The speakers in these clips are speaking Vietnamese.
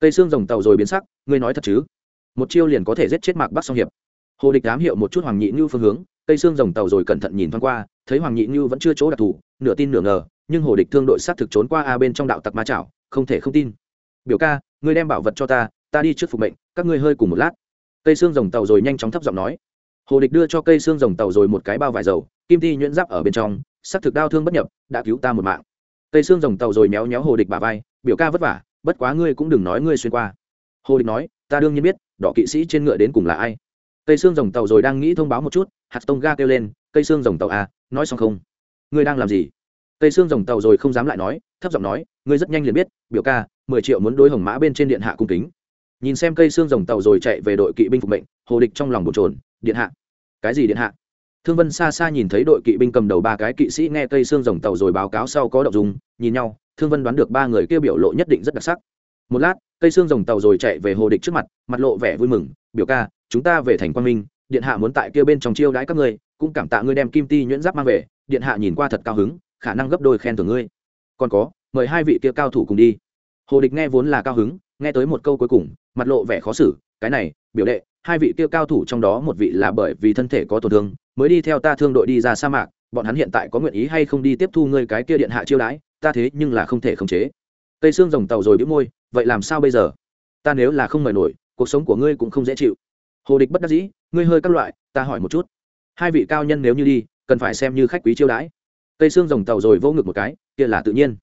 cây xương rồng tàu rồi biến sắc, ngươi nói thật chứ? Một chiêu liền có thể giết chết mạc bắc song hiệp. Hồ địch ám hiệu một chút hoàng nhị như phương hướng, cây xương rồng tàu rồi cẩn thận nhìn thoáng qua, thấy hoàng nhị như vẫn chưa chỗ đặc thù, nửa tin nửa ngờ, nhưng hồ địch thương đội sát thực trốn qua a bên trong đạo tặc ma chảo, không thể không tin. Biểu ca, ngươi đem bảo vật cho ta ta đi trước phục mệnh, các ngươi hơi cùng một lát. Cây xương rồng tàu rồi nhanh chóng thấp giọng nói. Hồ địch đưa cho cây xương rồng tàu rồi một cái bao vải dầu, kim ti nhuyễn giáp ở bên trong xác thực đau thương bất nhập, đã cứu ta một mạng. Cây xương rồng tàu rồi méo méo hồ địch bà vai, biểu ca vất vả bất quá ngươi cũng đừng nói ngươi xuyên qua. Hồ địch nói, ta đương nhiên biết, đỏ kỵ sĩ trên ngựa đến cùng là ai. Cây xương rồng tàu rồi đang nghĩ thông báo một chút, hạt tông ga kêu lên cây xương rồng tàu à nói xong không? Ngươi đang làm gì? Cây xương rồng tàu rồi không dám lại nói, thấp giọng nói, ngươi rất nhanh liền biết, biểu ca, mười triệu muốn đối hồng mã bên trên điện hạ cung kính. Nhìn xem cây xương rồng tàu rồi chạy về đội kỵ binh phục mệnh, hồ địch trong lòng bồn trồn điện hạ. Cái gì điện hạ? Thương vân xa xa nhìn thấy đội kỵ binh cầm đầu ba cái kỵ sĩ nghe cây xương rồng tàu rồi báo cáo sau có động dùng nhìn nhau thương vân đoán được ba người kia biểu lộ nhất định rất đặc sắc. Một lát, cây xương rồng tàu rồi chạy về hồ địch trước mặt mặt lộ vẻ vui mừng, biểu ca, chúng ta về thành quang minh, điện hạ muốn tại kia bên trong chiêu đãi các ngươi, cũng cảm tạ ngươi đem kim ti nhuyễn giáp mang về, điện hạ nhìn qua thật cao hứng, khả năng gấp đôi khen thưởng ngươi. Còn có, mời hai vị kia cao thủ cùng đi. Hồ địch nghe vốn là cao hứng, nghe tới một câu cuối cùng, mặt lộ vẻ khó xử, cái này, biểu đệ, hai vị kia cao thủ trong đó một vị là bởi vì thân thể có tổn thương, mới đi theo ta thương đội đi ra sa mạc, bọn hắn hiện tại có nguyện ý hay không đi tiếp thu ngươi cái kia điện hạ chiêu đãi ta thế nhưng là không thể khống chế. Cây xương rồng tàu rồi bĩu môi, vậy làm sao bây giờ? Ta nếu là không mời nổi, cuộc sống của ngươi cũng không dễ chịu. Hồ địch bất đắc dĩ, ngươi hơi các loại, ta hỏi một chút. Hai vị cao nhân nếu như đi, cần phải xem như khách quý chiêu đãi. Cây xương rồng tàu rồi vô ngực một cái, kia là tự nhiên.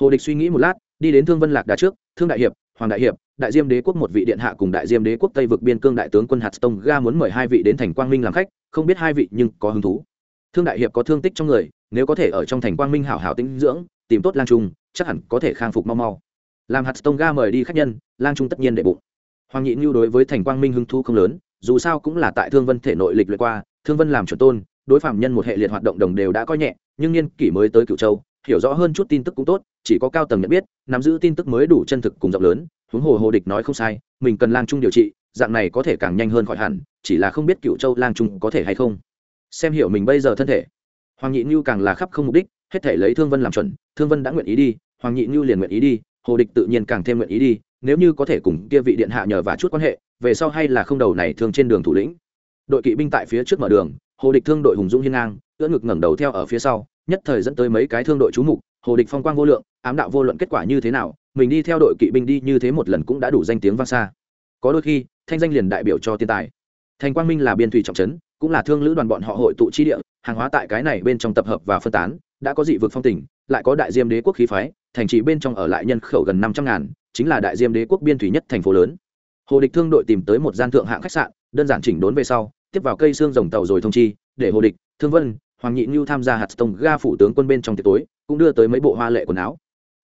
Hồ địch suy nghĩ một lát, đi đến thương vân lạc đà trước, thương đại hiệp, hoàng đại hiệp, đại diêm đế quốc một vị điện hạ cùng đại diêm đế quốc tây vực biên cương đại tướng quân hạt tông ga muốn mời hai vị đến thành quang minh làm khách, không biết hai vị nhưng có hứng thú. Thương đại hiệp có thương tích trong người, nếu có thể ở trong thành quang minh hảo hảo tĩnh dưỡng tìm tốt lang trung, chắc hẳn có thể khang phục mau mau. Làm hạt tông ga mời đi khách nhân, lang trung tất nhiên đệ bụng. Hoàng nhị nhu đối với thành quang minh hứng thú không lớn, dù sao cũng là tại thương vân thể nội lịch luyện qua, thương vân làm chuẩn tôn, đối phạm nhân một hệ liệt hoạt động đồng đều đã coi nhẹ, nhưng niên kỷ mới tới cửu châu, hiểu rõ hơn chút tin tức cũng tốt, chỉ có cao tầng nhận biết, nắm giữ tin tức mới đủ chân thực cùng rộng lớn, huống hồ hồ địch nói không sai, mình cần lang trung điều trị, dạng này có thể càng nhanh hơn khỏi hẳn, chỉ là không biết cựu châu lang trung có thể hay không. Xem hiểu mình bây giờ thân thể. Hoàng nhị như càng là khắp không mục đích hết thể lấy thương vân làm chuẩn, thương vân đã nguyện ý đi, hoàng nhị như liền nguyện ý đi, hồ địch tự nhiên càng thêm nguyện ý đi, nếu như có thể cùng kia vị điện hạ nhờ và chút quan hệ, về sau hay là không đầu này thương trên đường thủ lĩnh. Đội kỵ binh tại phía trước mở đường, hồ địch thương đội hùng dũng hiên ngang, ưỡn ngực ngẩng đầu theo ở phía sau, nhất thời dẫn tới mấy cái thương đội chú mục, hồ địch phong quang vô lượng, ám đạo vô luận kết quả như thế nào, mình đi theo đội kỵ binh đi như thế một lần cũng đã đủ danh tiếng vang xa. Có đôi khi, thanh danh liền đại biểu cho thiên tài. Thành quang minh là biên thủy trọng trấn, cũng là thương lữ đoàn bọn họ hội tụ chi địa, hàng hóa tại cái này bên trong tập hợp và phân tán đã có dị vực phong tỉnh lại có đại diêm đế quốc khí phái, thành trì bên trong ở lại nhân khẩu gần năm trăm ngàn, chính là đại diêm đế quốc biên thủy nhất thành phố lớn. Hồ địch thương đội tìm tới một gian thượng hạng khách sạn, đơn giản chỉnh đốn về sau, tiếp vào cây xương rồng tàu rồi thông chi, để hồ địch, thương vân, hoàng nhị như tham gia hạt tông ga phủ tướng quân bên trong tiệc tối, cũng đưa tới mấy bộ hoa lệ quần áo.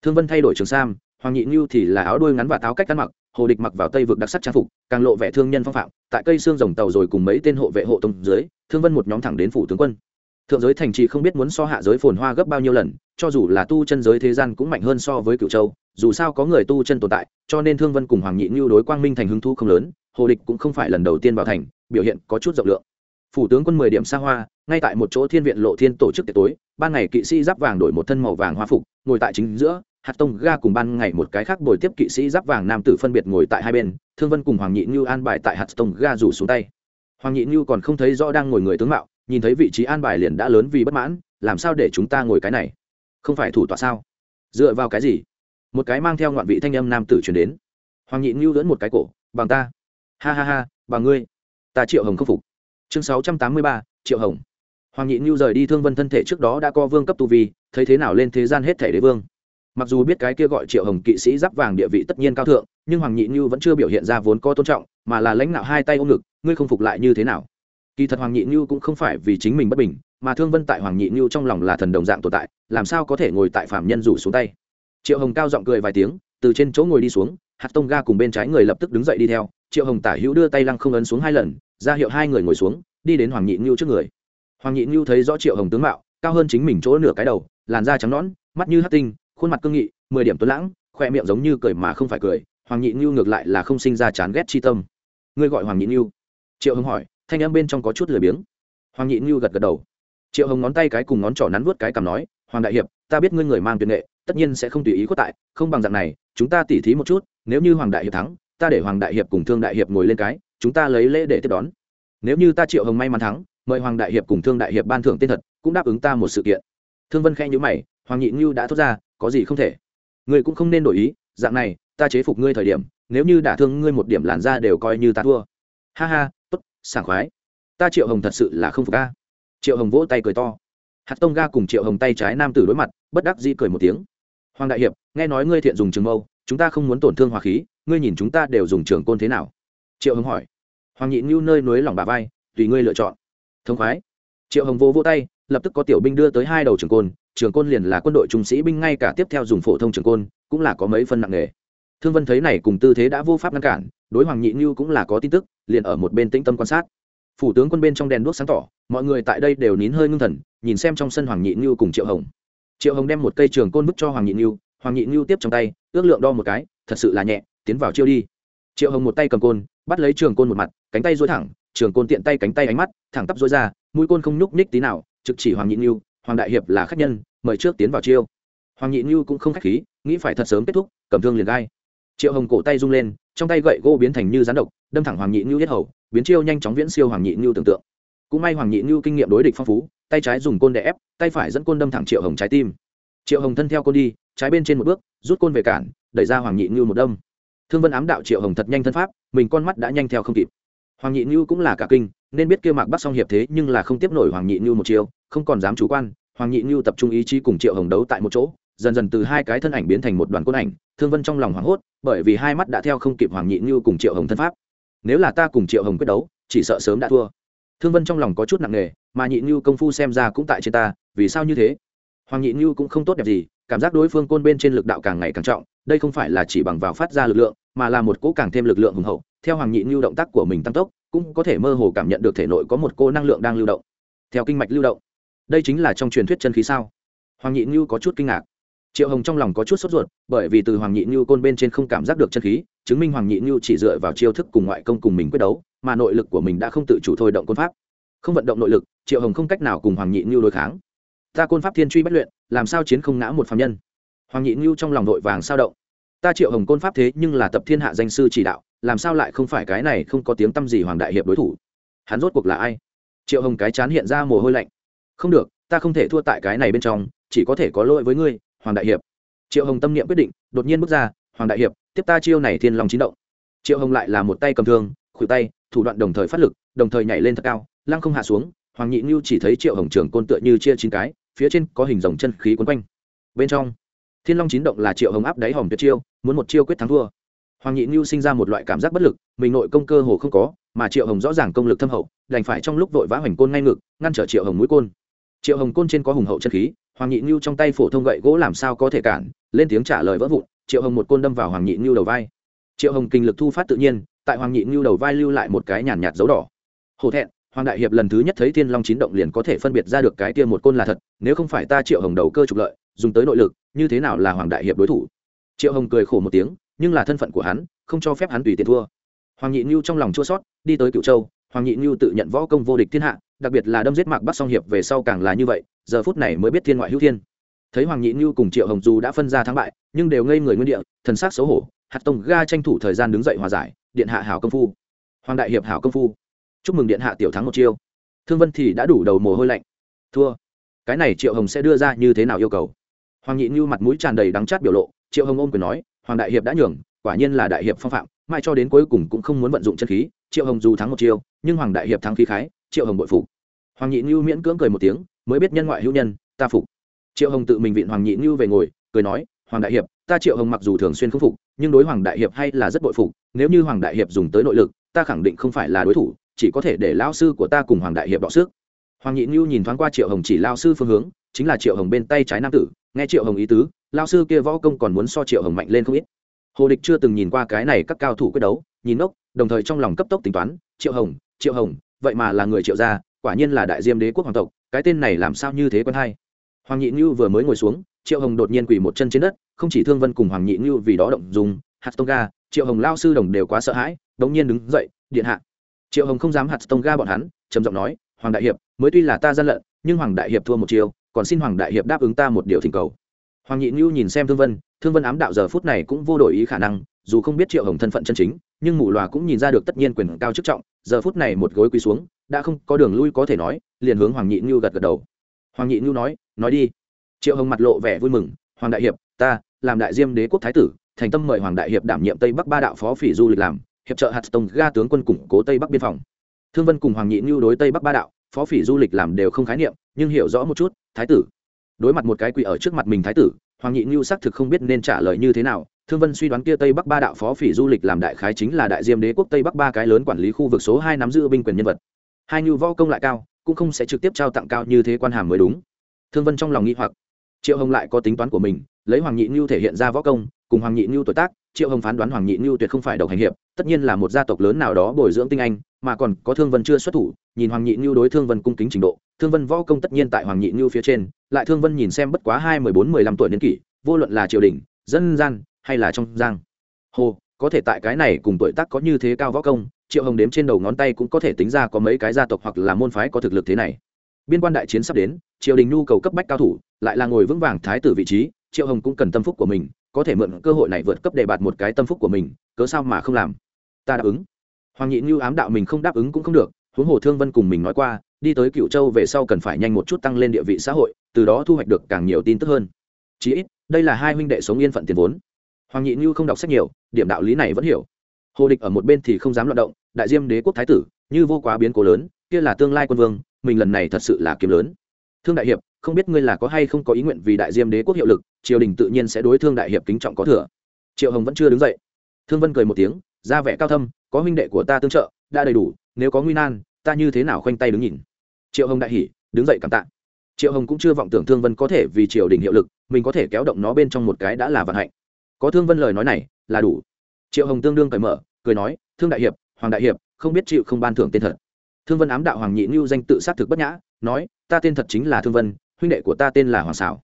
Thương vân thay đổi trường sam, hoàng nhị như thì là áo đuôi ngắn và táo cách ăn mặc, hồ địch mặc vào tây vực đặc sắc trang phục, càng lộ vẻ thương nhân phong phạm. Tại cây xương rồng tàu rồi cùng mấy tên hộ vệ hộ tông dưới, thương vân một nhóm thẳng đến phủ tướng quân thượng giới thành trì không biết muốn so hạ giới phồn hoa gấp bao nhiêu lần, cho dù là tu chân giới thế gian cũng mạnh hơn so với cựu châu, dù sao có người tu chân tồn tại, cho nên thương vân cùng hoàng nhị ngưu đối quang minh thành hứng thu không lớn, hồ địch cũng không phải lần đầu tiên vào thành, biểu hiện có chút rộng lượng. Phủ tướng quân mười điểm xa hoa, ngay tại một chỗ thiên viện lộ thiên tổ chức tiệc tối, ban ngày kỵ sĩ giáp vàng đổi một thân màu vàng hoa phục, ngồi tại chính giữa, hạt tông ga cùng ban ngày một cái khác bồi tiếp kỵ sĩ giáp vàng nam tử phân biệt ngồi tại hai bên, thương vân cùng hoàng nhị như an bài tại hạt tông ga rủ xuống tay. Hoàng nhị như còn không thấy rõ đang ngồi người tướng mạo nhìn thấy vị trí an bài liền đã lớn vì bất mãn, làm sao để chúng ta ngồi cái này? Không phải thủ tọa sao? Dựa vào cái gì? Một cái mang theo ngoạn vị thanh âm nam tử truyền đến. Hoàng nhị ngưu lưỡn một cái cổ, bằng ta. Ha ha ha, bằng ngươi. Ta triệu hồng không phục. Chương sáu trăm tám mươi ba, triệu hồng. Hoàng nhị ngưu rời đi thương vân thân thể trước đó đã có vương cấp tu vi, thấy thế nào lên thế gian hết thể đế vương. Mặc dù biết cái kia gọi triệu hồng kỵ sĩ giáp vàng địa vị tất nhiên cao thượng, nhưng hoàng nhị ngưu vẫn chưa biểu hiện ra vốn có tôn trọng, mà là lãnh đạo hai tay ôm ngực, ngươi không phục lại như thế nào? Kỳ thật hoàng nhị như cũng không phải vì chính mình bất bình, mà thương vân tại hoàng nhị như trong lòng là thần đồng dạng tồn tại, làm sao có thể ngồi tại phạm nhân rủ xuống tay. Triệu hồng cao giọng cười vài tiếng, từ trên chỗ ngồi đi xuống, hạt tông ga cùng bên trái người lập tức đứng dậy đi theo, triệu hồng tả hữu đưa tay lăng không ấn xuống hai lần, ra hiệu hai người ngồi xuống, đi đến hoàng nhị như trước người. Hoàng nhị như thấy rõ triệu hồng tướng mạo, cao hơn chính mình chỗ nửa cái đầu, làn da trắng nõn, mắt như hát tinh, khuôn mặt cương nghị, mười điểm tuấn lãng, khoe miệng giống như cười mà không phải cười, hoàng nhị như ngược lại là không sinh ra chán ghét chi tâm. Ngươi gọi hoàng nhị như triệu hồng hỏi thanh âm bên trong có chút lười biếng. Hoàng nhị ngưu gật gật đầu. Triệu hồng ngón tay cái cùng ngón trỏ nắn vuốt cái cằm nói, hoàng đại hiệp, ta biết ngươi người mang tuyệt nghệ, tất nhiên sẽ không tùy ý quất tại, không bằng dạng này, chúng ta tỉ thí một chút, nếu như hoàng đại hiệp thắng, ta để hoàng đại hiệp cùng thương đại hiệp ngồi lên cái, chúng ta lấy lễ để tiếp đón. Nếu như ta triệu hồng may mắn thắng, mời hoàng đại hiệp cùng thương đại hiệp ban thưởng tên thật, cũng đáp ứng ta một sự kiện. Thương vân khen nhữ mày, hoàng nhị ngưu đã thốt ra, có gì không thể? Ngươi cũng không nên đổi ý, dạng này, ta chế phục ngươi thời điểm, nếu như đả thương ngươi một điểm làn ra đều coi như ta thua. Ha ha sảng khoái. Ta triệu hồng thật sự là không phục ca triệu hồng vỗ tay cười to. Hạt tông ga cùng triệu hồng tay trái nam tử đối mặt, bất đắc dĩ cười một tiếng. Hoàng đại hiệp, nghe nói ngươi thiện dùng trường mâu, chúng ta không muốn tổn thương hòa khí, ngươi nhìn chúng ta đều dùng trường côn thế nào? Triệu hồng hỏi. Hoàng nhị ngưu nơi núi lòng bà vai, tùy ngươi lựa chọn. Thông khoái. Triệu hồng vô vô tay, lập tức có tiểu binh đưa tới hai đầu trường côn trường côn liền là quân đội trung sĩ binh ngay cả tiếp theo dùng phổ thông trường côn, cũng là có mấy phân nặng nghề thương vân thấy này cùng tư thế đã vô pháp ngăn cản đối hoàng nhị như cũng là có tin tức, liền ở một bên tĩnh tâm quan sát. Phủ tướng quân bên trong đèn đuốc sáng tỏ, mọi người tại đây đều nín hơi ngưng thần, nhìn xem trong sân hoàng nhị như cùng triệu hồng. Triệu hồng đem một cây trường côn bức cho hoàng nhị như hoàng nhị như tiếp trong tay, ước lượng đo một cái, thật sự là nhẹ, tiến vào chiêu đi. Triệu hồng một tay cầm côn, bắt lấy trường côn một mặt, cánh tay dối thẳng, trường côn tiện tay cánh tay ánh mắt, thẳng tắp dối ra, mũi côn không nhúc nhích tí nào, trực chỉ hoàng nhị như hoàng đại hiệp là khách nhân, mời trước tiến vào chiêu. Hoàng nhị như cũng không khách khí, nghĩ phải thật sớm kết thúc, cầm thương liền gai triệu hồng cổ tay rung lên, trong tay gậy gỗ biến thành như rán độc, đâm thẳng hoàng nhị ngưu yết hầu, biến chiêu nhanh chóng viễn siêu hoàng nhị ngưu tưởng tượng. Cũng may hoàng nhị ngưu kinh nghiệm đối địch phong phú, tay trái dùng côn để ép, tay phải dẫn côn đâm thẳng triệu hồng trái tim. Triệu hồng thân theo côn đi, trái bên trên một bước, rút côn về cản, đẩy ra hoàng nhị ngưu một đâm. Thương vân ám đạo triệu hồng thật nhanh thân pháp, mình con mắt đã nhanh theo không kịp. Hoàng nhị ngưu cũng là cả kinh, nên biết kêu mạc bắt xong hiệp thế nhưng là không tiếp nổi hoàng nhị ngưu một chiều không còn dám chủ quan, hoàng nhị ngưu tập trung ý chí cùng triệu hồng đấu tại một chỗ dần dần từ hai cái thân ảnh biến thành một đoàn côn ảnh, thương vân trong lòng hoảng hốt, bởi vì hai mắt đã theo không kịp hoàng nhị như cùng triệu hồng thân pháp. Nếu là ta cùng triệu hồng quyết đấu, chỉ sợ sớm đã thua. Thương vân trong lòng có chút nặng nề, mà nhị như công phu xem ra cũng tại trên ta, vì sao như thế? Hoàng nhị như cũng không tốt đẹp gì, cảm giác đối phương côn bên trên lực đạo càng ngày càng trọng, đây không phải là chỉ bằng vào phát ra lực lượng, mà là một cỗ càng thêm lực lượng hùng hậu. Theo hoàng nhị như động tác của mình tăng tốc, cũng có thể mơ hồ cảm nhận được thể nội có một cô năng lượng đang lưu động. Theo kinh mạch lưu động. Đây chính là trong truyền thuyết chân khí sao? Hoàng nhị như có chút kinh ngạc triệu hồng trong lòng có chút sốt ruột, bởi vì từ hoàng nhị như côn bên trên không cảm giác được chân khí, chứng minh hoàng nhị như chỉ dựa vào chiêu thức cùng ngoại công cùng mình quyết đấu, mà nội lực của mình đã không tự chủ thôi động côn pháp. Không vận động nội lực, triệu hồng không cách nào cùng hoàng nhị như đối kháng. Ta côn pháp thiên truy bất luyện, làm sao chiến không ngã một phạm nhân? Hoàng nhị như trong lòng nội vàng sao động. Ta triệu hồng côn pháp thế nhưng là tập thiên hạ danh sư chỉ đạo, làm sao lại không phải cái này không có tiếng t â m gì hoàng đại hiệp đối thủ? Hắn rốt cuộc là ai? Triệu hồng cái chán hiện ra mồ hôi lạnh. Không được, ta không thể thua tại cái này bên trong, chỉ có thể có lỗi với ngươi hoàng đại hiệp. Triệu hồng tâm niệm quyết định, đột nhiên bước ra, hoàng đại hiệp, tiếp ta chiêu này thiên lòng chín động. Triệu hồng lại là một tay cầm thương, khuỷu tay, thủ đoạn đồng thời phát lực, đồng thời nhảy lên thật cao, lăng không hạ xuống, hoàng nhị như chỉ thấy triệu hồng trường côn tựa như chia chín cái, phía trên có hình dòng chân khí quấn quanh. Bên trong, thiên long chín động là triệu hồng áp đáy hòm tuyệt chiêu, muốn một chiêu quyết thắng thua. Hoàng nhị như sinh ra một loại cảm giác bất lực, mình nội công cơ hồ không có, mà triệu hồng rõ ràng công lực thâm hậu, đành phải trong lúc vội vã hoành côn ngay ngực, ngăn trở triệu hồng mũi côn. Triệu hồng côn trên có hùng hậu chân khí hoàng nhị như trong tay phổ thông gậy gỗ làm sao có thể cản, lên tiếng trả lời vỡ vụn, triệu hồng một côn đâm vào hoàng nhị như đầu vai. Triệu hồng kinh lực thu phát tự nhiên, tại hoàng nhị như đầu vai lưu lại một cái nhàn nhạt dấu đỏ. Hổ thẹn, hoàng đại hiệp lần thứ nhất thấy thiên long chín động liền có thể phân biệt ra được cái kia một côn là thật, nếu không phải ta triệu hồng đầu cơ trục lợi, dùng tới nội lực, như thế nào là hoàng đại hiệp đối thủ? Triệu hồng cười khổ một tiếng, nhưng là thân phận của hắn, không cho phép hắn tùy tiện thua. Hoàng nhị như trong lòng chua sót đi tới cựu châu hoàng nhị ngưu tự nhận võ công vô địch thiên hạ, đặc biệt là đâm giết mạc bắc song hiệp về sau càng là như vậy, giờ phút này mới biết thiên ngoại hữu thiên. Thấy hoàng nhị ngưu cùng triệu hồng dù đã phân ra thắng bại, nhưng đều ngây người nguyên địa, thần sắc xấu hổ, hạt tông ga tranh thủ thời gian đứng dậy hòa giải, điện hạ hảo công phu. Hoàng đại hiệp hảo công phu. Chúc mừng điện hạ tiểu thắng một chiêu. Thương vân thì đã đủ đầu mồ hôi lạnh. Thua. Cái này triệu hồng sẽ đưa ra như thế nào yêu cầu? Hoàng nhị như mặt mũi tràn đầy đắng chát biểu lộ, triệu hồng ôm quyền nói, hoàng đại hiệp đã nhường, quả nhiên là đại hiệp phong phạm mai cho đến cuối cùng cũng không muốn vận dụng chân khí, triệu hồng dù thắng một chiêu, nhưng hoàng đại hiệp thắng khí khái, triệu hồng bội phục. Hoàng nhị như miễn cưỡng cười một tiếng, mới biết nhân ngoại hữu nhân, ta phục. Triệu hồng tự mình viện hoàng nhị như về ngồi, cười nói, hoàng đại hiệp, ta triệu hồng mặc dù thường xuyên không phục, nhưng đối hoàng đại hiệp hay là rất bội phục, nếu như hoàng đại hiệp dùng tới nội lực, ta khẳng định không phải là đối thủ, chỉ có thể để lao sư của ta cùng hoàng đại hiệp đọ sức. Hoàng nhị như nhìn thoáng qua triệu hồng chỉ lao sư phương hướng, chính là triệu hồng bên tay trái nam tử, nghe triệu hồng ý tứ lao sư kia võ công còn muốn so triệu hồng mạnh lên không ít hồ địch chưa từng nhìn qua cái này các cao thủ quyết đấu, nhìn ngốc, đồng thời trong lòng cấp tốc tính toán, triệu hồng triệu hồng, vậy mà là người triệu gia, quả nhiên là đại diêm đế quốc hoàng tộc, cái tên này làm sao như thế quân hay? Hoàng nhị như vừa mới ngồi xuống, triệu hồng đột nhiên quỳ một chân trên đất, không chỉ thương vân cùng hoàng nhị như vì đó động dùng hạt tông ga, triệu hồng lao sư đồng đều quá sợ hãi, đống nhiên đứng dậy, điện hạ. Triệu hồng không dám hạt tông ga bọn hắn, trầm giọng nói, hoàng đại hiệp, mới tuy là ta gian lận, nhưng hoàng đại hiệp thua một chiều, còn xin hoàng đại hiệp đáp ứng ta một điều thỉnh cầu hoàng nhị nhu nhìn xem thương vân thương vân ám đạo giờ phút này cũng vô đổi ý khả năng, dù không biết triệu hồng thân phận chân chính, nhưng mù loà cũng nhìn ra được tất nhiên quyền cao chức trọng, giờ phút này một gối quỳ xuống, đã không có đường lui có thể nói, liền hướng hoàng nhị nhu gật gật đầu. Hoàng nhị nhu nói nói đi. Triệu hồng mặt lộ vẻ vui mừng, hoàng đại hiệp, ta, làm đại diêm đế quốc thái tử, thành tâm mời hoàng đại hiệp đảm nhiệm tây bắc ba đạo phó phỉ du lịch làm, hiệp trợ hạt tông ga tướng quân củng cố tây bắc biên phòng. Thương vân cùng hoàng nhị nhu đối tây bắc ba đạo, phó phỉ du lịch làm đều không khái niệm, nhưng hiểu rõ một chút, thái tử đối mặt một cái quỷ ở trước mặt mình thái tử, hoàng nhị ngưu xác thực không biết nên trả lời như thế nào. Thương vân suy đoán kia tây bắc ba đạo phó phỉ du lịch làm đại khái chính là đại diêm đế quốc tây bắc ba cái lớn quản lý khu vực số hai nắm giữ binh quyền nhân vật. Hai ngưu võ công lại cao, cũng không sẽ trực tiếp trao tặng cao như thế quan hàm mới đúng. Thương vân trong lòng nghĩ hoặc, triệu hồng lại có tính toán của mình, lấy hoàng nhị ngưu thể hiện ra võ công, cùng hoàng nhị ngưu tuổi tác, triệu hồng phán đoán hoàng nhị ngưu tuyệt không phải độc hành hiệp, tất nhiên là một gia tộc lớn nào đó bồi dưỡng tinh anh, mà còn có thương vân chưa xuất thủ, nhìn hoàng nhị ngưu đối thương vân cung kính trình độ, thương vân võ công tất nhiên tại hoàng nhị ngưu phía trên lại thương vân nhìn xem bất quá hai mười bốn, mười lăm tuổi niên kỷ, vô luận là triều đình, dân gian, hay là trong giang. Hồ, có thể tại cái này cùng tuổi tác có như thế cao võ công, triệu hồng đếm trên đầu ngón tay cũng có thể tính ra có mấy cái gia tộc hoặc là môn phái có thực lực thế này. Biên quan đại chiến sắp đến, triều đình nhu cầu cấp bách cao thủ, lại là ngồi vững vàng thái tử vị trí, triệu hồng cũng cần tâm phúc của mình, có thể mượn cơ hội này vượt cấp đề bạt một cái tâm phúc của mình, cớ sao mà không làm? Ta đáp ứng. Hoàng nhị như ám đạo mình không đáp ứng cũng không được, huống hồ thương vân cùng mình nói qua, đi tới cựu châu về sau cần phải nhanh một chút tăng lên địa vị xã hội từ đó thu hoạch được càng nhiều tin tức hơn. Chí ít, đây là hai huynh đệ sống yên phận tiền vốn. Hoàng nhị như không đọc sách nhiều, điểm đạo lý này vẫn hiểu. Hồ địch ở một bên thì không dám loạt động, đại diêm đế quốc thái tử, như vô quá biến cố lớn, kia là tương lai quân vương, mình lần này thật sự là kiếm lớn. Thương đại hiệp, không biết ngươi là có hay không có ý nguyện vì đại diêm đế quốc hiệu lực, triều đình tự nhiên sẽ đối thương đại hiệp kính trọng có thừa. Triệu hồng vẫn chưa đứng dậy. Thương vân cười một tiếng, ra vẻ cao thâm, có huynh đệ của ta tương trợ, đã đầy đủ, nếu có nguy nan, ta như thế nào khoanh tay đứng nhìn. Triệu hồng đại hỉ, đứng dậy cảm tạ triệu hồng cũng chưa vọng tưởng thương vân có thể vì triều đình hiệu lực, mình có thể kéo động nó bên trong một cái đã là vận hạnh. Có thương vân lời nói này, là đủ. Triệu hồng tương đương cởi mở, cười nói, thương đại hiệp, hoàng đại hiệp, không biết chịu không ban thưởng tên thật. Thương vân ám đạo hoàng nhị lưu danh tự sát thực bất nhã, nói, ta tên thật chính là thương vân, huynh đệ của ta tên là hoàng xảo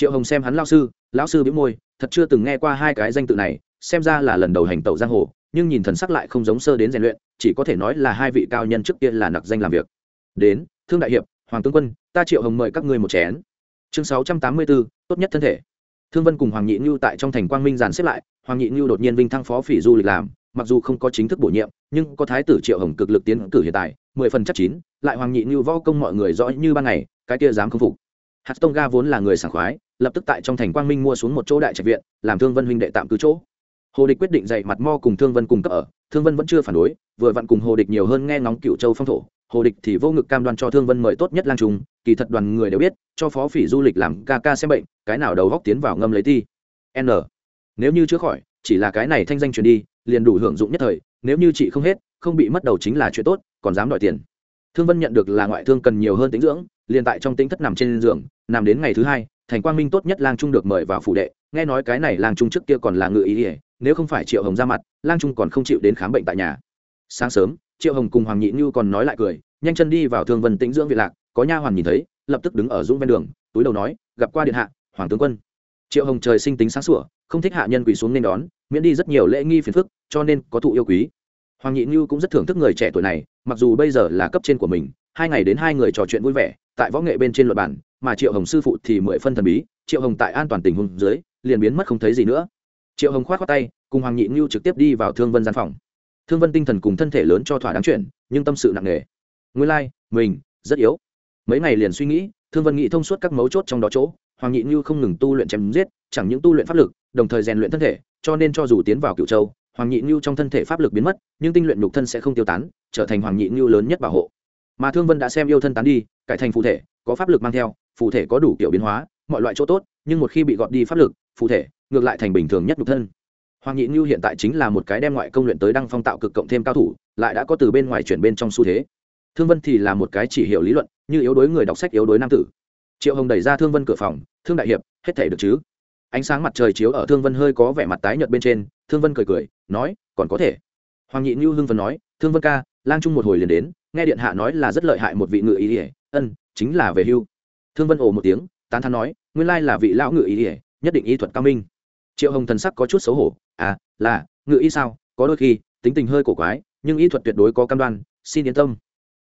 triệu hồng xem hắn lao sư, lão sư biếu môi, thật chưa từng nghe qua hai cái danh tự này, xem ra là lần đầu hành tẩu giang hồ, nhưng nhìn thần sắc lại không giống sơ đến rèn luyện, chỉ có thể nói là hai vị cao nhân trước kia là nặc danh làm việc. Đến, thương đại hiệp hoàng tướng quân, ta triệu hồng mời các ngươi một chén. Chương sáu trăm tám mươi bốn, tốt nhất thân thể. Thương vân cùng hoàng nhị như tại trong thành quang minh giàn xếp lại, hoàng nhị như đột nhiên vinh thăng phó phỉ du lịch làm, mặc dù không có chính thức bổ nhiệm, nhưng có thái tử triệu hồng cực lực tiến cử hiện tại, mười phần chắc chín, lại hoàng nhị như võ công mọi người rõ như ban ngày, cái kia dám không phục. Hạt tông ga vốn là người sảng khoái, lập tức tại trong thành quang minh mua xuống một chỗ đại trạch viện, làm thương vân huynh đệ tạm cứ chỗ. Hồ địch quyết định dạy mặt mo cùng thương vân cùng cấp ở, thương vân vẫn chưa phản đối, vừa vặn cùng hồ địch nhiều hơn nghe ngóng cựu châu phong thổ hồ địch thì vô ngực cam đoan cho thương vân mời tốt nhất lang trung kỳ thật đoàn người đều biết, cho phó phỉ du lịch làm ca ca xem bệnh, cái nào đầu góc tiến vào ngâm lấy ti. N. Nếu như chữa khỏi, chỉ là cái này thanh danh truyền đi, liền đủ hưởng dụng nhất thời, nếu như chị không hết, không bị mất đầu chính là chuyện tốt, còn dám đòi tiền. Thương vân nhận được là ngoại thương cần nhiều hơn tính dưỡng, liền tại trong tính thất nằm trên giường, nằm đến ngày thứ hai, thành quang minh tốt nhất lang trung được mời vào phủ đệ, nghe nói cái này lang trung trước kia còn là ngự ý ỉa nếu không phải triệu hồng ra mặt, lang trung còn không chịu đến khám bệnh tại nhà. Sáng sớm triệu hồng cùng hoàng nhị như còn nói lại cười, nhanh chân đi vào thương vân tĩnh dưỡng viện lạc, có nha hoàn nhìn thấy, lập tức đứng ở dũng ven đường, túi đầu nói, gặp qua điện hạ, hoàng tướng quân. Triệu hồng trời sinh tính sáng sủa, không thích hạ nhân quỳ xuống nên đón, miễn đi rất nhiều lễ nghi phiền phức, cho nên có thụ yêu quý. Hoàng nhị như cũng rất thưởng thức người trẻ tuổi này, mặc dù bây giờ là cấp trên của mình, hai ngày đến hai người trò chuyện vui vẻ, tại võ nghệ bên trên luật bản mà triệu hồng sư phụ thì mười phân thần bí, triệu hồng tại an toàn tình huống dưới, liền biến mất không thấy gì nữa. Triệu hồng khoát khoát tay, cùng hoàng nhị như trực tiếp đi vào thương vân gian phòng thương vân tinh thần cùng thân thể lớn cho thỏa đáng chuyện nhưng tâm sự nặng nề. Nguyên lai、like, mình rất yếu. Mấy ngày liền suy nghĩ thương vân nghĩ thông suốt các mấu chốt trong đó chỗ hoàng nhị như không ngừng tu luyện chém giết chẳng những tu luyện pháp lực đồng thời rèn luyện thân thể cho nên cho dù tiến vào cựu châu hoàng nhị như trong thân thể pháp lực biến mất nhưng tinh luyện nhục thân sẽ không tiêu tán trở thành hoàng nhị như lớn nhất bảo hộ. Mà thương vân đã xem yêu thân tán đi cải thành phụ thể có pháp lực mang theo phụ thể có đủ kiểu biến hóa mọi loại chỗ tốt nhưng một khi bị gọt đi pháp lực phụ thể ngược lại thành bình thường nhất nhục thân hoàng nhị như hiện tại chính là một cái đem ngoại công luyện tới đăng phong tạo cực cộng thêm cao thủ, lại đã có từ bên ngoài chuyển bên trong xu thế. Thương vân thì là một cái chỉ hiệu lý luận, như yếu đối người đọc sách yếu đối nam tử. Triệu hồng đẩy ra thương vân cửa phòng, thương đại hiệp, hết thể được chứ? Ánh sáng mặt trời chiếu ở thương vân hơi có vẻ mặt tái nhợt bên trên, thương vân cười cười, nói, còn có thể. Hoàng nhị như hưng vân nói, thương vân ca, lang trung một hồi liền đến, nghe điện hạ nói là rất lợi hại một vị ngự ý ỉa ân, chính là về hưu. Thương vân ồ một tiếng, tán thán nói, nguyên lai là vị lão ngự ý ỉa nhất định y thuật cao minh triệu hồng thần sắc có chút xấu hổ à là, ngự y sao? Có đôi khi, tính tình hơi cổ quái, nhưng y thuật tuyệt đối có cam đoan, xin yên tâm.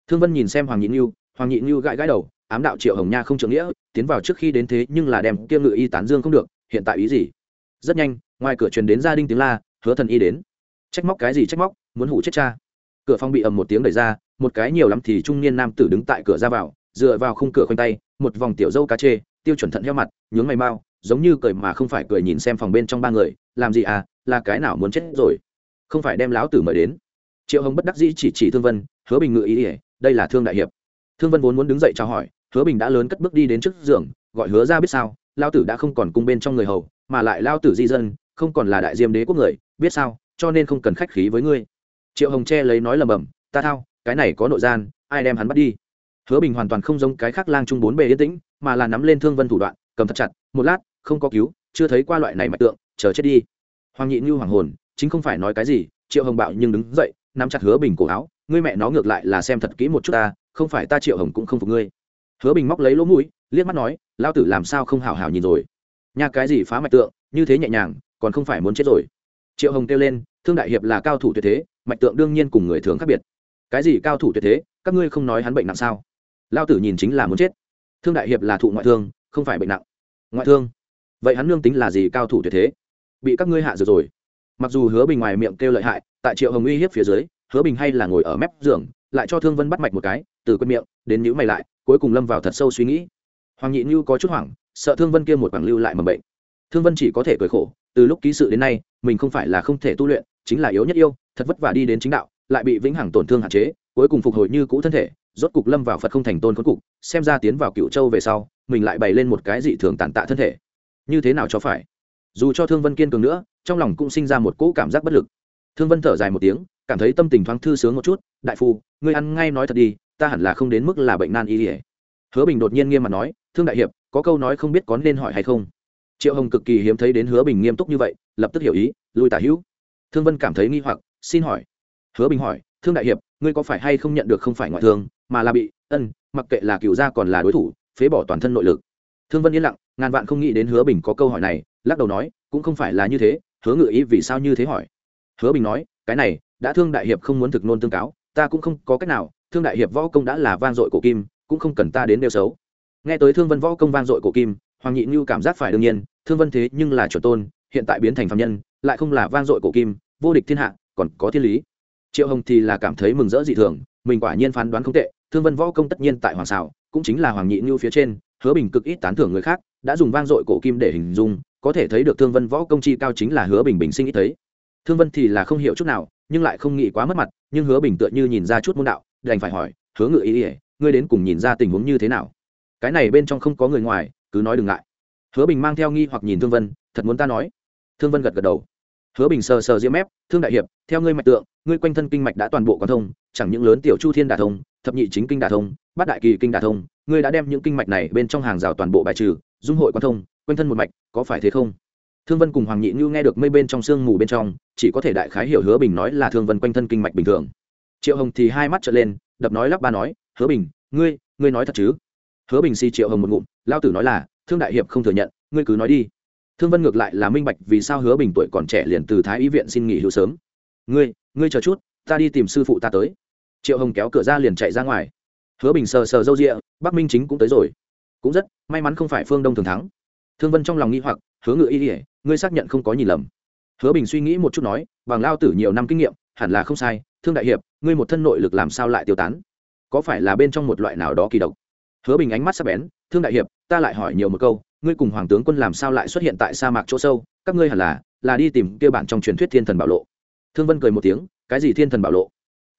Thương vân nhìn xem hoàng nhị như hoàng nhị như gãi gãi đầu, ám đạo triệu hồng nha không trưởng nghĩa, tiến vào trước khi đến thế nhưng là đem kia ngự y tán dương không được, hiện tại ý gì? Rất nhanh, ngoài cửa truyền đến gia đình tiếng la, hứa thần y đến. Trách móc cái gì trách móc? Muốn hủ chết cha. Cửa phòng bị ầm một tiếng đẩy ra, một cái nhiều lắm thì trung niên nam tử đứng tại cửa ra vào, dựa vào khung cửa khoanh tay, một vòng tiểu dâu cá chê, tiêu chuẩn thận heo mặt, nhướng mày mau giống như cười mà không phải cười nhìn xem phòng bên trong ba người, làm gì à là cái nào muốn chết rồi? Không phải đem láo tử mời đến. Triệu hồng bất đắc dĩ chỉ chỉ thương vân, hứa bình ngự ý ỉa đây là thương đại hiệp. Thương vân vốn muốn đứng dậy chào hỏi, hứa bình đã lớn cất bước đi đến trước giường, gọi hứa ra biết sao lao tử đã không còn cung bên trong người hầu, mà lại lao tử di dân, không còn là đại diêm đế quốc người, biết sao, cho nên không cần khách khí với ngươi. Triệu hồng che lấy nói lầm bầm, ta thao, cái này có nội gian, ai đem hắn bắt đi? Hứa bình hoàn toàn không giống cái khác lang trung bốn bề yên tĩnh, mà là nắm lên thương vân thủ đoạn, cầm thật chặt, một lát không có cứu, chưa thấy qua loại này mạch tượng, chờ chết đi. Hoàng nhị như hoàng hồn, chính không phải nói cái gì, triệu hồng bạo nhưng đứng dậy, nắm chặt hứa bình cổ áo, ngươi mẹ nó ngược lại là xem thật kỹ một chút ta, không phải ta triệu hồng cũng không phục ngươi. Hứa bình móc lấy lỗ mũi, liếc mắt nói lao tử làm sao không hào hào nhìn rồi? Nha cái gì phá mạch tượng, như thế nhẹ nhàng, còn không phải muốn chết rồi? Triệu hồng kêu lên, thương đại hiệp là cao thủ tuyệt thế, mạch tượng đương nhiên cùng người thường khác biệt. Cái gì cao thủ tuyệt thế, các ngươi không nói hắn bệnh nặng sao? Lao tử nhìn chính là muốn chết. Thương đại hiệp là thụ ngoại thương, không phải bệnh nặng. Ngoại thương? Vậy hắn nương tính là gì cao thủ tuyệt thế? Bị các ngươi hạ dược rồi. Mặc dù hứa bình ngoài miệng kêu lợi hại, tại triệu hồng uy hiếp phía dưới, hứa bình hay là ngồi ở mép giường, lại cho thương vân bắt mạch một cái, từ quên miệng, đến nhữ mày lại, cuối cùng lâm vào thật sâu suy nghĩ. Hoàng nhị như có chút hoảng, sợ thương vân kia một bằng lưu lại mầm bệnh. Thương vân chỉ có thể cười khổ, từ lúc ký sự đến nay, mình không phải là không thể tu luyện, chính là yếu nhất yêu, thật vất vả đi đến chính đạo, lại bị vĩnh hằng tổn thương hạn chế, cuối cùng phục hồi như cũ thân thể, rốt cục lâm vào phật không thành tôn khốn cục, xem ra tiến vào cựu châu về sau, mình lại bày lên một cái dị thường tàn tạ thân thể như thế nào cho phải? Dù cho thương vân kiên cường nữa, trong lòng cũng sinh ra một cỗ cảm giác bất lực. Thương vân thở dài một tiếng, cảm thấy tâm tình thoáng thư sướng một chút, đại phu, ngươi ăn ngay nói thật đi, ta hẳn là không đến mức là bệnh nan y ỉa hứa bình đột nhiên nghiêm mặt nói, thương đại hiệp, có câu nói không biết có nên hỏi hay không? Triệu hồng cực kỳ hiếm thấy đến hứa bình nghiêm túc như vậy, lập tức hiểu ý, lui tả hữu. Thương vân cảm thấy nghi hoặc, xin hỏi. Hứa bình hỏi, thương đại hiệp, ngươi có phải hay không nhận được không phải ngoại thương, mà là bị, ân, mặc kệ là cựu gia còn là đối thủ, phế bỏ toàn thân nội lực? Thương vân yên lặng ngàn vạn không nghĩ đến hứa bình có câu hỏi này, lắc đầu nói, cũng không phải là như thế, hứa ngự ý vì sao như thế hỏi? Hứa bình nói, cái này, đã thương đại hiệp không muốn thực nôn tương cáo, ta cũng không có cách nào, thương đại hiệp võ công đã là vang dội cổ kim, cũng không cần ta đến nêu xấu. Nghe tới thương vân võ công vang dội cổ kim, hoàng nhị như cảm giác phải đương nhiên, thương vân thế nhưng là chuẩn tôn, hiện tại biến thành phạm nhân, lại không là vang dội cổ kim, vô địch thiên hạ, còn có thiên lý. Triệu hồng thì là cảm thấy mừng rỡ dị thường, mình quả nhiên phán đoán không tệ, thương vân võ công tất nhiên tại hoàng xảo cũng chính là hoàng nhị như phía trên hứa bình cực ít tán thưởng người khác, đã dùng vang dội cổ kim để hình dung, có thể thấy được thương vân võ công chi cao chính là hứa bình bình sinh ít thấy. Thương vân thì là không hiểu chút nào, nhưng lại không nghĩ quá mất mặt, nhưng hứa bình tựa như nhìn ra chút môn đạo, đành phải hỏi, hứa ngự ý ỉa ngươi đến cùng nhìn ra tình huống như thế nào? Cái này bên trong không có người ngoài, cứ nói đừng ngại. Hứa bình mang theo nghi hoặc nhìn thương vân, thật muốn ta nói? Thương vân gật gật đầu. Hứa bình sờ sờ diễm mép, thương đại hiệp, theo ngươi mạch tượng, ngươi quanh thân kinh mạch đã toàn bộ quan thông, chẳng những lớn tiểu chu thiên đà thông, thập nhị chính kinh đà thông, bát đại kỳ kinh đà thông ngươi đã đem những kinh mạch này bên trong hàng rào toàn bộ bài trừ, dung hội quan thông, quanh thân một mạch, có phải thế không? Thương vân cùng hoàng nhị như nghe được mây bên trong sương mù bên trong, chỉ có thể đại khái hiểu hứa bình nói là thương vân quanh thân kinh mạch bình thường. Triệu hồng thì hai mắt trở lên, đập nói lắp ba nói, hứa bình, ngươi ngươi nói thật chứ? Hứa bình si triệu hồng một ngụm, lao tử nói là, thương đại hiệp không thừa nhận, ngươi cứ nói đi. Thương vân ngược lại là minh bạch vì sao hứa bình tuổi còn trẻ liền từ thái y viện xin nghỉ hưu sớm. Ngươi ngươi chờ chút, ta đi tìm sư phụ ta tới. Triệu hồng kéo cửa ra liền chạy ra ngoài hứa bình sờ sờ râu rịa, bắc minh chính cũng tới rồi. Cũng rất, may mắn không phải phương đông thường thắng. Thương vân trong lòng nghĩ hoặc, hứa ngự y ỉa ngươi xác nhận không có nhìn lầm. Hứa bình suy nghĩ một chút nói, bằng lao tử nhiều năm kinh nghiệm, hẳn là không sai, thương đại hiệp, ngươi một thân nội lực làm sao lại tiêu tán? Có phải là bên trong một loại nào đó kỳ độc? Hứa bình ánh mắt sắp bén, thương đại hiệp, ta lại hỏi nhiều một câu, ngươi cùng hoàng tướng quân làm sao lại xuất hiện tại sa mạc chỗ sâu? Các ngươi hẳn là là đi tìm kia bản trong truyền thuyết thiên thần bảo lộ. Thương vân cười một tiếng, cái gì thiên thần bảo lộ?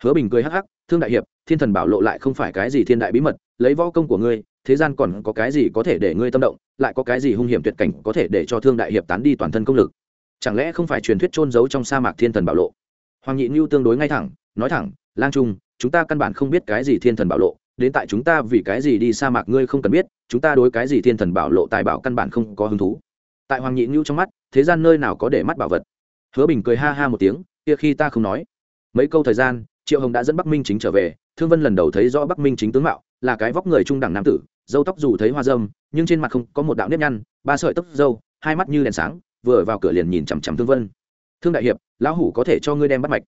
Hứa bình cười hắc hắc, thương đại hiệp, thiên thần bảo lộ lại không phải cái gì thiên đại bí mật, lấy võ công của ngươi, thế gian còn có cái gì có thể để ngươi tâm động, lại có cái gì hung hiểm tuyệt cảnh có thể để cho thương đại hiệp tán đi toàn thân công lực? Chẳng lẽ không phải truyền thuyết trôn giấu trong sa mạc thiên thần bảo lộ? Hoàng nhị nhu tương đối ngay thẳng, nói thẳng, lang trung, chúng ta căn bản không biết cái gì thiên thần bảo lộ, đến tại chúng ta vì cái gì đi sa mạc ngươi không cần biết, chúng ta đối cái gì thiên thần bảo lộ tài bảo căn bản không có hứng thú. Tại hoàng nhị nhu trong mắt, thế gian nơi nào có để mắt bảo vật? Hứa bình cười ha ha một tiếng, kia khi ta không nói. Mấy câu thời gian triệu hồng đã dẫn bắc minh chính trở về. Thương vân lần đầu thấy rõ bắc minh chính tướng mạo, là cái vóc người trung đẳng nam tử, dâu tóc dù thấy hoa dâm nhưng trên mặt không có một đạo nếp nhăn, ba sợi tóc dâu hai mắt như đèn sáng, vừa vào cửa liền nhìn chằm chằm thương vân. Thương đại hiệp, lão hủ có thể cho ngươi đem bắt mạch?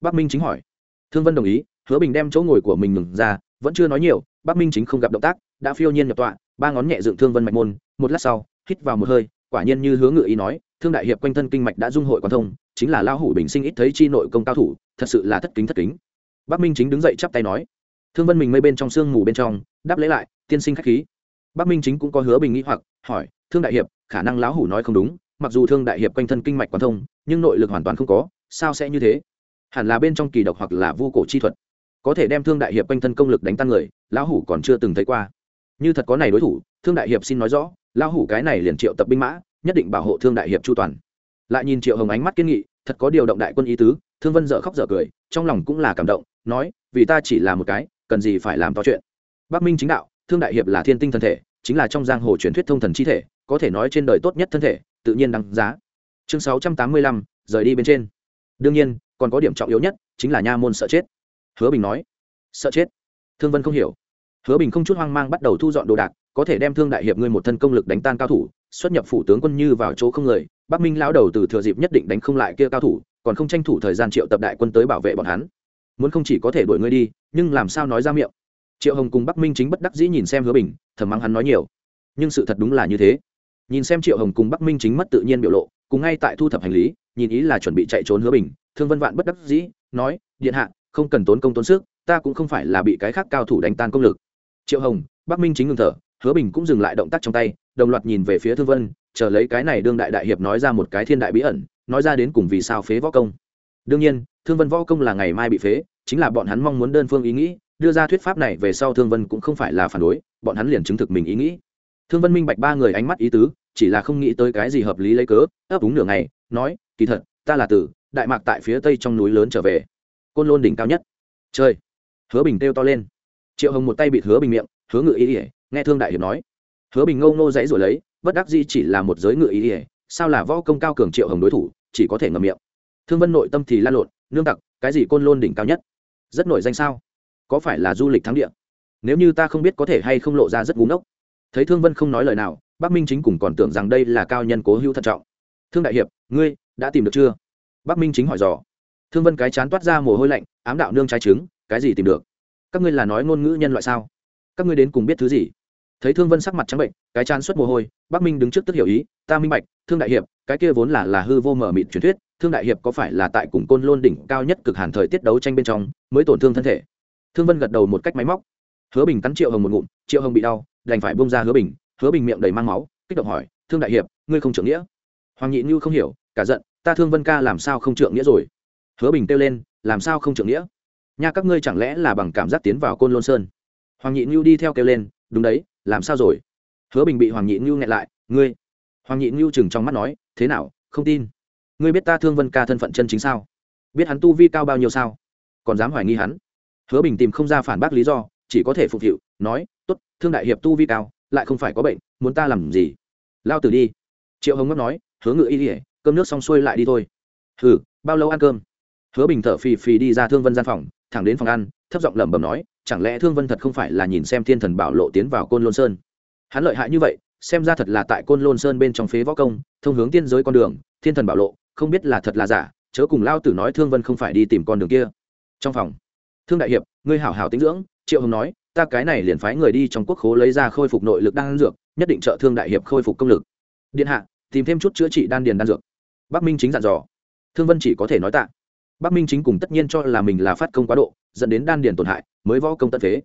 Bắc minh chính hỏi. Thương vân đồng ý, hứa bình đem chỗ ngồi của mình ngừng ra, vẫn chưa nói nhiều, bắc minh chính không gặp động tác, đã phiêu nhiên nhập tọa, ba ngón nhẹ dựng thương vân mạch môn, một lát sau, hít vào một hơi, quả nhiên như hướng ngự ý nói, thương đại hiệp quanh thân kinh mạch đã dung hội quan thông, chính là lão hủ bình sinh ít thấy chi nội công cao thủ, thật sự là thất kính thất kính bắc minh chính đứng dậy chắp tay nói. Thương vân mình mây bên trong sương mù bên trong, đáp lễ lại, tiên sinh khách khí. Bắc minh chính cũng có hứa bình nghĩ hoặc, hỏi, thương đại hiệp, khả năng lão hủ nói không đúng, mặc dù thương đại hiệp quanh thân kinh mạch quan thông, nhưng nội lực hoàn toàn không có, sao sẽ như thế? Hẳn là bên trong kỳ độc hoặc là vu cổ chi thuật. Có thể đem thương đại hiệp quanh thân công lực đánh tan người, lão hủ còn chưa từng thấy qua. Như thật có này đối thủ, thương đại hiệp xin nói rõ, lão hủ cái này liền triệu tập binh mã, nhất định bảo hộ thương đại hiệp chu toàn. Lại nhìn triệu hồng ánh mắt kiên nghị, thật có điều động đại quân ý tứ, thương vân dợ khóc dợ cười, trong lòng cũng là cảm động nói, vì ta chỉ là một cái, cần gì phải làm to chuyện. Bắc minh chính đạo, thương đại hiệp là thiên tinh thân thể, chính là trong giang hồ truyền thuyết thông thần chi thể, có thể nói trên đời tốt nhất thân thể, tự nhiên đăng giá. Chương sáu trăm tám mươi lăm, rời đi bên trên. Đương nhiên, còn có điểm trọng yếu nhất, chính là nha môn sợ chết. Hứa bình nói, sợ chết? Thương vân không hiểu. Hứa bình không chút hoang mang bắt đầu thu dọn đồ đạc, có thể đem thương đại hiệp ngươi một thân công lực đánh tan cao thủ, xuất nhập phủ tướng quân như vào chỗ không người, bắc minh lão đầu từ thừa dịp nhất định đánh không lại kia cao thủ, còn không tranh thủ thời gian triệu tập đại quân tới bảo vệ bọn hắn muốn không chỉ có thể đuổi ngươi đi, nhưng làm sao nói ra miệng? Triệu hồng cùng bắc minh chính bất đắc dĩ nhìn xem hứa bình, thầm mắng hắn nói nhiều. Nhưng sự thật đúng là như thế. Nhìn xem triệu hồng cùng bắc minh chính mất tự nhiên biểu lộ, cùng ngay tại thu thập hành lý, nhìn ý là chuẩn bị chạy trốn hứa bình, thương vân vạn bất đắc dĩ, nói, điện hạ, không cần tốn công tốn sức, ta cũng không phải là bị cái khác cao thủ đánh tan công lực. Triệu hồng, bắc minh chính ngừng thở, hứa bình cũng dừng lại động tác trong tay, đồng loạt nhìn về phía thương vân, chờ lấy cái này đương đại đại hiệp nói ra một cái thiên đại bí ẩn, nói ra đến cùng vì sao phế võ công. Đương nhiên thương vân võ công là ngày mai bị phế, chính là bọn hắn mong muốn đơn phương ý nghĩ, đưa ra thuyết pháp này về sau thương vân cũng không phải là phản đối, bọn hắn liền chứng thực mình ý nghĩ. Thương vân minh bạch ba người ánh mắt ý tứ, chỉ là không nghĩ tới cái gì hợp lý lấy cớ, ấp úng nửa ngày, nói, kỳ thật, ta là tử, đại mạc tại phía tây trong núi lớn trở về, côn lôn đỉnh cao nhất. Chơi hứa bình kêu to lên. Triệu hồng một tay bị hứa bình miệng hứa ngự ý ỉa nghe thương đại hiệp nói. Hứa bình ngâu nô dãy rồi lấy, bất đắc di chỉ là một giới ngự ý ỉa sao là võ công cao cường triệu hồng đối thủ, chỉ có thể ngậm miệng? Thương vân nội tâm thì lan lộn nương tặc, cái gì côn lôn đỉnh cao nhất? Rất nổi danh sao? Có phải là du lịch thắng địa? Nếu như ta không biết có thể hay không lộ ra rất ngúng ốc thấy thương vân không nói lời nào, bắc minh chính cùng còn tưởng rằng đây là cao nhân cố hữu thận trọng. Thương đại hiệp, ngươi đã tìm được chưa? Bắc minh chính hỏi dò. Thương vân cái chán toát ra mồ hôi lạnh, ám đạo nương trái trứng, cái gì tìm được? Các ngươi là nói ngôn ngữ nhân loại sao? Các ngươi đến cùng biết thứ gì? Thấy thương vân sắc mặt trắng bệnh, cái chán xuất mồ hôi, bắc minh đứng trước tức hiểu ý, ta minh bạch, thương đại hiệp, cái kia vốn là là hư vô mở mịt truyền thuyết thương đại hiệp có phải là tại cùng côn lôn đỉnh cao nhất cực hàn thời tiết đấu tranh bên trong mới tổn thương thân thể? Thương vân gật đầu một cách máy móc. Hứa bình cắn triệu hồng một ngụm, triệu hồng bị đau, đành phải bông ra hứa bình. Hứa bình miệng đầy mang máu, kích động hỏi, thương đại hiệp, ngươi không trưởng nghĩa? Hoàng nhị như không hiểu, cả giận, ta thương vân ca làm sao không trưởng nghĩa rồi? Hứa bình kêu lên, làm sao không trưởng nghĩa? Nha, các ngươi chẳng lẽ là bằng cảm giác tiến vào côn lôn sơn? Hoàng nhị như đi theo kêu lên, đúng đấy, làm sao rồi? Hứa bình bị hoàng nhị như nghẹn lại, ngươi? Hoàng nhị như chừng trong mắt nói, thế nào? Không tin ngươi biết ta thương vân ca thân phận chân chính sao? Biết hắn tu vi cao bao nhiêu sao? Còn dám hoài nghi hắn? Hứa bình tìm không ra phản bác lý do, chỉ có thể phục vụ nói t ố t thương đại hiệp tu vi cao, lại không phải có bệnh, muốn ta làm gì? Lao tử đi. Triệu hồng ngốc nói, hứa ngự y ỉa cơm nước xong xuôi lại đi thôi. Hừ, bao lâu ăn cơm? Hứa bình thở phì phì đi ra thương vân gian phòng, thẳng đến phòng ăn, thấp giọng lẩm bẩm nói, chẳng lẽ thương vân thật không phải là nhìn xem thiên thần bảo lộ tiến vào côn lôn sơn? Hắn lợi hại như vậy, xem ra thật là tại côn lôn sơn bên trong phế võ công, thông hướng tiên giới con đường, thiên thần bảo lộ không biết là thật là giả, chớ cùng lao tử nói thương vân không phải đi tìm con đường kia. Trong phòng, thương đại hiệp, ngươi hảo hảo tính dưỡng, triệu hồng nói, ta cái này liền phái người đi trong quốc khố lấy ra khôi phục nội lực đan dược, nhất định trợ thương đại hiệp khôi phục công lực. Điện hạ, tìm thêm chút chữa trị đan điền đan dược. Bắc minh chính dặn dò. Thương vân chỉ có thể nói tạ. Bắc minh chính cùng tất nhiên cho là mình là phát công quá độ, dẫn đến đan điền tổn hại, mới võ công tận phế.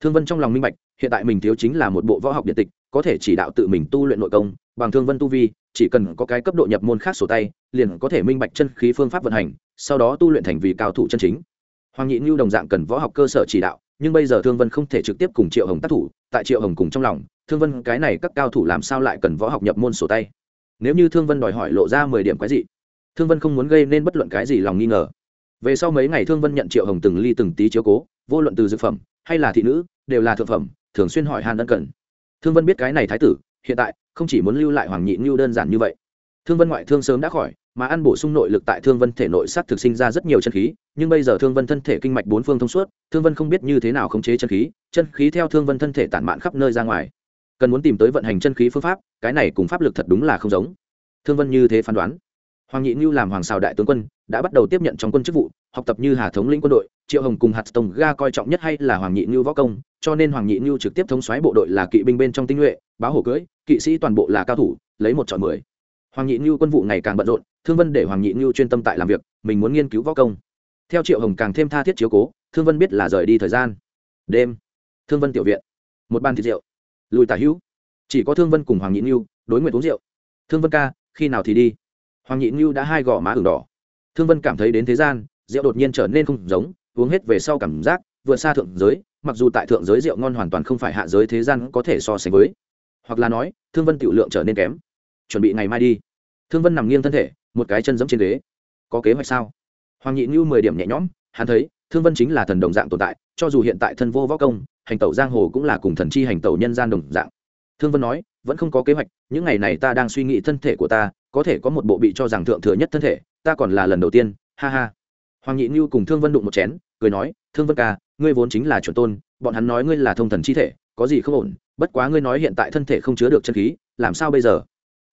Thương vân trong lòng minh bạch, hiện tại mình thiếu chính là một bộ võ học điện tịch, có thể chỉ đạo tự mình tu luyện nội công bằng thương vân tu vi, chỉ cần có cái cấp độ nhập môn khác sổ tay, liền có thể minh bạch chân khí phương pháp vận hành, sau đó tu luyện thành vì cao thủ chân chính. Hoàng nhị như đồng dạng cần võ học cơ sở chỉ đạo, nhưng bây giờ thương vân không thể trực tiếp cùng triệu hồng tác thủ, tại triệu hồng cùng trong lòng, thương vân cái này các cao thủ làm sao lại cần võ học nhập môn sổ tay? Nếu như thương vân đòi hỏi lộ ra mười điểm cái gì thương vân không muốn gây nên bất luận cái gì lòng nghi ngờ. Về sau mấy ngày thương vân nhận triệu hồng từng ly từng tí chiếu cố, vô luận từ dược phẩm hay là thị nữ, đều là thượng phẩm, thường xuyên hỏi hàn ân cần. Thương vân biết cái này thái tử hiện tại, không chỉ muốn lưu lại hoàng nhị ngưu đơn giản như vậy. Thương vân ngoại thương sớm đã khỏi, mà ăn bổ sung nội lực tại thương vân thể nội s thực sinh ra rất nhiều chân khí, nhưng bây giờ thương vân thân thể kinh mạch bốn phương thông suốt, thương vân không biết như thế nào khống chế chân khí chân khí theo thương vân thân thể tản mạn khắp nơi ra ngoài. Cần muốn tìm tới vận hành chân khí phương pháp, cái này cùng pháp lực thật đúng là không giống. Thương vân như thế phán đoán hoàng nhị như làm hoàng xào đại tướng quân, đã bắt đầu tiếp nhận trong quân chức vụ, học tập như hà thống lĩnh quân đội, triệu hồng cùng hạt tông ga coi trọng nhất hay là hoàng nhị như võ công, cho nên hoàng nhị như trực tiếp thống xoáy bộ đội là kỵ binh bên trong tinh nhuệ báo hổ cưỡi, kỵ sĩ toàn bộ là cao thủ, lấy một chọn mười. Hoàng nhị như quân vụ ngày càng bận rộn, thương vân để hoàng nhị như chuyên tâm tại làm việc, mình muốn nghiên cứu võ công. Theo triệu hồng càng thêm tha thiết chiếu cố, thương vân biết là rời đi thời gian. Đêm, thương vân tiểu viện, một bàn thịt rượu, lùi tả hữu. Chỉ có thương vân cùng hoàng nhị như đối nguyện uống rượu. Thương vân ca, khi nào thì đi? Hoàng nhị ngưu đã hai gò má ửng đỏ. Thương vân cảm thấy đến thế gian, rượu đột nhiên trở nên không giống, uống hết về sau cảm giác, vượt xa thượng giới, mặc dù tại thượng giới rượu ngon hoàn toàn không phải hạ giới thế gian có thể so sánh với. Hoặc là nói, thương vân tiểu lượng trở nên kém. Chuẩn bị ngày mai đi. Thương vân nằm nghiêng thân thể, một cái chân giẫm trên ghế. Có kế hoạch sao? Hoàng nhị như mười điểm nhẹ nhõm, hắn thấy, thương vân chính là thần đồng dạng tồn tại, cho dù hiện tại thân vô võ công, hành tẩu giang hồ cũng là cùng thần chi hành tẩu nhân gian đồng dạng. Thương vân nói, vẫn không có kế hoạch, những ngày này ta đang suy nghĩ thân thể của ta có thể có một bộ bị cho rằng thượng thừa nhất thân thể, ta còn là lần đầu tiên, ha ha. Hoàng nhị như cùng thương vân đụng một chén, cười nói, thương vân ca, ngươi vốn chính là chuẩn tôn, bọn hắn nói ngươi là thông thần chi thể, có gì không ổn, bất quá ngươi nói hiện tại thân thể không chứa được chân khí, làm sao bây giờ?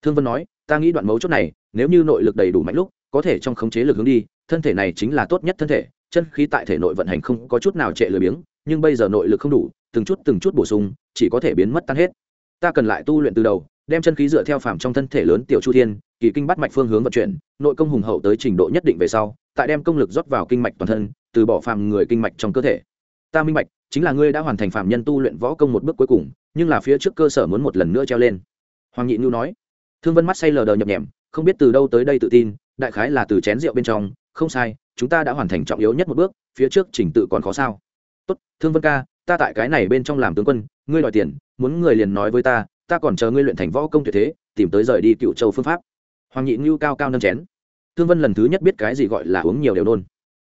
Thương vân nói, ta nghĩ đoạn mấu chốt này, nếu như nội lực đầy đủ mạnh lúc, có thể trong khống chế lực hướng đi, thân thể này chính là tốt nhất thân thể, chân khí tại thể nội vận hành không có chút nào trệ lười biếng, nhưng bây giờ nội lực không đủ, từng chút từng chút bổ sung, chỉ có thể biến mất tan hết. Ta cần lại tu luyện từ đầu đem chân khí dựa theo phàm trong thân thể lớn tiểu chu thiên, kỳ kinh bắt mạch phương hướng vận chuyển, nội công hùng hậu tới trình độ nhất định về sau, tại đem công lực rót vào kinh mạch toàn thân, từ bỏ phàm người kinh mạch trong cơ thể. Ta minh mạch chính là ngươi đã hoàn thành phàm nhân tu luyện võ công một bước cuối cùng, nhưng là phía trước cơ sở muốn một lần nữa treo lên. Hoàng nhị nhu nói. Thương vân mắt say lờ đờ nhập nhèm, không biết từ đâu tới đây tự tin, đại khái là từ chén rượu bên trong. Không sai, chúng ta đã hoàn thành trọng yếu nhất một bước, phía trước trình tự còn khó sao. Tốt, thương vân ca, ta tại cái này bên trong làm tướng quân, ngươi đòi tiền, muốn người liền nói với ta ta còn chờ ngươi luyện thành võ công tuyệt thế, tìm tới rời đi cựu châu phương pháp. Hoàng nhị ngưu cao cao nâng chén. Thương vân lần thứ nhất biết cái gì gọi là uống nhiều đều nôn.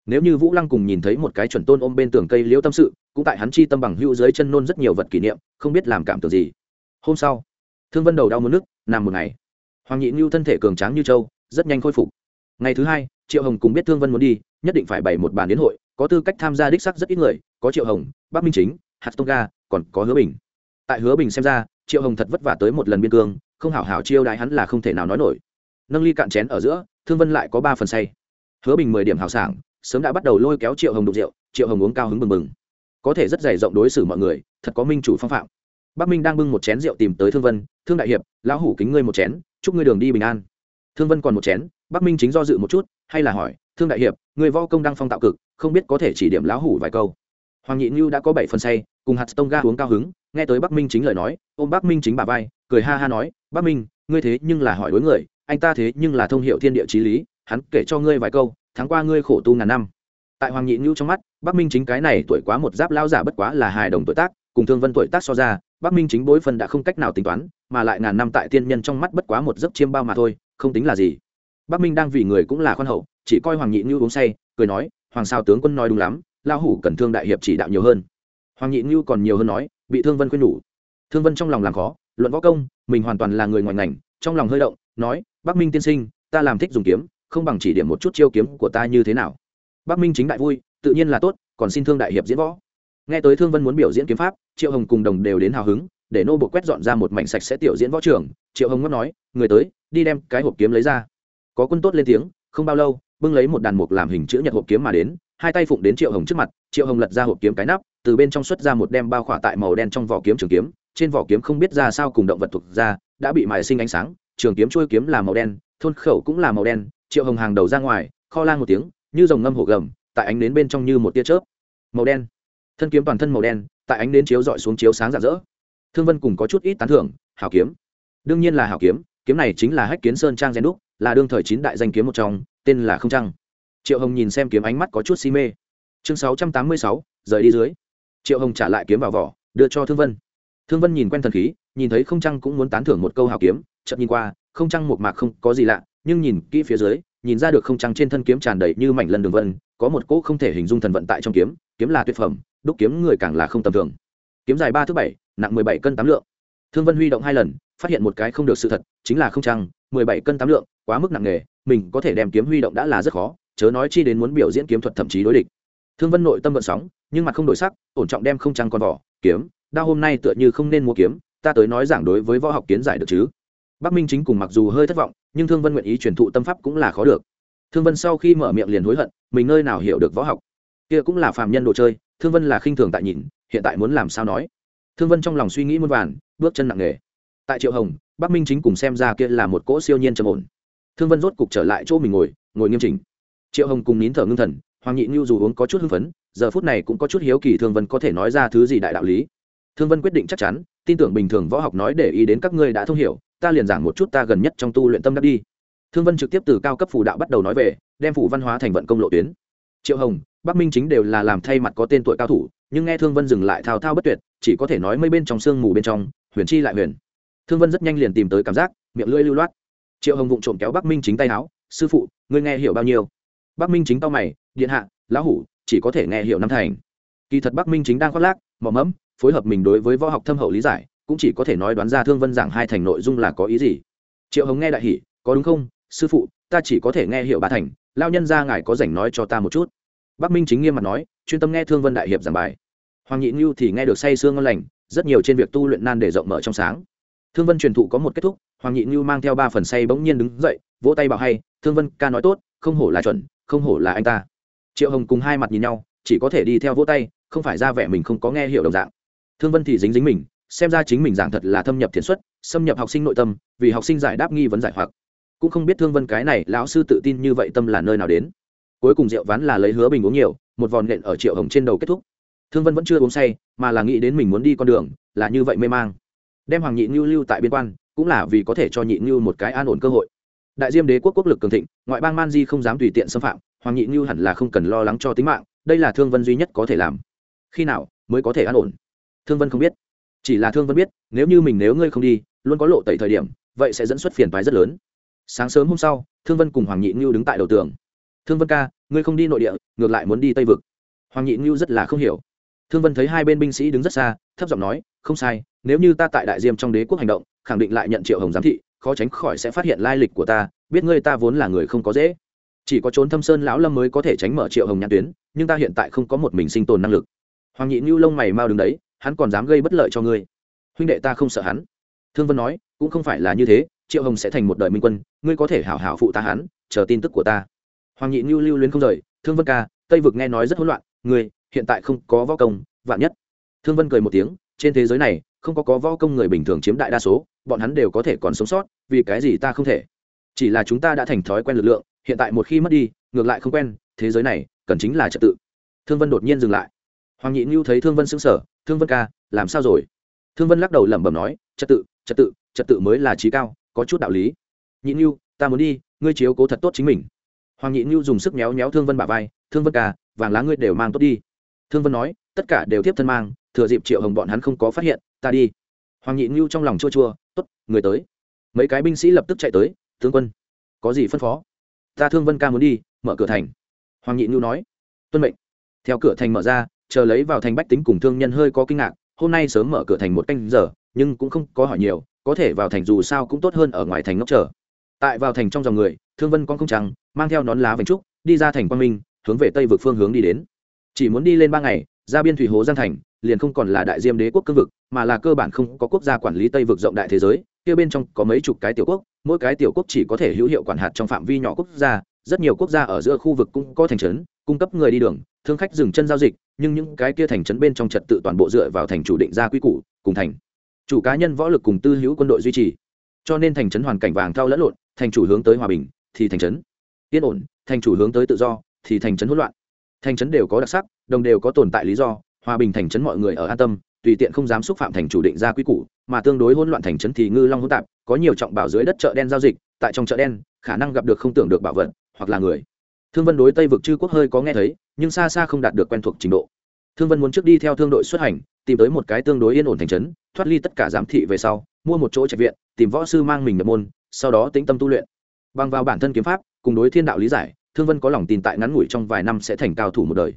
Nếu như vũ lăng cùng nhìn thấy một cái chuẩn tôn ôm bên tường cây liễu tâm sự, cũng tại hắn chi tâm bằng hữu dưới chân nôn rất nhiều vật kỷ niệm, không biết làm cảm tưởng gì. Hôm sau, thương vân đầu đau muốn nước nằm một ngày. Hoàng nhị ngưu thân thể cường tráng như châu, rất nhanh khôi phục. Ngày thứ hai, triệu hồng cùng biết thương vân muốn đi, nhất định phải bày một bàn đến hội, có tư cách tham gia đích sắc rất ít người, có triệu hồng, bắc minh chính, hạt tông ga, còn có hứa bình. Tại hứa bình xem ra triệu hồng thật vất vả tới một lần biên cương, không hảo hảo chiêu đại hắn là không thể nào nói nổi. Nâng ly cạn chén ở giữa, thương vân lại có ba phần say. Hứa bình mười điểm hào sảng, sớm đã bắt đầu lôi kéo triệu hồng đục rượu, triệu hồng uống cao hứng mừng mừng có thể rất dày rộng đối xử mọi người, thật có minh chủ phong phạm. Bắc minh đang bưng một chén rượu tìm tới thương vân, thương đại hiệp, lão hủ kính ngươi một chén, chúc ngươi đường đi bình an. Thương vân còn một chén, bắc minh chính do dự một chút, hay là hỏi, thương đại hiệp, người võ công đang phong tạo cực, không biết có thể chỉ điểm lão hủ vài câu? Hoàng nhị như đã có bảy phần say, cùng hạt tông ga uống cao hứng nghe tới bắc minh chính lời nói, ôm bắc minh chính bà vai, cười ha ha nói, bắc minh, ngươi thế nhưng là hỏi đối người, anh ta thế nhưng là thông hiệu thiên địa trí lý, hắn kể cho ngươi vài câu tháng qua ngươi khổ tu ngàn năm. Tại hoàng nhị ngưu trong mắt, bắc minh chính cái này tuổi quá một giáp lao giả bất quá là hài đồng tuổi tác, cùng thương vân tuổi tác so ra, bắc minh chính bối phân đã không cách nào tính toán, mà lại ngàn năm tại tiên nhân trong mắt bất quá một giấc chiêm bao mà thôi, không tính là gì. Bắc minh đang vì người cũng là khoan hậu, chỉ coi hoàng nhị ngưu uống say, cười nói, hoàng sao tướng quân nói đúng lắm lao hủ cần thương đại hiệp chỉ đạo nhiều hơn. Hoàng nhị ngưu còn nhiều hơn nói bị thương vân khuyên nhủ. Thương vân trong lòng làm khó, luận võ công, mình hoàn toàn là người ngoài ngành, trong lòng hơi động, nói, bắc minh tiên sinh, ta làm thích dùng kiếm, không bằng chỉ điểm một chút chiêu kiếm của ta như thế nào. Bắc minh chính đại vui, tự nhiên là tốt, còn xin thương đại hiệp diễn võ. Nghe tới thương vân muốn biểu diễn kiếm pháp, triệu hồng cùng đồng đều đến hào hứng, để nô bộ quét dọn ra một mảnh sạch sẽ tiểu diễn võ trường, triệu hồng ngất nói, người tới, đi đem cái hộp kiếm lấy ra. Có quân tốt lên tiếng, không bao lâu, bưng lấy một đàn mục làm hình chữ nhật hộp kiếm mà đến, hai tay phụng đến triệu hồng trước mặt, triệu hồng lật ra hộp kiếm cái nắp từ bên trong xuất ra một đem bao khỏa tại màu đen trong vỏ kiếm trường kiếm, trên vỏ kiếm không biết ra sao cùng động vật thuộc ra, đã bị mài sinh ánh sáng, trường kiếm trôi kiếm là màu đen, thôn khẩu cũng là màu đen, triệu hồng hàng đầu ra ngoài, kho lang một tiếng, như dòng ngâm hổ gầm, tại ánh đến bên trong như một tia chớp. Màu đen. Thân kiếm toàn thân màu đen, tại ánh đến chiếu dọi xuống chiếu sáng rạng rỡ. Thương vân cùng có chút ít tán thưởng, hảo kiếm. Đương nhiên là hảo kiếm kiếm này chính là hách kiến sơn trang gen đúc, là đương thời chín đại danh kiếm một trong, tên là không trăng. Triệu hồng nhìn xem kiếm ánh mắt có chút si mê. Chương sáu trăm tám mươi sáu, rời đi dưới triệu hồng trả lại kiếm vào vỏ, đưa cho thương vân. Thương vân nhìn quen thần khí, nhìn thấy không trăng cũng muốn tán thưởng một câu hào kiếm chậm nhìn qua, không trăng một mạc không có gì lạ, nhưng nhìn kỹ phía dưới, nhìn ra được không trăng trên thân kiếm tràn đầy như mảnh lân đường vân, có một cỗ không thể hình dung thần vận tại trong kiếm kiếm là tuyệt phẩm, đúc kiếm người càng là không tầm thường. Kiếm dài ba thứ bảy, nặng mười bảy cân tám lượng. Thương vân huy động hai lần, phát hiện một cái không được sự thật, chính là không trăng, mười bảy cân tám lượng, quá mức nặng nề, mình có thể đem kiếm huy động đã là rất khó, chớ nói chi đến muốn biểu diễn kiếm thuật thậm chí đối địch thương vân nội tâm vận sóng, nhưng mặt không đổi sắc, ổn trọng đem không trăng con vỏ, kiếm, đao hôm nay tựa như không nên mua kiếm, ta tới nói giảng đối với võ học kiến giải được chứ? Bắc minh chính cùng mặc dù hơi thất vọng, nhưng thương vân nguyện ý truyền thụ tâm pháp cũng là khó được. Thương vân sau khi mở miệng liền hối hận, mình nơi nào hiểu được võ học? Kia cũng là phàm nhân đồ chơi, thương vân là khinh thường tại nhìn, hiện tại muốn làm sao nói? Thương vân trong lòng suy nghĩ muôn vàn, bước chân nặng nề. Tại triệu hồng, bắc minh chính cùng xem ra kia là một cỗ siêu nhiên trầm ổn. Thương vân rốt cục trở lại chỗ mình ngồi ngồi nghiêm chỉnh. Triệu hồng cùng nín thở ngưng thần hoàng nhị như dù uống có chút hưng phấn, giờ phút này cũng có chút hiếu kỳ thương vân có thể nói ra thứ gì đại đạo lý. Thương vân quyết định chắc chắn, tin tưởng bình thường võ học nói để ý đến các ngươi đã thông hiểu, ta liền giảng một chút ta gần nhất trong tu luyện tâm đắc đi. Thương vân trực tiếp từ cao cấp phù đạo bắt đầu nói về, đem phủ văn hóa thành vận công lộ tuyến. Triệu hồng, bắc minh chính đều là làm thay mặt có tên tuổi cao thủ, nhưng nghe thương vân dừng lại thao thao bất tuyệt, chỉ có thể nói mấy bên trong sương mù bên trong, huyền chi lại huyền. Thương vân rất nhanh liền tìm tới cảm giác, miệng lưỡi lưu loát. Triệu hồng vụng trộm kéo bắc minh chính tay áo, sư phụ, ngươi nghe hiểu bao nhiêu? Bắc minh chính tao mày, điện hạ, lão hủ, chỉ có thể nghe hiểu năm thành. Kỳ thật bắc minh chính đang khoác lác, mò mẫm, phối hợp mình đối với võ học thâm hậu lý giải, cũng chỉ có thể nói đoán ra thương vân giảng hai thành nội dung là có ý gì. Triệu hồng nghe đại hỉ, có đúng không? Sư phụ, ta chỉ có thể nghe hiểu ba thành lao nhân ra ngài có rảnh nói cho ta một chút. Bắc minh chính nghiêm mặt nói, chuyên tâm nghe thương vân đại hiệp giảng bài. Hoàng nhị ngưu thì nghe được say sương ngon lành, rất nhiều trên việc tu luyện nan để rộng mở trong sáng. Thương vân truyền thụ có một kết thúc, hoàng nhị ngưu mang theo ba phần say bỗng nhiên đứng dậy, vỗ tay bảo hay, thương vân, ca nói tốt, không hổ là chuẩn không hổ là anh ta. Triệu hồng cùng hai mặt nhìn nhau, chỉ có thể đi theo vỗ tay, không phải ra vẻ mình không có nghe hiểu đồng dạng. Thương vân thì dính dính mình, xem ra chính mình giảng thật là thâm nhập thiền xuất, xâm nhập học sinh nội tâm, vì học sinh giải đáp nghi vấn giải hoặc. Cũng không biết thương vân cái này lão sư tự tin như vậy tâm là nơi nào đến. Cuối cùng rượu ván là lấy hứa bình uống nhiều, một vòn nện ở triệu hồng trên đầu kết thúc. Thương vân vẫn chưa uống say, mà là nghĩ đến mình muốn đi con đường, là như vậy mê mang. Đem hoàng nhị ngưu lưu tại biên quan, cũng là vì có thể cho nhị ngưu một cái an ổn cơ hội đại diêm đế quốc quốc lực cường thịnh, ngoại bang man di không dám tùy tiện xâm phạm, hoàng nhị như hẳn là không cần lo lắng cho tính mạng, đây là thương vân duy nhất có thể làm. Khi nào mới có thể an ổn? Thương vân không biết. Chỉ là thương vân biết, nếu như mình nếu ngươi không đi, luôn có lộ tẩy thời điểm, vậy sẽ dẫn xuất phiền toái rất lớn. Sáng sớm hôm sau, thương vân cùng hoàng nhị như đứng tại đầu tường. Thương vân ca, ngươi không đi nội địa, ngược lại muốn đi tây vực. Hoàng nhị như rất là không hiểu. Thương vân thấy hai bên binh sĩ đứng rất xa, thấp giọng nói, không sai, nếu như ta tại đại diêm trong đế quốc hành động, khẳng định lại nhận triệu hồng giám thị khó tránh khỏi sẽ phát hiện lai lịch của ta, biết ngươi ta vốn là người không có dễ. Chỉ có trốn thâm sơn lão lâm mới có thể tránh mở triệu hồng nhãn tuyến, nhưng ta hiện tại không có một mình sinh tồn năng lực. Hoàng nhị nhu lông mày mau đứng đấy, hắn còn dám gây bất lợi cho ngươi. Huynh đệ ta không sợ hắn. Thương vân nói, cũng không phải là như thế, triệu hồng sẽ thành một đời minh quân, ngươi có thể hảo hảo phụ ta hắn, chờ tin tức của ta. Hoàng nhị nhu lưu luyến không rời, thương vân ca, tây vực nghe nói rất hỗn loạn, ngươi hiện tại không có võ công, vạn nhất. Thương vân cười một tiếng trên thế giới này, không có có võ công người bình thường chiếm đại đa số, bọn hắn đều có thể còn sống sót, vì cái gì ta không thể? Chỉ là chúng ta đã thành thói quen lực lượng, hiện tại một khi mất đi, ngược lại không quen, thế giới này cần chính là trật tự. Thương vân đột nhiên dừng lại. Hoàng nhị ngưu thấy thương vân xứng sở thương vân ca, làm sao rồi? Thương vân lắc đầu lẩm bẩm nói, trật tự trật tự trật tự mới là trí cao, có chút đạo lý. Nhị ngưu ta muốn đi, ngươi chiếu cố thật tốt chính mình. Hoàng nhị ngưu dùng sức méo méo thương vân bả vai, thương vân ca, vàng lá ngươi đều mang tốt đi. Thương vân nói, tất cả đều tiếp thân mang thừa dịp triệu hồng bọn hắn không có phát hiện, ta đi. Hoàng nhị ngưu trong lòng chua chua t ố t người tới. Mấy cái binh sĩ lập tức chạy tới, tướng quân, có gì phân phó? Ta thương vân ca muốn đi, mở cửa thành. Hoàng nhị ngưu nói, tuân mệnh. Theo cửa thành mở ra, chờ lấy vào thành bách tính cùng thương nhân hơi có kinh ngạc, hôm nay sớm mở cửa thành một canh giờ, nhưng cũng không có hỏi nhiều, có thể vào thành dù sao cũng tốt hơn ở ngoài thành ngốc chờ. Tại vào thành trong dòng người, thương vân con không trăng mang theo nón lá vành trúc, đi ra thành quang minh, hướng về tây vực phương hướng đi đến. Chỉ muốn đi lên ba ngày ra biên thủy hố giang thành, liền không còn là đại diêm đế quốc cương vực, mà là cơ bản không có quốc gia quản lý tây vực rộng đại thế giới. Kia bên trong có mấy chục cái tiểu quốc, mỗi cái tiểu quốc chỉ có thể hữu hiệu quản hạt trong phạm vi nhỏ quốc gia. Rất nhiều quốc gia ở giữa khu vực cũng có thành trấn, cung cấp người đi đường, thương khách dừng chân giao dịch, nhưng những cái kia thành trấn bên trong trật tự toàn bộ dựa vào thành chủ định ra quy củ, cùng thành chủ cá nhân võ lực cùng tư hữu quân đội duy trì. Cho nên thành trấn hoàn cảnh vàng thao lẫn lộn, thành chủ hướng tới hòa bình thì thành trấn yên ổn, thành chủ hướng tới tự do thì thành trấn hỗn loạn thành trấn đều có đặc sắc, đồng đều có tồn tại lý do, hòa bình thành trấn mọi người ở an tâm, tùy tiện không dám xúc phạm thành chủ định ra quy củ, mà tương đối hỗn loạn thành trấn thì ngư long hỗn tạp, có nhiều trọng bảo dưới đất chợ đen giao dịch, tại trong chợ đen, khả năng gặp được không tưởng được bảo vật, hoặc là người. Thương vân đối tây vực chư quốc hơi có nghe thấy, nhưng xa xa không đạt được quen thuộc trình độ. Thương vân muốn trước đi theo thương đội xuất hành, tìm tới một cái tương đối yên ổn thành trấn, thoát ly tất cả giám thị về sau, mua một chỗ trạch viện, tìm võ sư mang mình nhập môn, sau đó tĩnh tâm tu luyện. Bằng vào bản thân kiếm pháp, cùng đối thiên đạo lý giải thương vân có lòng tin tại ngắn ngủi trong vài năm sẽ thành cao thủ một đời.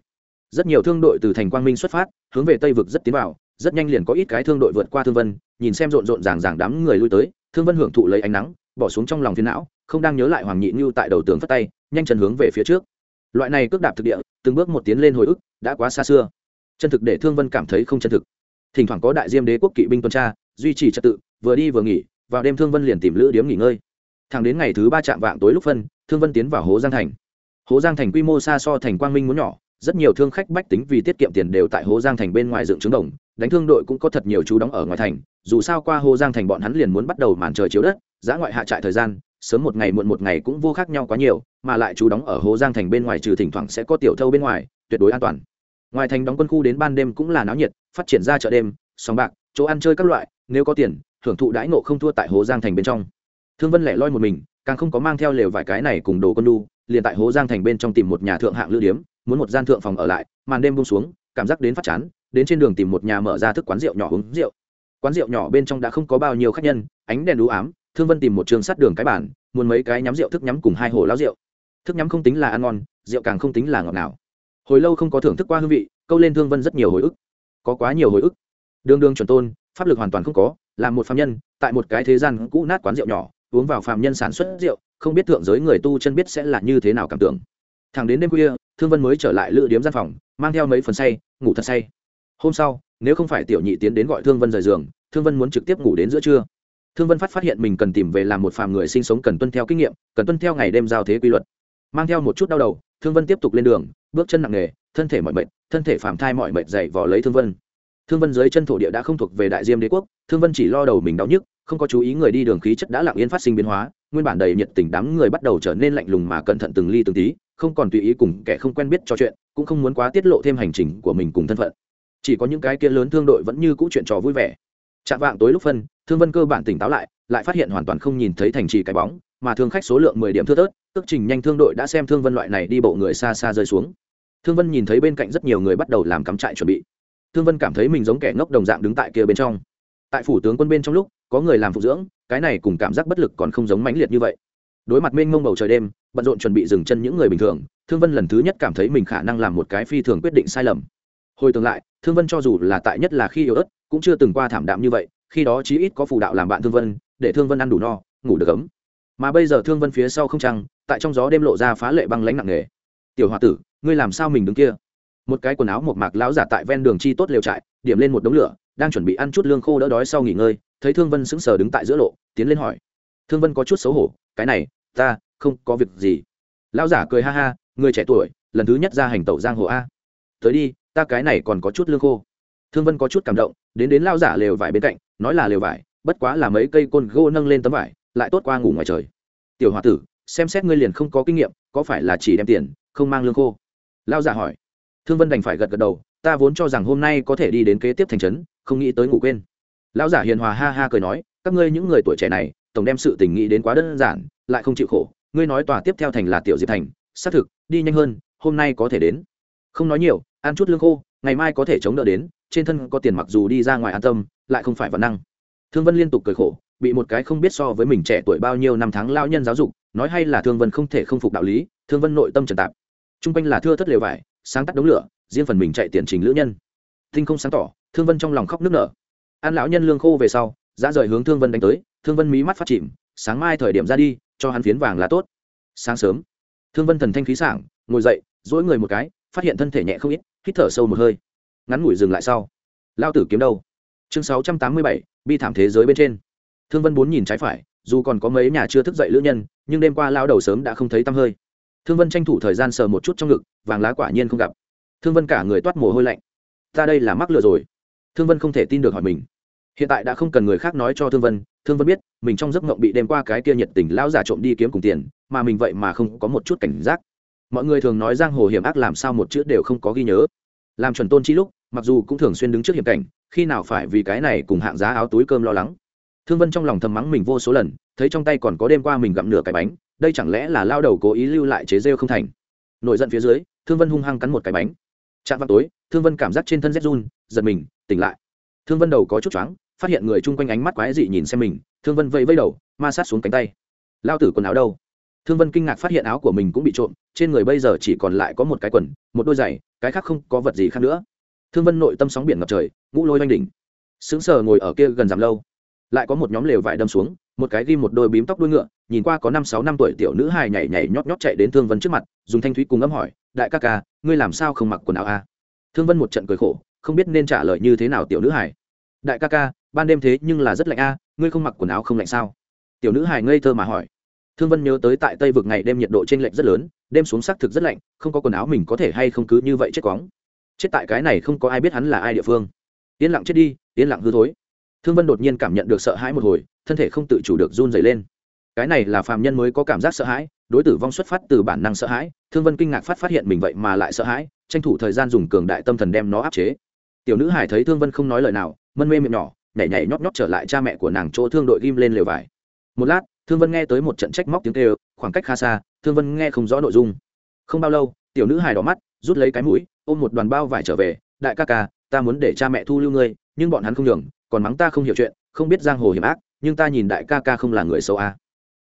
Rất nhiều thương đội từ thành quang minh xuất phát, hướng về tây vực rất tiến vào, rất nhanh liền có ít cái thương đội vượt qua thương vân, nhìn xem rộn rộn ràng ràng đám người lui tới, thương vân hưởng thụ lấy ánh nắng, bỏ xuống trong lòng phiền não, không đang nhớ lại hoàng nhị như tại đầu tường phất tay, nhanh chân hướng về phía trước. Loại này cước đạp thực địa, từng bước một tiến lên hồi ức, đã quá xa xưa. Chân thực để thương vân cảm thấy không chân thực. Thỉnh thoảng có đại diêm đế quốc kỵ binh tuần tra, duy trì trật tự, vừa đi vừa nghỉ, vào đêm thương vân liền tìm lữ điếm nghỉ ngơi. Thẳng đến ngày thứ ba chạm vạng tối lúc phân, thương vân tiến vào hố giang thành hố giang thành quy mô xa so thành quang minh muốn nhỏ, rất nhiều thương khách bách tính vì tiết kiệm tiền đều tại hố giang thành bên ngoài dựng trứng đồng, đánh thương đội cũng có thật nhiều chú đóng ở ngoài thành, dù sao qua hố giang thành bọn hắn liền muốn bắt đầu màn trời chiếu đất giã ngoại hạ trại thời gian, sớm một ngày muộn một ngày cũng vô khác nhau quá nhiều, mà lại chú đóng ở hố giang thành bên ngoài trừ thỉnh thoảng sẽ có tiểu thâu bên ngoài, tuyệt đối an toàn. Ngoài thành đóng quân khu đến ban đêm cũng là náo nhiệt, phát triển ra chợ đêm, sòng bạc, chỗ ăn chơi các loại, nếu có tiền hưởng thụ đãi nộ không thua tại hố giang thành bên trong. Thương vân lẻ loi một mình, càng không có mang theo lều vài cái này cùng đồ con đu liền tại hố giang thành bên trong tìm một nhà thượng hạng lữ điếm, muốn một gian thượng phòng ở lại, màn đêm buông xuống, cảm giác đến phát chán, đến trên đường tìm một nhà mở ra thức quán rượu nhỏ uống rượu. Quán rượu nhỏ bên trong đã không có bao nhiêu khách nhân, ánh đèn đũ ám, thương vân tìm một trường sắt đường cái bản muốn mấy cái nhắm rượu thức nhắm cùng hai hồ lao rượu. Thức nhắm không tính là ăn ngon, rượu càng không tính là ngọt nào. Hồi lâu không có thưởng thức qua hương vị, câu lên thương vân rất nhiều hồi ức. Có quá nhiều hồi ức. Đường đường chuẩn tôn, pháp lực hoàn toàn không có, là một phạm nhân, tại một cái thế gian cũ nát quán rượu nhỏ, uống vào phạm nhân sản xuất rượu không biết thượng giới người tu chân biết sẽ là như thế nào cảm tưởng. Thẳng đến đêm khuya, thương vân mới trở lại lựa điếm gian phòng, mang theo mấy phần say, ngủ thật say. Hôm sau, nếu không phải tiểu nhị tiến đến gọi thương vân rời giường, thương vân muốn trực tiếp ngủ đến giữa trưa. Thương vân phát phát hiện mình cần tìm về làm một phàm người sinh sống cần tuân theo kinh nghiệm, cần tuân theo ngày đêm giao thế quy luật. Mang theo một chút đau đầu, thương vân tiếp tục lên đường, bước chân nặng nề, thân thể mọi mệt, thân thể phàm thai mọi mệt dày vò lấy thương vân. Thương vân dưới chân thổ địa đã không thuộc về đại diêm đế quốc, thương vân chỉ lo đầu mình đau nhức không có chú ý người đi đường khí chất đã lặng yên phát sinh biến hóa, nguyên bản đầy nhiệt tình đám người bắt đầu trở nên lạnh lùng mà cẩn thận từng ly từng tí, không còn tùy ý cùng kẻ không quen biết trò chuyện, cũng không muốn quá tiết lộ thêm hành trình của mình cùng thân phận. Chỉ có những cái kia lớn thương đội vẫn như cũ chuyện trò vui vẻ. Chạm vạng tối lúc phân, thương vân cơ bản tỉnh táo lại lại phát hiện hoàn toàn không nhìn thấy thành trì cái bóng, mà thương khách số lượng mười điểm thưa thớt, tức trình nhanh thương đội đã xem thương vân loại này đi bộ người xa xa rơi xuống. Thương vân nhìn thấy bên cạnh rất nhiều người bắt đầu làm cắm trại chuẩn bị. Thương vân cảm thấy mình giống kẻ ngốc đồng dạng đứng tại kia bên trong. Tại phủ tướng quân bên trong lúc có người làm phục dưỡng, cái này cùng cảm giác bất lực còn không giống mãnh liệt như vậy. Đối mặt mênh mông bầu trời đêm, bận rộn chuẩn bị dừng chân những người bình thường, thương vân lần thứ nhất cảm thấy mình khả năng làm một cái phi thường quyết định sai lầm. Hồi tương lại, thương vân cho dù là tại nhất là khi yếu ớt, cũng chưa từng qua thảm đạm như vậy, khi đó chí ít có phù đạo làm bạn thương vân, để thương vân ăn đủ no, ngủ được ấm. Mà bây giờ thương vân phía sau không trăng, tại trong gió đêm lộ ra phá lệ băng lãnh nặng nề. Tiểu h o a tử, ngươi làm sao mình đứng kia? Một cái quần áo một mạc lão giả tại ven đường chi tốt lều trại, điểm lên một đống lửa, đang chuẩn bị ăn chút lương khô đỡ đói sau nghỉ ngơi thấy thương vân sững sờ đứng tại giữa lộ, tiến lên hỏi. Thương vân có chút xấu hổ, cái này, ta không có việc gì. Lão giả cười ha ha, người trẻ tuổi, lần thứ nhất ra hành tẩu giang hồ a. Tới đi, ta cái này còn có chút lương khô. Thương vân có chút cảm động, đến đến lao giả lều vải bên cạnh, nói là lều vải, bất quá là mấy cây côn gỗ nâng lên tấm vải, lại tốt qua ngủ ngoài trời. Tiểu h o a tử, xem xét ngươi liền không có kinh nghiệm, có phải là chỉ đem tiền, không mang lương khô? Lao giả hỏi. Thương vân đành phải gật gật đầu, ta vốn cho rằng hôm nay có thể đi đến kế tiếp thành trấn, không nghĩ tới ngủ quên lão giả hiền hòa ha ha cười nói, các ngươi những người tuổi trẻ này, tổng đem sự tình nghĩ đến quá đơn giản, lại không chịu khổ. Ngươi nói tòa tiếp theo thành là tiểu diệp thành, xác thực, đi nhanh hơn, hôm nay có thể đến. Không nói nhiều, ăn chút lương khô, ngày mai có thể chống đỡ đến, trên thân có tiền mặc dù đi ra ngoài an tâm, lại không phải văn năng. Thương vân liên tục cười khổ, bị một cái không biết so với mình trẻ tuổi bao nhiêu năm tháng lao nhân giáo dục, nói hay là thương vân không thể không phục đạo lý, thương vân nội tâm trần tạp. T r u n g quanh là thưa thất lều vải, sáng tắt đống lửa, riêng phần mình chạy tiền trình lữ nhân. Tinh không sáng tỏ, thương vân trong lòng khóc nức nở ăn lão nhân lương khô về sau ra rời hướng thương vân đánh tới, thương vân mí mắt phát chìm, sáng mai thời điểm ra đi, cho hắn phiến vàng là tốt. Sáng sớm, thương vân thần thanh khí sảng, ngồi dậy dỗi người một cái, phát hiện thân thể nhẹ không ít, hít thở sâu một hơi. Ngắn ngủi dừng lại sau. Lao tử kiếm đâu? Chương sáu trăm tám mươi bảy, bi thảm thế giới bên trên. Thương vân bốn nhìn trái phải, dù còn có mấy nhà chưa thức dậy lữ nhân, nhưng đêm qua lao đầu sớm đã không thấy tăm hơi. Thương vân tranh thủ thời gian sờ một chút trong ngực, vàng lá quả nhiên không gặp. Thương vân cả người toát mồ hôi lạnh. Ta đây là mắc lừa rồi. Thương vân không thể tin được hỏi mình hiện tại đã không cần người khác nói cho thương vân thương vân biết, mình trong giấc mộng bị đêm qua cái kia nhiệt tình lao giả trộm đi kiếm cùng tiền, mà mình vậy mà không có một chút cảnh giác. Mọi người thường nói giang hồ hiểm ác làm sao một chữ đều không có ghi nhớ. Làm chuẩn tôn chi lúc, mặc dù cũng thường xuyên đứng trước hiểm cảnh, khi nào phải vì cái này cùng hạng giá áo túi cơm lo lắng. Thương vân trong lòng thầm mắng mình vô số lần, thấy trong tay còn có đêm qua mình gặm nửa cái bánh, đây chẳng lẽ là lao đầu cố ý lưu lại chế rêu không thành. Nổi giận phía dưới, thương vân hung hăng cắn một cái bánh. Chạm vào tối, thương vân cảm giác trên thân rét run, giật mình, tỉnh lại. Thương vân đầu có chút choáng phát hiện người chung quanh ánh mắt quái dị nhìn xem mình, thương vân vẫy vẫy đầu, ma sát xuống cánh tay. Lao tử quần áo đâu? Thương vân kinh ngạc phát hiện áo của mình cũng bị trộm, trên người bây giờ chỉ còn lại có một cái quần, một đôi giày, cái khác không có vật gì khác nữa. Thương vân nội tâm sóng biển ngập trời, ngũ lôi oanh đỉnh. Sững sờ ngồi ở kia gần giảm lâu, lại có một nhóm lều vải đâm xuống, một cái ghi một đôi bím tóc đuôi ngựa, nhìn qua có năm sáu năm tuổi tiểu nữ hài nhảy nhảy nhót nhót chạy đến thương vân trước mặt, dùng thanh thúy cùng ấm hỏi, đại ca ca, ngươi làm sao không mặc quần áo a? Thương vân một trận cười khổ, không biết nên trả lời như thế nào tiểu nữ hài. Đại ca ca ban đêm thế nhưng là rất lạnh a à, ngươi không mặc quần áo không lạnh sao? Tiểu nữ hài ngây thơ mà hỏi. Thương vân nhớ tới tại tây vực ngày đêm nhiệt độ t r ê n lệch rất lớn, đêm xuống xác thực rất lạnh, không có quần áo mình có thể hay không cứ như vậy chết cóng chết tại cái này không có ai biết hắn là ai địa phương. Yên lặng chết đi, yên lặng hư thối. Thương vân đột nhiên cảm nhận được sợ hãi một hồi, thân thể không tự chủ được run dày lên. Cái này là phàm nhân mới có cảm giác sợ hãi, đối tử vong xuất phát từ bản năng sợ hãi, thương vân kinh ngạc phát phát hiện mình vậy mà lại sợ hãi, tranh thủ thời gian dùng cường đại tâm thần đem nó áp chế. Tiểu nữ hải thấy thương vân không nói lời nào, mân mê miệng nhỏ nhảy nhảy nhóp nhóp trở lại cha mẹ của nàng chỗ thương đội ghim lên lều vải. Một lát, thương vân nghe tới một trận trách móc tiếng kêu, khoảng cách khá xa, thương vân nghe không rõ nội dung. Không bao lâu, tiểu nữ hài đỏ mắt, rút lấy cái mũi, ôm một đoàn bao vải trở về, đại ca ca, ta muốn để cha mẹ thu lưu ngươi, nhưng bọn hắn không nhường, còn mắng ta không hiểu chuyện, không biết giang hồ hiểm ác, nhưng ta nhìn đại ca ca không là người xấu a à.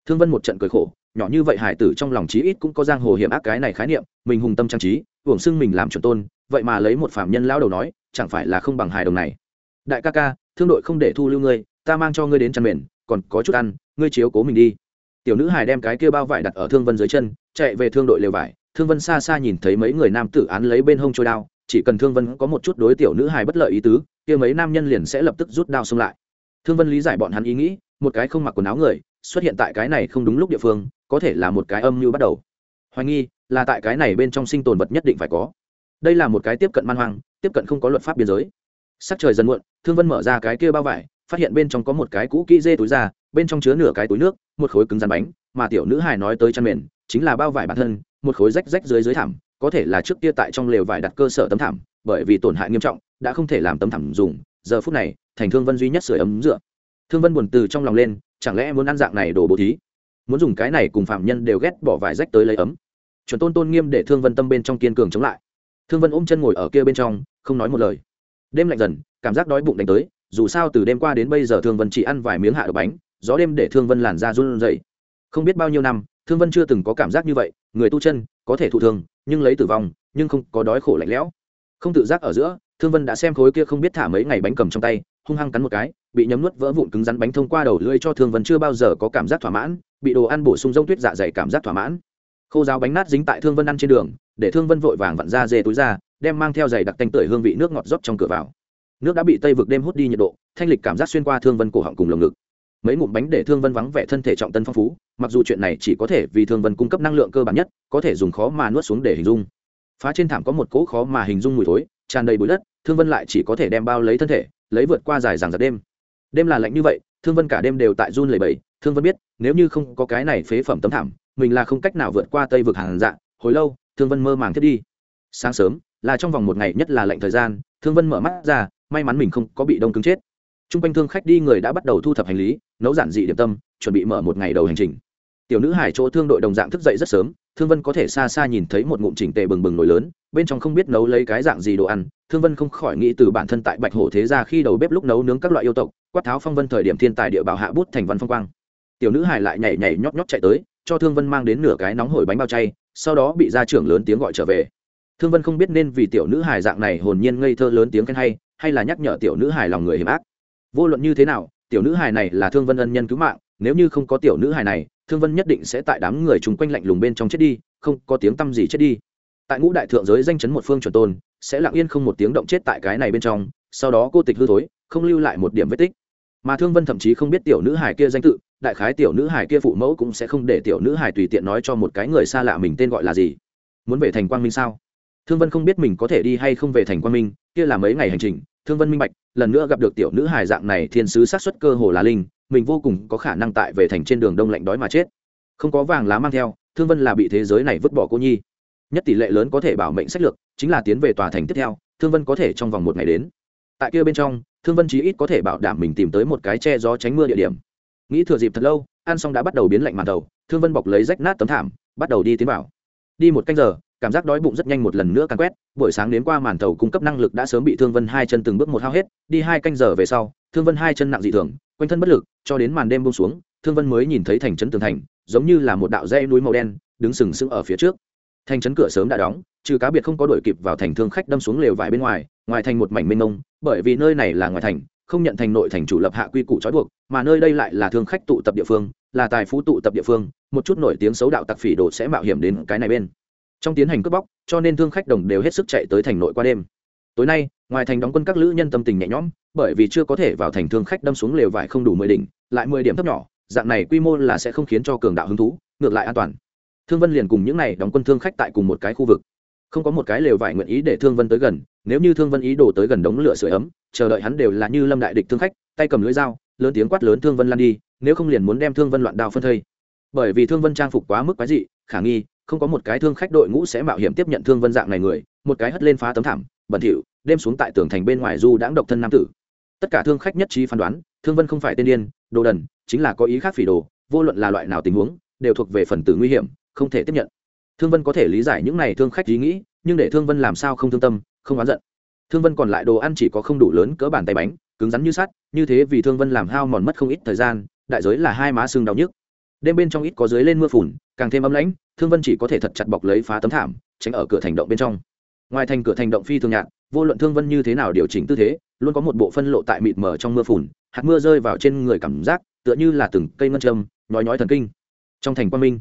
thương vân một trận cười khổ, nhỏ như vậy hải tử trong lòng chí ít cũng có giang hồ hiểm ác cái này khái niệm, mình hùng tâm trang trí uổng xưng mình làm chuẩn tôn, vậy mà lấy một phạm nhân lao đầu nói, chẳng phải là không bằng hài đồng này. Đại ca ca thương đội không để thu lưu ngươi, ta mang cho ngươi đến chăn mền, còn có chút ăn, ngươi chiếu cố mình đi. Tiểu nữ hài đem cái kia bao vải đặt ở thương vân dưới chân, chạy về thương đội lều vải. Thương vân xa xa nhìn thấy mấy người nam tử án lấy bên hông trôi đao, chỉ cần thương vân có một chút đối tiểu nữ hài bất lợi ý tứ, kia mấy nam nhân liền sẽ lập tức rút đao xông lại. Thương vân lý giải bọn hắn ý nghĩ, một cái không mặc quần áo người, xuất hiện tại cái này không đúng lúc địa phương, có thể là một cái âm mưu bắt đầu. Hoài nghi, là tại cái này bên trong sinh tồn vật nhất định phải có. Đây là một cái tiếp cận man hoang, tiếp cận không có luật pháp biên giới sắc trời dần muộn, thương vân mở ra cái kia bao vải, phát hiện bên trong có một cái cũ kỹ dê túi ra bên trong chứa nửa cái túi nước, một khối cứng rắn bánh, mà tiểu nữ hài nói tới chăn mền, chính là bao vải bản thân, một khối rách rách dưới dưới thảm, có thể là trước kia tại trong lều vải đặt cơ sở tấm thảm, bởi vì tổn hại nghiêm trọng, đã không thể làm tấm thảm dùng, giờ phút này, thành thương vân duy nhất sửa ấm dựa. Thương vân buồn từ trong lòng lên, chẳng lẽ muốn ăn dạng này đồ bố thí? Muốn dùng cái này cùng phạm nhân đều ghét bỏ vải rách tới lấy ấm. Chuẩn tôn tôn nghiêm để thương vân tâm bên trong kiên cường chống lại. Thương vân ôm chân ngồi ở kia bên trong, không nói một lời đêm lạnh dần, cảm giác đói bụng đánh tới, dù sao từ đêm qua đến bây giờ thương vân chỉ ăn vài miếng hạ đ bánh, gió đêm để thương vân làn ra run dậy không biết bao nhiêu năm, thương vân chưa từng có cảm giác như vậy, người tu chân, có thể thụ thương, nhưng lấy tử vong, nhưng không có đói khổ lạnh lẽo. Không tự giác ở giữa, thương vân đã xem khối kia không biết thả mấy ngày bánh cầm trong tay, hung hăng cắn một cái, bị nhấm nuốt vỡ vụn cứng rắn bánh thông qua đầu lưỡi cho thương vân chưa bao giờ có cảm giác thỏa mãn, bị đồ ăn bổ sung rông tuyết dạ dày cảm giác thỏa mãn. Khô giáo bánh nát dính tại thương vân ăn trên đường để thương vân vội vàng vặn ra dê túi ra, đem mang theo giày đặc tanh tưởi hương vị nước ngọt rót trong cửa vào. Nước đã bị tây vực đêm hút đi nhiệt độ, thanh lịch cảm giác xuyên qua thương vân cổ họng cùng lồng ngực. Mấy ngụm bánh để thương vân vắng vẻ thân thể trọng tân phong phú, mặc dù chuyện này chỉ có thể vì thương vân cung cấp năng lượng cơ bản nhất, có thể dùng khó mà nuốt xuống để hình dung. Phá trên thảm có một cỗ khó mà hình dung mùi thối, tràn đầy bụi đất, thương vân lại chỉ có thể đem bao lấy thân thể, lấy vượt qua dài ràng giặc đêm. Đêm là lạnh như vậy, thương vân cả đêm đều tại run lầy bầy thương vân biết, nếu như không có cái này phế phẩm tấm thảm, mình là không cách nào vượt qua tây vực hàng dạ hồi lâu thương vân mơ màng thiết đi. Sáng sớm, là trong vòng một ngày nhất là lạnh thời gian, thương vân mở mắt ra, may mắn mình không có bị đông cứng chết. T r u n g quanh thương khách đi người đã bắt đầu thu thập hành lý, nấu giản dị điểm tâm, chuẩn bị mở một ngày đầu hành trình. Tiểu nữ hải chỗ thương đội đồng dạng thức dậy rất sớm, thương vân có thể xa xa nhìn thấy một ngụm chỉnh tề bừng bừng nổi lớn, bên trong không biết nấu lấy cái dạng gì đồ ăn. Thương vân không khỏi nghĩ từ bản thân tại bạch hổ thế ra khi đầu bếp lúc nấu nướng các loại yêu tộc, quát tháo phong vân thời điểm thiên tài địa bảo hạ bút thành văn phong quang. Tiểu nữ hải lại nhảy nhảy nhóp nhóp chạy tới, cho thương vân mang đến nửa cái nóng hổi bánh bao chay sau đó bị gia trưởng lớn tiếng gọi trở về. Thương vân không biết nên vì tiểu nữ hài dạng này hồn nhiên ngây thơ lớn tiếng khen hay hay là nhắc nhở tiểu nữ hài lòng người hiểm ác. Vô luận như thế nào, tiểu nữ hài này là thương vân ân nhân cứu mạng, nếu như không có tiểu nữ hài này, thương vân nhất định sẽ tại đám người chung quanh lạnh lùng bên trong chết đi, không có tiếng tăm gì chết đi. Tại ngũ đại thượng giới danh chấn một phương chuẩn tôn, sẽ lặng yên không một tiếng động chết tại cái này bên trong, sau đó cô tịch hư thối, không lưu lại một điểm vết tích mà thương vân thậm chí không biết tiểu nữ hài kia danh tự, đại khái tiểu nữ hài kia phụ mẫu cũng sẽ không để tiểu nữ hài tùy tiện nói cho một cái người xa lạ mình tên gọi là gì. Muốn về thành quang minh sao? Thương vân không biết mình có thể đi hay không về thành quang minh, kia là mấy ngày hành trình, thương vân minh bạch, lần nữa gặp được tiểu nữ hài dạng này thiên sứ sát xuất cơ hồ là linh, mình vô cùng có khả năng tại về thành trên đường đông lạnh đói mà chết. Không có vàng lá mang theo, thương vân là bị thế giới này vứt bỏ cô nhi. Nhất tỷ lệ lớn có thể bảo mệnh sách lược, chính là tiến về tòa thành tiếp theo, thương vân có thể trong vòng một ngày đến. Tại kia bên trong thương vân chí ít có thể bảo đảm mình tìm tới một cái che gió tránh mưa địa điểm. Nghĩ thừa dịp thật lâu, ăn xong đã bắt đầu biến lạnh màn đầu, thương vân bọc lấy rách nát tấm thảm, bắt đầu đi tiến vào. Đi một canh giờ, cảm giác đói bụng rất nhanh một lần nữa càn quét, buổi sáng đến qua màn tàu cung cấp năng lực đã sớm bị thương vân hai chân từng bước một hao hết, đi hai canh giờ về sau, thương vân hai chân nặng dị thường, quanh thân bất lực, cho đến màn đêm bông xuống, thương vân mới nhìn thấy thành trấn tường thành, giống như là một đạo dây núi màu đen, đứng sừng sững ở phía trước thành trấn cửa sớm đã đóng, trừ cá biệt không có đổi kịp vào thành thương khách đâm xuống lều vải bên ngoài ngoài thành một mảnh mênh mông, bởi vì nơi này là ngoài thành, không nhận thành nội thành chủ lập hạ quy củ trói buộc, mà nơi đây lại là thương khách tụ tập địa phương, là tài phú tụ tập địa phương, một chút nổi tiếng xấu đạo tặc phỉ đồ sẽ mạo hiểm đến cái này bên. Trong tiến hành cướp bóc, cho nên thương khách đồng đều hết sức chạy tới thành nội qua đêm. Tối nay, ngoài thành đóng quân các lữ nhân tâm tình nhẹ nhõm, bởi vì chưa có thể vào thành thương khách đâm xuống lều vải không đủ mười đỉnh, lại mười điểm thấp nhỏ, dạng này quy mô là sẽ không khiến cho cường đạo hứng thú, ngược lại an toàn thương vân liền cùng những này đóng quân thương khách tại cùng một cái khu vực. Không có một cái lều vải nguyện ý để thương vân tới gần, nếu như thương vân ý đổ tới gần đống lửa sưởi ấm, chờ đợi hắn đều là như lâm đại địch thương khách, tay cầm lưỡi dao, lớn tiếng quát lớn thương vân lan đi, nếu không liền muốn đem thương vân loạn đao phân thây. Bởi vì thương vân trang phục quá mức quái dị, khả nghi, không có một cái thương khách đội ngũ sẽ mạo hiểm tiếp nhận thương vân dạng này người, một cái hất lên phá tấm thảm, bẩn thỉu, đêm xuống tại tường thành bên ngoài du đãng độc thân nam tử. Tất cả thương khách nhất trí phán đoán, thương vân không phải tên điên, đồ đần, chính là có ý khác phỉ đồ, vô luận là loại nào tình huống, đều thuộc về phần tử nguy hiểm không thể tiếp nhận. Thương vân có thể lý giải những này thương khách ý nghĩ, nhưng để thương vân làm sao không thương tâm, không oán giận. Thương vân còn lại đồ ăn chỉ có không đủ lớn cỡ bàn tay bánh, cứng rắn như sắt, như thế vì thương vân làm hao mòn mất không ít thời gian, đại giới là hai má xương đau nhức. Đêm bên trong ít có dưới lên mưa phùn, càng thêm ấm lãnh, thương vân chỉ có thể thật chặt bọc lấy phá tấm thảm, tránh ở cửa thành động bên trong. Ngoài thành cửa thành động phi thường nhạt, vô luận thương vân như thế nào điều chỉnh tư thế, luôn có một bộ phân lộ tại mịt mờ trong mưa phùn, hạt mưa rơi vào trên người cảm giác, tựa như là từng cây ngân châm, nhói nhói thần kinh. Trong thành quang minh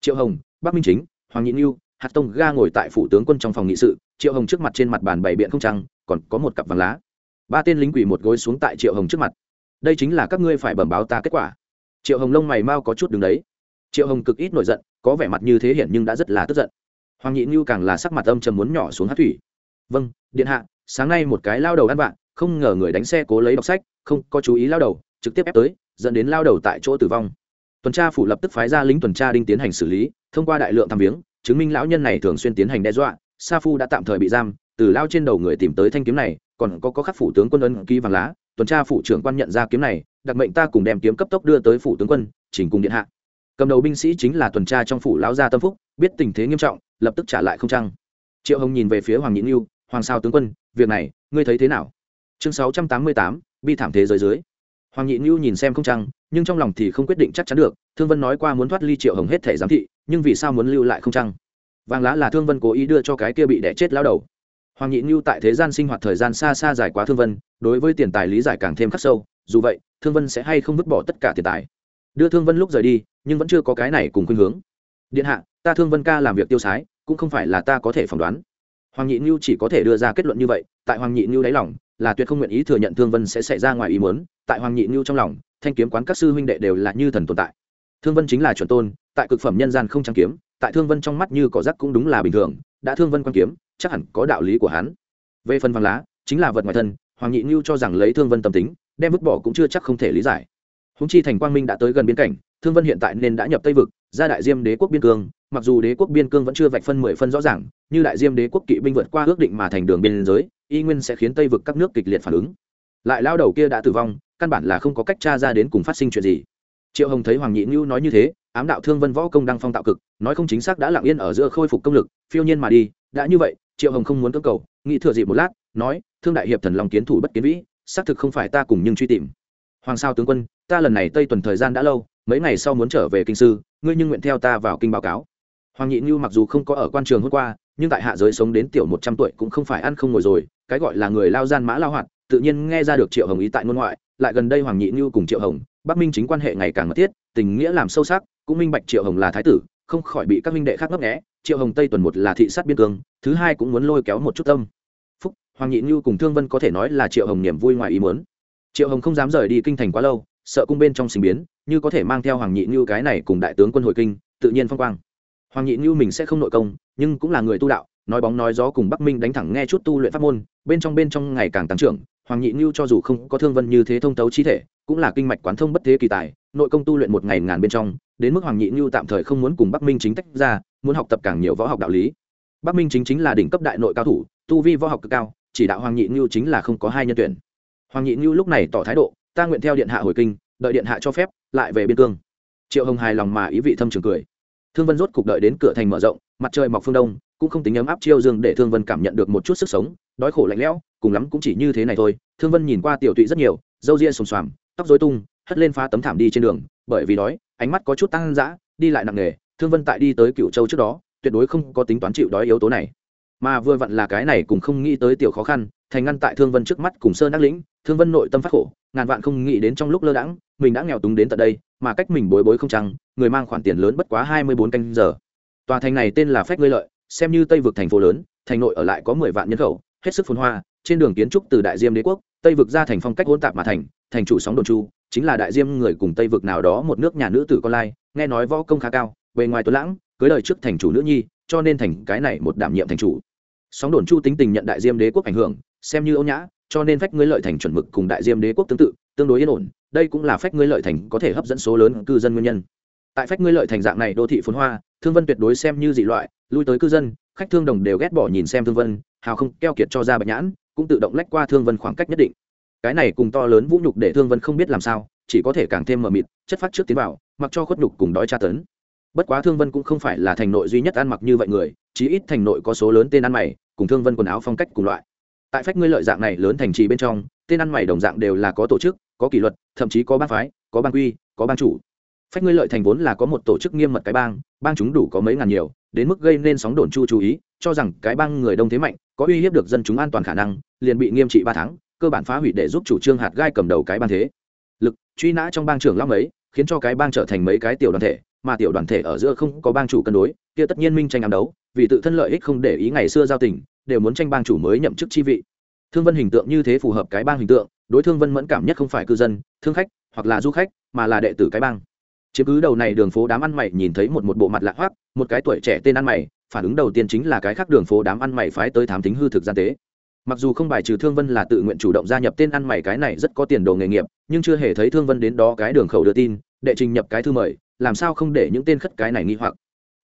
triệu hồng bắc minh chính hoàng nhị nhu hạt tông ga ngồi tại phủ tướng quân trong phòng nghị sự triệu hồng trước mặt trên mặt bàn bày biện không trăng còn có một cặp vàng lá. Ba tên lính quỷ một gối xuống tại triệu hồng trước mặt. Đây chính là các ngươi phải bẩm báo ta kết quả. Triệu hồng lông mày mau có chút đứng đấy. Triệu hồng cực ít nổi giận có vẻ mặt như thế hiện nhưng đã rất là tức giận. Hoàng nhị như càng là sắc mặt âm trầm muốn nhỏ xuống hát thủy. Vâng điện hạ sáng nay một cái lao đầu ăn vạ, không ngờ người đánh xe cố lấy đọc sách không có chú ý lao đầu trực tiếp ép tới dẫn đến lao đầu tại chỗ tử vong tuần tra phủ lập tức phái ra lính tuần tra đinh tiến hành xử lý, thông qua đại lượng thăm viếng, chứng minh lão nhân này thường xuyên tiến hành đe dọa. Sa phu đã tạm thời bị giam, từ lao trên đầu người tìm tới thanh kiếm này, còn có có khắc phủ tướng quân ân ký vàng lá. Tuần tra phủ trưởng quan nhận ra kiếm này, đặc mệnh ta cùng đem kiếm cấp tốc đưa tới phủ tướng quân, chỉnh cùng điện hạ. Cầm đầu binh sĩ chính là tuần tra trong phủ lão gia tâm phúc, biết tình thế nghiêm trọng, lập tức trả lại không trăng triệu hồng nhìn về phía hoàng nhị lưu hoàng sao tướng quân, việc này, ngươi thấy thế nào? Chương sáu trăm tám mươi tám, bi thảm thế giới dưới. Hoàng nhị lưu nhìn xem không trăng nhưng trong lòng thì không quyết định chắc chắn được, thương vân nói qua muốn thoát ly triệu hồng hết thể giám thị, nhưng vì sao muốn lưu lại không trăng vàng lá là thương vân cố ý đưa cho cái kia bị đẻ chết lao đầu. Hoàng nhị như tại thế gian sinh hoạt thời gian xa xa dài quá thương vân, đối với tiền tài lý giải càng thêm khắc sâu, dù vậy, thương vân sẽ hay không vứt bỏ tất cả tiền tài? Đưa thương vân lúc rời đi, nhưng vẫn chưa có cái này cùng khuynh hướng. Điện hạ, ta thương vân ca làm việc tiêu sái, cũng không phải là ta có thể phỏng đoán. Hoàng nhị như chỉ có thể đưa ra kết luận như vậy, tại hoàng nhị như đáy lòng, là tuyệt không nguyện ý thừa nhận thương vân sẽ xảy ra ngoài ý muốn, tại hoàng nhị như trong lòng thanh kiếm quán các sư huynh đệ đều là như thần tồn tại. Thương vân chính là chuẩn tôn, tại cực phẩm nhân gian không trang kiếm, tại thương vân trong mắt như cỏ rác cũng đúng là bình thường, đã thương vân quan kiếm, chắc hẳn có đạo lý của hắn. Về phần vàng lá, chính là vật ngoài thân, hoàng nhị như cho rằng lấy thương vân tâm tính, đem vứt bỏ cũng chưa chắc không thể lý giải. Húng chi thành quang minh đã tới gần biên cảnh, thương vân hiện tại nên đã nhập tây vực, ra đại diêm đế quốc biên cương, mặc dù đế quốc biên cương vẫn chưa vạch phân mười phân rõ ràng, như đại diêm đế quốc kỵ binh vượt qua ước định mà thành đường biên giới, y nguyên sẽ khiến tây vực các nước kịch liệt phản ứng. Lại lao đầu kia đã tử vong căn bản là không có cách tra ra đến cùng phát sinh chuyện gì. Triệu hồng thấy hoàng nhị ngưu nói như thế, ám đạo thương vân võ công đăng phong tạo cực, nói không chính xác đã lặng yên ở giữa khôi phục công lực, phiêu nhiên mà đi, đã như vậy, triệu hồng không muốn cơ cầu, nghĩ thừa dịp một lát, nói, thương đại hiệp thần lòng kiến thủ bất kiến vĩ, xác thực không phải ta cùng nhưng truy tìm. Hoàng sao tướng quân, ta lần này tây tuần thời gian đã lâu, mấy ngày sau muốn trở về kinh sư, ngươi nhưng nguyện theo ta vào kinh báo cáo. Hoàng nhị như mặc dù không có ở quan trường hôm qua, nhưng tại hạ giới sống đến tiểu một trăm tuổi cũng không phải ăn không ngồi rồi, cái gọi là người lao gian mã lao hoạt, tự nhiên nghe ra được triệu hồng ý tại ngôn ngoại lại gần đây hoàng nhị như cùng triệu hồng, bắc minh chính quan hệ ngày càng mật thiết, tình nghĩa làm sâu sắc, cũng minh bạch triệu hồng là thái tử, không khỏi bị các minh đệ khác ngấp nghẽ triệu hồng tây tuần một là thị sát biên cương, thứ hai cũng muốn lôi kéo một chút tâm. Phúc, hoàng nhị như cùng thương vân có thể nói là triệu hồng niềm vui ngoài ý muốn. Triệu hồng không dám rời đi kinh thành quá lâu, sợ cung bên trong sinh biến, như có thể mang theo hoàng nhị như cái này cùng đại tướng quân hồi kinh, tự nhiên phong quang. Hoàng nhị như mình sẽ không nội công, nhưng cũng là người tu đạo, nói bóng nói gió cùng bắc minh đánh thẳng nghe chút tu luyện pháp môn, bên trong bên trong ngày càng tăng trưởng hoàng nhị ngưu cho dù không có thương vân như thế thông tấu chi thể, cũng là kinh mạch quán thông bất thế kỳ tài, nội công tu luyện một ngày ngàn bên trong, đến mức hoàng nhị ngưu tạm thời không muốn cùng bắc minh chính tách ra, muốn học tập càng nhiều võ học đạo lý. Bắc minh chính chính là đỉnh cấp đại nội cao thủ, tu vi võ học cực cao, chỉ đạo hoàng nhị ngưu chính là không có hai nhân tuyển. Hoàng nhị ngưu lúc này tỏ thái độ, ta nguyện theo điện hạ hồi kinh, đợi điện hạ cho phép, lại về biên cương. Triệu hồng hài lòng mà ý vị thâm trường cười. Thương vân rốt cục đợi đến cửa thành mở rộng, mặt trời mọc phương đông, cũng không tính ấm áp chiêu dương để thương vân cảm nhận được một chút sức sống, đói khổ lạnh lẽo cùng lắm cũng chỉ như thế này thôi. Thương vân nhìn qua tiểu tụy rất nhiều râu ria xồm xoàm tóc dối tung hất lên phá tấm thảm đi trên đường bởi vì đói ánh mắt có chút tăng dã đi lại nặng nề. Thương vân tại đi tới cựu châu trước đó tuyệt đối không có tính toán chịu đói yếu tố này. Mà vừa vặn là cái này cũng không nghĩ tới tiểu khó khăn thành ngăn tại thương vân trước mắt cùng sơn đắc lĩnh thương vân nội tâm phát khổ ngàn vạn không nghĩ đến trong lúc lơ đãng mình đã nghèo túng đến tận đây mà cách mình bối bối không trăng, người mang khoản tiền lớn bất quá hai mươi bốn canh giờ. Tòa thành này tên là phách ngươi lợi xem như tây vực thành phố lớn thành nội ở lại có mười vạn nhân khẩu hết sức phồn hoa trên đường kiến trúc từ đại diêm đế quốc, tây vực ra thành phong cách hỗn tạp mà thành thành chủ sóng đồn chu chính là đại diêm người cùng tây vực nào đó một nước nhà nữ tử con lai, nghe nói võ công khá cao, bề ngoài tuấn lãng, cưới đời trước thành chủ nữ nhi, cho nên thành cái này một đảm nhiệm thành chủ. Sóng đồn chu tính tình nhận đại diêm đế quốc ảnh hưởng, xem như âu nhã, cho nên phách ngươi lợi thành chuẩn mực cùng đại diêm đế quốc tương tự, tương đối yên ổn, đây cũng là phách ngươi lợi thành có thể hấp dẫn số lớn cư dân nguyên nhân. Tại phách ngươi lợi thành dạng này đô thị phồn hoa, thương vân tuyệt đối xem như dị loại, lui tới cư dân, khách thương đồng đều ghét bỏ nhìn xem thương vân, hào không keo kiệt cho ra bạch nhãn cũng tự động lách qua thương vân khoảng cách nhất định. Cái này cùng to lớn vũ nhục để thương vân không biết làm sao, chỉ có thể càng thêm mờ mịt, chất phát trước tiến vào, mặc cho khuất nhục cùng đói tra tấn. Bất quá thương vân cũng không phải là thành nội duy nhất ăn mặc như vậy người, chí ít thành nội có số lớn tên ăn mày, cùng thương vân quần áo phong cách cùng loại. Tại phách ngươi lợi dạng này lớn thành trì bên trong, tên ăn mày đồng dạng đều là có tổ chức, có kỷ luật, thậm chí có bang phái, có bang quy, có bang chủ. Phách ngươi lợi thành vốn là có một tổ chức nghiêm mật cái bang bang chúng đủ có mấy ngàn nhiều, đến mức gây nên sóng đồn chu chú ý cho rằng cái bang người đông thế mạnh, có uy hiếp được dân chúng an toàn khả năng, liền bị nghiêm trị ba tháng, cơ bản phá hủy để giúp chủ trương hạt gai cầm đầu cái bang thế. Lực truy nã trong bang trưởng long ấy khiến cho cái bang trở thành mấy cái tiểu đoàn thể, mà tiểu đoàn thể ở giữa không có bang chủ cân đối, kia tất nhiên minh tranh ám đấu, vì tự thân lợi ích không để ý ngày xưa giao tình, đều muốn tranh bang chủ mới nhậm chức chi vị. Thương vân hình tượng như thế phù hợp cái bang hình tượng, đối thương vân mẫn cảm nhất không phải cư dân, thương khách, hoặc là du khách, mà là đệ tử cái bang. Chiếm cứ đầu này đường phố đám ăn mày nhìn thấy một một bộ mặt lạ hoắc, một cái tuổi trẻ tên ăn mày phản ứng đầu tiên chính là cái khác đường phố đám ăn mày phái tới thám tính hư thực gian tế. Mặc dù không bài trừ thương vân là tự nguyện chủ động gia nhập tên ăn mày cái này rất có tiền đồ nghề nghiệp, nhưng chưa hề thấy thương vân đến đó cái đường khẩu đưa tin, đệ trình nhập cái thư mời, làm sao không để những tên khất cái này nghi hoặc.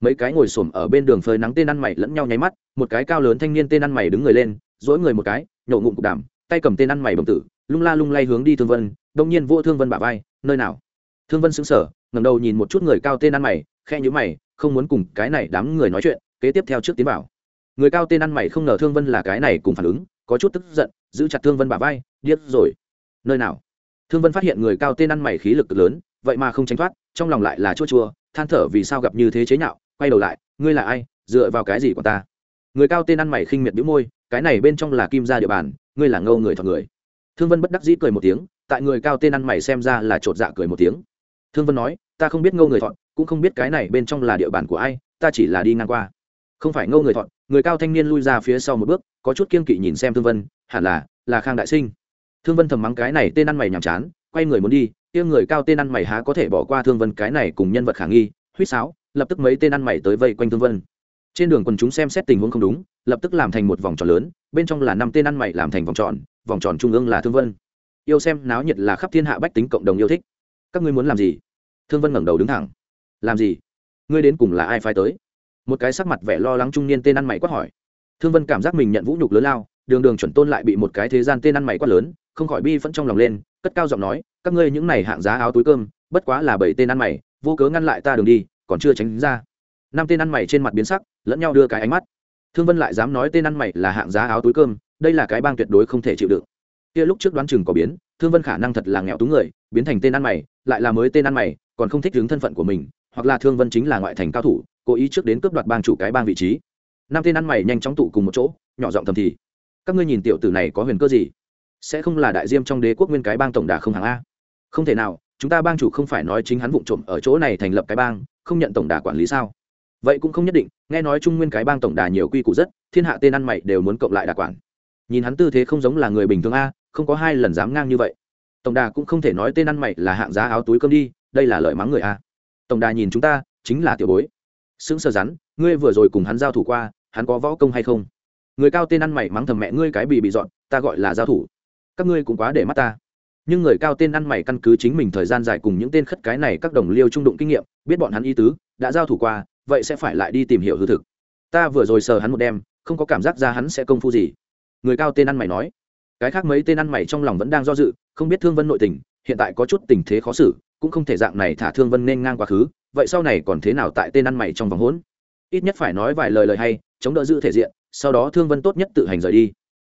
Mấy cái ngồi xổm ở bên đường phơi nắng tên ăn mày lẫn nhau nháy mắt, một cái cao lớn thanh niên tên ăn mày đứng người lên dỗi người một cái, nhổ ngụm cục đàm, tay cầm tên ăn mày bồng tử, lung la lung lay hướng đi thương vân, đông nhiên vô thương vân bả vai, nơi nào? Thương vân sững sờ, ngẩng đầu nhìn một chút người cao tên ăn mày khe nhíu mày, không muốn cùng cái này đám người nói chuyện kế tiếp theo trước tiến bảo người cao tên ăn mày không ngờ thương vân là cái này cùng phản ứng, có chút tức giận, giữ chặt thương vân bả vai, điếc rồi. Nơi nào? Thương vân phát hiện người cao tên ăn mày khí lực cực lớn, vậy mà không tránh thoát, trong lòng lại là chua chua, than thở vì sao gặp như thế chế nhạo, quay đầu lại, ngươi là ai? Dựa vào cái gì của ta? Người cao tên ăn mày khinh miệt bĩu môi, cái này bên trong là kim ra địa bàn, ngươi là ngâu người thọ người. Thương vân bất đắc dĩ cười một tiếng, tại người cao tên ăn mày xem ra là chột dạ cười một tiếng. Thương vân nói, ta không biết ngâu người thọ, cũng không biết cái này bên trong là địa bàn của ai, ta chỉ là đi ngang qua không phải ngâu người thọ người cao thanh niên lui ra phía sau một bước, có chút kiên kỵ nhìn xem thương vân, hẳn là là khang đại sinh. Thương vân thầm mắng cái này tên ăn mày nhàm chán, quay người muốn đi, kia người cao tên ăn mày há có thể bỏ qua thương vân cái này cùng nhân vật khả nghi, huýt sáo, lập tức mấy tên ăn mày tới vây quanh thương vân. Trên đường quần chúng xem xét tình huống không đúng, lập tức làm thành một vòng tròn lớn, bên trong là năm tên ăn mày làm thành vòng tròn vòng tròn trung ương là thương vân. Yêu xem náo nhiệt là khắp thiên hạ bách tính cộng đồng yêu thích. Các ngươi muốn làm gì? Thương vân ngẩng đầu đứng thẳng. Làm gì? Ngươi đến cùng là ai phái tới? Một cái sắc mặt vẻ lo lắng trung niên tên ăn mày quát hỏi. Thương vân cảm giác mình nhận vũ nhục lớn lao, đường đường chuẩn tôn lại bị một cái thế gian tên ăn mày quát lớn, không khỏi bi phẫn trong lòng lên, cất cao giọng nói, các ngươi những này hạng giá áo túi cơm, bất quá là bảy tên ăn mày, vô cớ ngăn lại ta đường đi, còn chưa tránh ra. Năm tên ăn mày trên mặt biến sắc, lẫn nhau đưa cái ánh mắt. Thương vân lại dám nói tên ăn mày là hạng giá áo túi cơm, đây là cái bang tuyệt đối không thể chịu đựng. Kia lúc trước đoán chừng có biến, thương vân khả năng thật là nghèo túng người, biến thành tên ăn mày, lại là mới tên ăn mày, còn không thích đứng thân phận của mình, hoặc là thương vân chính là ngoại thành cao thủ cố ý trước đến cướp đoạt bang chủ cái bang vị trí. Năm tên ăn mày nhanh chóng tụ cùng một chỗ, nhỏ giọng thầm thì, các ngươi nhìn tiểu tử này có huyền cơ gì? Sẽ không là đại diêm trong đế quốc nguyên cái bang tổng đà không hàng a? Không thể nào, chúng ta bang chủ không phải nói chính hắn vụng trộm ở chỗ này thành lập cái bang, không nhận tổng đà quản lý sao? Vậy cũng không nhất định, nghe nói trung nguyên cái bang tổng đà nhiều quy củ rất, thiên hạ tên ăn mày đều muốn cộng lại đà quản. Nhìn hắn tư thế không giống là người bình thường a, không có hai lần dám ngang như vậy. Tổng đà cũng không thể nói tên ăn mày là hạng giá áo túi cơm đi, đây là lợi mắng người a. Tổng đà nhìn chúng ta, chính là tiểu bối sững sờ rắn, ngươi vừa rồi cùng hắn giao thủ qua, hắn có võ công hay không? Người cao tên ăn mày mắng thầm mẹ ngươi cái bị bị dọn, ta gọi là giao thủ. Các ngươi cũng quá để mắt ta. Nhưng người cao tên ăn mày căn cứ chính mình thời gian dài cùng những tên khất cái này các đồng liêu trung đụng kinh nghiệm, biết bọn hắn y tứ, đã giao thủ qua, vậy sẽ phải lại đi tìm hiểu hư thực. Ta vừa rồi sờ hắn một đêm, không có cảm giác ra hắn sẽ công phu gì. Người cao tên ăn mày nói. Cái khác mấy tên ăn mày trong lòng vẫn đang do dự, không biết thương vân nội tình, hiện tại có chút tình thế khó xử, cũng không thể dạng này thả thương vân nên ngang quá khứ vậy sau này còn thế nào tại tên ăn mày trong vòng hỗn? Ít nhất phải nói vài lời lời hay, chống đỡ giữ thể diện, sau đó thương vân tốt nhất tự hành rời đi.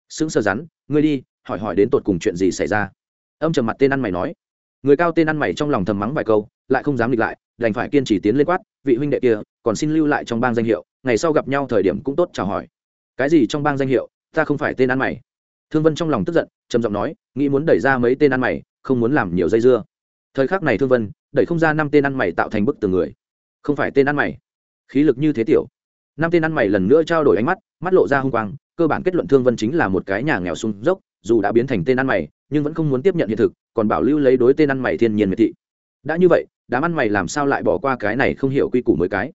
Sững sờ rắn, ngươi đi, hỏi hỏi đến tột cùng chuyện gì xảy ra? Âm trầm mặt tên ăn mày nói. Người cao tên ăn mày trong lòng thầm mắng vài câu, lại không dám địch lại, đành phải kiên trì tiến lên quát, vị huynh đệ kia, còn xin lưu lại trong bang danh hiệu, ngày sau gặp nhau thời điểm cũng tốt chào hỏi. Cái gì trong bang danh hiệu, ta không phải tên ăn mày. Thương vân trong lòng tức giận, trầm giọng nói, nghĩ muốn đẩy ra mấy tên ăn mày, không muốn làm nhiều dây dưa. Thời khắc này thương vân đẩy không ra năm tên ăn mày tạo thành bức tường người. Không phải tên ăn mày. Khí lực như thế tiểu. Năm tên ăn mày lần nữa trao đổi ánh mắt mắt lộ ra h u n g quang, cơ bản kết luận thương vân chính là một cái nhà nghèo sung dốc, dù đã biến thành tên ăn mày, nhưng vẫn không muốn tiếp nhận hiện thực, còn bảo lưu lấy đối tên ăn mày thiên nhiên miệt thị. Đã như vậy, đám ăn mày làm sao lại bỏ qua cái này không hiểu quy củ mới cái?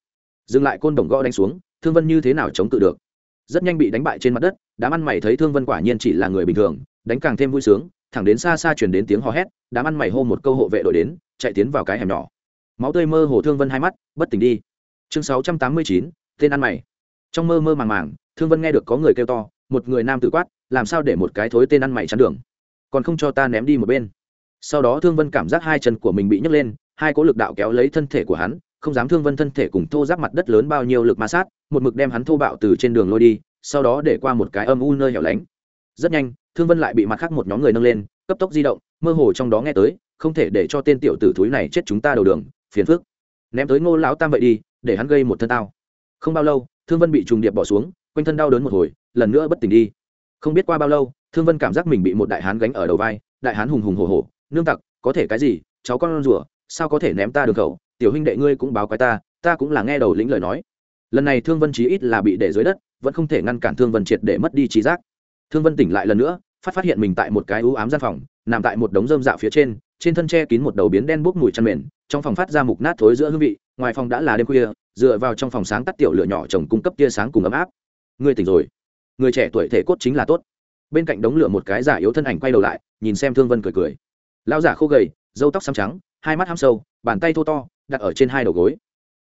Dừng lại côn đồng gõ đánh xuống, thương vân như thế nào chống cự được? Rất nhanh bị đánh bại trên mặt đất, đám ăn mày thấy thương vân quả nhiên chỉ là người bình thường, đánh càng thêm vui sướng thẳng đến xa xa chuyển đến tiếng hò hét, đám ăn mày hô một câu hộ vệ đội đến, chạy tiến vào cái hẻm nhỏ. Máu tươi mơ hồ thương vân hai mắt, bất tỉnh đi. Chương sáu trăm tám mươi chín, tên ăn mày. Trong mơ mơ màng màng, thương vân nghe được có người kêu to, một người nam tự quát, làm sao để một cái thối tên ăn mày chắn đường? Còn không cho ta ném đi một bên. Sau đó thương vân cảm giác hai chân của mình bị nhấc lên, hai cỗ lực đạo kéo lấy thân thể của hắn, không dám thương vân thân thể cùng thô giáp mặt đất lớn bao nhiêu lực ma sát, một mực đem hắn thô bạo từ trên đường lôi đi, sau đó để qua một cái âm u nơi hẻo lánh. Rất nhanh thương vân lại bị mặt khác một nhóm người nâng lên, cấp tốc di động, mơ hồ trong đó nghe tới, không thể để cho tên tiểu tử thúi này chết chúng ta đầu đường, phiền phức. Ném tới ngô lão tam vậy đi, để hắn gây một thân tao. Không bao lâu, thương vân bị trùng điệp bỏ xuống, quanh thân đau đớn một hồi, lần nữa bất tỉnh đi. Không biết qua bao lâu, thương vân cảm giác mình bị một đại hán gánh ở đầu vai, đại hán hùng hùng hổ hổ, nương tặc, có thể cái gì? Cháu con rủa sao có thể ném ta đường khẩu? Tiểu huynh đệ ngươi cũng báo quái ta ta cũng là nghe đầu lĩnh lời nói. Lần này thương vân chí ít là bị để dưới đất, vẫn không thể ngăn cản thương vân triệt để mất đi trí giác thương vân tỉnh lại lần nữa, phát phát hiện mình tại một cái ưu ám gian phòng, nằm tại một đống rơm dạo phía trên trên thân tre kín một đầu biến đen bốc mùi chăn mền, trong phòng phát ra mục nát thối giữa hương vị, ngoài phòng đã là đêm khuya, dựa vào trong phòng sáng tắt tiểu lửa nhỏ chồng cung cấp tia sáng cùng ấm áp. Người tỉnh rồi. Người trẻ tuổi thể cốt chính là tốt. Bên cạnh đống lửa một cái giả yếu thân ảnh quay đầu lại, nhìn xem thương vân cười cười. Lão giả khô gầy dâu tóc xăm trắng, hai mắt ham sâu, bàn tay thô to, đặt ở trên hai đầu gối.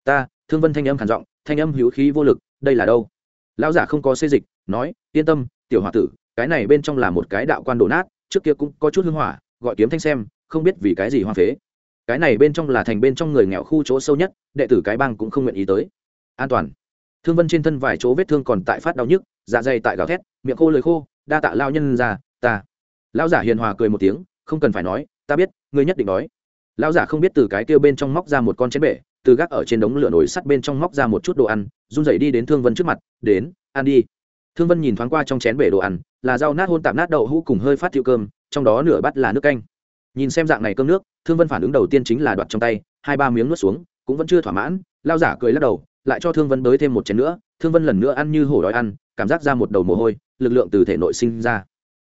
Ta, thương vân thanh âm khản giọng, thanh âm hữu khí vô lực, đây là đâu? Lão giả không có xê dịch, nói, yên tâm tiểu h o a tử, cái này bên trong là một cái đạo quan đổ nát, trước kia cũng có chút hưng hỏa, gọi kiếm thanh xem, không biết vì cái gì hoa phế. Cái này bên trong là thành bên trong người nghèo khu chỗ sâu nhất, đệ tử cái bang cũng không nguyện ý tới. An toàn. Thương vân trên thân vài chỗ vết thương còn tại phát đau nhức dạ dày tại gào thét, miệng khô lời khô, đa tạ lao nhân ra, ta. Lão giả hiền hòa cười một tiếng, không cần phải nói, ta biết, ngươi nhất định nói. lão giả không biết từ cái kêu bên trong móc ra một con chén bể, từ gác ở trên đống lửa nổi sắt bên trong móc ra một chút đồ ăn, run rẩy đi đến thương vân trước mặt, đến, ăn đi thương vân nhìn thoáng qua trong chén bể đồ ăn, là rau nát hôn tạm nát đậu hũ cùng hơi phát thiệu cơm, trong đó nửa bát là nước canh. Nhìn xem dạng này cơm nước, thương vân phản ứng đầu tiên chính là đoạt trong tay, hai ba miếng nuốt xuống, cũng vẫn chưa thỏa mãn, lao giả cười lắc đầu, lại cho thương vân bới thêm một chén nữa, thương vân lần nữa ăn như hổ đói ăn, cảm giác ra một đầu mồ hôi, lực lượng từ thể nội sinh ra.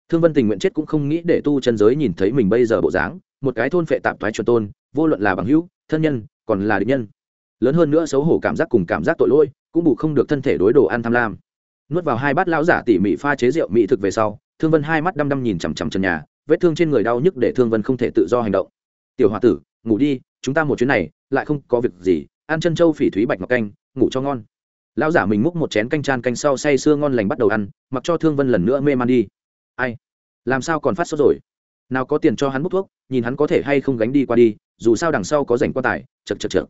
Thương vân tình nguyện chết cũng không nghĩ để tu chân giới nhìn thấy mình bây giờ bộ dáng, một cái thôn phệ tạp thoái chuẩn tôn, vô luận là bằng hữu, thân nhân, còn là địch nhân. Lớn hơn nữa xấu hổ cảm giác cùng cảm giác tội lỗi, cũng bù không được thân thể đối đồ ăn tham lam nuốt vào hai bát lão giả tỉ mỉ pha chế rượu mỹ thực về sau, thương vân hai mắt đăm đăm nhìn chằm chằm trần nhà, vết thương trên người đau nhức để thương vân không thể tự do hành động. Tiểu h o a tử, ngủ đi, chúng ta một chuyến này, lại không có việc gì, ăn chân trâu phỉ thúy bạch ngọc canh, ngủ cho ngon. Lão giả mình múc một chén canh tràn canh sau say sưa ngon lành bắt đầu ăn, mặc cho thương vân lần nữa mê man đi. Ai, làm sao còn phát sốt rồi? Nào có tiền cho hắn múc thuốc, nhìn hắn có thể hay không gánh đi qua đi, dù sao đằng sau có rảnh quan tài chật chật chật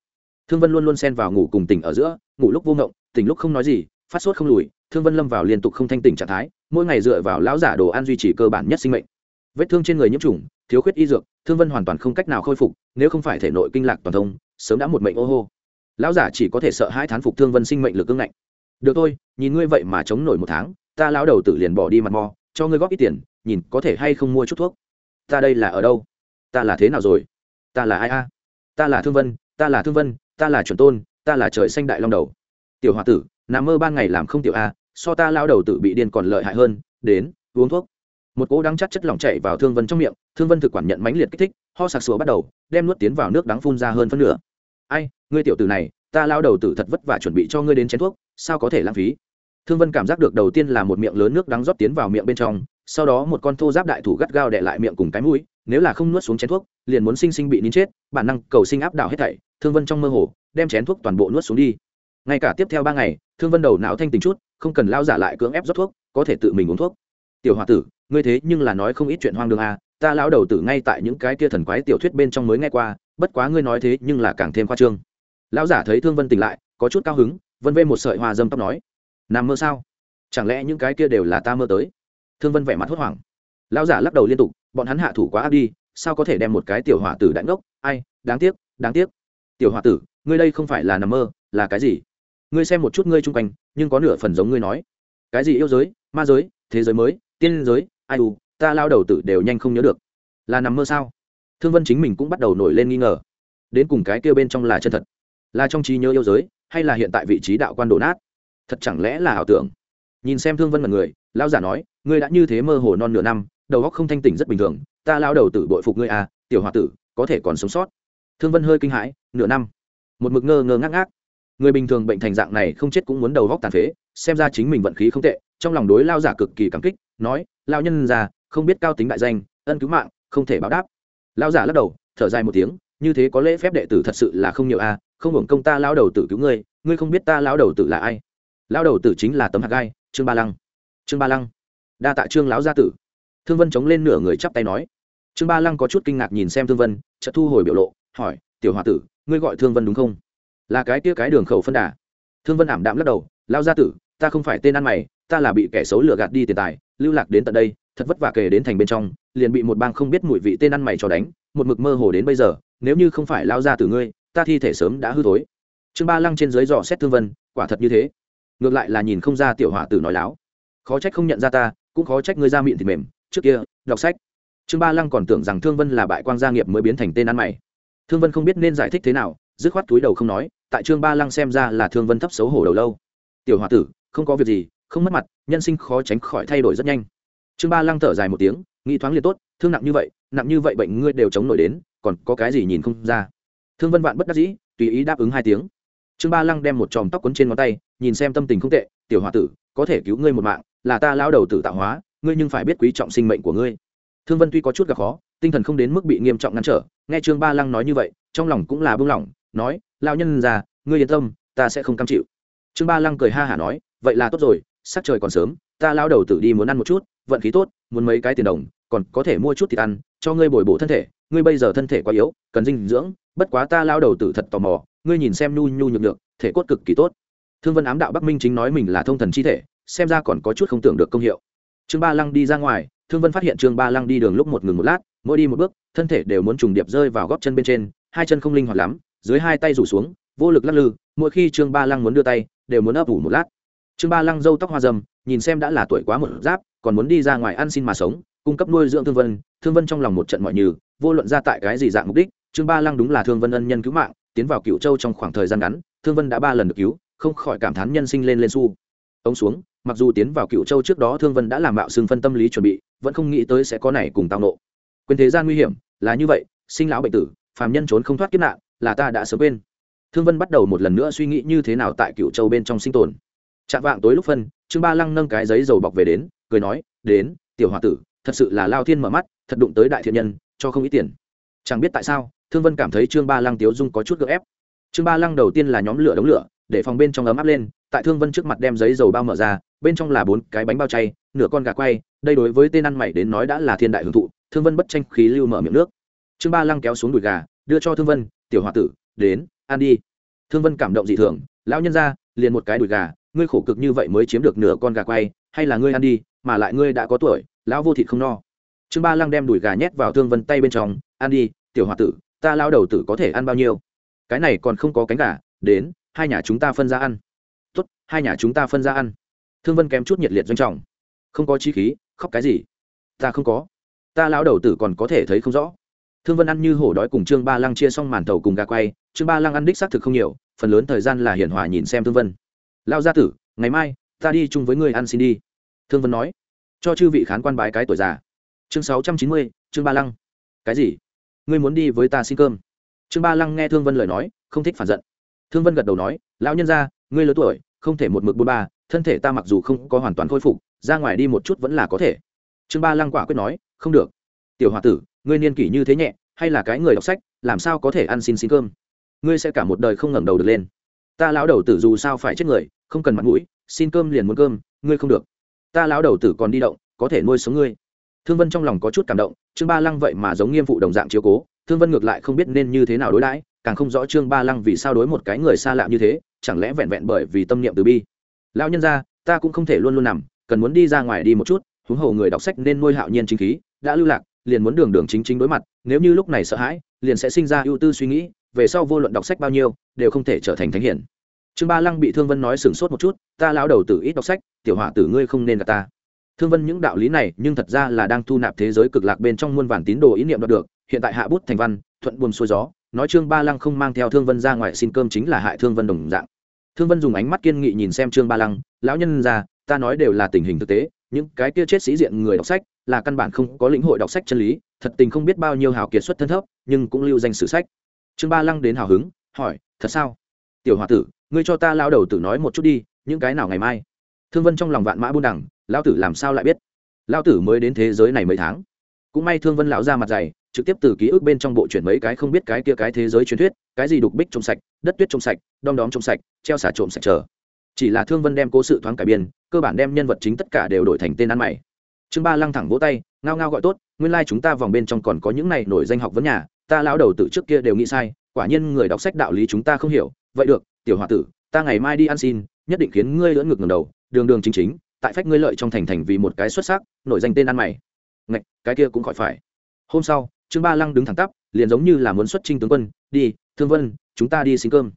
thương vân luôn luôn xen vào ngủ cùng tỉnh ở giữa, ngủ lúc vô ngộng, tỉnh lúc không nói gì phát sốt không lùi, thương vân lâm vào liên tục không thanh tỉnh trạng thái, mỗi ngày dựa vào lão giả đồ ăn duy trì cơ bản nhất sinh mệnh. Vết thương trên người nhiễm trùng, thiếu khuyết y dược, thương vân hoàn toàn không cách nào khôi phục, nếu không phải thể nội kinh lạc toàn thông, sớm đã một mệnh ô hô. Lão giả chỉ có thể sợ hai thán phục thương vân sinh mệnh lực ưng ngạnh. Được thôi, nhìn ngươi vậy mà chống nổi một tháng, ta lão đầu tử liền bỏ đi mặt mò, cho ngươi góp ít tiền, nhìn có thể hay không mua chút thuốc. Ta đây là ở đâu? Ta là thế nào rồi? Ta là ai a? Ta là thương vân, ta là thương vân, ta là chuẩn tôn, ta là trời xanh đại long đầu. Tiểu h o a tử nằm mơ ban ngày làm không tiểu a, so ta lao đầu tử bị điên còn lợi hại hơn, đến, uống thuốc. Một cỗ đắng chắc chất lỏng chảy vào thương vân trong miệng, thương vân thực quản nhận mãnh liệt kích thích, ho sặc sủa bắt đầu, đem nuốt tiến vào nước đắng phun ra hơn phân nửa. Ai, ngươi tiểu tử này, ta lao đầu tử thật vất vả chuẩn bị cho ngươi đến chén thuốc, sao có thể lãng phí? Thương vân cảm giác được đầu tiên là một miệng lớn nước đắng rót tiến vào miệng bên trong, sau đó một con thô giáp đại thủ gắt gao đè lại miệng cùng cái mũi, nếu là không nuốt xuống chén thuốc, liền muốn sinh sinh bị nín chết, bản năng cầu sinh áp đảo hết thảy, thương vân trong mơ hồ, đem chén thuốc toàn bộ nuốt xuống đi. Ngay cả tiếp theo ba ngày thương vân đầu não thanh tình chút không cần lao giả lại cưỡng ép rót thuốc có thể tự mình uống thuốc. Tiểu h o a tử ngươi thế nhưng là nói không ít chuyện hoang đường à, ta lão đầu tử ngay tại những cái kia thần quái tiểu thuyết bên trong mới nghe qua bất quá ngươi nói thế nhưng là càng thêm khoa trương. Lão giả thấy thương vân tỉnh lại có chút cao hứng vân vê một sợi hoa dâm tóc nói nằm mơ sao? Chẳng lẽ những cái kia đều là ta mơ tới? Thương vân vẻ mặt hốt hoảng. Lão giả lắc đầu liên tục bọn hắn hạ thủ quá áp đi sao có thể đem một cái tiểu hỏa tử đánh ngốc? Ai đáng tiếc đáng tiếc. Tiểu hỏa tử ngươi đây không phải là nằm mơ là cái gì? Ngươi xem một chút ngươi chung quanh, nhưng có nửa phần giống ngươi nói. Cái gì yêu giới, ma giới, thế giới mới, tiên giới, ai u, ta lao đầu tử đều nhanh không nhớ được. Là nằm mơ sao? Thương vân chính mình cũng bắt đầu nổi lên nghi ngờ. Đến cùng cái kêu bên trong là chân thật? Là trong trí nhớ yêu giới, hay là hiện tại vị trí đạo quan đổ nát? Thật chẳng lẽ là ảo tưởng? Nhìn xem thương vân mật người lao giả nói, ngươi đã như thế mơ hồ non nửa năm, đầu óc không thanh tỉnh rất bình thường, ta lao đầu tử bội phục ngươi à tiểu h o a tử, có thể còn sống sót. Thương vân hơi kinh hãi, nửa năm. Một mực ngơ ngơ ngác ngác người bình thường bệnh thành dạng này không chết cũng muốn đầu góc tàn phế, xem ra chính mình vận khí không tệ, trong lòng đối lao giả cực kỳ cảm kích, nói lao nhân già, không biết cao tính đại danh, ân cứu mạng, không thể báo đáp. Lao giả lắc đầu, thở dài một tiếng, như thế có lễ phép đệ tử thật sự là không nhiều a, không hưởng công ta lao đầu tử cứu ngươi ngươi không biết ta lao đầu tử là ai. Lao đầu tử chính là tấm hạt gai, trương ba lăng. Trương ba lăng. Đa tạ trương lão gia tử. Thương vân chống lên nửa người chắp tay nói. Trương ba lăng có chút kinh ngạc nhìn xem thương vân, chợt thu hồi biểu lộ, hỏi, tiểu h o a tử, ngươi gọi thương vân đúng không? Là cái kia cái đường khẩu phân đà. Thương vân ảm đạm lắc đầu lao gia tử, ta không phải tên ăn mày, ta là bị kẻ xấu lừa gạt đi tiền tài, lưu lạc đến tận đây, thật vất vả kể đến thành bên trong, liền bị một bang không biết mùi vị tên ăn mày cho đánh, một mực mơ hồ đến bây giờ, nếu như không phải lao ra từ ngươi, ta thi thể sớm đã hư thối. Trương ba lăng trên dưới dò xét thương vân, quả thật như thế. Ngược lại là nhìn không ra tiểu hỏa tử nói láo. Khó trách không nhận ra ta, cũng khó trách ngươi ra miệng thì mềm, trước kia, đọc sách. Trương ba lăng còn tưởng rằng thương vân là bại quang gia nghiệp mới biến thành tên ăn mày. Thương vân không biết nên giải thích thế nào, dứt khoát túi đầu không nói tại trương ba lăng xem ra là thương vân thấp xấu hổ đầu lâu. Tiểu h o a tử, không có việc gì, không mất mặt, nhân sinh khó tránh khỏi thay đổi rất nhanh. Trương ba lăng thở dài một tiếng, nghĩ thoáng liền tốt, thương nặng như vậy, nặng như vậy bệnh ngươi đều chống nổi đến, còn có cái gì nhìn không ra. Thương vân vạn bất đắc dĩ, tùy ý đáp ứng hai tiếng. Trương ba lăng đem một chòm tóc quấn trên ngón tay, nhìn xem tâm tình không tệ, tiểu h o a tử, có thể cứu ngươi một mạng, là ta lao đầu tử tạo hóa, ngươi nhưng phải biết quý trọng sinh mệnh của ngươi. Thương vân tuy có chút gặp khó, tinh thần không đến mức bị nghiêm trọng ngăn trở, nghe trương ba lăng nói như vậy, trong lòng cũng là buông lỏng nói lao nhân già, ngươi yên tâm, ta sẽ không cam chịu. Trương ba lăng cười ha hả nói, vậy là tốt rồi sắc trời còn sớm, ta lao đầu tử đi muốn ăn một chút, vận khí tốt, muốn mấy cái tiền đồng, còn có thể mua chút thịt ăn, cho ngươi bồi bổ thân thể, ngươi bây giờ thân thể quá yếu, cần dinh dưỡng, bất quá ta lao đầu tử thật tò mò, ngươi nhìn xem nhu nhu nhược được thể cốt cực kỳ tốt. Thương vân ám đạo bắc minh chính nói mình là thông thần chi thể, xem ra còn có chút không tưởng được công hiệu. Trương ba lăng đi ra ngoài, thương vân phát hiện trương ba lăng đi đường lúc một ngừng một lát, mỗi đi một bước, thân thể đều muốn trùng điệp rơi vào góp chân bên trên, hai chân không linh hoạt lắm dưới hai tay rủ xuống, vô lực lắc lư, mỗi khi trương ba lăng muốn đưa tay, đều muốn ấp ủ một lát. Trương ba lăng dâu tóc hoa dâm, nhìn xem đã là tuổi quá một giáp, còn muốn đi ra ngoài ăn xin mà sống, cung cấp nuôi dưỡng thương vân thương vân trong lòng một trận mọi như vô luận ra tại cái gì dạng mục đích, trương ba lăng đúng là thương vân ân nhân cứu mạng, tiến vào cựu châu trong khoảng thời gian ngắn, thương vân đã ba lần được cứu, không khỏi cảm thán nhân sinh lên lên su ông xuống, mặc dù tiến vào cựu châu trước đó thương vân đã làm mạo xương phân tâm lý chuẩn bị, vẫn không nghĩ tới sẽ có này cùng tao nộ. Quyền thế gian nguy hiểm, là như vậy, sinh lão bệnh tử, phàm nhân trốn không thoát kiếp nạn là ta đã sớm quên. Thương vân bắt đầu một lần nữa suy nghĩ như thế nào tại cựu châu bên trong sinh tồn. Chạm vạng tối lúc phân, trương ba lăng nâng cái giấy dầu bọc về đến, cười nói, đến, tiểu h o a tử, thật sự là lao thiên mở mắt, thật đụng tới đại thiện nhân, cho không ít tiền. Chẳng biết tại sao, thương vân cảm thấy trương ba lăng tiếu dung có chút gợ ép. Trương ba lăng đầu tiên là nhóm lửa đống lửa, để phòng bên trong ấm áp lên, tại thương vân trước mặt đem giấy dầu bao mở ra, bên trong là bốn cái bánh bao chay, nửa con gà quay, đây đối với tên ăn mày đến nói đã là thiên đại hưởng thụ, thương vân bất tranh khí lưu mở miệng nước. Trương ba lăng kéo xuống đùi gà, đưa cho thương vân tiểu h o a tử, đến, ăn đi. Thương vân cảm động dị thường, lão nhân ra liền một cái đùi gà, ngươi khổ cực như vậy mới chiếm được nửa con gà quay, hay là ngươi ăn đi, mà lại ngươi đã có tuổi, lão vô thịt không no. Trương ba lăng đem đùi gà nhét vào thương vân tay bên trong, ăn đi, tiểu h o a tử, ta lao đầu tử có thể ăn bao nhiêu? Cái này còn không có cánh gà, đến, hai nhà chúng ta phân ra ăn. Tốt, hai nhà chúng ta phân ra ăn. Thương vân kém chút nhiệt liệt doanh trọng. Không có chi khí, khóc cái gì? Ta không có. Ta lão đầu tử còn có thể thấy không rõ thương vân ăn như hổ đói cùng trương ba lăng chia xong màn tàu cùng gà quay, trương ba lăng ăn đích xác thực không nhiều, phần lớn thời gian là hiển hòa nhìn xem thương vân. Lao gia tử, ngày mai, ta đi chung với người ăn xin đi. Thương vân nói. Cho chư vị khán quan bái cái tuổi già. Chương sáu trăm chín mươi, trương ba lăng. Cái gì? Ngươi muốn đi với ta xin cơm? Trương ba lăng nghe thương vân lời nói, không thích phản giận. Thương vân gật đầu nói. Lão nhân ra ngươi lớn tuổi, không thể một mực bôn ba, thân thể ta mặc dù không có hoàn toàn khôi phục, ra ngoài đi một chút vẫn là có thể. Trương ba lăng quả quyết nói. Không được tiểu h o a tử, ngươi niên kỷ như thế nhẹ, hay là cái người đọc sách, làm sao có thể ăn xin xin cơm? Ngươi sẽ cả một đời không ngẩng đầu được lên. Ta lão đầu tử dù sao phải chết người, không cần mặt mũi, xin cơm liền muốn cơm, ngươi không được. Ta lão đầu tử còn đi động, có thể nuôi sống ngươi. Thương vân trong lòng có chút cảm động, trương ba lăng vậy mà giống nghiêm phụ đồng dạng chiếu cố, thương vân ngược lại không biết nên như thế nào đối đãi, càng không rõ trương ba lăng vì sao đối một cái người xa lạ như thế, chẳng lẽ vẹn vẹn bởi vì tâm niệm từ bi. Lão nhân gia, ta cũng không thể luôn luôn nằm, cần muốn đi ra ngoài đi một chút, huống hồ người đọc sách nên nuôi hạo nhiên chính khí, đã lưu lạc liền muốn đường đường chính chính đối mặt, nếu như lúc này sợ hãi, liền sẽ sinh ra ưu tư suy nghĩ, về sau vô luận đọc sách bao nhiêu, đều không thể trở thành thánh hiển. Trương ba lăng bị thương vân nói sửng sốt một chút, ta lão đầu tử ít đọc sách, tiểu họa tử ngươi không nên gặp ta. Thương vân những đạo lý này, nhưng thật ra là đang thu nạp thế giới cực lạc bên trong muôn vàn tín đồ ý niệm đọc được, hiện tại hạ bút thành văn, thuận buồm xuôi gió, nói trương ba lăng không mang theo thương vân ra ngoài xin cơm chính là hại thương vân đồng dạng. Thương vân dùng ánh mắt kiên nghị nhìn xem trương ba lăng, lão nhân ra ta nói đều là tình hình thực tế, những cái kia chết sĩ diện người đọc sách là căn bản không có lĩnh hội đọc sách chân lý, thật tình không biết bao nhiêu hào kiệt xuất thân thấp, nhưng cũng lưu danh sử sách. Trương ba lăng đến hào hứng, hỏi, thật sao? Tiểu h o a tử, ngươi cho ta lao đầu tử nói một chút đi, những cái nào ngày mai? Thương vân trong lòng vạn mã buôn đẳng lao tử làm sao lại biết? Lao tử mới đến thế giới này mấy tháng. Cũng may thương vân lão ra mặt dày, trực tiếp từ ký ức bên trong bộ chuyển mấy cái không biết cái kia cái thế giới truyền thuyết, cái gì đục bích trông sạch, đất tuyết trông sạch, đom đóm trông sạch, treo xả trộm sạch chờ. Chỉ là thương vân đem cố sự thoáng cải biên, cơ bản đem nhân vật chính tất cả đều đổi thành tên ăn mày. Trương ba lăng thẳng vỗ tay, ngao ngao gọi tốt, nguyên lai、like、chúng ta vòng bên trong còn có những này nổi danh học vấn nhà, ta lão đầu từ trước kia đều nghĩ sai, quả nhiên người đọc sách đạo lý chúng ta không hiểu. Vậy được, tiểu h o a tử, ta ngày mai đi ăn xin, nhất định khiến ngươi lưỡn ngực ngầm đầu, đường đường chính chính, tại phách ngươi lợi trong thành thành vì một cái xuất sắc, nổi danh tên ăn mày. Ngạch, cái kia cũng khỏi phải. Hôm sau, trương ba lăng đứng thẳng tắp, liền giống như là muốn xuất trinh tướng quân, đi, thương vân, chúng ta đi xin cơm.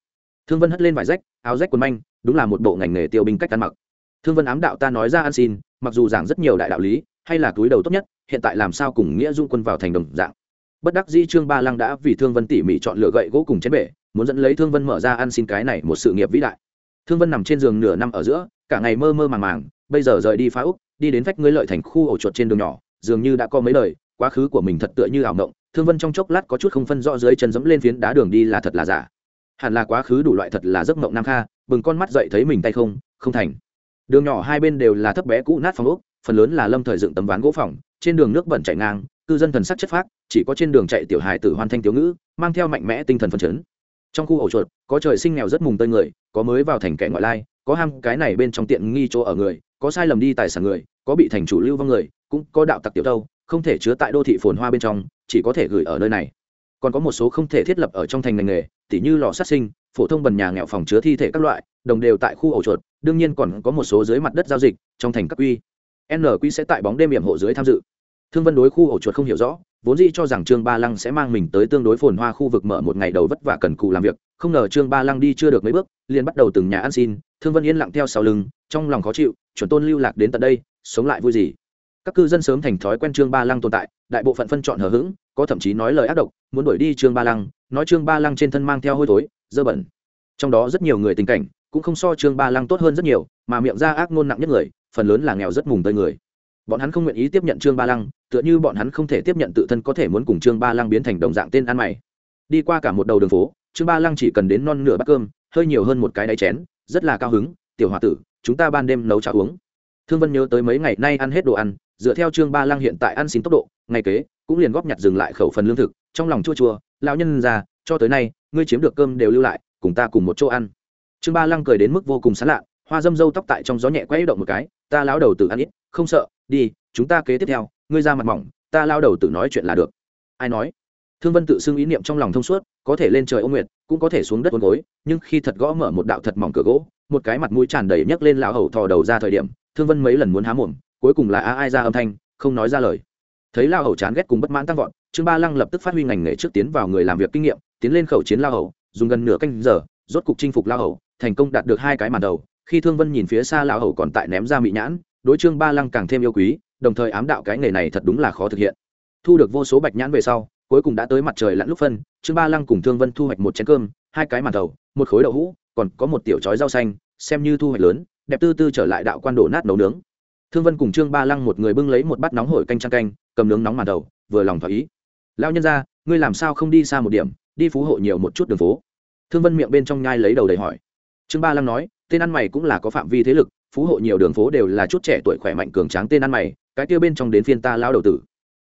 Thương vân hất lên vải rách, áo rách quần manh, đúng là một bộ ngành nghề tiêu binh cách ăn mặc. Thương vân ám đạo ta nói ra ăn xin mặc dù giảng rất nhiều đại đạo lý, hay là túi đầu tốt nhất, hiện tại làm sao cùng nghĩa dung quân vào thành đồng dạng. Bất đắc dĩ trương ba lăng đã vì thương vân tỉ mỉ chọn lựa gậy gỗ cùng chén bể, muốn dẫn lấy thương vân mở ra ăn xin cái này một sự nghiệp vĩ đại. Thương vân nằm trên giường nửa năm ở giữa, cả ngày mơ mơ màng màng, bây giờ rời đi phá úc, đi đến vách ngươi lợi thành khu ổ chuột trên đường nhỏ, dường như đã có mấy lời quá khứ của mình thật tựa như ảo mộng, thương vân trong chốc lát có chút không phân rõ dưới chân dẫm lên phiến đá đường đi là thật là giả. Hẳn là quá khứ đủ loại thật là giấc mộng nam kha, bừng con mắt dậy thấy mình tay không không thành đường nhỏ hai bên đều là thấp bé cũ nát phòng ốc, phần lớn là lâm thời dựng tấm ván gỗ phòng, trên đường nước bẩn chảy ngang, cư dân thần sắc chất phác, chỉ có trên đường chạy tiểu hài tử hoàn thanh tiểu ngữ, mang theo mạnh mẽ tinh thần phấn chấn. Trong khu ổ chuột, có trời sinh nghèo rất mùng tơi người, có mới vào thành kẻ ngoại lai, có ham cái này bên trong tiện nghi chỗ ở người, có sai lầm đi tài sản người, có bị thành chủ lưu vong người, cũng có đạo tặc tiểu tâu, không thể chứa tại đô thị phồn hoa bên trong, chỉ có thể gửi ở nơi này. Còn có một số không thể thiết lập ở trong thành ngành nghề, tỉ như lò sát sinh, phổ thông bần nhà nghèo phòng chứa thi thể các loại, đồng đều tại khu ổ chuột đương nhiên còn có một số dưới mặt đất giao dịch, trong thành các quy. N quy sẽ tại bóng đêm hiểm hộ dưới tham dự. Thương vân đối khu ổ chuột không hiểu rõ, vốn dĩ cho rằng trương ba lăng sẽ mang mình tới tương đối phồn hoa khu vực mở một ngày đầu vất vả cần cù làm việc, không ngờ trương ba lăng đi chưa được mấy bước, liền bắt đầu từng nhà ăn xin, thương vân yên lặng theo sau lưng, trong lòng khó chịu, chuẩn tôn lưu lạc đến tận đây, sống lại vui gì. Các cư dân sớm thành thói quen trương ba lăng tồn tại, đại bộ phận phân chọn hờ hững, có thậm chí nói lời ác độc, muốn đuổi đi trương ba lăng, nói trương ba lăng trên thân mang theo hôi thối, dơ bẩn. Trong đó rất nhiều người tình cảnh cũng không so trương ba lăng tốt hơn rất nhiều, mà miệng ra ác ngôn nặng nhất người, phần lớn là nghèo rất mùng tơi người. Bọn hắn không nguyện ý tiếp nhận trương ba lăng, tựa như bọn hắn không thể tiếp nhận tự thân có thể muốn cùng trương ba lăng biến thành đồng dạng tên ăn mày. Đi qua cả một đầu đường phố, trương ba lăng chỉ cần đến non nửa bát cơm, hơi nhiều hơn một cái đáy chén, rất là cao hứng, tiểu h o a tử, chúng ta ban đêm nấu cháo uống. Thương vân nhớ tới mấy ngày nay ăn hết đồ ăn, dựa theo trương ba lăng hiện tại ăn xin tốc độ, ngày kế, cũng liền góp nhặt dừng lại khẩu phần lương thực, trong lòng chua chua, lão nhân ra cho tới nay, ngươi chiếm được cơm đều lưu lại, cùng ta cùng một chỗ ăn trương ba lăng cười đến mức vô cùng sán lạ hoa dâm dâu tóc tại trong gió nhẹ quay động một cái, ta lão đầu tự ăn ít, không sợ, đi, chúng ta kế tiếp theo, ngươi ra mặt mỏng, ta lao đầu tự nói chuyện là được. Ai nói? Thương vân tự xưng ý niệm trong lòng thông suốt, có thể lên trời ô nguyệt, cũng có thể xuống đất ôn gối, nhưng khi thật gõ mở một đạo thật mỏng cửa gỗ, một cái mặt mũi tràn đầy nhấc lên lão hầu thò đầu ra thời điểm, thương vân mấy lần muốn há mồm, cuối cùng là a ai ra âm thanh, không nói ra lời. Thấy lao hầu chán ghét cùng bất mãn tăng vọt, trương ba lăng lập tức phát huy ngành nghề trước tiến vào người làm việc kinh nghiệm, tiến lên khẩu chiến lao hầu, dùng gần nửa canh giờ, rốt cục chinh phục lao hầu thành công đạt được hai cái màn đầu, khi thương vân nhìn phía xa lão hầu còn tại ném ra mị nhãn, đối trương ba lăng càng thêm yêu quý, đồng thời ám đạo cái nghề này thật đúng là khó thực hiện. Thu được vô số bạch nhãn về sau, cuối cùng đã tới mặt trời lặn lúc phân, trương ba lăng cùng thương vân thu hoạch một chén cơm, hai cái màn đầu, một khối đậu hũ, còn có một tiểu chói rau xanh, xem như thu hoạch lớn, đẹp tư tư trở lại đạo quan đổ nát nấu nướng. Thương vân cùng trương ba lăng một người bưng lấy một bát nóng hổi canh trăng canh, cầm nướng nóng màn đầu, vừa lòng thỏa ý. Lao nhân ra ngươi làm sao không đi xa một điểm, đi phú hộ nhiều một chút đường phố? Thương vân miệng bên trong nhai lấy đầu đầy hỏi trương ba lăng nói, tên ăn mày cũng là có phạm vi thế lực, phú hộ nhiều đường phố đều là chút trẻ tuổi khỏe mạnh cường tráng tên ăn mày, cái kia bên trong đến phiên ta lao đầu tử.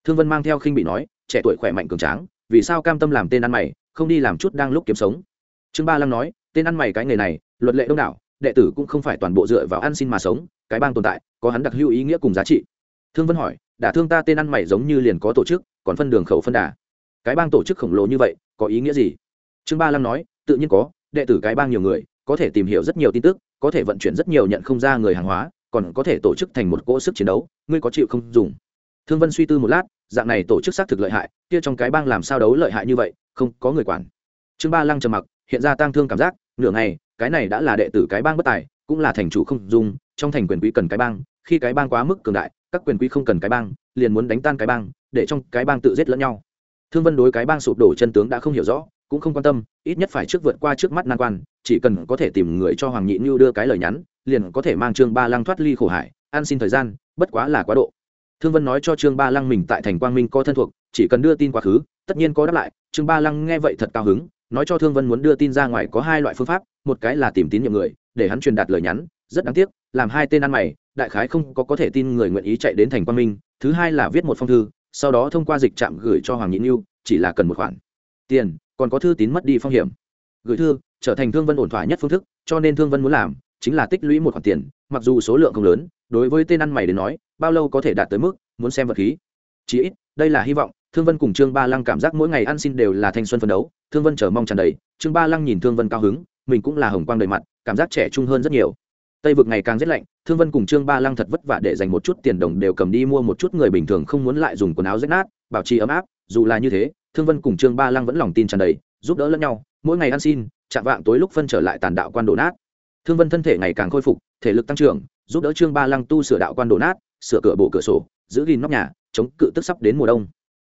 Thương vân mang theo khinh bị nói, trẻ tuổi khỏe mạnh cường tráng, vì sao cam tâm làm tên ăn mày, không đi làm chút đang lúc kiếm sống? Trương ba lăng nói, tên ăn mày cái nghề này, luật lệ đông đảo, đệ tử cũng không phải toàn bộ dựa vào ăn xin mà sống, cái bang tồn tại, có hắn đặc hữu ý nghĩa cùng giá trị. Thương vân hỏi, đả thương ta tên ăn mày giống như liền có tổ chức, còn phân đường khẩu phân đà? Cái bang tổ chức khổng lồ như vậy, có ý nghĩa gì? Trương ba lăng nói, tự nhiên có, đệ tử cái bang nhiều người có thể tìm hiểu rất nhiều tin tức, có thể vận chuyển rất nhiều nhận không ra người hàng hóa, còn có thể tổ chức thành một cỗ sức chiến đấu, ngươi có chịu không dùng. Thương vân suy tư một lát, dạng này tổ chức xác thực lợi hại, kia trong cái bang làm sao đấu lợi hại như vậy, không có người quản. Trương ba lăng trầm mặc, hiện ra tang thương cảm giác, nửa ngày, cái này đã là đệ tử cái bang bất tài, cũng là thành chủ không dùng, trong thành quyền quý cần cái bang, khi cái bang quá mức cường đại, các quyền quý không cần cái bang, liền muốn đánh tan cái bang, để trong cái bang tự giết lẫn nhau. Thương vân đối cái bang sụp đổ chân tướng đã không hiểu rõ, cũng không quan tâm, ít nhất phải trước vượt qua trước mắt nan quan chỉ cần có thể tìm người cho hoàng nhị như đưa cái lời nhắn, liền có thể mang trương ba lăng thoát ly khổ hải, an xin thời gian, bất quá là quá độ. Thương vân nói cho trương ba lăng mình tại thành quang minh có thân thuộc, chỉ cần đưa tin quá khứ, tất nhiên có đáp lại. Trương ba lăng nghe vậy thật cao hứng, nói cho thương vân muốn đưa tin ra ngoài có hai loại phương pháp, một cái là tìm tín nhiệm người, để hắn truyền đạt lời nhắn, rất đáng tiếc, làm hai tên ăn mày, đại khái không có có thể tin người nguyện ý chạy đến thành Quang minh, thứ hai là viết một phong thư, sau đó thông qua dịch trạm gửi cho hoàng nhị nhu chỉ là cần một khoản tiền, còn có thư tín mất đi phong hiểm. Gửi thư trở thành thương vân ổn thỏa nhất phương thức, cho nên thương vân muốn làm chính là tích lũy một khoản tiền, mặc dù số lượng không lớn, đối với tên ăn mày đến nói, bao lâu có thể đạt tới mức, muốn xem vật khí. Chí ít, đây là hy vọng, thương vân cùng trương ba lăng cảm giác mỗi ngày ăn xin đều là thanh xuân phấn đấu, thương vân chờ mong tràn đầy, trương ba lăng nhìn thương vân cao hứng, mình cũng là hồng quang đầy mặt, cảm giác trẻ trung hơn rất nhiều. Tây vực ngày càng rét lạnh, thương vân cùng trương ba lăng thật vất vả để dành một chút tiền đồng đều cầm đi mua một chút người bình thường không muốn lại dùng quần áo rách nát, bảo trì ấm áp, dù là như thế, thương vân cùng trương ba lăng vẫn lòng tin tràn đầy, giúp đỡ lẫn nhau, mỗi ngày ăn xin chạm vạng tối lúc phân trở lại tàn đạo quan đổ nát. Thương vân thân thể ngày càng khôi phục, thể lực tăng trưởng, giúp đỡ trương ba lăng tu sửa đạo quan đổ nát, sửa cửa bộ cửa sổ, giữ gìn nóc nhà, chống cự tức sắp đến mùa đông.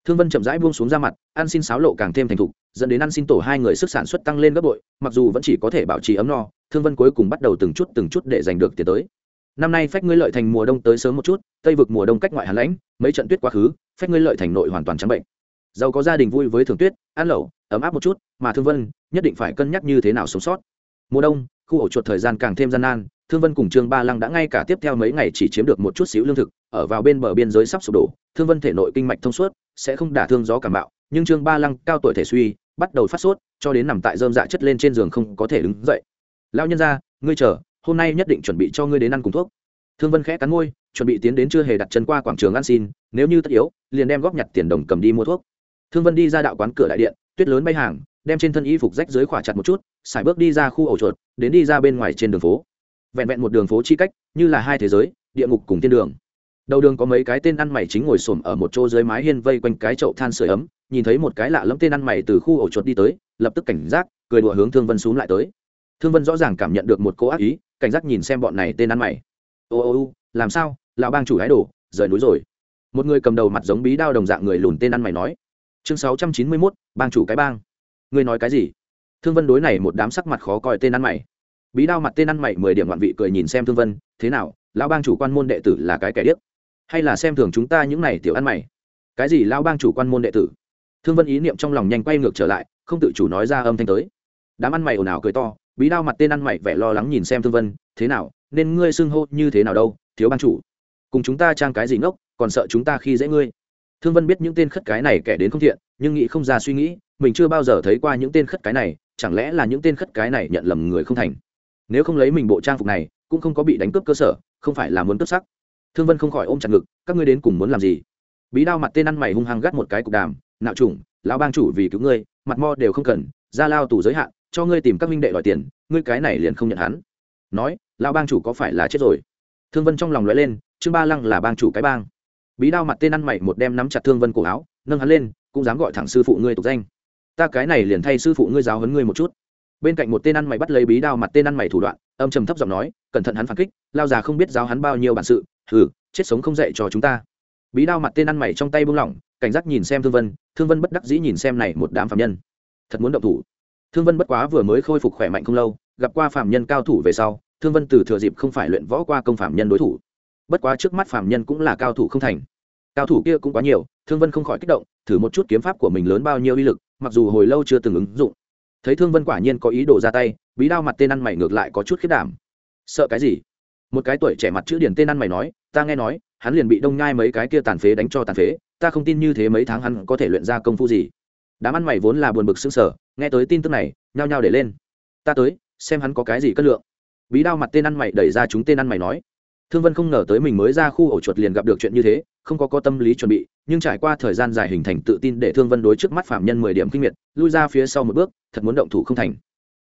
Thương vân chậm rãi buông xuống ra mặt, ăn xin sáo lộ càng thêm thành thục, dẫn đến ăn xin tổ hai người sức sản xuất tăng lên gấp bội, mặc dù vẫn chỉ có thể bảo trì ấm no, thương vân cuối cùng bắt đầu từng chút từng chút để giành được tiền tới. Năm nay phách ngươi lợi thành mùa đông tới sớm một chút, tây vực mùa đông cách ngoại hàn lãnh, mấy trận tuyết quá khứ, phách ngươi lợi thành nội hoàn toàn trắng bệnh. Giàu có gia đình vui với thường tuyết, ăn lẩu ấm áp một chút, mà thương vân nhất định phải cân nhắc như thế nào sống sót. Mùa đông, khu ổ chuột thời gian càng thêm gian nan, thương vân cùng trương ba lăng đã ngay cả tiếp theo mấy ngày chỉ chiếm được một chút xíu lương thực, ở vào bên bờ biên giới sắp sụp đổ, thương vân thể nội kinh mạch thông suốt, sẽ không đả thương gió cảm bạo, nhưng trương ba lăng cao tuổi thể suy, bắt đầu phát sốt, cho đến nằm tại dơm dạ chất lên trên giường không có thể đứng dậy. Lão nhân ra ngươi chờ, hôm nay nhất định chuẩn bị cho ngươi đến ăn cùng thuốc. Thương vân khẽ cắn môi, chuẩn bị tiến đến chưa hề đặt chân qua quảng trường ăn xin, nếu như tất yếu, liền đem góp nhặt tiền đồng cầm đi mua thuốc. Thương vân đi ra đạo quán cửa đại điện tuyết lớn bay hàng, đem trên thân y phục rách dưới khỏa chặt một chút, xài bước đi ra khu ổ chuột, đến đi ra bên ngoài trên đường phố. Vẹn vẹn một đường phố chi cách, như là hai thế giới, địa ngục cùng thiên đường. Đầu đường có mấy cái tên ăn mày chính ngồi xổm ở một chỗ dưới mái hiên vây quanh cái chậu than sửa ấm, nhìn thấy một cái lạ lẫm tên ăn mày từ khu ổ chuột đi tới, lập tức cảnh giác, cười đùa hướng thương vân xuống lại tới. Thương vân rõ ràng cảm nhận được một cô ác ý, cảnh giác nhìn xem bọn này tên ăn mày. Ô ô ô, làm sao? Lão bang chủ hái đổ rời núi rồi. Một người cầm đầu mặt giống bí đao đồng dạng người lùn tên ăn mày nói chương sáu trăm chín mươi mốt, bang chủ cái bang. Ngươi nói cái gì? Thương vân đối này một đám sắc mặt khó coi tên ăn mày. Bí đao mặt tên ăn mày mười điểm ngoạn vị cười nhìn xem thương vân, thế nào, lão bang chủ quan môn đệ tử là cái kẻ điếc? Hay là xem thường chúng ta những này tiểu ăn mày? Cái gì, lão bang chủ quan môn đệ tử? Thương vân ý niệm trong lòng nhanh quay ngược trở lại, không tự chủ nói ra âm thanh tới. Đám ăn mày ồn ào cười to, bí đao mặt tên ăn mày vẻ lo lắng nhìn xem thương vân, thế nào, nên ngươi xưng hô như thế nào đâu, thiếu bang chủ? Cùng chúng ta trang cái gì ngốc, còn sợ chúng ta khi dễ ngươi? Thương vân biết những tên khất cái này kẻ đến không thiện, nhưng nghĩ không ra suy nghĩ, mình chưa bao giờ thấy qua những tên khất cái này, chẳng lẽ là những tên khất cái này nhận lầm người không thành? Nếu không lấy mình bộ trang phục này, cũng không có bị đánh cướp cơ sở, không phải là muốn cướp sắc. Thương vân không khỏi ôm chặt ngực, các ngươi đến cùng muốn làm gì? Bí đao mặt tên ăn mày hung hăng gắt một cái cục đàm, nạo trùng lão bang chủ vì cứu ngươi, mặt mo đều không cần, ra lao tù giới hạn, cho ngươi tìm các minh đệ đòi tiền, ngươi cái này liền không nhận hắn. Nói, lão bang chủ có phải là chết rồi? Thương vân trong lòng lóe lên, trương ba lăng là bang chủ cái bang bí đao mặt tên ăn mày một đem nắm chặt thương vân cổ áo, nâng hắn lên, cũng dám gọi thẳng sư phụ ngươi tục danh. Ta cái này liền thay sư phụ ngươi giáo hấn ngươi một chút. Bên cạnh một tên ăn mày bắt lấy bí đao mặt tên ăn mày thủ đoạn, âm trầm thấp giọng nói, cẩn thận hắn phản kích, lao già không biết giáo hắn bao nhiêu bản sự thử chết sống không dạy cho chúng ta. Bí đao mặt tên ăn mày trong tay buông lỏng, cảnh giác nhìn xem thương vân thương vân bất đắc dĩ nhìn xem này một đám phạm nhân. Thật muốn động thủ. Thương vân bất quá vừa mới khôi phục khỏe mạnh không lâu, gặp qua phạm nhân cao thủ về sau, thương vân từ thừa dịp không phải luyện võ qua công phạm nhân đối thủ bất quá trước mắt phàm nhân cũng là cao thủ không thành. Cao thủ kia cũng quá nhiều, thương vân không khỏi kích động, thử một chút kiếm pháp của mình lớn bao nhiêu uy lực, mặc dù hồi lâu chưa từng ứng dụng. Thấy thương vân quả nhiên có ý đồ ra tay, bí đao mặt tên ăn mày ngược lại có chút khiết đảm. Sợ cái gì? Một cái tuổi trẻ mặt chữ điển tên ăn mày nói, ta nghe nói, hắn liền bị đông nhai mấy cái kia tàn phế đánh cho tàn phế, ta không tin như thế mấy tháng hắn có thể luyện ra công phu gì. Đám ăn mày vốn là buồn bực xương sở nghe tới tin tức này, nhao nhao để lên. Ta tới, xem hắn có cái gì cất lượng. Bí đao mặt tên ăn mày đẩy ra chúng tên ăn mày nói thương vân không ngờ tới mình mới ra khu ổ chuột liền gặp được chuyện như thế, không có có tâm lý chuẩn bị, nhưng trải qua thời gian dài hình thành tự tin để thương vân đối trước mắt phạm nhân mười điểm kinh miệt, lui ra phía sau một bước, thật muốn động thủ không thành.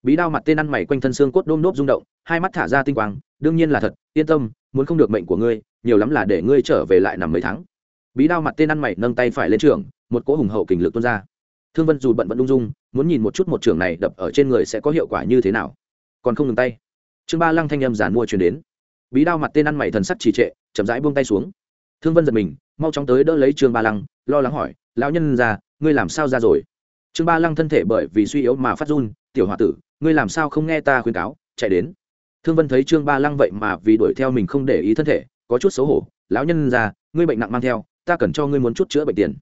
Bí đao mặt tên ăn mày quanh thân xương cốt đôm nốt rung động, hai mắt thả ra tinh quang, đương nhiên là thật, yên tâm, muốn không được mệnh của ngươi, nhiều lắm là để ngươi trở về lại nằm mấy tháng. Bí đao mặt tên ăn mày nâng tay phải lên trường, một cỗ hùng hậu kình lực tuôn ra. Thương vân dù bận vẫn lung dung, muốn nhìn một chút một trường này đập ở trên người sẽ có hiệu quả như thế nào. Còn không ngừng tay. Chương ba lăng thanh âm giản mua truyền đến bí đao mặt tên ăn mày thần sắc trì trệ, chậm rãi buông tay xuống. Thương vân giật mình, mau chóng tới đỡ lấy trương ba lăng, lo lắng hỏi, lão nhân ra, ngươi làm sao ra rồi? Trương ba lăng thân thể bởi vì suy yếu mà phát run, tiểu h o a tử, ngươi làm sao không nghe ta khuyên cáo, chạy đến. Thương vân thấy trương ba lăng vậy mà vì đuổi theo mình không để ý thân thể, có chút xấu hổ, lão nhân ra, ngươi bệnh nặng mang theo, ta cần cho ngươi muốn chút chữa bệnh tiền.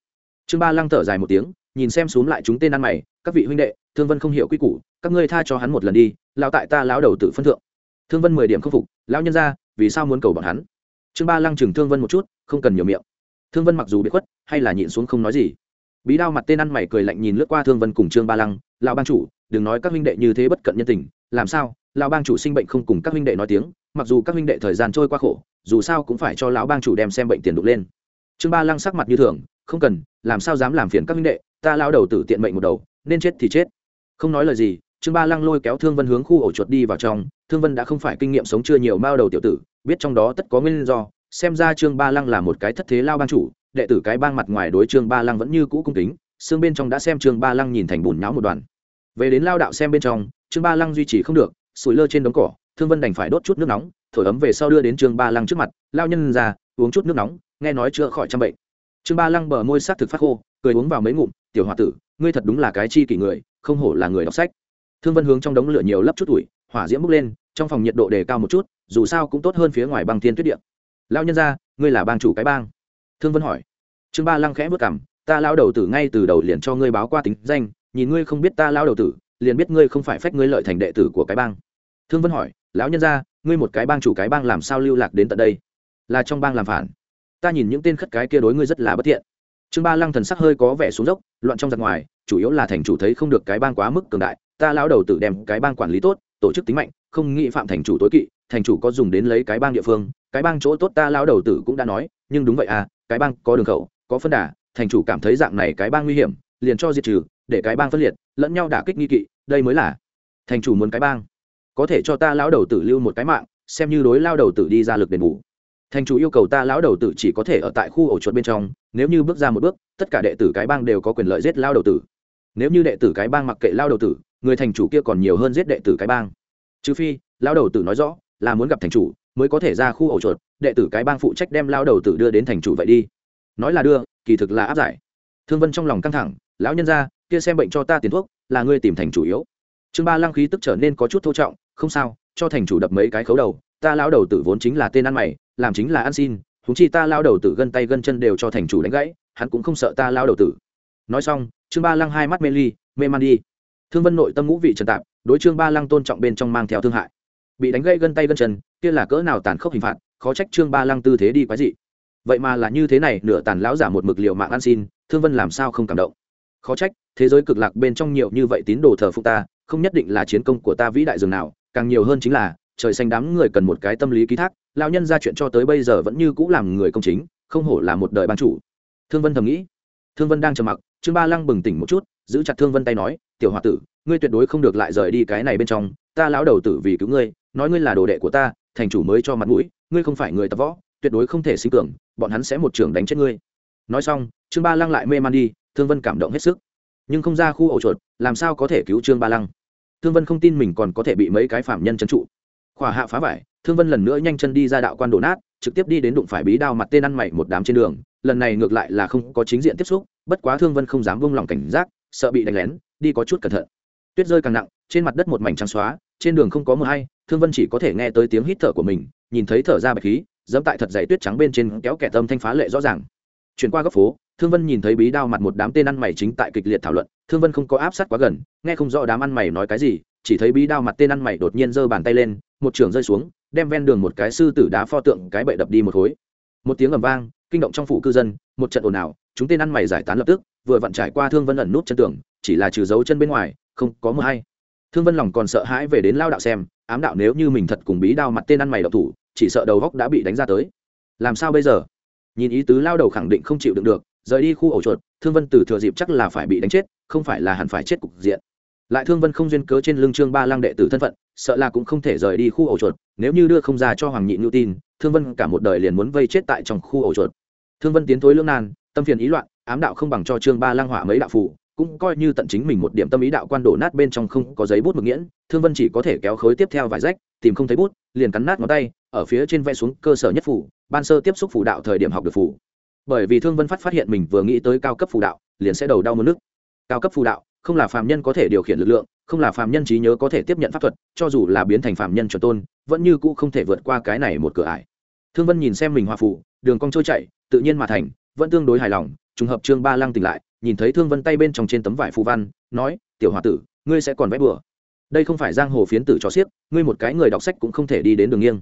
Trương ba lăng thở dài một tiếng, nhìn xem xuống lại chúng tên ăn mày, các vị huynh đệ, thương vân không hiểu quy củ, các ngươi tha cho hắn một lần đi lao tại ta lão đầu tự phân thượng. Thương vân mười điểm khâm phục lão nhân ra, vì sao muốn cầu bọn hắn? Trương ba lăng chừng thương vân một chút, không cần nhiều miệng. Thương vân mặc dù bị khuất, hay là nhịn xuống không nói gì. Bí đao mặt tên ăn mày cười lạnh nhìn lướt qua thương vân cùng trương ba lăng, lão bang chủ, đừng nói các huynh đệ như thế bất cận nhân tình, làm sao? Lão bang chủ sinh bệnh không cùng các huynh đệ nói tiếng, mặc dù các huynh đệ thời gian trôi qua khổ, dù sao cũng phải cho lão bang chủ đem xem bệnh tiền đục lên. Trương ba lăng sắc mặt như thường, không cần, làm sao dám làm phiền các huynh đệ, ta lao đầu tử tiện mệnh một đầu, nên chết thì chết. Không nói lời gì, trương ba lăng lôi kéo thương vân hướng khu ổ chuột đi vào trong thương vân đã không phải kinh nghiệm sống chưa nhiều mao đầu tiểu tử, biết trong đó tất có nguyên do, xem ra trương ba lăng là một cái thất thế lao bang chủ, đệ tử cái bang mặt ngoài đối trương ba lăng vẫn như cũ cung kính, xương bên trong đã xem trương ba lăng nhìn thành bùn nháo một đoàn. Về đến lao đạo xem bên trong, trương ba lăng duy trì không được, sủi lơ trên đống cỏ, thương vân đành phải đốt chút nước nóng, thổi ấm về sau đưa đến trương ba lăng trước mặt, lao nhân ra, uống chút nước nóng, nghe nói chữa khỏi trăm bệnh. Trương ba lăng bờ môi s á thực phát khô, cười uống vào mấy ngụm, tiểu h o a tử, ngươi thật đúng là cái chi kỷ người, không hổ là người đọc sách. Thương vân hướng trong đống lửa nhiều lấp chút ủi hỏa diễm bốc lên, trong phòng nhiệt độ đề cao một chút, dù sao cũng tốt hơn phía ngoài băng thiên tuyết điện lao nhân ra ngươi là bang chủ cái bang? Thương vân hỏi. Trương ba lăng khẽ vất cảm ta lao đầu tử ngay từ đầu liền cho ngươi báo qua tính danh, nhìn ngươi không biết ta lao đầu tử, liền biết ngươi không phải phách ngươi lợi thành đệ tử của cái bang. Thương vân hỏi, lão nhân ra ngươi một cái bang chủ cái bang làm sao lưu lạc đến tận đây? Là trong bang làm phản. Ta nhìn những tên khất cái kia đối ngươi rất là bất thiện. Trương ba lăng thần sắc hơi có vẻ xuống dốc, loạn trong giặc ngoài, chủ yếu là thành chủ thấy không được cái bang quá mức cường đại, ta lão đầu tử đem cái bang quản lý tốt tổ chức tính mạnh, không nghĩ phạm thành chủ tối kỵ, thành chủ có dùng đến lấy cái bang địa phương, cái bang chỗ tốt ta lão đầu tử cũng đã nói, nhưng đúng vậy à cái bang có đường khẩu, có phân đà, thành chủ cảm thấy dạng này cái bang nguy hiểm, liền cho diệt trừ, để cái bang phân liệt, lẫn nhau đả kích nghi kỵ, đây mới là thành chủ muốn cái bang. Có thể cho ta lão đầu tử lưu một cái mạng, xem như đối lao đầu tử đi ra lực đền bù. Thành chủ yêu cầu ta lão đầu tử chỉ có thể ở tại khu ổ chuột bên trong, nếu như bước ra một bước, tất cả đệ tử cái bang đều có quyền lợi giết lao đầu tử. Nếu như đệ tử cái bang mặc kệ lao đầu tử người thành chủ kia còn nhiều hơn giết đệ tử cái bang. Trừ phi lao đầu tử nói rõ, là muốn gặp thành chủ, mới có thể ra khu ổ chuột, đệ tử cái bang phụ trách đem lao đầu tử đưa đến thành chủ vậy đi. Nói là đưa, kỳ thực là áp giải. Thương vân trong lòng căng thẳng, lão nhân ra kia xem bệnh cho ta tiền thuốc, là ngươi tìm thành chủ yếu. Chương ba lăng khí tức trở nên có chút thô trọng, không sao, cho thành chủ đập mấy cái khấu đầu, ta lao đầu tử vốn chính là tên ăn mày, làm chính là ăn xin húng chi ta lao đầu tử gân tay gân chân đều cho thành chủ đánh gãy, hắn cũng không sợ ta lao đầu tử. Nói xong, trương ba lăng hai mắt mê ly, mê man đi thương vân nội tâm ngũ vị trần tạp, đối trương ba lăng tôn trọng bên trong mang theo thương hại. Bị đánh gãy gân tay gân chân, kia là cỡ nào tàn khốc hình phạt, khó trách trương ba lăng tư thế đi quái dị. Vậy mà là như thế này, nửa tàn lão giả một mực liệu mạng ăn xin, thương vân làm sao không cảm động? Khó trách, thế giới cực lạc bên trong nhiều như vậy tín đồ thờ phụ ta, không nhất định là chiến công của ta vĩ đại dường nào, càng nhiều hơn chính là, trời xanh đám người cần một cái tâm lý ký thác lao nhân ra chuyện cho tới bây giờ vẫn như cũ làm người công chính, không hổ là một đời ban chủ. Thương vân thầm nghĩ. Thương vân đang trầm mặc, trương ba lăng bừng tỉnh một chút giữ chặt thương vân tay nói, tiểu h o a tử, ngươi tuyệt đối không được lại rời đi cái này bên trong. Ta lão đầu tử vì cứu ngươi, nói ngươi là đồ đệ của ta, thành chủ mới cho mặt mũi, ngươi không phải người tập võ, tuyệt đối không thể sinh cường bọn hắn sẽ một trường đánh chết ngươi. Nói xong, trương ba lăng lại mê man đi, thương vân cảm động hết sức. Nhưng không ra khu ổ chuột, làm sao có thể cứu trương ba lăng? Thương vân không tin mình còn có thể bị mấy cái phạm nhân trấn trụ. Khỏa hạ phá vải, thương vân lần nữa nhanh chân đi ra đạo quan đổ nát, trực tiếp đi đến đụng phải bí đao mặt tên ăn mày một đám trên đường. Lần này ngược lại là không có chính diện tiếp xúc, bất quá thương vân không dám vung lòng cảnh giác sợ bị đánh lén, đi có chút cẩn thận. Tuyết rơi càng nặng, trên mặt đất một mảnh trắng xóa, trên đường không có mưa hay, thương vân chỉ có thể nghe tới tiếng hít thở của mình, nhìn thấy thở ra bạch khí dẫm tại thật dày tuyết trắng bên trên kéo kẻ tâm thanh phá lệ rõ ràng. Chuyển qua góc phố, thương vân nhìn thấy bí đao mặt một đám tên ăn mày chính tại kịch liệt thảo luận, thương vân không có áp sát quá gần, nghe không rõ đám ăn mày nói cái gì, chỉ thấy bí đao mặt tên ăn mày đột nhiên giơ bàn tay lên, một trường rơi xuống, đem ven đường một cái sư tử đá pho tượng cái bậy đập đi một khối. Một tiếng ầm vang, kinh động trong phủ cư dân, một trận ồn ào chúng tên ăn mày giải tán lập tức, vừa vặn trải qua thương vân ẩn nút chân tường, chỉ là trừ dấu chân bên ngoài, không có mưa hay. Thương vân lòng còn sợ hãi về đến lao đạo xem, ám đạo nếu như mình thật cùng bí đao mặt tên ăn mày độc thủ, chỉ sợ đầu góc đã bị đánh ra tới. Làm sao bây giờ? Nhìn ý tứ lao đầu khẳng định không chịu đựng được, rời đi khu ổ chuột, thương vân từ thừa dịp chắc là phải bị đánh chết, không phải là hẳn phải chết cục diện. Lại thương vân không duyên cớ trên lưng trương ba lang đệ tử thân phận, sợ là cũng không thể rời đi khu ổ chuột, nếu như đưa không ra cho hoàng nhị ngưu tin, thương vân cả một đời liền muốn vây chết tại trong khu ổ chuột. Thương vân tiến thối lưỡng nan tâm phiền ý loạn, ám đạo không bằng cho trương ba lang hỏa mấy đạo phủ cũng coi như tận chính mình một điểm tâm ý đạo quan đổ nát bên trong không có giấy bút mực nghiễn, thương vân chỉ có thể kéo khối tiếp theo vài rách, tìm không thấy bút, liền cắn nát ngón tay, ở phía trên vẽ xuống cơ sở nhất phủ ban sơ tiếp xúc phủ đạo thời điểm học được phủ bởi vì thương vân phát phát hiện mình vừa nghĩ tới cao cấp phù đạo, liền sẽ đầu đau mất nước. Cao cấp phù đạo, không là phàm nhân có thể điều khiển lực lượng, không là phàm nhân trí nhớ có thể tiếp nhận pháp thuật, cho dù là biến thành phàm nhân chuẩn tôn, vẫn như cũ không thể vượt qua cái này một cửa ải. Thương vân nhìn xem mình hòa phủ đường cong trôi chạy tự nhiên mà thành vẫn tương đối hài lòng, trùng hợp trương ba lăng tỉnh lại, nhìn thấy thương vân tay bên trong trên tấm vải phù văn, nói, tiểu h tử, ngươi sẽ còn vẽ bừa. Đây không phải giang hồ phiến tử cho xiếc ngươi một cái người đọc sách cũng không thể đi đến đường nghiêng.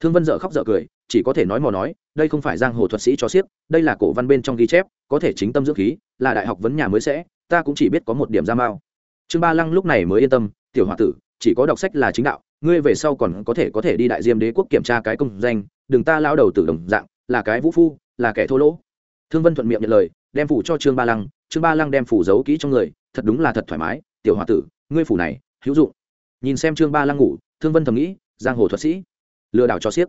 Thương vân dợ khóc dợ cười, chỉ có thể nói mò nói, đây không phải giang hồ thuật sĩ cho xiếc đây là cổ văn bên trong ghi chép, có thể chính tâm dưỡng khí, là đại học vấn nhà mới sẽ, ta cũng chỉ biết có một điểm ra mao. Trương ba lăng lúc này mới yên tâm, tiểu h tử, chỉ có đọc sách là chính đạo, ngươi về sau còn có thể có thể đi đại diêm đế quốc kiểm tra cái công danh, đừng ta lao đầu tử đồng dạng, là cái vũ phu, là kẻ thô lỗ thương vân thuận miệng nhận lời, đem phủ cho trương ba lăng, trương ba lăng đem phủ giấu kỹ trong người, thật đúng là thật thoải mái, tiểu h tử, ngươi phủ này, hữu dụng. Nhìn xem trương ba lăng ngủ, thương vân thầm nghĩ, giang hồ thuật sĩ, lừa đảo cho xiếc,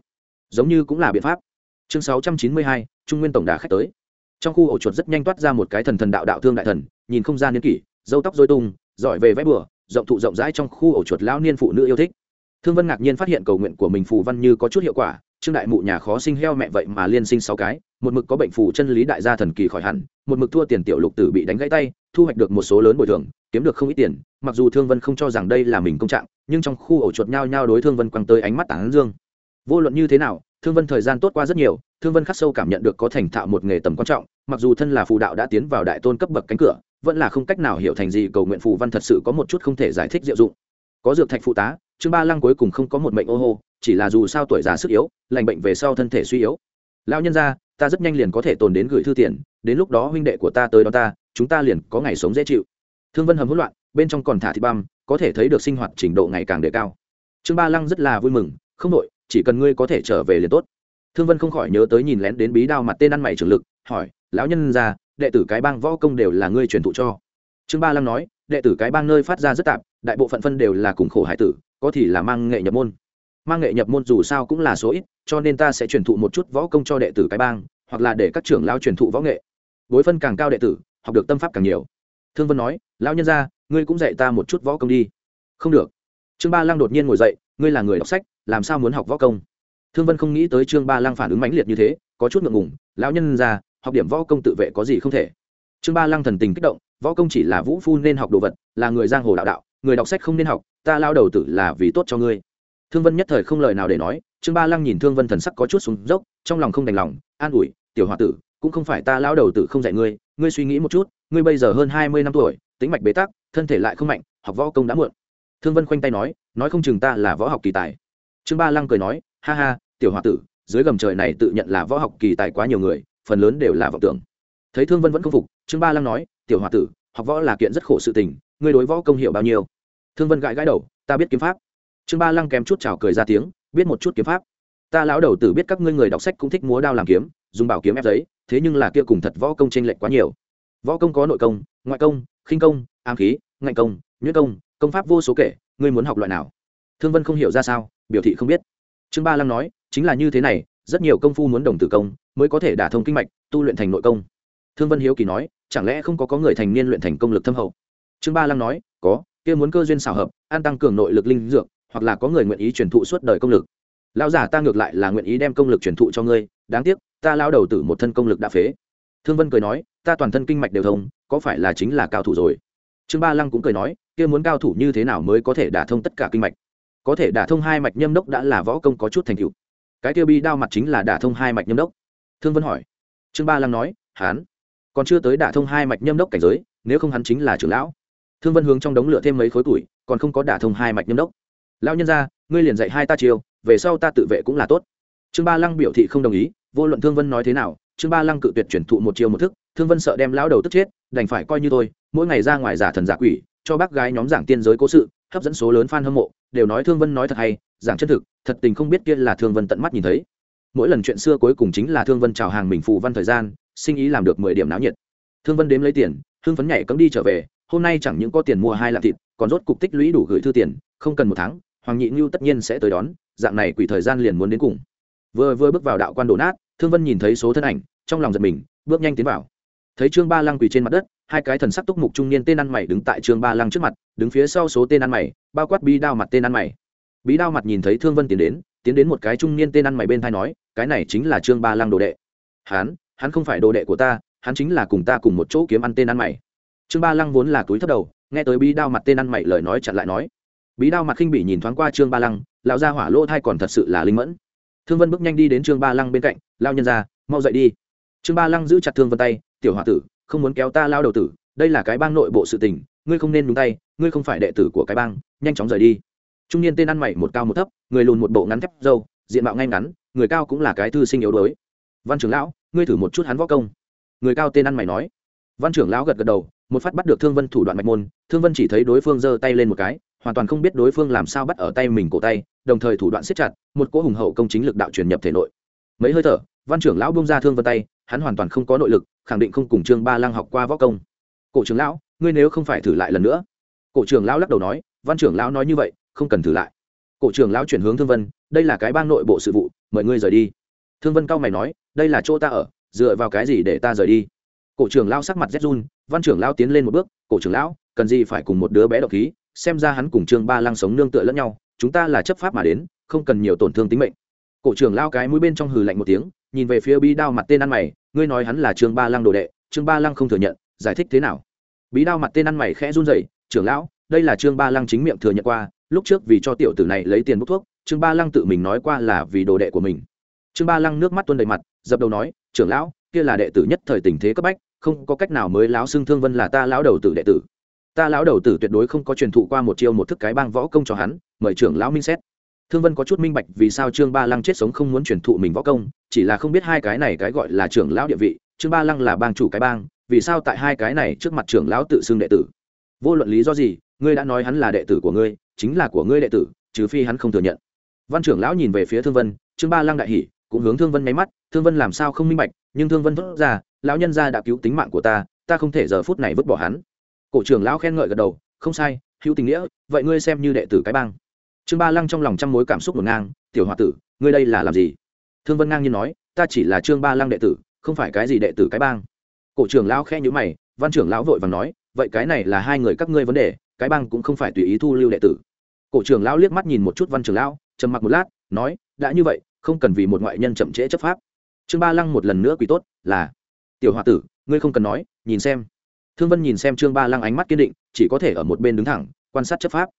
giống như cũng là biện pháp. Chương sáu trăm chín mươi hai, trung nguyên tổng đà khách tới. Trong khu ổ chuột rất nhanh toát ra một cái thần thần đạo đạo thương đại thần, nhìn không gian niên kỷ dâu tóc dôi tung, giỏi về vẽ bừa, rộng thụ rộng rãi trong khu ổ chuột lão niên phụ nữ yêu thích. Thương vân ngạc nhiên phát hiện cầu nguyện của mình phù văn như có chút hiệu quả, trương đại mụ nhà khó sinh heo mẹ vậy mà liên sinh sáu cái một mực có bệnh phù chân lý đại gia thần kỳ khỏi hẳn, một mực thua tiền tiểu lục tử bị đánh gãy tay, thu hoạch được một số lớn bồi thường, kiếm được không ít tiền, mặc dù thương vân không cho rằng đây là mình công trạng, nhưng trong khu ổ chuột nhao nhao đối thương vân quăng tới ánh mắt tảng dương. Vô luận như thế nào, thương vân thời gian tốt qua rất nhiều, thương vân khắc sâu cảm nhận được có thành thạo một nghề tầm quan trọng, mặc dù thân là phù đạo đã tiến vào đại tôn cấp bậc cánh cửa, vẫn là không cách nào hiểu thành gì, cầu nguyện phù văn thật sự có một chút không thể giải thích diệu dụng. Có dược thạch phụ tá, chương ba lăng cuối cùng không có một mệnh ô hô, chỉ là dù sao tuổi già sức yếu, lành bệnh về sau thân thể suy yếu. Lao nhân ra ta rất nhanh liền có thể tồn đến gửi thư tiền, đến lúc đó huynh đệ của ta tới đó ta, chúng ta liền có ngày sống dễ chịu. Thương vân hầm hỗn loạn, bên trong còn thả thịt băm, có thể thấy được sinh hoạt trình độ ngày càng đề cao. Trương ba lăng rất là vui mừng, không đội chỉ cần ngươi có thể trở về liền tốt. Thương vân không khỏi nhớ tới nhìn lén đến bí đao mặt tên ăn mày trưởng lực, hỏi, lão nhân ra đệ tử cái bang võ công đều là ngươi truyền thụ cho? Trương ba lăng nói, đệ tử cái bang nơi phát ra rất tạp, đại bộ phận phân đều là cùng khổ hải tử, có thì là mang nghệ nhập môn. Mang nghệ nhập môn dù sao cũng là số ít cho nên ta sẽ truyền thụ một chút võ công cho đệ tử cái bang, hoặc là để các trưởng lao truyền thụ võ nghệ. Bối phân càng cao đệ tử, học được tâm pháp càng nhiều. Thương vân nói, lão nhân ra ngươi cũng dạy ta một chút võ công đi. Không được. Trương ba lăng đột nhiên ngồi dậy, ngươi là người đọc sách, làm sao muốn học võ công? Thương vân không nghĩ tới trương ba lăng phản ứng mãnh liệt như thế, có chút ngượng ngùng, lão nhân ra học điểm võ công tự vệ có gì không thể? Trương ba lăng thần tình kích động, võ công chỉ là vũ phu nên học đồ vật, là người giang hồ đạo đạo, người đọc sách không nên học, ta lao đầu tử là vì tốt cho ngươi thương vân nhất thời không lời nào để nói, trương ba lăng nhìn thương vân thần sắc có chút xuống dốc, trong lòng không đành lòng, an ủi, tiểu h o a tử, cũng không phải ta lao đầu tử không dạy ngươi ngươi suy nghĩ một chút, ngươi bây giờ hơn hai mươi năm tuổi, tính mạch bế tắc, thân thể lại không mạnh, học võ công đã muộn. Thương vân khoanh tay nói nói không chừng ta là võ học kỳ tài. Trương ba lăng cười nói, ha ha, tiểu h o a tử, dưới gầm trời này tự nhận là võ học kỳ tài quá nhiều người, phần lớn đều là vọng tưởng. Thấy thương vân vẫn không phục, trương ba lăng nói, tiểu h o a tử, học võ là kiện rất khổ sự tình, ngươi đối võ công hiệu bao nhiêu? Thương vân gãi gãi đầu, ta biết kiếm pháp trương ba lăng kém chút chào cười ra tiếng, biết một chút kiếm pháp. Ta lão đầu tử biết các ngươi người đọc sách cũng thích múa đao làm kiếm, dùng bảo kiếm ép giấy, thế nhưng là kia cùng thật võ công tranh lệch quá nhiều. Võ công có nội công, ngoại công, khinh công, ám khí, ngạnh công, nhuyễn công công pháp vô số kể, ngươi muốn học loại nào? Thương vân không hiểu ra sao, biểu thị không biết. Trương ba lăng nói, chính là như thế này, rất nhiều công phu muốn đồng tử công, mới có thể đả thông kinh mạch, tu luyện thành nội công. Thương vân hiếu kỳ nói, chẳng lẽ không có có người thành niên luyện thành công lực thâm hậu? Trương ba lăng nói, có, kia muốn cơ duyên xảo hợp, an tăng cường nội lực linh dược hoặc là có người nguyện ý truyền thụ suốt đời công lực. Lão giả ta ngược lại là nguyện ý đem công lực truyền thụ cho ngươi, đáng tiếc, ta lao đầu tử một thân công lực đã phế. Thương vân cười nói, ta toàn thân kinh mạch đều thông, có phải là chính là cao thủ rồi? Trương ba lăng cũng cười nói, kia muốn cao thủ như thế nào mới có thể đả thông tất cả kinh mạch? Có thể đả thông hai mạch nhâm đốc đã là võ công có chút thành tựu. Cái kia bi đao mặt chính là đả thông hai mạch nhâm đốc. Thương vân hỏi. Trương ba lăng nói, hán, còn chưa tới đả thông hai mạch nhâm đốc cảnh giới, nếu không hắn chính là trưởng lão. Thương vân hướng trong đống lửa thêm mấy khối tuổi, còn không có đả thông hai mạch nhâm đốc lão nhân ra ngươi liền dạy hai ta chiêu, về sau ta tự vệ cũng là tốt. Trương ba lăng biểu thị không đồng ý, vô luận thương vân nói thế nào, trương ba lăng cự tuyệt chuyển thụ một chiêu một thức, thương vân sợ đem lão đầu tức chết, đành phải coi như tôi mỗi ngày ra ngoài giả thần giả quỷ, cho bác gái nhóm giảng tiên giới cố sự, hấp dẫn số lớn fan hâm mộ, đều nói thương vân nói thật hay, giảng chân thực, thật tình không biết kia là thương vân tận mắt nhìn thấy. Mỗi lần chuyện xưa cuối cùng chính là thương vân chào hàng mình phù văn thời gian, sinh ý làm được mười điểm náo nhiệt. Thương vân đếm lấy tiền Thương phấn nhảy cấm đi trở về, hôm nay chẳng những có tiền mua hai lạng thịt, còn rốt cục tích lũy đủ gửi thư tiền, không cần một tháng hoàng nhị ngưu tất nhiên sẽ tới đón, dạng này quỷ thời gian liền muốn đến cùng. Vừa vừa bước vào đạo quan đổ nát, thương vân nhìn thấy số thân ảnh, trong lòng giật mình, bước nhanh tiến vào. Thấy trương ba lăng quỳ trên mặt đất, hai cái thần sắc túc mục trung niên tên ăn mày đứng tại trương ba lăng trước mặt, đứng phía sau số tên ăn mày, bao quát bí đao mặt tên ăn mày. Bí đao mặt nhìn thấy thương vân tiến đến tiến đến một cái trung niên tên ăn mày bên thai nói, cái này chính là trương ba lăng đồ đệ. Hắn hắn không phải đồ đệ của ta, hắn chính là cùng ta cùng một chỗ kiếm ăn tên ăn mày. Trương ba lăng vốn là túi thấp đầu, nghe tới bí đao mặt tên ăn mày lời nói chặn lại nói bí đao mặt khinh bỉ nhìn thoáng qua trương ba lăng, lão gia hỏa lỗ thai còn thật sự là linh mẫn. Thương vân bước nhanh đi đến trương ba lăng bên cạnh lao nhân ra mau dậy đi. Trương ba lăng giữ chặt thương vân tay, tiểu h o a tử, không muốn kéo ta lao đầu tử, đây là cái bang nội bộ sự tình, ngươi không nên nhúng tay, ngươi không phải đệ tử của cái bang, nhanh chóng rời đi. Trung niên tên ăn mày một cao một thấp, người lùn một bộ ngắn thép dâu diện mạo ngay ngắn, người cao cũng là cái thư sinh yếu đuối. Văn trưởng lão, ngươi thử một chút hắn võ công. Người cao tên ăn mày nói. Văn trưởng lão gật gật đầu, một phát bắt được thương vân thủ đoạn mạch môn, thương vân chỉ thấy đối phương giơ tay lên một cái hoàn toàn không biết đối phương làm sao bắt ở tay mình cổ tay, đồng thời thủ đoạn siết chặt, một cỗ hùng hậu công chính lực đạo truyền nhập thể nội. Mấy hơi thở, văn trưởng lão bông ra thương vân tay, hắn hoàn toàn không có nội lực, khẳng định không cùng trương ba lang học qua võ công. Cổ trưởng lão, ngươi nếu không phải thử lại lần nữa. Cổ trưởng lão lắc đầu nói, văn trưởng lão nói như vậy, không cần thử lại. Cổ trưởng lão chuyển hướng thương vân, đây là cái bang nội bộ sự vụ, mời ngươi rời đi. Thương vân cao mày nói, đây là chỗ ta ở, dựa vào cái gì để ta rời đi? Cổ trưởng lão sắc mặt rét run, văn trưởng lão tiến lên một bước, cổ trưởng lão, cần gì phải cùng một đứa bé độc khí? Xem ra hắn cùng trương ba lăng sống nương tựa lẫn nhau, chúng ta là chấp pháp mà đến, không cần nhiều tổn thương tính mệnh. Cổ trưởng lao cái mũi bên trong hừ lạnh một tiếng, nhìn về phía bí đao mặt tên ăn mày, ngươi nói hắn là trương ba lăng đồ đệ, trương ba lăng không thừa nhận, giải thích thế nào? Bí đao mặt tên ăn mày khẽ run rẩy, trưởng lão, đây là trương ba lăng chính miệng thừa nhận qua, lúc trước vì cho tiểu tử này lấy tiền bốc thuốc, trương ba lăng tự mình nói qua là vì đồ đệ của mình. Trương ba lăng nước mắt tuôn đầy mặt, dập đầu nói, trưởng lão, kia là đệ tử nhất thời tình thế cấp bách, không có cách nào mới láo xưng thương vân là ta lão đầu tử đệ tử ta lão đầu tử tuyệt đối không có truyền thụ qua một chiêu một thức cái bang võ công cho hắn, mời trưởng lão minh xét. Thương vân có chút minh bạch vì sao trương ba lăng chết sống không muốn truyền thụ mình võ công, chỉ là không biết hai cái này cái gọi là trưởng lão địa vị, trương ba lăng là bang chủ cái bang, vì sao tại hai cái này trước mặt trưởng lão tự xưng đệ tử? Vô luận lý do gì, ngươi đã nói hắn là đệ tử của ngươi, chính là của ngươi đệ tử, trừ phi hắn không thừa nhận. Văn trưởng lão nhìn về phía thương vân, trương ba lăng đại hỉ, cũng hướng thương vân máy mắt, thương vân làm sao không minh bạch, nhưng thương vân vất ra, lão nhân gia đã cứu tính mạng của ta ta không thể giờ phút này vứt bỏ hắn cổ trưởng lão khen ngợi gật đầu, không sai, hữu tình nghĩa, vậy ngươi xem như đệ tử cái bang. Trương ba lăng trong lòng trăm mối cảm xúc ngổn ngang, tiểu hoa tử, ngươi đây là làm gì? Thương vân ngang nhiên nói, ta chỉ là trương ba lăng đệ tử, không phải cái gì đệ tử cái bang. Cổ trưởng lão khe nhữ mày, văn trưởng lão vội và nói, vậy cái này là hai người các ngươi vấn đề, cái bang cũng không phải tùy ý thu lưu đệ tử. Cổ trưởng lão liếc mắt nhìn một chút văn trưởng lão, trầm mặc một lát, nói, đã như vậy, không cần vì một ngoại nhân chậm trễ chấp pháp. Trương ba lăng một lần nữa quỳ tốt là, tiểu h o a tử, ngươi không cần nói, nhìn xem thương vân nhìn xem trương ba lăng ánh mắt kiên định, chỉ có thể ở một bên đứng thẳng, quan sát chấp pháp.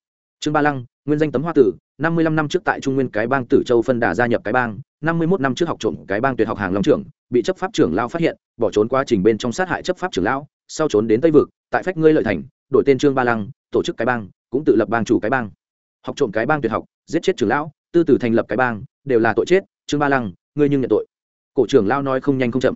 Trương ba lăng, nguyên danh tấm hoa tử, năm mươi lăm năm trước tại trung nguyên cái bang tử châu phân đà gia nhập cái bang, năm mươi mốt năm trước học trộm cái bang tuyệt học hàng long trưởng, bị chấp pháp trưởng lao phát hiện, bỏ trốn quá trình bên trong sát hại chấp pháp trưởng lão, sau trốn đến tây vực, tại phách ngươi lợi thành, đổi tên trương ba lăng, tổ chức cái bang, cũng tự lập bang chủ cái bang. Học trộm cái bang tuyệt học, giết chết trưởng lão, tư tử thành lập cái bang, đều là tội chết, trương ba lăng, ngươi nhưng nhận tội. Cổ trưởng lao nói không nhanh không chậm.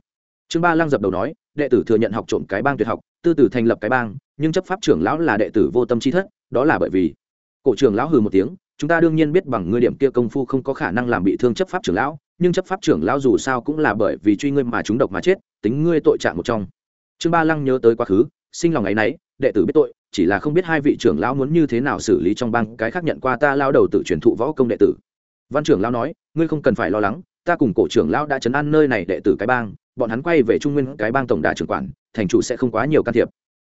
Trương ba lăng dập đầu nói đệ tử thừa nhận học trộm cái bang tuyệt học, tư tử thành lập cái bang, nhưng chấp pháp trưởng lão là đệ tử vô tâm trí thất, đó là bởi vì cổ trưởng lão hừ một tiếng, chúng ta đương nhiên biết bằng ngươi điểm kia công phu không có khả năng làm bị thương chấp pháp trưởng lão, nhưng chấp pháp trưởng lão dù sao cũng là bởi vì truy ngươi mà chúng độc mà chết, tính ngươi tội trạng một trong. Trương ba lăng nhớ tới quá khứ, sinh lòng ấ y n ấ y đệ tử biết tội, chỉ là không biết hai vị trưởng lão muốn như thế nào xử lý trong bang, cái khác nhận qua ta lao đầu tự truyền thụ võ công đệ tử. Văn trưởng lão nói, ngươi không cần phải lo lắng, ta cùng cổ trưởng lão đã chấn an nơi này đệ tử cái bang bọn hắn quay về trung nguyên cái bang tổng đà trưởng quản, thành chủ sẽ không quá nhiều can thiệp.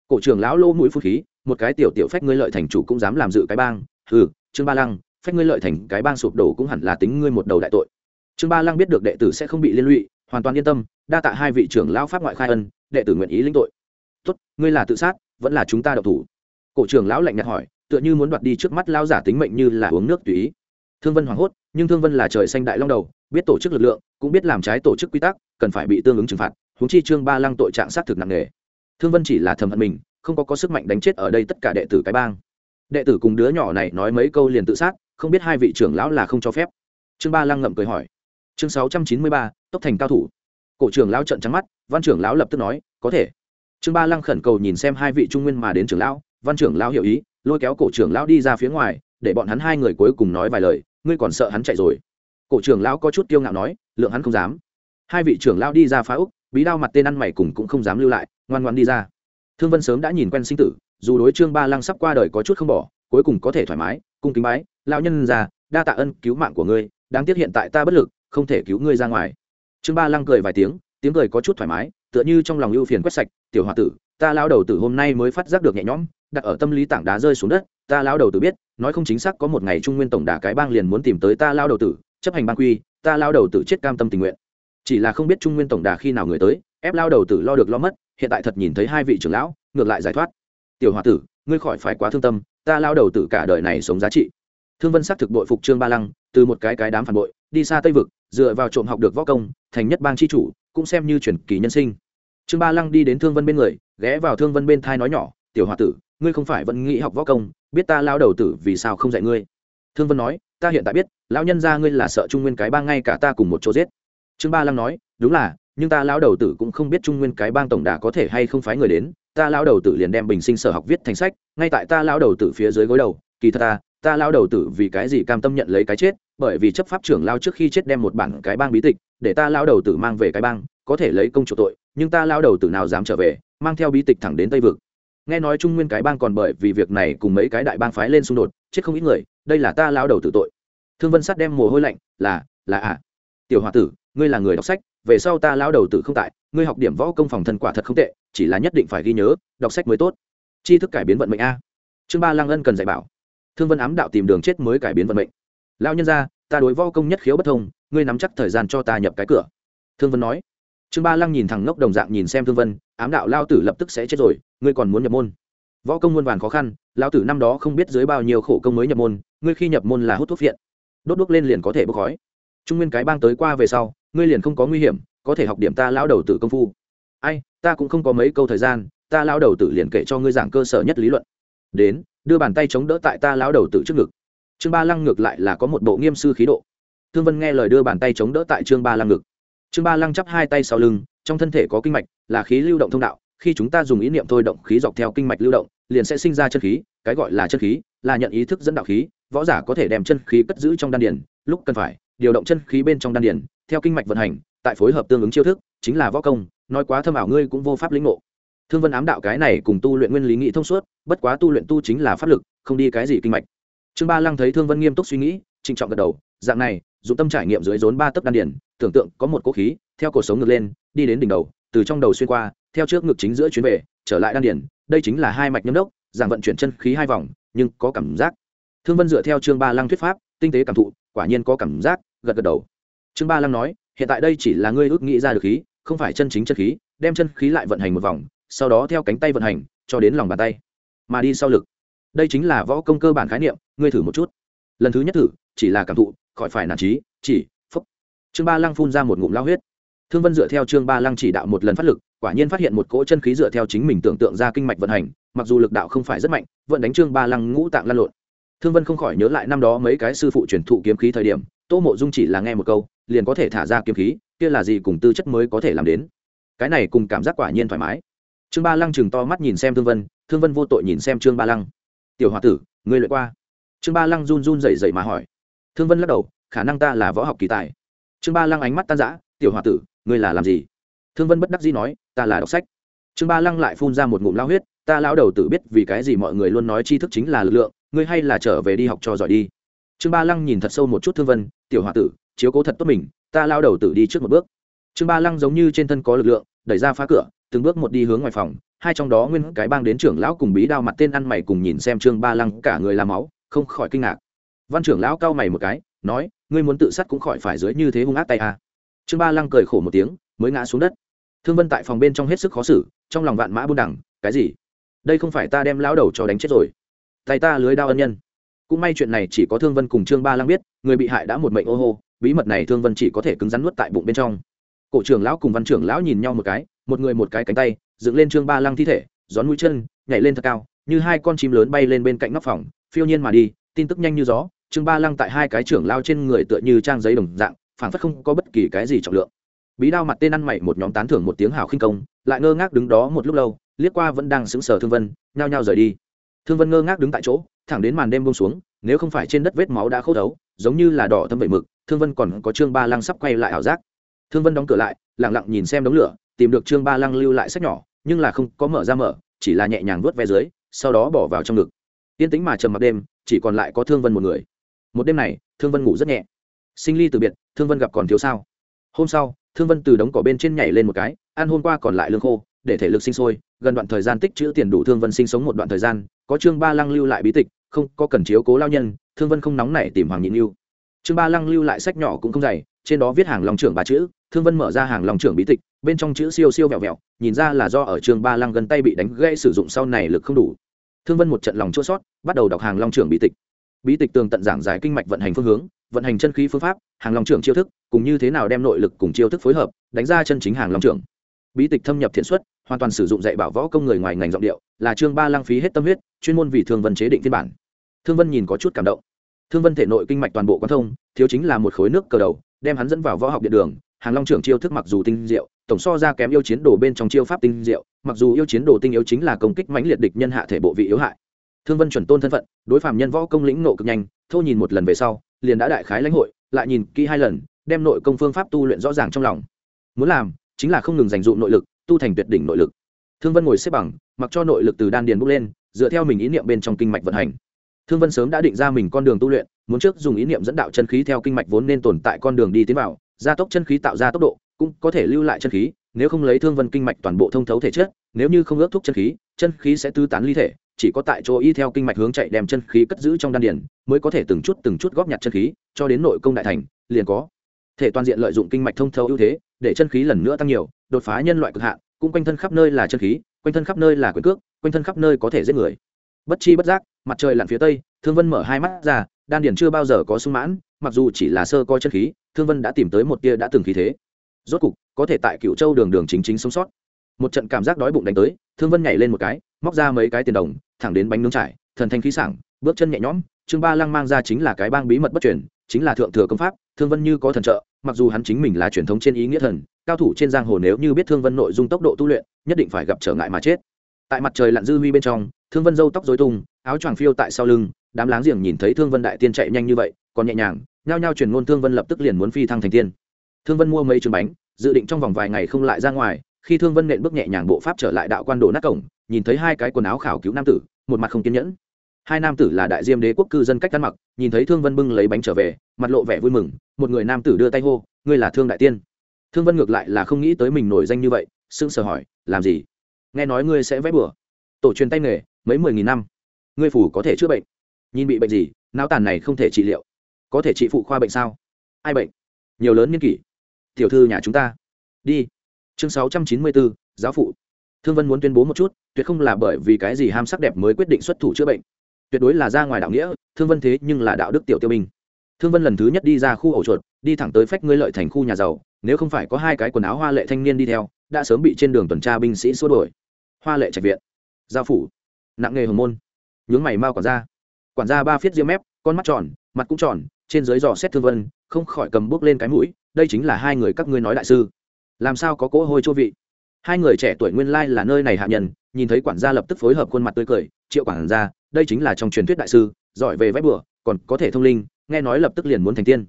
Cổ trưởng lão lô mũi phú khí, một cái tiểu tiểu phách ngươi lợi thành chủ cũng dám làm dự cái bang. Ừ trương ba lăng, phách ngươi lợi thành cái bang sụp đổ cũng hẳn là tính ngươi một đầu đại tội. Trương ba lăng biết được đệ tử sẽ không bị liên lụy, hoàn toàn yên tâm, đa tạ hai vị trưởng lão pháp ngoại khai ân, đệ tử nguyện ý lĩnh tội. Tốt, ngươi là tự sát, vẫn là chúng ta đậu thủ. Cổ trưởng lão lạnh nhạt hỏi, tựa như muốn đoạt đi trước mắt lao giả tính mệnh như là uống nước tùy ý thương vân hoảng hốt, nhưng thương vân là trời xanh đại long đầu, biết tổ chức lực lượng, cũng biết làm trái tổ chức quy tắc, cần phải bị tương ứng trừng phạt, huống chi trương ba lăng tội trạng sát thực nặng nề. Thương vân chỉ là thầm hận mình, không có có sức mạnh đánh chết ở đây tất cả đệ tử cái bang. Đệ tử cùng đứa nhỏ này nói mấy câu liền tự sát, không biết hai vị trưởng lão là không cho phép. Trương ba lăng ngậm cười hỏi. Chương sáu trăm chín mươi ba, tốc thành cao thủ. Cổ trưởng lão trận trắng mắt, văn trưởng lão lập tức nói, có thể. Trương ba lăng khẩn cầu nhìn xem hai vị trung nguyên mà đến trưởng lão, văn trưởng lão hiểu ý, lôi kéo cổ trưởng lão đi ra phía ngoài, để bọn hắn hai người cuối cùng nói vài lời ngươi còn sợ hắn chạy rồi. Cổ trưởng lão có chút kiêu ngạo nói, lượng hắn không dám. Hai vị trưởng lão đi ra phá úc, bí đao mặt tên ăn mày cùng cũng không dám lưu lại, ngoan ngoan đi ra. Thương vân sớm đã nhìn quen sinh tử, dù đối trương ba lăng sắp qua đời có chút không bỏ, cuối cùng có thể thoải mái, cung kính bái, lão nhân già, đa tạ ân cứu mạng của ngươi, đáng tiếc hiện tại ta bất lực, không thể cứu ngươi ra ngoài. Trương ba lăng cười vài tiếng tiếng cười có chút thoải mái, tựa như trong lòng ưu phiền quét sạch, tiểu h tử, ta lao đầu tử hôm nay mới phát giác được nhẹ nhõm, đặt ở tâm lý tảng đá rơi xuống đất ta lao đầu tử biết, nói không chính xác có một ngày trung nguyên tổng đà cái bang liền muốn tìm tới ta lao đầu tử, chấp hành ban quy, ta lao đầu tử chết cam tâm tình nguyện. Chỉ là không biết trung nguyên tổng đà khi nào người tới, ép lao đầu tử lo được lo mất, hiện tại thật nhìn thấy hai vị trưởng lão, ngược lại giải thoát. Tiểu hòa tử, ngươi khỏi phải quá thương tâm, ta lao đầu tử cả đời này sống giá trị. Thương vân sắc thực đội phục trương ba lăng, từ một cái cái đám phản bội, đi xa tây vực, dựa vào trộm học được võ công, thành nhất bang c h i chủ, cũng xem như truyền kỳ nhân sinh. Trương ba lăng đi đến thương vân bên người, ghé vào thương vân bên thai nói nhỏ, tiểu h o a tử ngươi không phải vẫn nghĩ học võ công, biết ta lao đầu tử vì sao không dạy ngươi. Thương vân nói, ta hiện tại biết, lão nhân ra ngươi là sợ trung nguyên cái bang ngay cả ta cùng một chỗ giết. Trương ba lăng nói, đúng là, nhưng ta lao đầu tử cũng không biết trung nguyên cái bang tổng đà có thể hay không phái người đến, ta lao đầu tử liền đem bình sinh sở học viết thành sách, ngay tại ta lao đầu tử phía dưới gối đầu, kỳ thật ta ta lao đầu tử vì cái gì cam tâm nhận lấy cái chết, bởi vì chấp pháp trưởng lao trước khi chết đem một bản cái bang bí tịch, để ta lao đầu tử mang về cái bang, có thể lấy công chủ tội, nhưng ta lao đầu tử nào dám trở về, mang theo bí tịch thẳng đến tây vực nghe nói trung nguyên cái bang còn bởi vì việc này cùng mấy cái đại bang phái lên xung đột, chết không ít người, đây là ta lao đầu tử tội. Thương vân sát đem mồ hôi lạnh, là là à. tiểu h o a tử, ngươi là người đọc sách, về sau ta lao đầu tử không tại, ngươi học điểm võ công phòng thân quả thật không tệ, chỉ là nhất định phải ghi nhớ, đọc sách mới tốt. Tri thức cải biến vận mệnh a. Chương ba lang ân cần dạy bảo. Thương vân ám đạo tìm đường chết mới cải biến vận mệnh. Lao nhân ra ta đối võ công nhất khiếu bất thông, ngươi nắm chắc thời gian cho ta nhập cái cửa. Thương vân nói. Trương ba lăng nhìn thằng ngốc đồng dạng nhìn xem thương vân, ám đạo lao tử lập tức sẽ chết rồi, ngươi còn muốn nhập môn. Võ công muôn vàn khó khăn, lao tử năm đó không biết dưới bao nhiêu khổ công mới nhập môn, ngươi khi nhập môn là hút thuốc viện đốt đuốc lên liền có thể bốc khói. Trung nguyên cái bang tới qua về sau, ngươi liền không có nguy hiểm, có thể học điểm ta lao đầu tử công phu. Ai, ta cũng không có mấy câu thời gian, ta lao đầu tử liền kể cho ngươi giảng cơ sở nhất lý luận. Đến, đưa bàn tay chống đỡ tại ta lao đầu tử trước ngực. Trương ba lăng ngược lại là có một bộ nghiêm sư khí độ. Thương vân nghe lời đưa bàn tay chống đỡ tại trương ba lăng ngực trương ba lăng chắp hai tay sau lưng, trong thân thể có kinh mạch, là khí lưu động thông đạo, khi chúng ta dùng ý niệm thôi động khí dọc theo kinh mạch lưu động, liền sẽ sinh ra chân khí, cái gọi là chân khí, là nhận ý thức dẫn đạo khí, võ giả có thể đem chân khí cất giữ trong đan điền, lúc cần phải, điều động chân khí bên trong đan điền, theo kinh mạch vận hành, tại phối hợp tương ứng chiêu thức, chính là võ công, nói quá thâm ảo ngươi cũng vô pháp lĩnh ngộ. Thương vân ám đạo cái này cùng tu luyện nguyên lý nghị thông suốt, bất quá tu luyện tu chính là pháp lực, không đi cái gì kinh mạch. Trương ba lăng thấy thương vân nghiêm túc suy nghĩ, trịnh trọng gật đầu dạng này dùng tâm trải nghiệm dưới rốn ba tấc đan điển tưởng tượng có một cỗ khí, theo cổ sống ngược lên, đi đến đỉnh đầu, từ trong đầu xuyên qua, theo trước ngực chính giữa chuyến về, trở lại đan điển đây chính là hai mạch nhâm đốc, dạng vận chuyển chân khí hai vòng, nhưng có cảm giác. Thương vân dựa theo chương ba lăng thuyết pháp, tinh tế cảm thụ, quả nhiên có cảm giác, gật gật đầu. Chương ba lăng nói, hiện tại đây chỉ là ngươi ước nghĩ ra được khí, không phải chân chính chân khí, đem chân khí lại vận hành một vòng, sau đó theo cánh tay vận hành, cho đến lòng bàn tay, mà đi sau lực. Đây chính là võ công cơ bản khái niệm, ngươi thử một chút. Lần thứ nhất thử chỉ là cảm thụ, khỏi phải nản trí, chỉ, phúc. Trương ba lăng phun ra một ngụm lao huyết. Thương vân dựa theo trương ba lăng chỉ đạo một lần phát lực, quả nhiên phát hiện một cỗ chân khí dựa theo chính mình tưởng tượng ra kinh mạch vận hành, mặc dù lực đạo không phải rất mạnh, vẫn đánh trương ba lăng ngũ tạng lan lộn. Thương vân không khỏi nhớ lại năm đó mấy cái sư phụ truyền thụ kiếm khí thời điểm, tô mộ dung chỉ là nghe một câu, liền có thể thả ra kiếm khí, kia là gì cùng tư chất mới có thể làm đến. Cái này cùng cảm giác quả nhiên thoải mái. Trương ba lăng chừng to mắt nhìn xem thương vân thương vân vô tội nhìn xem trương ba lăng. Tiểu h o a tử, ngươi lượt qua? Trương ba lăng run run dậy dậy mà hỏi thương vân lắc đầu, khả năng ta là võ học kỳ tài. Trương ba lăng ánh mắt tan giã tiểu h o a tử, ngươi là làm gì? Thương vân bất đắc dĩ nói, ta là đọc sách. Trương ba lăng lại phun ra một ngụm lao huyết, ta lao đầu tử biết vì cái gì mọi người luôn nói tri thức chính là lực lượng, ngươi hay là trở về đi học cho giỏi đi. Trương ba lăng nhìn thật sâu một chút thương vân, tiểu h o a tử, chiếu cố thật tốt mình, ta lao đầu tử đi trước một bước. Trương ba lăng giống như trên thân có lực lượng, đẩy ra phá cửa, từng bước một đi hướng ngoài phòng, hai trong đó nguyên cái bang đến trưởng lão cùng bí đao mặt tên ăn mày cùng nhìn xem trương ba lăng cả người làm máu, không khỏi kinh ngạc văn trưởng lão cau mày một cái, nói, ngươi muốn tự sát cũng khỏi phải dưới như thế hung ác tay à. trương ba lăng cười khổ một tiếng, mới ngã xuống đất. Thương vân tại phòng bên trong hết sức khó xử, trong lòng vạn mã buôn đẳng, cái gì? Đây không phải ta đem lão đầu cho đánh chết rồi. Tay ta lưới đao ân nhân. Cũng may chuyện này chỉ có thương vân cùng trương ba lăng biết, người bị hại đã một mệnh ô hô, bí mật này thương vân chỉ có thể cứng rắn nuốt tại bụng bên trong. Cổ trưởng lão cùng văn trưởng lão nhìn nhau một cái, một người một cái cánh tay, dựng lên trương ba lăng thi thể, gión mũi chân, nhảy lên thật cao, như hai con chim lớn bay lên bên cạnh nóc phòng, phiêu nhiên mà đi, tin tức nhanh như gió trương ba lăng tại hai cái trưởng lao trên người tựa như trang giấy đồng dạng phản phất không có bất kỳ cái gì trọng lượng. Bí đao mặt tên ăn mày một nhóm tán thưởng một tiếng hào khinh công, lại ngơ ngác đứng đó một lúc lâu, liếc qua vẫn đang sững sờ thương vân, nhao nhao rời đi. Thương vân ngơ ngác đứng tại chỗ, thẳng đến màn đêm bông xuống, nếu không phải trên đất vết máu đã khô đấu giống như là đỏ thâm vậy mực, thương vân còn có trương ba lăng sắp quay lại ảo giác. Thương vân đóng cửa lại lẳng lặng nhìn xem đống lửa, tìm được trương ba lăng lưu lại sách nhỏ, nhưng là không có mở ra mở, chỉ là nhẹ nhàng vuốt ve dưới, sau đó bỏ vào trong ngực. Yên tĩnh mà trầm mặc đêm, chỉ còn lại có thương vân một người một đêm này, thương vân ngủ rất nhẹ. Sinh ly từ biệt, thương vân gặp còn thiếu sao. Hôm sau, thương vân từ đống cỏ bên trên nhảy lên một cái, ăn hôm qua còn lại lương khô, để thể lực sinh sôi, gần đoạn thời gian tích chữ tiền đủ thương vân sinh sống một đoạn thời gian, có trương ba lăng lưu lại bí tịch, không có cần chiếu cố lao nhân, thương vân không nóng nảy tìm hoàng Nhị lưu trương ba lăng lưu lại sách nhỏ cũng không dày, trên đó viết hàng lòng trưởng ba chữ, thương vân mở ra hàng lòng trưởng bí tịch, bên trong chữ siêu siêu vẹo vẹo, nhìn ra là do ở chương ba lăng gần tay bị đánh gãy sử dụng sau này lực không đủ. Thương vân một trận lòng chua sót, bắt đầu đọc hàng long trưởng bí tịch bí tịch tường tận giảng giải kinh mạch vận hành phương hướng, vận hành chân khí phương pháp, hàng long trưởng chiêu thức, cùng như thế nào đem nội lực cùng chiêu thức phối hợp, đánh ra chân chính hàng long trưởng. Bí tịch thâm nhập thiện xuất, hoàn toàn sử dụng dạy bảo võ công người ngoài ngành giọng điệu, là chương ba lang phí hết tâm huyết, chuyên môn vì thương vân chế định phiên bản. Thương vân nhìn có chút cảm động. Thương vân thể nội kinh mạch toàn bộ quan thông, thiếu chính là một khối nước cờ đầu, đem hắn dẫn vào võ học điện đường. Hàng long trưởng chiêu thức mặc dù tinh diệu, tổng so ra kém yêu chiến đồ bên trong chiêu pháp tinh diệu, mặc dù yêu chiến đồ tinh yếu chính là công kích mãnh liệt địch nhân hạ thể bộ vị yếu hại thương vân chuẩn tôn thân phận, đối phạm nhân võ công lĩnh nộ cực nhanh, thô nhìn một lần về sau, liền đã đại khái lãnh hội, lại nhìn kỹ hai lần, đem nội công phương pháp tu luyện rõ ràng trong lòng. Muốn làm, chính là không ngừng dành dụ nội lực, tu thành tuyệt đỉnh nội lực. Thương vân ngồi xếp bằng, mặc cho nội lực từ đan điền bốc lên, dựa theo mình ý niệm bên trong kinh mạch vận hành. Thương vân sớm đã định ra mình con đường tu luyện, muốn trước dùng ý niệm dẫn đạo chân khí theo kinh mạch vốn nên tồn tại con đường đi tiến vào, gia tốc chân khí tạo ra tốc độ, cũng có thể lưu lại chân khí, nếu không lấy thương vân kinh mạch toàn bộ thông thấu thể chất, nếu như không ước thúc chân khí chân khí sẽ tư tán ly thể chỉ có tại chỗ y theo kinh mạch hướng chạy đem chân khí cất giữ trong đan điền, mới có thể từng chút từng chút góp nhặt chân khí, cho đến nội công đại thành, liền có thể toàn diện lợi dụng kinh mạch thông thấu ưu thế, để chân khí lần nữa tăng nhiều, đột phá nhân loại cực hạn, cũng quanh thân khắp nơi là chân khí, quanh thân khắp nơi là quyền cước, quanh thân khắp nơi có thể giết người. Bất chi bất giác, mặt trời lặn phía tây, thương vân mở hai mắt ra, đan điền chưa bao giờ có sung mãn, mặc dù chỉ là sơ coi chân khí, thương vân đã tìm tới một tia đã từng khí thế. Rốt cục, có thể tại cựu châu đường đường chính chính sống sót. Một trận cảm giác đói bụng đánh tới, thương vân nhảy lên một cái, móc ra mấy cái tiền đồng thẳng đến bánh nướng trải, thần thanh khí sảng, bước chân nhẹ nhõm, trương ba lăng mang ra chính là cái bang bí mật bất chuyển chính là thượng thừa công pháp, thương vân như có thần trợ, mặc dù hắn chính mình là truyền thống trên ý nghĩa thần, cao thủ trên giang hồ nếu như biết thương vân nội dung tốc độ tu luyện, nhất định phải gặp trở ngại mà chết. Tại mặt trời lặn dư huy bên trong, thương vân dâu tóc dối tung, áo choàng phiêu tại sau lưng, đám láng giềng nhìn thấy thương vân đại tiên chạy nhanh như vậy, còn nhẹ nhàng, nhao nhao truyền ngôn thương vân lập tức liền muốn phi thăng thành tiên. Thương vân mua mấy chừng bánh, dự định trong vòng vài ngày không lại ra ngoài khi thương vân nện bước nhẹ nhàng bộ pháp trở lại đạo quan đồ nát cổng, nhìn thấy hai cái quần áo khảo cứu nam tử, một mặt không kiên nhẫn. Hai nam tử là đại diêm đế quốc cư dân cách ăn mặc, nhìn thấy thương vân bưng lấy bánh trở về, mặt lộ vẻ vui mừng, một người nam tử đưa tay hô, ngươi là thương đại tiên. Thương vân ngược lại là không nghĩ tới mình nổi danh như vậy, sững sờ hỏi, làm gì? Nghe nói ngươi sẽ vẽ bừa. Tổ truyền tay nghề, mấy mười nghìn năm. Ngươi phủ có thể chữa bệnh. Nhìn bị bệnh gì? Não tàn này không thể trị liệu. Có thể trị phụ khoa bệnh sao? Ai bệnh? Nhiều lớn niên kỷ. Tiểu thư nhà chúng ta. Đi chương sáu trăm chín mươi bốn, giáo phụ. Thương vân muốn tuyên bố một chút, tuyệt không là bởi vì cái gì ham sắc đẹp mới quyết định xuất thủ chữa bệnh. Tuyệt đối là ra ngoài đạo nghĩa, thương vân thế nhưng là đạo đức tiểu tiêu binh. Thương vân lần thứ nhất đi ra khu ổ chuột, đi thẳng tới phách ngươi lợi thành khu nhà giàu, nếu không phải có hai cái quần áo hoa lệ thanh niên đi theo, đã sớm bị trên đường tuần tra binh sĩ xua đổi hoa lệ trạch viện. Giao phủ. Nặng nghề hồng môn. Nhướng mày mau quản gia. Quản gia ba phiết diêm mép, con mắt tròn, mặt cũng tròn, trên dưới dò xét thương vân, không khỏi cầm bước lên cái mũi, đây chính là hai người các ngươi nói đại sư làm sao có cỗ hôi chua vị? Hai người trẻ tuổi nguyên lai là nơi này hạ nhân, nhìn thấy quản gia lập tức phối hợp khuôn mặt tươi cười, triệu quản gia, đây chính là trong truyền thuyết đại sư, giỏi về vẽ bừa, còn có thể thông linh, nghe nói lập tức liền muốn thành tiên.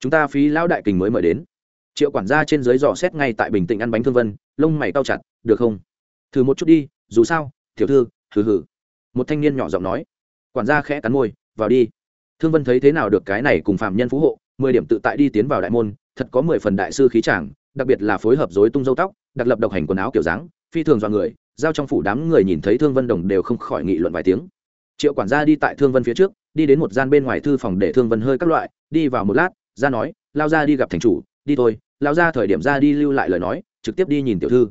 Chúng ta phí lão đại kình mới mời đến. Triệu quản gia trên dưới dò xét ngay tại bình tĩnh ăn bánh thương vân, lông mày cao chặt, được không? Thử một chút đi, dù sao, tiểu thư, hừ hừ. Một thanh niên nhỏ giọng nói. Quản gia khẽ cắn môi, vào đi. Thương vân thấy thế nào được cái này cùng phạm nhân phú hộ, mười điểm tự tại đi tiến vào đại môn, thật có mười phần đại sư khí chàng đặc biệt là phối hợp dối tung dâu tóc, đặc lập độc hành quần áo kiểu dáng, phi thường do người, giao trong phủ đám người nhìn thấy thương vân đồng đều không khỏi nghị luận vài tiếng. Triệu quản gia đi tại thương vân phía trước, đi đến một gian bên ngoài thư phòng để thương vân hơi các loại, đi vào một lát, ra nói, lao ra đi gặp thành chủ, đi thôi lao ra thời điểm ra đi lưu lại lời nói, trực tiếp đi nhìn tiểu thư.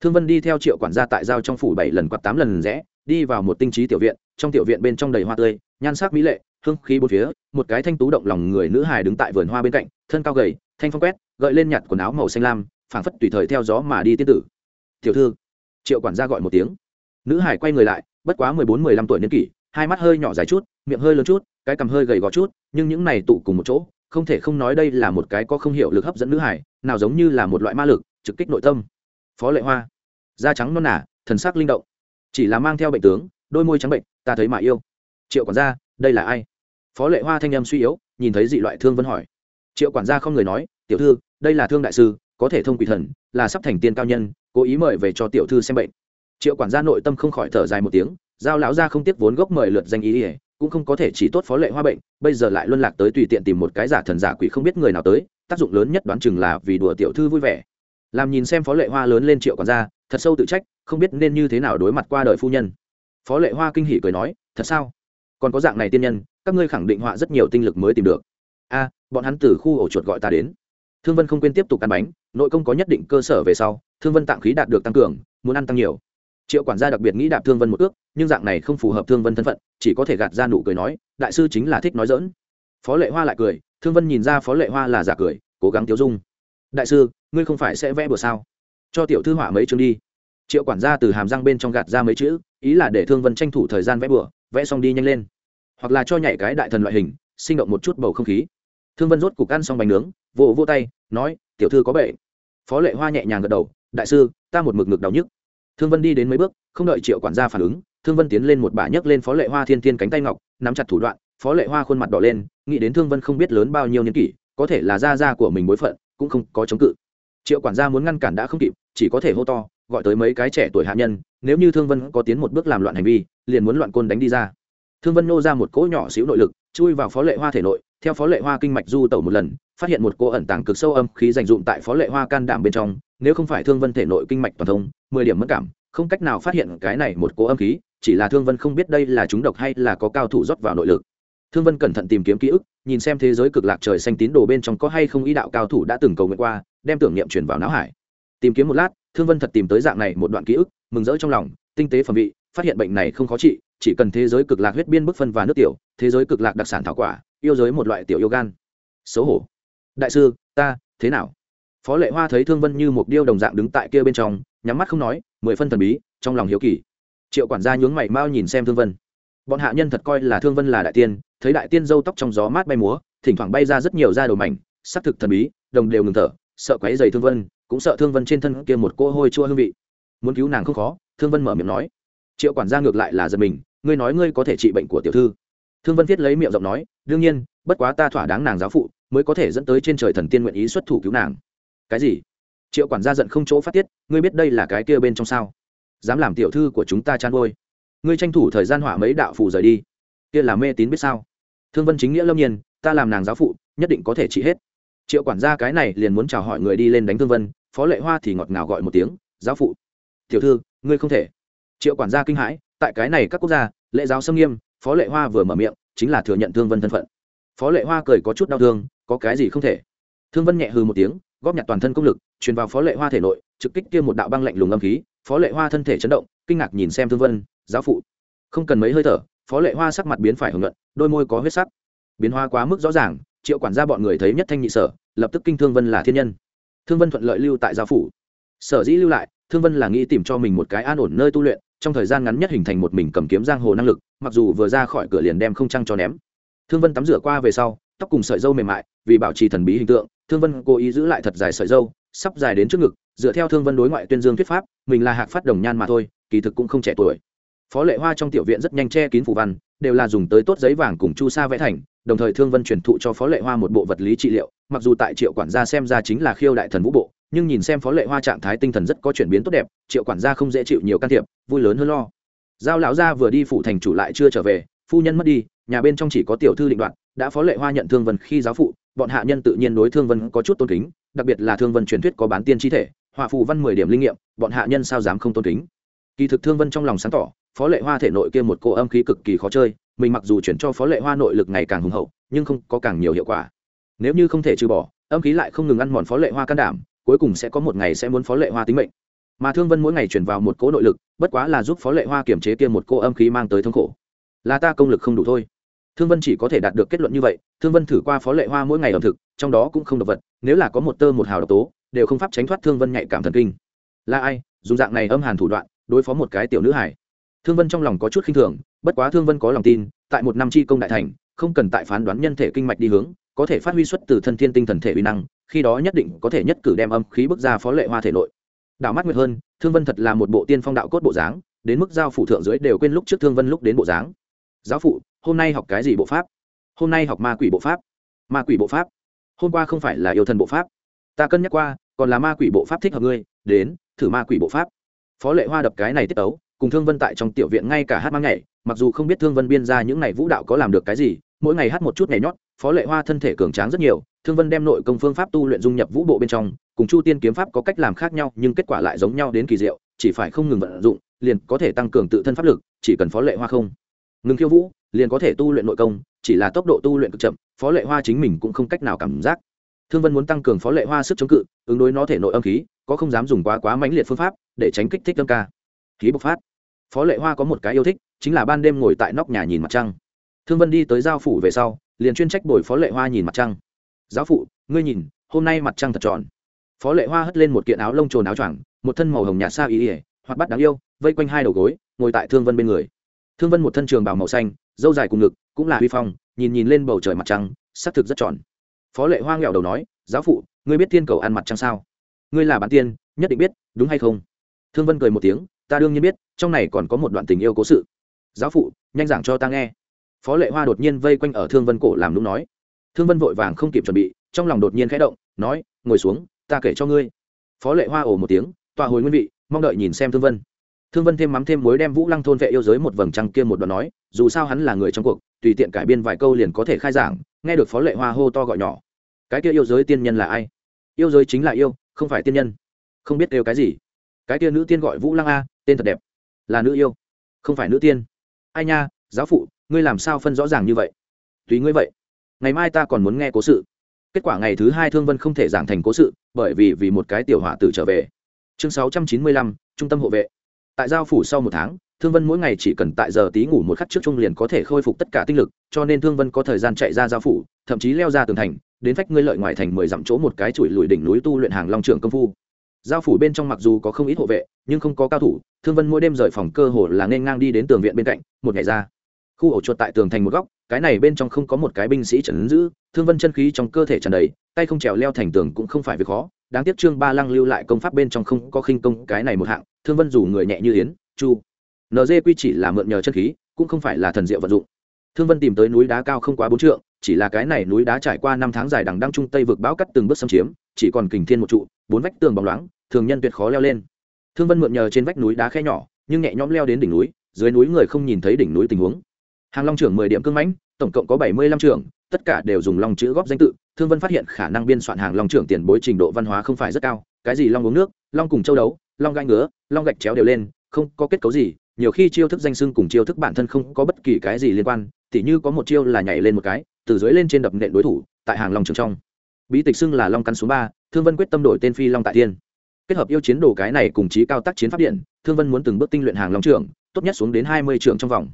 Thương vân đi theo triệu quản gia tại giao trong phủ bảy lần quạt tám lần rẽ đi vào một tinh trí tiểu viện, trong tiểu viện bên trong đầy hoa tươi, nhan sắc mỹ lệ, hương khí bốn phía, một cái thanh tú động lòng người nữ hài đứng tại vườn hoa bên cạnh, thân cao gầy, thanh phong quét, gợi lên nhặt quần áo màu xanh lam, phảng phất tùy thời theo gió mà đi tiên tử. Tiểu thư. Triệu quản gia gọi một tiếng. Nữ hải quay người lại, bất quá mười bốn, mười lăm tuổi niên kỷ, hai mắt hơi nhỏ dài chút, miệng hơi lớn chút, cái cằm hơi gầy gò chút, nhưng những này tụ cùng một chỗ, không thể không nói đây là một cái có không hiểu lực hấp dẫn nữ hải nào giống như là một loại ma lực, trực kích nội tâm. Phó lệ hoa. Da trắng non nả thần sắc linh động chỉ là mang theo bệnh tướng, đôi môi trắng bệnh, ta thấy mà yêu. Triệu quản gia, đây là ai? Phó lệ hoa thanh em suy yếu, nhìn thấy dị loại thương vân hỏi. Triệu quản gia không người nói, tiểu thư, đây là thương đại sư, có thể thông quỷ thần, là sắp thành tiên cao nhân, cố ý mời về cho tiểu thư xem bệnh. Triệu quản gia nội tâm không khỏi thở dài một tiếng, giao lão gia không tiếc vốn gốc mời lượt danh ý ỉa cũng không có thể chỉ tốt phó lệ hoa bệnh, bây giờ lại luân lạc tới tùy tiện tìm một cái giả thần giả quỷ không biết người nào tới, tác dụng lớn nhất đoán chừng là vì đùa tiểu thư vui vẻ làm nhìn xem phó lệ hoa lớn lên triệu quản gia, thật sâu tự trách, không biết nên như thế nào đối mặt qua đời phu nhân. Phó lệ hoa kinh hỉ cười nói, thật sao? Còn có dạng này tiên nhân, các ngươi khẳng định họa rất nhiều tinh lực mới tìm được. A, bọn hắn từ khu ổ chuột gọi ta đến. Thương vân không quên tiếp tục ăn bánh, nội công có nhất định cơ sở về sau, thương vân tạng khí đạt được tăng cường, muốn ăn tăng nhiều. Triệu quản gia đặc biệt nghĩ đạp thương vân một ước, nhưng dạng này không phù hợp thương vân thân phận, chỉ có thể gạt ra nụ cười nói, đại sư chính là thích nói dỡn phó lệ hoa lại cười, thương vân nhìn ra phó lệ hoa là giả cười, cố gắng tiêu dung. Đại sư ngươi không phải sẽ vẽ bừa sao? Cho tiểu thư họa mấy chương đi. Triệu quản gia từ hàm răng bên trong gạt ra mấy chữ, ý là để thương vân tranh thủ thời gian vẽ bừa, vẽ xong đi nhanh lên. Hoặc là cho nhảy cái đại thần loại hình, sinh động một chút bầu không khí. Thương vân rốt cục ăn xong bánh nướng, vỗ vỗ tay, nói, tiểu thư có bệ phó lệ hoa nhẹ nhàng gật đầu, đại sư, ta một mực ngực đau nhức. Thương vân đi đến mấy bước, không đợi triệu quản gia phản ứng, thương vân tiến lên một bả nhấc lên phó lệ hoa thiên thiên cánh tay ngọc, nắm chặt thủ đoạn, phó lệ hoa khuôn mặt đỏ lên, nghĩ đến thương vân không biết lớn bao nhiêu niên kỷ, có thể là gia gia của mình bối phận, cũng không có chống cự triệu quản gia muốn ngăn cản đã không kịp, chỉ có thể hô to, gọi tới mấy cái trẻ tuổi hạ nhân, nếu như thương vân có tiến một bước làm loạn hành vi, liền muốn loạn côn đánh đi ra. Thương vân nô ra một cỗ nhỏ xíu nội lực, chui vào phó lệ hoa thể nội, theo phó lệ hoa kinh mạch du tẩu một lần, phát hiện một cỗ ẩn tàng cực sâu âm khí dành dụm tại phó lệ hoa can đảm bên trong, nếu không phải thương vân thể nội kinh mạch toàn thông, mười điểm mất cảm, không cách nào phát hiện cái này một cỗ âm khí, chỉ là thương vân không biết đây là chúng độc hay là có cao thủ rót vào nội lực. Thương vân cẩn thận tìm kiếm ký ức, nhìn xem thế giới cực lạc trời xanh tín đồ bên trong có hay không ý đạo cao thủ đã từng cầu nguyện qua đem tưởng niệm truyền vào não hải. Tìm kiếm một lát, thương vân thật tìm tới dạng này một đoạn ký ức, mừng rỡ trong lòng, tinh tế phẩm vị, phát hiện bệnh này không khó trị, chỉ cần thế giới cực lạc huyết biên bức phân và nước tiểu, thế giới cực lạc đặc sản thảo quả, yêu giới một loại tiểu yêu gan. Xấu hổ. Đại sư, ta, thế nào? Phó lệ hoa thấy thương vân như một điêu đồng dạng đứng tại kia bên trong, nhắm mắt không nói, mười phân thần bí, trong lòng hiếu kỳ. Triệu quản gia nhướng mày mau nhìn xem thương vân. Bọn hạ nhân thật coi là thương vân là đại tiên, thấy đại tiên dâu tóc trong gió mát bay múa, thỉnh thoảng bay ra rất nhiều da đầu mảnh, sắc thực thần bí, đồng đều ngừng thở sợ quấy dày thương vân, cũng sợ thương vân trên thân kia một cô hôi chua hương vị. Muốn cứu nàng không khó, thương vân mở miệng nói. Triệu quản gia ngược lại là giật mình, ngươi nói ngươi có thể trị bệnh của tiểu thư. Thương vân viết lấy miệng giọng nói, đương nhiên, bất quá ta thỏa đáng nàng giáo phụ, mới có thể dẫn tới trên trời thần tiên nguyện ý xuất thủ cứu nàng. Cái gì? Triệu quản gia giận không chỗ phát tiết, ngươi biết đây là cái kia bên trong sao? Dám làm tiểu thư của chúng ta chăn ngôi ngươi tranh thủ thời gian hỏa mấy đạo phù rời đi. Kia là mê tín biết sao? Thương vân chính nghĩa lâm nhiên, ta làm nàng giáo phụ, nhất định có thể trị hết triệu quản gia cái này liền muốn chào hỏi người đi lên đánh thương vân, phó lệ hoa thì ngọt ngào gọi một tiếng, giáo phụ, tiểu thư, ngươi không thể. Triệu quản gia kinh hãi, tại cái này các quốc gia lệ giáo xâm nghiêm, phó lệ hoa vừa mở miệng, chính là thừa nhận thương vân thân phận. Phó lệ hoa cười có chút đau thương, có cái gì không thể? Thương vân nhẹ hư một tiếng, góp nhặt toàn thân công lực, truyền vào phó lệ hoa thể nội, trực kích kia một đạo băng lạnh lùng âm khí, phó lệ hoa thân thể chấn động, kinh ngạc nhìn xem thương vân, giáo phụ. Không cần mấy hơi thở, phó lệ hoa sắc mặt biến phải hưởng luận đôi môi có huyết sắc. Biến hoa quá mức rõ ràng, triệu quản gia bọn người thấy nhất thanh nhị sở lập tức kinh thương vân là thiên nhân. Thương vân thuận lợi lưu tại gia phủ. Sở dĩ lưu lại, thương vân là nghĩ tìm cho mình một cái an ổn nơi tu luyện, trong thời gian ngắn nhất hình thành một mình cầm kiếm giang hồ năng lực, mặc dù vừa ra khỏi cửa liền đem không trăng cho ném. Thương vân tắm rửa qua về sau, tóc cùng sợi dâu mềm mại, vì bảo trì thần bí hình tượng, thương vân cố ý giữ lại thật dài sợi dâu, sắp dài đến trước ngực, dựa theo thương vân đối ngoại tuyên dương thuyết pháp, mình là hạc phát đồng nhan mà thôi, kỳ thực cũng không trẻ tuổi. Phó lệ hoa trong tiểu viện rất nhanh che kín phủ văn đều là dùng tới tốt giấy vàng cùng chu sa vẽ thành, đồng thời thương vân truyền thụ cho phó lệ hoa một bộ vật lý trị liệu, mặc dù tại triệu quản gia xem ra chính là khiêu đại thần vũ bộ, nhưng nhìn xem phó lệ hoa trạng thái tinh thần rất có chuyển biến tốt đẹp, triệu quản gia không dễ chịu nhiều can thiệp, vui lớn hơn lo. Giao lão gia vừa đi phụ thành chủ lại chưa trở về, phu nhân mất đi, nhà bên trong chỉ có tiểu thư định đoạn đã phó lệ hoa nhận thương vân khi giáo phụ, bọn hạ nhân tự nhiên đối thương vân có chút tôn kính, đặc biệt là thương vân truyền thuyết có bán tiên chi thể, họa phù văn mười điểm linh nghiệm, bọn hạ nhân sao dám không tôn kính. Kỳ thực thương vân trong lòng sáng tỏ phó lệ hoa thể nội kia một cô âm khí cực kỳ khó chơi, mình mặc dù chuyển cho phó lệ hoa nội lực ngày càng hùng hậu, nhưng không có càng nhiều hiệu quả. Nếu như không thể trừ bỏ, âm khí lại không ngừng ăn mòn phó lệ hoa can đảm, cuối cùng sẽ có một ngày sẽ muốn phó lệ hoa tính mệnh. Mà thương vân mỗi ngày chuyển vào một cỗ nội lực, bất quá là giúp phó lệ hoa kiểm chế kia một cô âm khí mang tới thống khổ. Là ta công lực không đủ thôi. Thương vân chỉ có thể đạt được kết luận như vậy, thương vân thử qua phó lệ hoa mỗi ngày ẩm thực, trong đó cũng không độc vật, nếu là có một tơ một hào độc tố, đều không pháp tránh thoát thương vân nhạy cảm thần kinh. Là ai? Dùng dạng này âm hàn thủ đoạn, đối phó một cái tiểu nữ hải thương vân trong lòng có chút khinh thường, bất quá thương vân có lòng tin, tại một năm chi công đại thành, không cần tại phán đoán nhân thể kinh mạch đi hướng, có thể phát huy xuất từ thân thiên tinh thần thể uy năng, khi đó nhất định có thể nhất cử đem âm khí bước ra phó lệ hoa thể nội. Đảo mắt nguyệt hơn, thương vân thật là một bộ tiên phong đạo cốt bộ dáng, đến mức giao phủ thượng dưới đều quên lúc trước thương vân lúc đến bộ dáng. Giáo phụ, hôm nay học cái gì bộ pháp? Hôm nay học ma quỷ bộ pháp. Ma quỷ bộ pháp. Hôm qua không phải là yêu thần bộ pháp. Ta cân nhắc qua, còn là ma quỷ bộ pháp thích hợp ngươi, đến, thử ma quỷ bộ pháp. Phó lệ hoa đập cái này tiết tấu cùng thương vân tại trong tiểu viện ngay cả hát mang nhảy, mặc dù không biết thương vân biên ra những ngày vũ đạo có làm được cái gì, mỗi ngày hát một chút nhảy nhót, phó lệ hoa thân thể cường tráng rất nhiều, thương vân đem nội công phương pháp tu luyện dung nhập vũ bộ bên trong, cùng chu tiên kiếm pháp có cách làm khác nhau, nhưng kết quả lại giống nhau đến kỳ diệu, chỉ phải không ngừng vận dụng, liền có thể tăng cường tự thân pháp lực, chỉ cần phó lệ hoa không ngừng khiêu vũ, liền có thể tu luyện nội công, chỉ là tốc độ tu luyện cực chậm, phó lệ hoa chính mình cũng không cách nào cảm giác. Thương vân muốn tăng cường phó lệ hoa sức chống cự, ứng đối nó thể nội âm khí, có không dám dùng quá quá mãnh liệt phương pháp để tránh kích thích âm ca khí bộc phát. Phó lệ hoa có một cái yêu thích, chính là ban đêm ngồi tại nóc nhà nhìn mặt trăng. Thương vân đi tới giao phủ về sau, liền chuyên trách bồi phó lệ hoa nhìn mặt trăng. Giáo phụ, ngươi nhìn, hôm nay mặt trăng thật tròn. Phó lệ hoa hất lên một kiện áo lông trồn áo choàng, một thân màu hồng nhạt xa ý ỉa hoặc bắt đáng yêu, vây quanh hai đầu gối, ngồi tại thương vân bên người. Thương vân một thân trường bào màu xanh dâu dài cùng ngực, cũng là huy phong, nhìn nhìn lên bầu trời mặt trăng xác thực rất tròn. Phó lệ hoa nghèo đầu nói, giáo phụ, ngươi biết thiên cầu ăn mặt trăng sao? Ngươi là bản tiên, nhất định biết, đúng hay không? Thương vân cười một tiếng ta đương nhiên biết, trong này còn có một đoạn tình yêu cố sự. Giáo phụ, nhanh giảng cho ta nghe. Phó lệ hoa đột nhiên vây quanh ở thương vân cổ làm lúc nói. Thương vân vội vàng không kịp chuẩn bị, trong lòng đột nhiên khẽ động, nói, ngồi xuống, ta kể cho ngươi. Phó lệ hoa ồ một tiếng tòa hồi nguyên vị, mong đợi nhìn xem thương vân. Thương vân thêm mắm thêm muối đem vũ lăng thôn vệ yêu giới một vầng trăng kia một đoạn nói, dù sao hắn là người trong cuộc, tùy tiện cải biên vài câu liền có thể khai giảng, nghe được phó lệ hoa hô to gọi nhỏ. Cái kia yêu giới tiên nhân là ai? Yêu giới chính là yêu, không phải tiên nhân. Không biết kêu cái gì. Cái kia nữ tiên gọi vũ lăng a tên thật đẹp. Là nữ yêu, không phải nữ tiên. Ai nha, giáo phụ, ngươi làm sao phân rõ ràng như vậy? Tùy ngươi vậy. Ngày mai ta còn muốn nghe cố sự. Kết quả ngày thứ hai thương vân không thể giảng thành cố sự, bởi vì vì một cái tiểu hỏa tử trở về. Chương sáu trăm chín mươi lăm, trung tâm hộ vệ. Tại giao phủ sau một tháng, thương vân mỗi ngày chỉ cần tại giờ tí ngủ một khắc trước trung liền có thể khôi phục tất cả tinh lực, cho nên thương vân có thời gian chạy ra giao phủ, thậm chí leo ra tường thành, đến phách ngươi lợi ngoài thành mười dặm chỗ một cái chuỗi lùi đỉnh núi tu luyện hàng long trưởng công phu giao phủ bên trong mặc dù có không ít hộ vệ, nhưng không có cao thủ, thương vân mỗi đêm rời phòng cơ hồ là nên ngang đi đến tường viện bên cạnh, một ngày ra. Khu ổ chuột tại tường thành một góc, cái này bên trong không có một cái binh sĩ trần giữ, thương vân chân khí trong cơ thể trần đầy, tay không trèo leo thành tường cũng không phải việc khó. Đáng tiếc trương ba lăng lưu lại công pháp bên trong không có khinh công, cái này một hạng, thương vân dù người nhẹ như yến, chu. Nd quy chỉ là mượn nhờ chân khí, cũng không phải là thần diệu vận dụng. Thương vân tìm tới núi đá cao không quá bốn trượng chỉ là cái này núi đá trải qua năm tháng dài đằng đăng trung tây vực bão cắt từng bước xâm chiếm, chỉ còn kình thiên một trụ, bốn vách tường bóng loáng, thường nhân tuyệt khó leo lên. Thương vân mượn nhờ trên vách núi đá khe nhỏ, nhưng nhẹ nhõm leo đến đỉnh núi, dưới núi người không nhìn thấy đỉnh núi tình huống. Hàng long trưởng mười điểm cưng mãnh, tổng cộng có bảy mươi lăm trưởng, tất cả đều dùng long chữ góp danh tự. Thương vân phát hiện khả năng biên soạn hàng long trưởng tiền bối trình độ văn hóa không phải rất cao, cái gì long uống nước, long cùng châu đấu, long gai ngứa, long gạch chéo đều lên, không có kết cấu gì, nhiều khi chiêu thức danh xưng cùng chiêu thức bản thân không có bất kỳ cái gì liên quan, tỉ như có một chiêu là nhảy lên một cái từ dưới lên trên đập nện đối thủ, tại hàng long trường trong. Bí tịch xưng là long căn số ba, thương vân quyết tâm đổi tên phi long tại thiên. Kết hợp yêu chiến đồ cái này cùng trí cao tác chiến pháp điện, thương vân muốn từng bước tinh luyện hàng long trường, tốt nhất xuống đến hai mươi trường trong vòng.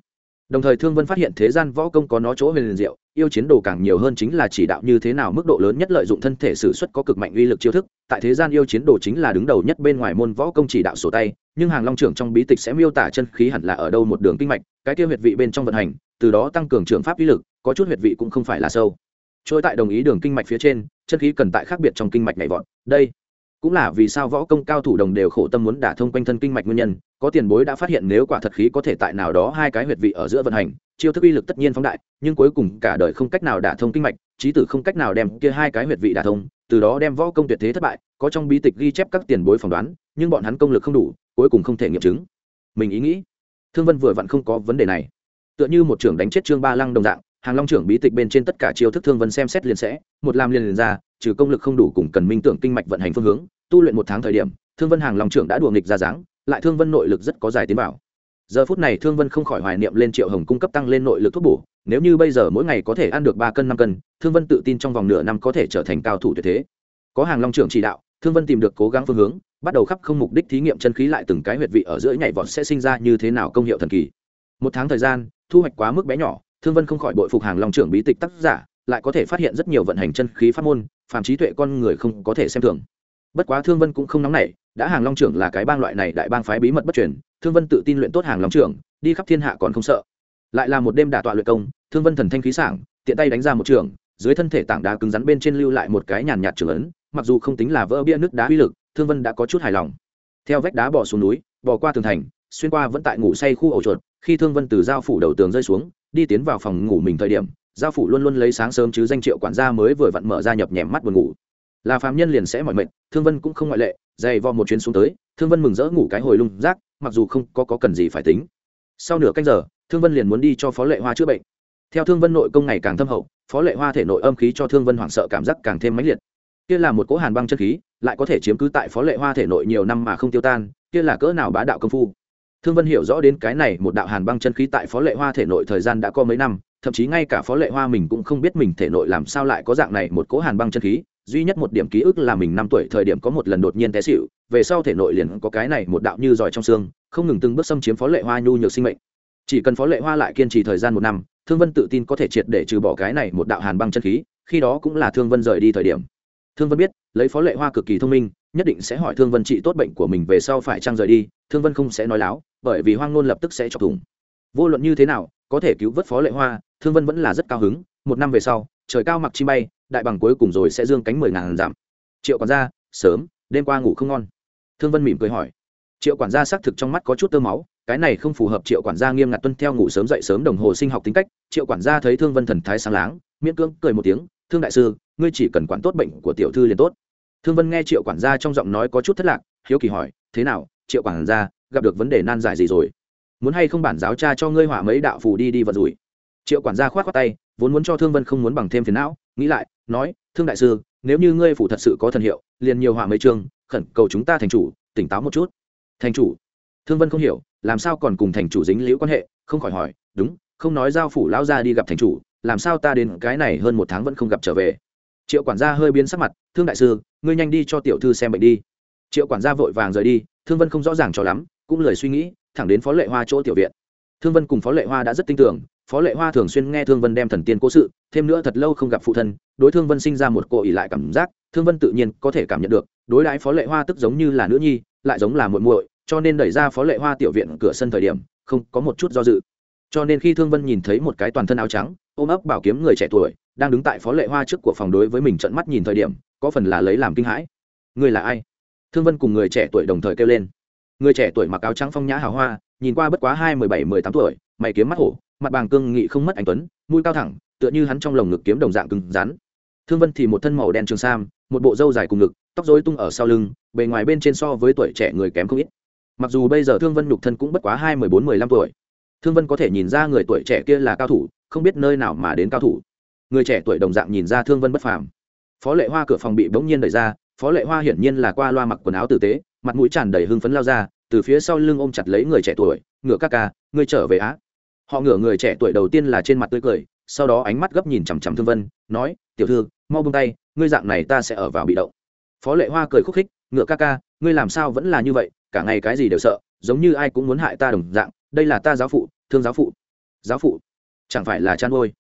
Đồng thời thương vân phát hiện thế gian võ công có nó chỗ huyền liền diệu, yêu chiến đồ càng nhiều hơn chính là chỉ đạo như thế nào mức độ lớn nhất lợi dụng thân thể s ử suất có cực mạnh uy lực chiêu thức, tại thế gian yêu chiến đồ chính là đứng đầu nhất bên ngoài môn võ công chỉ đạo sổ tay, nhưng hàng long trưởng trong bí tịch sẽ miêu tả chân khí hẳn là ở đâu một đường kinh mạch, cái tiêu huyệt vị bên trong vận hành, từ đó tăng cường trường pháp uy lực có chút huyệt vị cũng không phải là sâu. Trôi tại đồng ý đường kinh mạch phía trên, chân khí cần tại khác biệt trong kinh mạch nhảy vọt. Đây cũng là vì sao võ công cao thủ đồng đều khổ tâm muốn đả thông quanh thân kinh mạch nguyên nhân. Có tiền bối đã phát hiện nếu quả thật khí có thể tại nào đó hai cái huyệt vị ở giữa vận hành, chiêu thức uy lực tất nhiên phóng đại, nhưng cuối cùng cả đời không cách nào đả thông kinh mạch trí tử không cách nào đem kia hai cái huyệt vị đả thông, từ đó đem võ công tuyệt thế thất bại, có trong bí tịch ghi chép các tiền bối phỏng đoán, nhưng bọn hắn công lực không đủ, cuối cùng không thể nghiệm chứng. Mình ý nghĩ, thương vân vừa vặn không có vấn đề này. Tựa như một trưởng đánh chết trương ba lăng đồng dạng hàng long trưởng bí tịch bên trên tất cả chiêu thức thương vân xem xét liền sẽ, một làm liền liền ra, trừ công lực không đủ cùng cần minh tưởng kinh mạch vận hành phương hướng, tu luyện một tháng thời điểm, thương vân hàng long trưởng đã đùa nghịch ra dáng, lại thương vân nội lực rất có dài tiến bảo giờ phút này thương vân không khỏi hoài niệm lên triệu hồng cung cấp tăng lên nội lực thuốc bổ, nếu như bây giờ mỗi ngày có thể ăn được ba cân năm cân, thương vân tự tin trong vòng nửa năm có thể trở thành cao thủ tuyệt thế. Có hàng long trưởng chỉ đạo, thương vân tìm được cố gắng phương hướng, bắt đầu khắp không mục đích thí nghiệm chân khí lại từng cái huyệt vị ở giữa nhảy vọt sẽ sinh ra như thế nào công hiệu thần kỳ. Một tháng thời gian, thu hoạch quá mức bé nhỏ thương vân không khỏi bội phục hàng long trưởng bí tịch tác giả, lại có thể phát hiện rất nhiều vận hành chân khí pháp môn, phàm trí tuệ con người không có thể xem thường. Bất quá thương vân cũng không nóng nảy, đã hàng long trưởng là cái bang loại này đại bang phái bí mật bất truyền, thương vân tự tin luyện tốt hàng long trưởng, đi khắp thiên hạ còn không sợ. Lại là một đêm đả tọa luyện công, thương vân thần thanh khí sảng, tiện tay đánh ra một trường, dưới thân thể tảng đá cứng rắn bên trên lưu lại một cái nhàn nhạt trường ấn, mặc dù không tính là vỡ bia nước đá uy lực, thương vân đã có chút hài lòng. Theo vách đá bỏ xuống núi bỏ qua tường thành, xuyên qua vẫn tại ngủ say khu ổ chuột, khi thương vân từ giao phủ đầu tường rơi xuống đi tiến vào phòng ngủ mình thời điểm giao phủ luôn luôn lấy sáng sớm chứ danh triệu quản gia mới vừa vặn mở ra nhập nhèm mắt buồn ngủ. Là phạm nhân liền sẽ mỏi mệt thương vân cũng không ngoại lệ dày vò một chuyến xuống tới thương vân mừng rỡ ngủ cái hồi lung rác mặc dù không có, có cần gì phải tính. Sau nửa canh giờ thương vân liền muốn đi cho phó lệ hoa chữa bệnh. Theo thương vân nội công ngày càng thâm hậu phó lệ hoa thể nội âm khí cho thương vân hoảng sợ cảm giác càng thêm mãnh liệt. Kia là một cỗ hàn băng chân khí lại có thể chiếm cứ tại phó lệ hoa thể nội nhiều năm mà không tiêu tan kia là cỡ nào bá đạo công phu thương vân hiểu rõ đến cái này, một đạo hàn băng chân khí tại phó lệ hoa thể nội thời gian đã có mấy năm, thậm chí ngay cả phó lệ hoa mình cũng không biết mình thể nội làm sao lại có dạng này một cỗ hàn băng chân khí, duy nhất một điểm ký ức là mình năm tuổi thời điểm có một lần đột nhiên té xịu về sau thể nội liền có cái này một đạo như giỏi trong xương, không ngừng từng bước xâm chiếm phó lệ hoa nhu nhược sinh mệnh. Chỉ cần phó lệ hoa lại kiên trì thời gian một năm, thương vân tự tin có thể triệt để trừ bỏ cái này một đạo hàn băng chân khí, khi đó cũng là thương vân rời đi thời điểm. Thương vân biết, lấy phó lệ hoa cực kỳ thông minh nhất định sẽ hỏi thương vân trị tốt bệnh của mình về sau phải trang rời đi, thương vân không sẽ nói láo, bởi vì hoang ngôn lập tức sẽ chọc thủng. Vô luận như thế nào, có thể cứu vớt phó lệ hoa, thương vân vẫn là rất cao hứng, một năm về sau, trời cao mặc chi bay, đại bằng cuối cùng rồi sẽ dương cánh mười ngàn giảm. Triệu quản gia, sớm, đêm qua ngủ không ngon. Thương vân mỉm cười hỏi. Triệu quản gia xác thực trong mắt có chút tơ máu, cái này không phù hợp triệu quản gia nghiêm ngặt tuân theo ngủ sớm dậy sớm đồng hồ sinh học tính cách. Triệu quản gia thấy thương vân thần thái sáng láng, miễn cưỡng cười một tiếng, thương đại sư, ngươi chỉ cần quản tốt bệnh của tiểu thư liền tốt thương vân nghe triệu quản gia trong giọng nói có chút thất lạc, hiếu kỳ hỏi, thế nào, triệu quản gia, gặp được vấn đề nan giải gì rồi? Muốn hay không bản giáo cha cho ngươi hỏa mấy đạo phù đi đi vật rủi? Triệu quản gia khoát khoát tay, vốn muốn cho thương vân không muốn bằng thêm phiền não, nghĩ lại, nói, thương đại sư, nếu như ngươi phủ thật sự có thần hiệu, liền nhiều hỏa mấy chương, khẩn cầu chúng ta thành chủ, tỉnh táo một chút. Thành chủ? Thương vân không hiểu, làm sao còn cùng thành chủ dính liễu quan hệ? Không khỏi hỏi, đúng, không nói giao phủ lão ra đi gặp thành chủ, làm sao ta đến cái này hơn một tháng vẫn không gặp trở về? Triệu quản gia hơi biến sắc mặt, thương đại sư, ngươi nhanh đi cho tiểu thư xem bệnh đi. Triệu quản gia vội vàng rời đi, thương vân không rõ ràng cho lắm, cũng lời suy nghĩ, thẳng đến phó lệ hoa chỗ tiểu viện. Thương vân cùng phó lệ hoa đã rất tin tưởng, phó lệ hoa thường xuyên nghe thương vân đem thần tiên cố sự, thêm nữa thật lâu không gặp phụ thân, đối thương vân sinh ra một cô ỉ lại cảm giác, thương vân tự nhiên có thể cảm nhận được, đối đãi phó lệ hoa tức giống như là nữ nhi, lại giống là muội muội, cho nên đẩy ra phó lệ hoa tiểu viện cửa sân thời điểm, không có một chút do dự. Cho nên khi thương vân nhìn thấy một cái toàn thân áo trắng, ôm ấp bảo kiếm người trẻ tuổi đang đứng tại phó lệ hoa trước của phòng đối với mình trận mắt nhìn thời điểm, có phần là lấy làm kinh hãi. Người là ai? Thương vân cùng người trẻ tuổi đồng thời kêu lên. Người trẻ tuổi mặc áo trắng phong nhã hào hoa, nhìn qua bất quá hai mười bảy, mười tám tuổi, mày kiếm mắt hổ, mặt bàng cương nghị không mất anh tuấn, mũi cao thẳng, tựa như hắn trong lồng ngực kiếm đồng dạng cứng rắn. Thương vân thì một thân màu đen trường sam, một bộ râu dài cùng ngực, tóc dối tung ở sau lưng, bề ngoài bên trên so với tuổi trẻ người kém không ít. Mặc dù bây giờ thương vân nhục thân cũng bất quá hai mười bốn, mười lăm tuổi, thương vân có thể nhìn ra người tuổi trẻ kia là cao thủ, không biết nơi nào mà đến cao thủ người trẻ tuổi đồng dạng nhìn ra thương vân bất phàm. Phó lệ hoa cửa phòng bị bỗng nhiên đẩy ra, phó lệ hoa hiển nhiên là qua loa mặc quần áo tử tế, mặt mũi tràn đầy hưng phấn lao ra, từ phía sau lưng ôm chặt lấy người trẻ tuổi, ngựa ca ca, ngươi trở về á. Họ ngửa người trẻ tuổi đầu tiên là trên mặt tươi cười, sau đó ánh mắt gấp nhìn chằm chằm thương vân, nói, tiểu thư, mau bông tay, ngươi dạng này ta sẽ ở vào bị động. Phó lệ hoa cười khúc khích, ngựa ca ca, ngươi làm sao vẫn là như vậy, cả ngày cái gì đều sợ, giống như ai cũng muốn hại ta đồng dạng, đây là ta giáo phụ, thương giáo phụ. Giáo phụ? Chẳng phải là chăn ngôi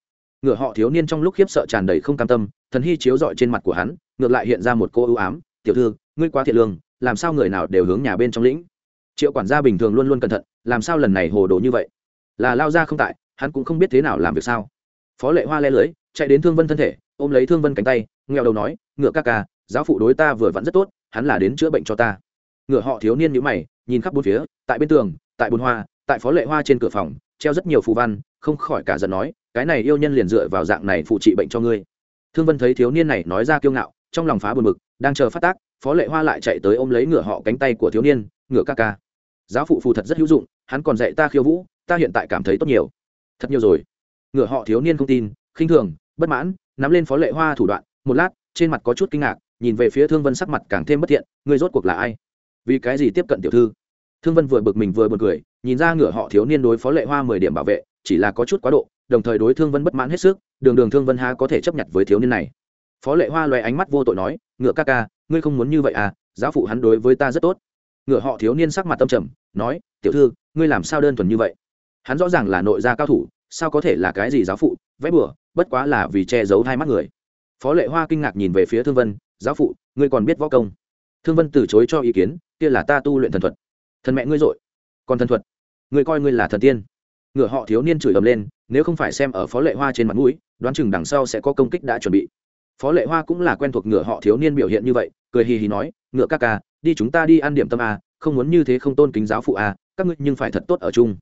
ngựa họ thiếu niên trong lúc khiếp sợ tràn đầy không cam tâm, thần hy chiếu dọi trên mặt của hắn, ngược lại hiện ra một cô ưu ám, tiểu thư, ngươi quá thiện lương, làm sao người nào đều hướng nhà bên trong lĩnh? Triệu quản gia bình thường luôn luôn cẩn thận, làm sao lần này hồ đồ như vậy? Là lao ra không tại, hắn cũng không biết thế nào làm việc sao? Phó lệ hoa le lưới, chạy đến thương vân thân thể, ôm lấy thương vân cánh tay nghèo đầu nói, ngựa ca ca, giáo phụ đối ta vừa vặn rất tốt, hắn là đến chữa bệnh cho ta. Ngựa họ thiếu niên nhữ mày, nhìn khắp bốn phía, tại bên tường, tại bồn hoa, tại phó lệ hoa trên cửa phòng treo rất nhiều phù văn không khỏi cả giận nói cái này yêu nhân liền dựa vào dạng này phụ trị bệnh cho ngươi. Thương vân thấy thiếu niên này nói ra kiêu ngạo trong lòng phá buồn mực, đang chờ phát tác phó lệ hoa lại chạy tới ôm lấy ngựa họ cánh tay của thiếu niên ngựa ca ca giáo phụ phù thật rất hữu dụng hắn còn dạy ta khiêu vũ ta hiện tại cảm thấy tốt nhiều. Thật nhiều rồi. Ngựa họ thiếu niên không tin khinh thường bất mãn nắm lên phó lệ hoa thủ đoạn một lát trên mặt có chút kinh ngạc nhìn về phía thương vân sắc mặt càng thêm bất thiện ngươi rốt cuộc là ai? Vì cái gì tiếp cận tiểu thư? Thương vân vừa bực mình vừa buồn cười nhìn ra ngựa họ thiếu niên đối phó lệ hoa mười điểm bảo vệ, chỉ là có chút quá độ, đồng thời đối thương vân bất mãn hết sức, đường đường thương vân ha có thể chấp nhận với thiếu niên này. Phó lệ hoa loay ánh mắt vô tội nói, ngựa ca ca, ngươi không muốn như vậy à giáo phụ hắn đối với ta rất tốt. Ngựa họ thiếu niên sắc mặt tâm trầm, nói, tiểu thư, ngươi làm sao đơn thuần như vậy? Hắn rõ ràng là nội gia cao thủ, sao có thể là cái gì giáo phụ, vẽ bừa, bất quá là vì che giấu hai mắt người. Phó lệ hoa kinh ngạc nhìn về phía thương vân, giáo phụ, ngươi còn biết võ công? Thương vân từ chối cho ý kiến, kia là ta tu luyện thần thuật. Thần mẹ ngươi dội. Còn thần thuật? Người coi ngươi là thần tiên. Ngựa họ thiếu niên chửi ầm lên, nếu không phải xem ở phó lệ hoa trên mặt mũi, đoán chừng đằng sau sẽ có công kích đã chuẩn bị. Phó lệ hoa cũng là quen thuộc ngựa họ thiếu niên biểu hiện như vậy, cười hì hì nói, ngựa ca ca, đi chúng ta đi ăn điểm tâm a không muốn như thế không tôn kính giáo phụ a các ngươi nhưng phải thật tốt ở chung.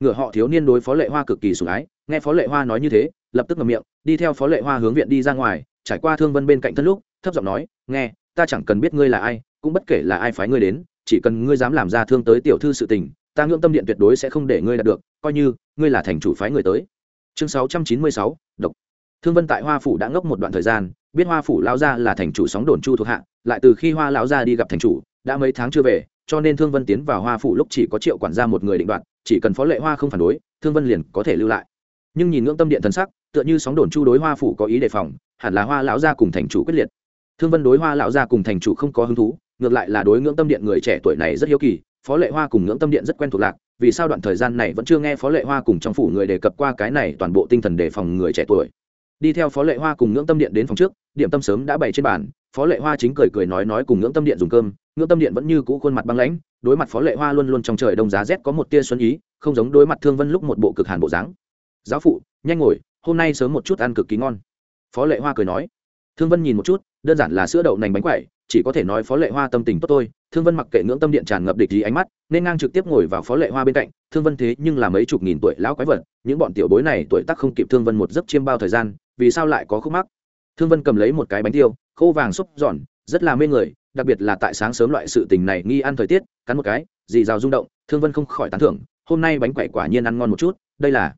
Ngựa họ thiếu niên đối phó lệ hoa cực kỳ sủng ái, nghe phó lệ hoa nói như thế, lập tức ngậm miệng, đi theo phó lệ hoa hướng viện đi ra ngoài, trải qua thương vân bên cạnh thân lúc, thấp giọng nói, nghe, ta chẳng cần biết ngươi là ai, cũng bất kể là ai phái ngươi đến, chỉ cần ngươi dám làm ra thương tới tiểu thư sự tình ta ngưỡng tâm điện tuyệt đối sẽ không để ngươi đạt được, coi như, ngươi là thành chủ phái người tới. Chương sáu trăm chín mươi sáu, độc. Thương vân tại hoa phủ đã ngốc một đoạn thời gian, biết hoa phủ lao gia là thành chủ sóng đồn chu thuộc hạ, lại từ khi hoa lão gia đi gặp thành chủ, đã mấy tháng chưa về, cho nên thương vân tiến vào hoa phủ lúc chỉ có triệu quản gia một người định đoạt, chỉ cần phó lệ hoa không phản đối, thương vân liền có thể lưu lại. Nhưng nhìn ngưỡng tâm điện thần sắc, tựa như sóng đồn chu đối hoa phủ có ý đề phòng, hẳn là hoa lão gia cùng thành chủ quyết liệt. Thương vân đối hoa lão gia cùng thành chủ không có hứng thú, ngược lại là đối ngưỡng tâm điện người trẻ tuổi này rất hiếu kỳ phó lệ hoa cùng ngưỡng tâm điện rất quen thuộc lạc, vì sao đoạn thời gian này vẫn chưa nghe phó lệ hoa cùng trong phủ người đề cập qua cái này toàn bộ tinh thần đề phòng người trẻ tuổi? Đi theo phó lệ hoa cùng ngưỡng tâm điện đến phòng trước, điểm tâm sớm đã bày trên bàn, phó lệ hoa chính cười cười nói nói cùng ngưỡng tâm điện dùng cơm, ngưỡng tâm điện vẫn như cũ khuôn mặt băng lãnh, đối mặt phó lệ hoa luôn luôn trong trời đông giá rét có một tia xuân ý, không giống đối mặt thương vân lúc một bộ cực hàn bộ dáng. Giáo phụ, nhanh ngồi, hôm nay sớm một chút ăn cực kỳ ngon. Phó lệ hoa cười nói. Thương vân nhìn một chút, đơn giản là sữa đậu nành bánh quậy chỉ có thể nói phó lệ hoa tâm tình tốt tôi thương vân mặc kệ ngưỡng tâm điện tràn ngập địch gì ánh mắt, nên ngang trực tiếp ngồi vào phó lệ hoa bên cạnh. Thương vân thế nhưng là mấy chục nghìn tuổi lão quái vật, những bọn tiểu bối này tuổi tác không kịp thương vân một giấc chiêm bao thời gian, vì sao lại có khúc mắc? Thương vân cầm lấy một cái bánh tiêu, khô vàng xúc giòn, rất là mê người, đặc biệt là tại sáng sớm loại sự tình này nghi ăn thời tiết, cắn một cái, dì rào rung động, thương vân không khỏi tán thưởng, hôm nay bánh quậy quả nhiên ăn ngon một chút, đây là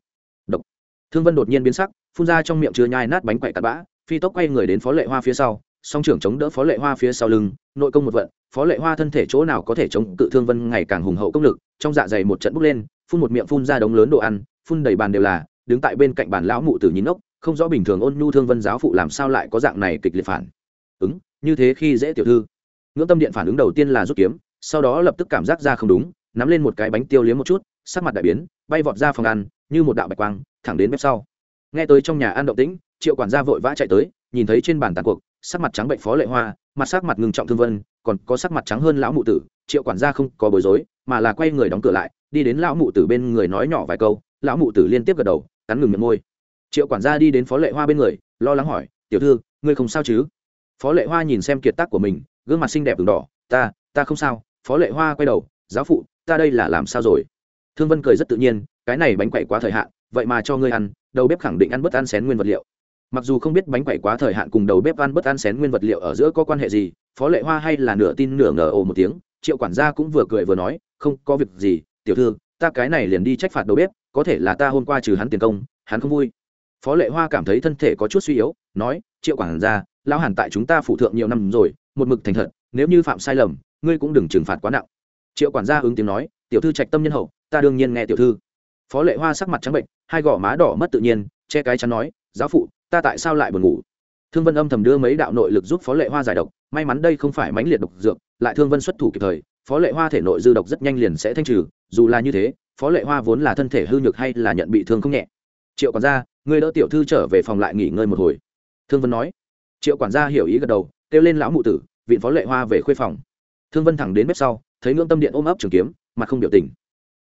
độc. Thương vân đột nhiên biến sắc, phun ra trong miệng chứa nhai nát bánh quậy tạt bã, phi tốc quay người đến phó lệ hoa phía sau song trưởng chống đỡ phó lệ hoa phía sau lưng, nội công một vận, phó lệ hoa thân thể chỗ nào có thể chống cự thương vân ngày càng hùng hậu công lực, trong dạ dày một trận bốc lên, phun một miệng phun ra đống lớn đồ ăn, phun đầy bàn đều là, đứng tại bên cạnh bàn lão mụ tử nhìn ốc, không rõ bình thường ôn nhu thương vân giáo phụ làm sao lại có dạng này kịch liệt phản. Ứng, như thế khi dễ tiểu thư. Ngưỡng tâm điện phản ứng đầu tiên là rút kiếm, sau đó lập tức cảm giác ra không đúng, nắm lên một cái bánh tiêu liếm một chút, sắc mặt đại biến, bay vọt ra phòng ăn, như một đạo bạch quang, thẳng đến bếp sau. Nghe tới trong nhà ăn động tĩnh, triệu quản gia vội vã chạy tới, nhìn thấy trên bàn tàn cuộc sắc mặt trắng bệnh phó lệ hoa, mặt sắc mặt ngừng trọng thương vân, còn có sắc mặt trắng hơn lão mụ tử, triệu quản gia không có bối rối, mà là quay người đóng cửa lại, đi đến lão mụ tử bên người nói nhỏ vài câu, lão mụ tử liên tiếp gật đầu, cắn ngừng miệng môi. Triệu quản gia đi đến phó lệ hoa bên người, lo lắng hỏi, tiểu thư, ngươi không sao chứ? Phó lệ hoa nhìn xem kiệt tác của mình, gương mặt xinh đẹp đường đỏ, ta ta không sao. Phó lệ hoa quay đầu, giáo phụ, ta đây là làm sao rồi? Thương vân cười rất tự nhiên, cái này bánh quậy quá thời hạn, vậy mà cho ngươi ăn, đầu bếp khẳng định ăn bất ăn xén nguyên vật liệu mặc dù không biết bánh quậy quá thời hạn cùng đầu bếp ăn bất ăn xén nguyên vật liệu ở giữa có quan hệ gì, phó lệ hoa hay là nửa tin nửa ngờ ồ một tiếng, triệu quản gia cũng vừa cười vừa nói, không, có việc gì, tiểu thư, ta cái này liền đi trách phạt đầu bếp, có thể là ta hôm qua trừ hắn tiền công, hắn không vui. Phó lệ hoa cảm thấy thân thể có chút suy yếu, nói, triệu quản gia, lão hàn tại chúng ta phụ thượng nhiều năm rồi, một mực thành thật, nếu như phạm sai lầm, ngươi cũng đừng trừng phạt quá nặng. Triệu quản gia ứng tiếng nói, tiểu thư trạch tâm nhân hậu, ta đương nhiên nghe tiểu thư. Phó lệ hoa sắc mặt trắng bệnh hai gò má đỏ mất tự nhiên, che cái chắn nói, giáo phụ ta tại sao lại buồn ngủ? Thương vân âm thầm đưa mấy đạo nội lực giúp phó lệ hoa giải độc, may mắn đây không phải mãnh liệt độc dược, lại thương vân xuất thủ kịp thời, phó lệ hoa thể nội dư độc rất nhanh liền sẽ thanh trừ, dù là như thế, phó lệ hoa vốn là thân thể hư nhược hay là nhận bị thương không nhẹ? Triệu quản gia người đỡ tiểu thư trở về phòng lại nghỉ ngơi một hồi. Thương vân nói. Triệu quản gia hiểu ý gật đầu, kêu lên lão mụ tử, viện phó lệ hoa về khuê phòng. Thương vân thẳng đến bếp sau, thấy ngưỡng tâm điện ôm ấp trường kiếm, mặt không biểu tình.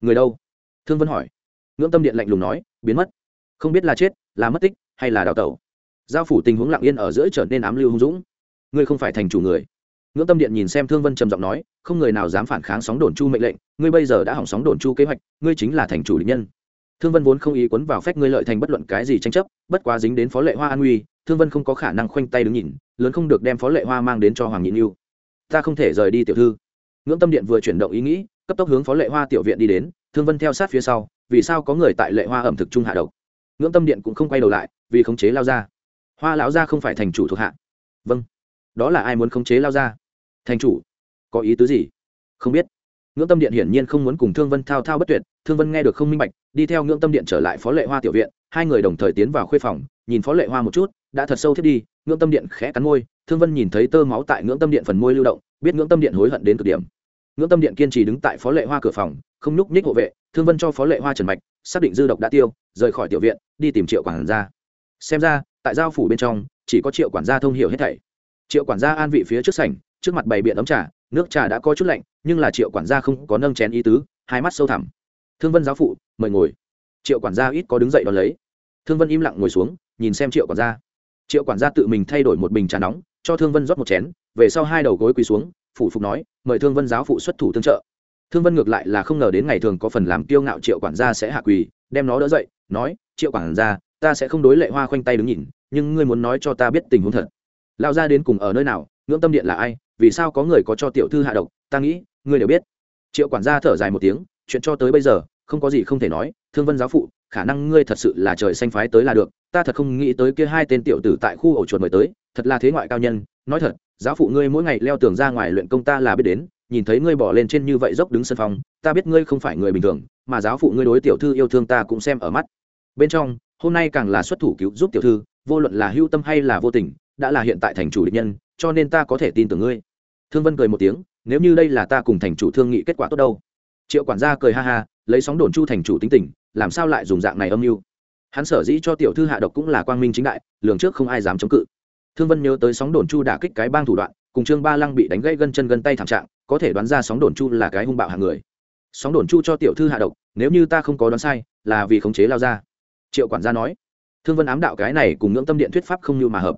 Người đâu? Thương vân hỏi. Ngưỡng tâm điện lạnh lùng nói, biến mất. Không biết là chết, là mất tích hay là đào tẩu. Giao phủ tình huống lặng yên ở giữa trở nên ám lưu hung dũng. Ngươi không phải thành chủ người. Ngưỡng tâm điện nhìn xem thương vân trầm giọng nói, không người nào dám phản kháng sóng đồn chu mệnh lệnh, ngươi bây giờ đã hỏng sóng đồn chu kế hoạch, ngươi chính là thành chủ định nhân. Thương vân vốn không ý quấn vào phép ngươi lợi thành bất luận cái gì tranh chấp, bất quá dính đến phó lệ hoa an nguy, thương vân không có khả năng khoanh tay đứng nhìn, lớn không được đem phó lệ hoa mang đến cho hoàng Nhị yêu ta không thể rời đi tiểu thư. Ngưỡng tâm điện vừa chuyển động ý nghĩ, cấp tốc hướng phó lệ hoa tiểu viện đi đến, thương vân theo sát phía sau, vì sao có người tại lệ hoa ẩm thực trung hạ độc? Ngưỡng tâm điện cũng không quay đầu lại vì khống chế lao ra hoa lão gia không phải thành chủ thuộc hạ. Vâng. Đó là ai muốn khống chế lao ra thành chủ. Có ý tứ gì? Không biết. Ngưỡng tâm điện hiển nhiên không muốn cùng thương vân thao thao bất tuyệt. Thương vân nghe được không minh bạch, đi theo ngưỡng tâm điện trở lại phó lệ hoa tiểu viện. Hai người đồng thời tiến vào khuê phòng, nhìn phó lệ hoa một chút, đã thật sâu thiết đi. Ngưỡng tâm điện khẽ cắn môi, thương vân nhìn thấy tơ máu tại ngưỡng tâm điện phần môi lưu động, biết ngưỡng tâm điện hối hận đến cực điểm. Ngưỡng tâm điện kiên trì đứng tại phó lệ hoa cửa phòng, không nhúc nhích hộ vệ. Thương vân cho phó lệ hoa trần mạch, xác định dư độc đã tiêu, rời khỏi tiểu viện, đi tìm triệu quản gia xem ra, tại giao phủ bên trong, chỉ có triệu quản gia thông hiểu hết thảy. Triệu quản gia an vị phía trước sảnh, trước mặt bày biện ấm trà, nước trà đã có chút lạnh, nhưng là triệu quản gia không có nâng chén ý tứ, hai mắt sâu thẳm. Thương vân giáo phụ, mời ngồi. Triệu quản gia ít có đứng dậy đón lấy. Thương vân im lặng ngồi xuống, nhìn xem triệu quản gia. Triệu quản gia tự mình thay đổi một bình trà nóng, cho thương vân rót một chén, về sau hai đầu gối quỳ xuống, phủ phục nói, mời thương vân giáo phụ xuất thủ tương trợ. Thương vân ngược lại là không ngờ đến ngày thường có phần làm kiêu ngạo triệu quản gia sẽ hạ quỳ, đem nó đỡ dậy, nói, triệu quản gia ta sẽ không đối lệ hoa khoanh tay đứng nhìn, nhưng ngươi muốn nói cho ta biết tình huống thật. Lao ra đến cùng ở nơi nào, ngưỡng tâm điện là ai, vì sao có người có cho tiểu thư hạ độc, ta nghĩ, ngươi đều biết. Triệu quản gia thở dài một tiếng, chuyện cho tới bây giờ, không có gì không thể nói, thương vân giáo phụ, khả năng ngươi thật sự là trời xanh phái tới là được, ta thật không nghĩ tới kia hai tên tiểu tử tại khu ổ chuột mời tới, thật là thế ngoại cao nhân, nói thật, giáo phụ ngươi mỗi ngày leo tường ra ngoài luyện công ta là biết đến, nhìn thấy ngươi bỏ lên trên như vậy dốc đứng sân phòng, ta biết ngươi không phải người bình thường, mà giáo phụ ngươi đối tiểu thư yêu thương ta cũng xem ở mắt. Bên trong hôm nay càng là xuất thủ cứu giúp tiểu thư, vô luận là hưu tâm hay là vô tình, đã là hiện tại thành chủ địch nhân, cho nên ta có thể tin tưởng ngươi. Thương vân cười một tiếng, nếu như đây là ta cùng thành chủ thương nghị kết quả tốt đâu? Triệu quản gia cười ha ha, lấy sóng đồn chu thành chủ tính tình, làm sao lại dùng dạng này âm mưu? Hắn sở dĩ cho tiểu thư hạ độc cũng là quang minh chính đại, lường trước không ai dám chống cự. Thương vân nhớ tới sóng đồn chu đả kích cái bang thủ đoạn, cùng trương ba lăng bị đánh gãy gân chân gân tay thảm trạng, có thể đoán ra sóng đồn chu là cái hung bạo hàng người. Sóng đồn chu cho tiểu thư hạ độc, nếu như ta không có đoán sai, là vì khống chế lao ra triệu quản gia nói, thương vân ám đạo cái này cùng ngưỡng tâm điện thuyết pháp không như mà hợp.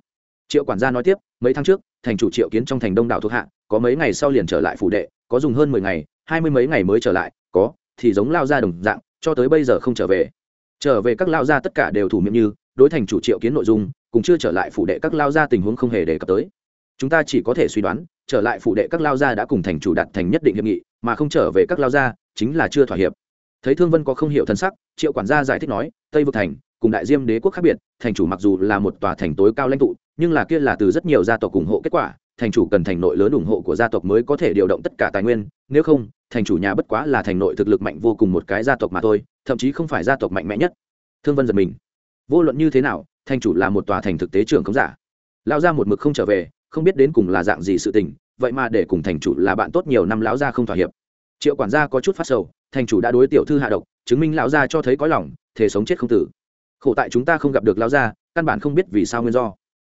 Triệu quản gia nói tiếp, mấy tháng trước, thành chủ triệu kiến trong thành đông đảo thuộc hạ, có mấy ngày sau liền trở lại phủ đệ, có dùng hơn mười ngày, hai mươi mấy ngày mới trở lại, có, thì giống lao ra đồng dạng, cho tới bây giờ không trở về. Trở về các lao gia tất cả đều thủ miệng như, đối thành chủ triệu kiến nội dung cũng chưa trở lại phủ đệ các lao gia tình huống không hề đề cập tới. Chúng ta chỉ có thể suy đoán, trở lại phủ đệ các lao gia đã cùng thành chủ đạt thành nhất định hiệp nghị, mà không trở về các lao gia, chính là chưa thỏa hiệp thấy thương vân có không hiểu thân sắc, triệu quản gia giải thích nói, tây vực thành, cùng đại diêm đế quốc khác biệt, thành chủ mặc dù là một tòa thành tối cao lãnh tụ, nhưng là kia là từ rất nhiều gia tộc ủng hộ kết quả, thành chủ cần thành nội lớn ủng hộ của gia tộc mới có thể điều động tất cả tài nguyên, nếu không, thành chủ nhà bất quá là thành nội thực lực mạnh vô cùng một cái gia tộc mà thôi, thậm chí không phải gia tộc mạnh mẽ nhất. Thương vân giật mình. Vô luận như thế nào, thành chủ là một tòa thành thực tế trưởng không giả. Lão gia một mực không trở về, không biết đến cùng là dạng gì sự tình, vậy mà để cùng thành chủ là bạn tốt nhiều năm lão gia không thỏa hiệp. Triệu quản gia có chút phát sầu thành chủ đã đối tiểu thư hạ độc, chứng minh lão gia cho thấy có lòng thể sống chết không tử. Khổ tại chúng ta không gặp được lão gia, căn bản không biết vì sao nguyên do.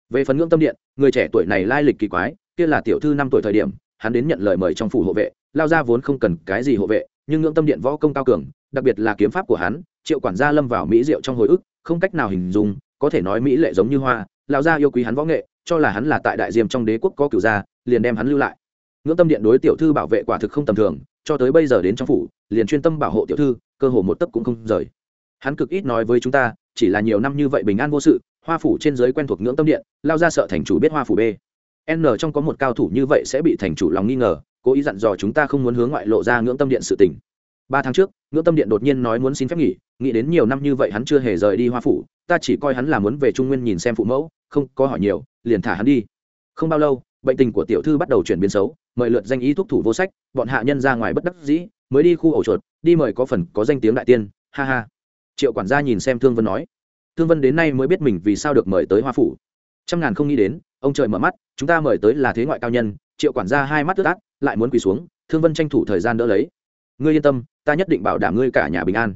Về phần ngưỡng tâm điện, người trẻ tuổi này lai lịch kỳ quái, kia là tiểu thư năm tuổi thời điểm, hắn đến nhận lời mời trong phủ hộ vệ lao gia vốn không cần cái gì hộ vệ, nhưng ngưỡng tâm điện võ công cao cường, đặc biệt là kiếm pháp của hắn, triệu quản gia lâm vào mỹ diệu trong hồi ức, không cách nào hình dung, có thể nói mỹ lệ giống như hoa, lão gia yêu quý hắn võ nghệ, cho là hắn là tại đại diêm trong đế quốc có cửu gia, liền đem hắn lưu lại ngưỡng tâm điện đối tiểu thư bảo vệ quả thực không tầm thường, cho tới bây giờ đến trong phủ, liền chuyên tâm bảo hộ tiểu thư, cơ hồ một tấc cũng không rời. Hắn cực ít nói với chúng ta, chỉ là nhiều năm như vậy bình an vô sự, hoa phủ trên giới quen thuộc ngưỡng tâm điện, lao ra sợ thành chủ biết hoa phủ b n trong có một cao thủ như vậy sẽ bị thành chủ lòng nghi ngờ, cố ý dặn dò chúng ta không muốn hướng ngoại lộ ra ngưỡng tâm điện sự tình. Ba tháng trước, ngưỡng tâm điện đột nhiên nói muốn xin phép nghỉ, nghĩ đến nhiều năm như vậy hắn chưa hề rời đi hoa phủ, ta chỉ coi hắn là muốn về trung nguyên nhìn xem phụ mẫu, không có hỏi nhiều, liền thả hắn đi. Không bao lâu bệnh tình của tiểu thư bắt đầu chuyển biến xấu, mời lượt danh ý thuốc thủ vô sách, bọn hạ nhân ra ngoài bất đắc dĩ, mới đi khu ổ chuột, đi mời có phần có danh tiếng đại tiên, ha ha. Triệu quản gia nhìn xem thương vân nói. Thương vân đến nay mới biết mình vì sao được mời tới hoa phủ. Trăm ngàn không nghĩ đến, ông trời mở mắt, chúng ta mời tới là thế ngoại cao nhân. Triệu quản gia hai mắt tức át, lại muốn quỳ xuống, thương vân tranh thủ thời gian đỡ lấy. Ngươi yên tâm, ta nhất định bảo đảm ngươi cả nhà bình an.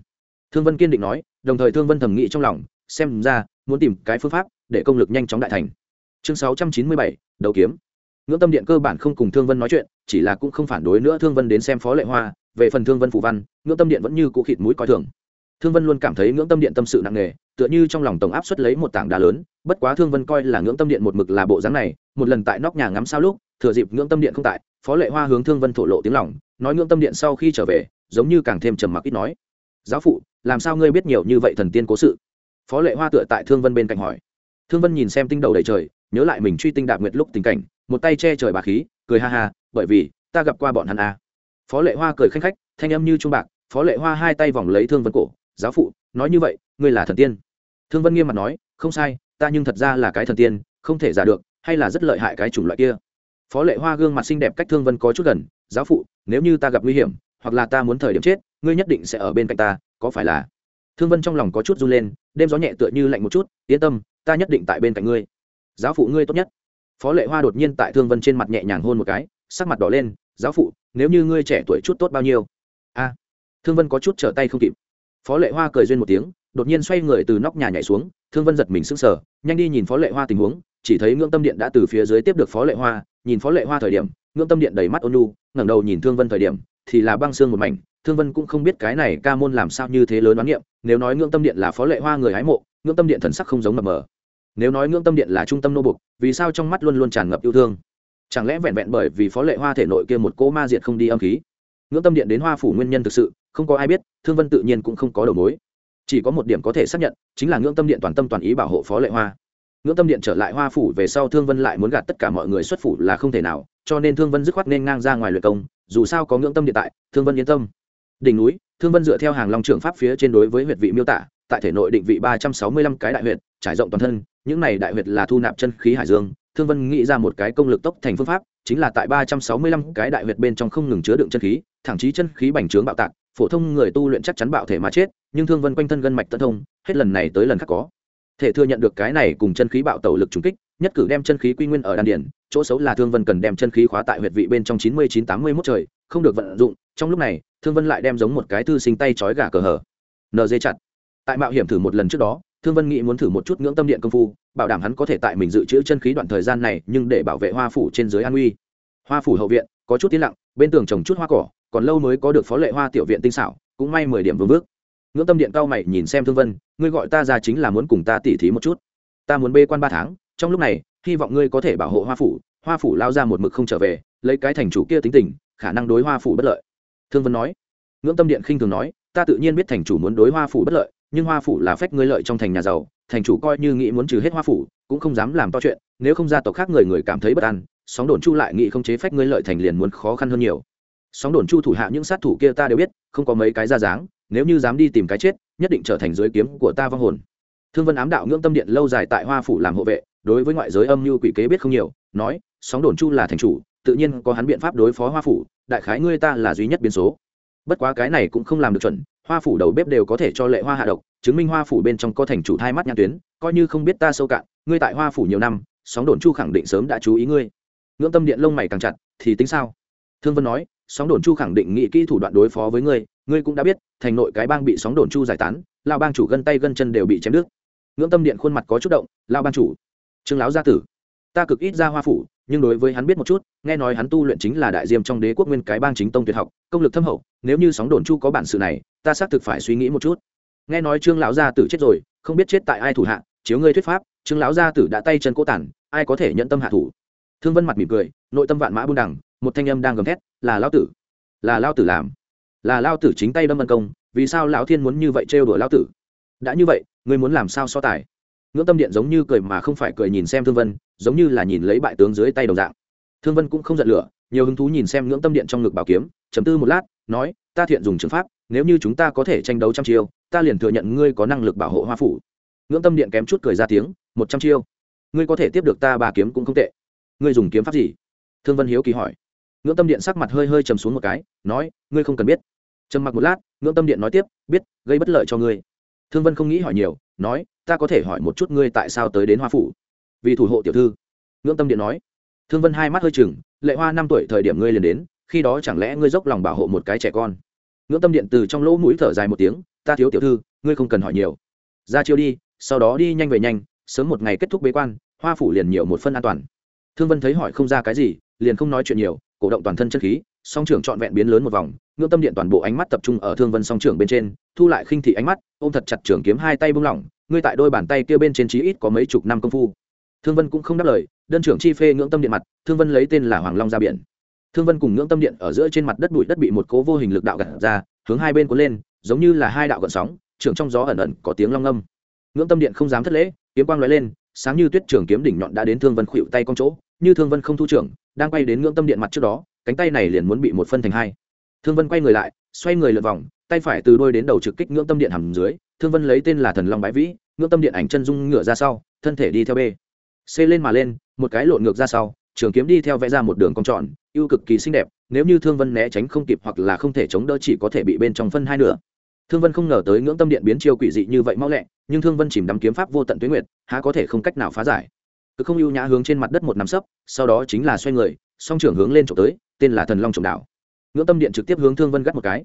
Thương vân kiên định nói, đồng thời thương vân thầm nghĩ trong lòng, xem ra, muốn tìm cái phương pháp để công lực nhanh chóng đại thành. Chương sáu trăm chín mươi bảy đầu kiếm ngưỡng tâm điện cơ bản không cùng thương vân nói chuyện, chỉ là cũng không phản đối nữa thương vân đến xem phó lệ hoa, về phần thương vân phụ văn, ngưỡng tâm điện vẫn như cũ khịt mũi coi thường. Thương vân luôn cảm thấy ngưỡng tâm điện tâm sự nặng nề, tựa như trong lòng tổng áp suất lấy một tảng đá lớn, bất quá thương vân coi là ngưỡng tâm điện một mực là bộ dáng này, một lần tại nóc nhà ngắm sao lúc, thừa dịp ngưỡng tâm điện không tại, phó lệ hoa hướng thương vân thổ lộ tiếng lòng, nói ngưỡng tâm điện sau khi trở về, giống như càng thêm trầm mặc ít nói. Giáo phụ, làm sao ngươi biết nhiều như vậy thần tiên cố sự? Phó lệ hoa tựa tại thương vân bên cạnh hỏi. Thương vân nhìn xem tinh đầu đầy trời, nhớ lại mình truy tinh đạp nguyệt lúc tình cảnh một tay che trời bà khí, cười ha ha, bởi vì ta gặp qua bọn hắn à. Phó lệ hoa cười khanh khách, thanh âm như trung bạc, phó lệ hoa hai tay vòng lấy thương vân cổ, giáo phụ, nói như vậy, ngươi là thần tiên. Thương vân nghiêm mặt nói, không sai, ta nhưng thật ra là cái thần tiên, không thể giả được, hay là rất lợi hại cái chủng loại kia. Phó lệ hoa gương mặt xinh đẹp cách thương vân có chút gần, giáo phụ, nếu như ta gặp nguy hiểm, hoặc là ta muốn thời điểm chết, ngươi nhất định sẽ ở bên cạnh ta, có phải là? Thương vân trong lòng có chút run lên, đêm gió nhẹ tựa như lạnh một chút, yên tâm, ta nhất định tại bên cạnh ngươi. Giáo phụ ngươi tốt nhất phó lệ hoa đột nhiên tại thương vân trên mặt nhẹ nhàng hôn một cái, sắc mặt đỏ lên, giáo phụ, nếu như ngươi trẻ tuổi chút tốt bao nhiêu? A. Thương vân có chút trở tay không kịp. Phó lệ hoa cười duyên một tiếng, đột nhiên xoay người từ nóc nhà nhảy xuống, thương vân giật mình sững sờ, nhanh đi nhìn phó lệ hoa tình huống, chỉ thấy ngưỡng tâm điện đã từ phía dưới tiếp được phó lệ hoa, nhìn phó lệ hoa thời điểm, ngưỡng tâm điện đầy mắt ôn lu ngẩng đầu nhìn thương vân thời điểm, thì là băng xương một mảnh, thương vân cũng không biết cái này ca môn làm sao như thế lớn đoán niệm, nếu nói ngưỡng tâm điện là phó lệ hoa người hái mộ, ngưỡng tâm điện thần sắc không giống mập mờ nếu nói ngưỡng tâm điện là trung tâm nô bục, vì sao trong mắt luôn luôn tràn ngập yêu thương? Chẳng lẽ vẹn vẹn bởi vì phó lệ hoa thể nội kia một cỗ ma diệt không đi âm khí? Ngưỡng tâm điện đến hoa phủ nguyên nhân thực sự, không có ai biết, thương vân tự nhiên cũng không có đầu mối. Chỉ có một điểm có thể xác nhận, chính là ngưỡng tâm điện toàn tâm toàn ý bảo hộ phó lệ hoa. Ngưỡng tâm điện trở lại hoa phủ về sau thương vân lại muốn gạt tất cả mọi người xuất phủ là không thể nào, cho nên thương vân dứt khoát nên ngang ra ngoài luyện công, dù sao có ngưỡng tâm điện tại, thương vân yên tâm. Đỉnh núi thương vân dựa theo hàng long trưởng pháp phía trên đối với huyệt vị miêu tả, tại thể nội định vị ba trăm sáu mươi lăm cái đại huyệt, trải rộng toàn thân, những này đại huyệt là thu nạp chân khí hải dương. Thương vân nghĩ ra một cái công lực tốc thành phương pháp, chính là tại ba trăm sáu mươi lăm cái đại huyệt bên trong không ngừng chứa đựng chân khí, thẳng chí chân khí bành trướng bạo tạc, phổ thông người tu luyện chắc chắn bạo thể mà chết, nhưng thương vân quanh thân gân mạch tận thông, hết lần này tới lần khác có. Thể thừa nhận được cái này cùng chân khí bạo tẩu lực trùng kích, nhất cử đem chân khí quy nguyên ở đan điển chỗ xấu là thương vân cần đem chân khí khóa tại huyệt vị bên trong chín mươi chín tám mươi mốt trời không được vận dụng, trong lúc này, thương vân lại đem giống một cái thư sinh tay trói gà cờ hở. Nd chặt. Tại mạo hiểm thử một lần trước đó, thương vân nghĩ muốn thử một chút ngưỡng tâm điện công phu, bảo đảm hắn có thể tại mình dự trữ chân khí đoạn thời gian này, nhưng để bảo vệ hoa phủ trên dưới an uy. Hoa phủ hậu viện, có chút tiến lặng, bên tường trồng chút hoa cỏ, còn lâu mới có được phó lệ hoa tiểu viện tinh xảo, cũng may mười điểm vương bước ngưỡng tâm điện cao mày nhìn xem thương vân, ngươi gọi ta ra chính là muốn cùng ta tỉ thí một chút. Ta muốn bê quan ba tháng, trong lúc này, hy vọng ngươi có thể bảo hộ hoa phủ hoa phủ lao ra một mực không trở về, lấy cái thành chủ kia tính tình khả năng đối hoa phủ bất lợi. Thương vân nói. Ngưỡng tâm điện khinh thường nói, ta tự nhiên biết thành chủ muốn đối hoa phủ bất lợi, nhưng hoa phủ là phách ngươi lợi trong thành nhà giàu, thành chủ coi như nghĩ muốn trừ hết hoa phủ, cũng không dám làm to chuyện, nếu không gia tộc khác người người cảm thấy bất an, sóng đồn chu lại nghĩ không chế phách ngươi lợi thành liền muốn khó khăn hơn nhiều. Sóng đồn chu thủ hạ những sát thủ kia ta đều biết, không có mấy cái ra dáng, nếu như dám đi tìm cái chết, nhất định trở thành dưới kiếm của ta vong hồn. Thương vân ám đạo ngưỡng tâm điện lâu dài tại hoa phủ làm hộ vệ, đối với ngoại giới âm mưu quỷ kế biết không nhiều, nói, sóng đồn chu là thành chủ tự nhiên có hắn biện pháp đối phó hoa phủ, đại khái ngươi ta là duy nhất biến số. Bất quá cái này cũng không làm được chuẩn, hoa phủ đầu bếp đều có thể cho lệ hoa hạ độc, chứng minh hoa phủ bên trong có thành chủ thai mắt nhãn tuyến, coi như không biết ta sâu cạn, ngươi tại hoa phủ nhiều năm, sóng đồn chu khẳng định sớm đã chú ý ngươi. Ngưỡng tâm điện lông mày càng chặt, thì tính sao? Thương vân nói, sóng đồn chu khẳng định nghĩ kỹ thủ đoạn đối phó với ngươi ngươi cũng đã biết, thành nội cái bang bị sóng đồn chu giải tán lao bang chủ gân tay gân chân đều bị chém đứt. Ngưỡng tâm điện khuôn mặt có chút động lao bang chủ, trương lão gia tử ta cực ít ra hoa phủ, nhưng đối với hắn biết một chút, nghe nói hắn tu luyện chính là đại diêm trong đế quốc nguyên cái bang chính tông tuyệt học, công lực thâm hậu, nếu như sóng đồn chu có bản sự này, ta xác thực phải suy nghĩ một chút. Nghe nói trương lão gia tử chết rồi, không biết chết tại ai thủ hạ, chiếu ngươi thuyết pháp, trương lão gia tử đã tay chân cố tản, ai có thể nhận tâm hạ thủ? Thương vân mặt mỉm cười, nội tâm vạn mã buông đẳng một thanh âm đang gầm thét, là lao tử, là lao tử làm, là lao tử chính tay đâm văn công, vì sao lão thiên muốn như vậy trêu đuổi lao tử? Đã như vậy, ngươi muốn làm sao so tài? Ngưỡng tâm điện giống như cười mà không phải cười nhìn xem thương vân, giống như là nhìn lấy bại tướng dưới tay đồng dạng. Thương vân cũng không giận lửa, nhiều hứng thú nhìn xem ngưỡng tâm điện trong ngực bảo kiếm chấm tư một lát, nói, ta thiện dùng trường pháp, nếu như chúng ta có thể tranh đấu trăm chiêu, ta liền thừa nhận ngươi có năng lực bảo hộ hoa phủ. Ngưỡng tâm điện kém chút cười ra tiếng, một trăm chiêu? Ngươi có thể tiếp được ta ba kiếm cũng không tệ. Ngươi dùng kiếm pháp gì? Thương vân hiếu kỳ hỏi. Ngưỡng tâm điện sắc mặt hơi hơi trầm xuống một cái, nói, ngươi không cần biết. Trầm mặc một lát, ngưỡng tâm điện nói tiếp, biết, gây bất lợi cho ngươi. Thương vân không nghĩ hỏi nhiều nói, ta có thể hỏi một chút ngươi tại sao tới đến hoa phủ? Vì thủ hộ tiểu thư. Ngưỡng tâm điện nói. Thương vân hai mắt hơi chừng lệ hoa năm tuổi thời điểm ngươi liền đến, khi đó chẳng lẽ ngươi dốc lòng bảo hộ một cái trẻ con? Ngưỡng tâm điện từ trong lỗ mũi thở dài một tiếng, ta thiếu tiểu thư, ngươi không cần hỏi nhiều. Ra chiêu đi, sau đó đi nhanh về nhanh, sớm một ngày kết thúc bế quan, hoa phủ liền nhiều một phân an toàn. Thương vân thấy hỏi không ra cái gì, liền không nói chuyện nhiều, cổ động toàn thân chân khí, song trưởng trọn vẹn biến lớn một vòng ngưỡng tâm điện toàn bộ ánh mắt tập trung ở thương vân song trưởng bên trên, thu lại khinh thị ánh mắt, ôm thật chặt trưởng kiếm hai tay bung lỏng, ngươi tại đôi bàn tay kia bên trên chí ít có mấy chục năm công phu. Thương vân cũng không đáp lời, đơn trưởng chi phê ngưỡng tâm điện mặt, thương vân lấy tên là hoàng long ra biển. Thương vân cùng ngưỡng tâm điện ở giữa trên mặt đất bụi đất bị một cố vô hình lực đạo gặt ra, hướng hai bên cuốn lên, giống như là hai đạo gợn sóng, trưởng trong gió ẩn ẩn có tiếng long âm. Ngưỡng tâm điện không dám thất lễ, kiếm quang lóe lên, sáng như tuyết trưởng kiếm đỉnh nhọn đã đến thương vân khuỵu tay con chỗ, như thương vân không thu trưởng, đang quay đến ngưỡng tâm điện mặt trước đó, cánh tay này liền muốn bị một phân thành hai thương vân quay người lại, xoay người lượt vòng, tay phải từ đôi đến đầu trực kích ngưỡng tâm điện hầm dưới, thương vân lấy tên là thần long bái vĩ, ngưỡng tâm điện ảnh chân dung ngựa ra sau, thân thể đi theo b. C lên mà lên, một cái lộn ngược ra sau, trường kiếm đi theo vẽ ra một đường cong tròn, ưu cực kỳ xinh đẹp, nếu như thương vân né tránh không kịp hoặc là không thể chống đỡ chỉ có thể bị bên trong phân hai nửa. Thương vân không ngờ tới ngưỡng tâm điện biến chiêu quỷ dị như vậy mau lẹ, nhưng thương vân chìm đắm kiếm pháp vô tận tuyến nguyệt, há có thể không cách nào phá giải. Cứ không ưu nhã hướng trên mặt đất một nắm sấp, sau đó chính là xoay người, song trưởng hướng lên trộm tới, tên là thần long trộm đảo ngưỡng tâm điện trực tiếp hướng thương vân gắt một cái.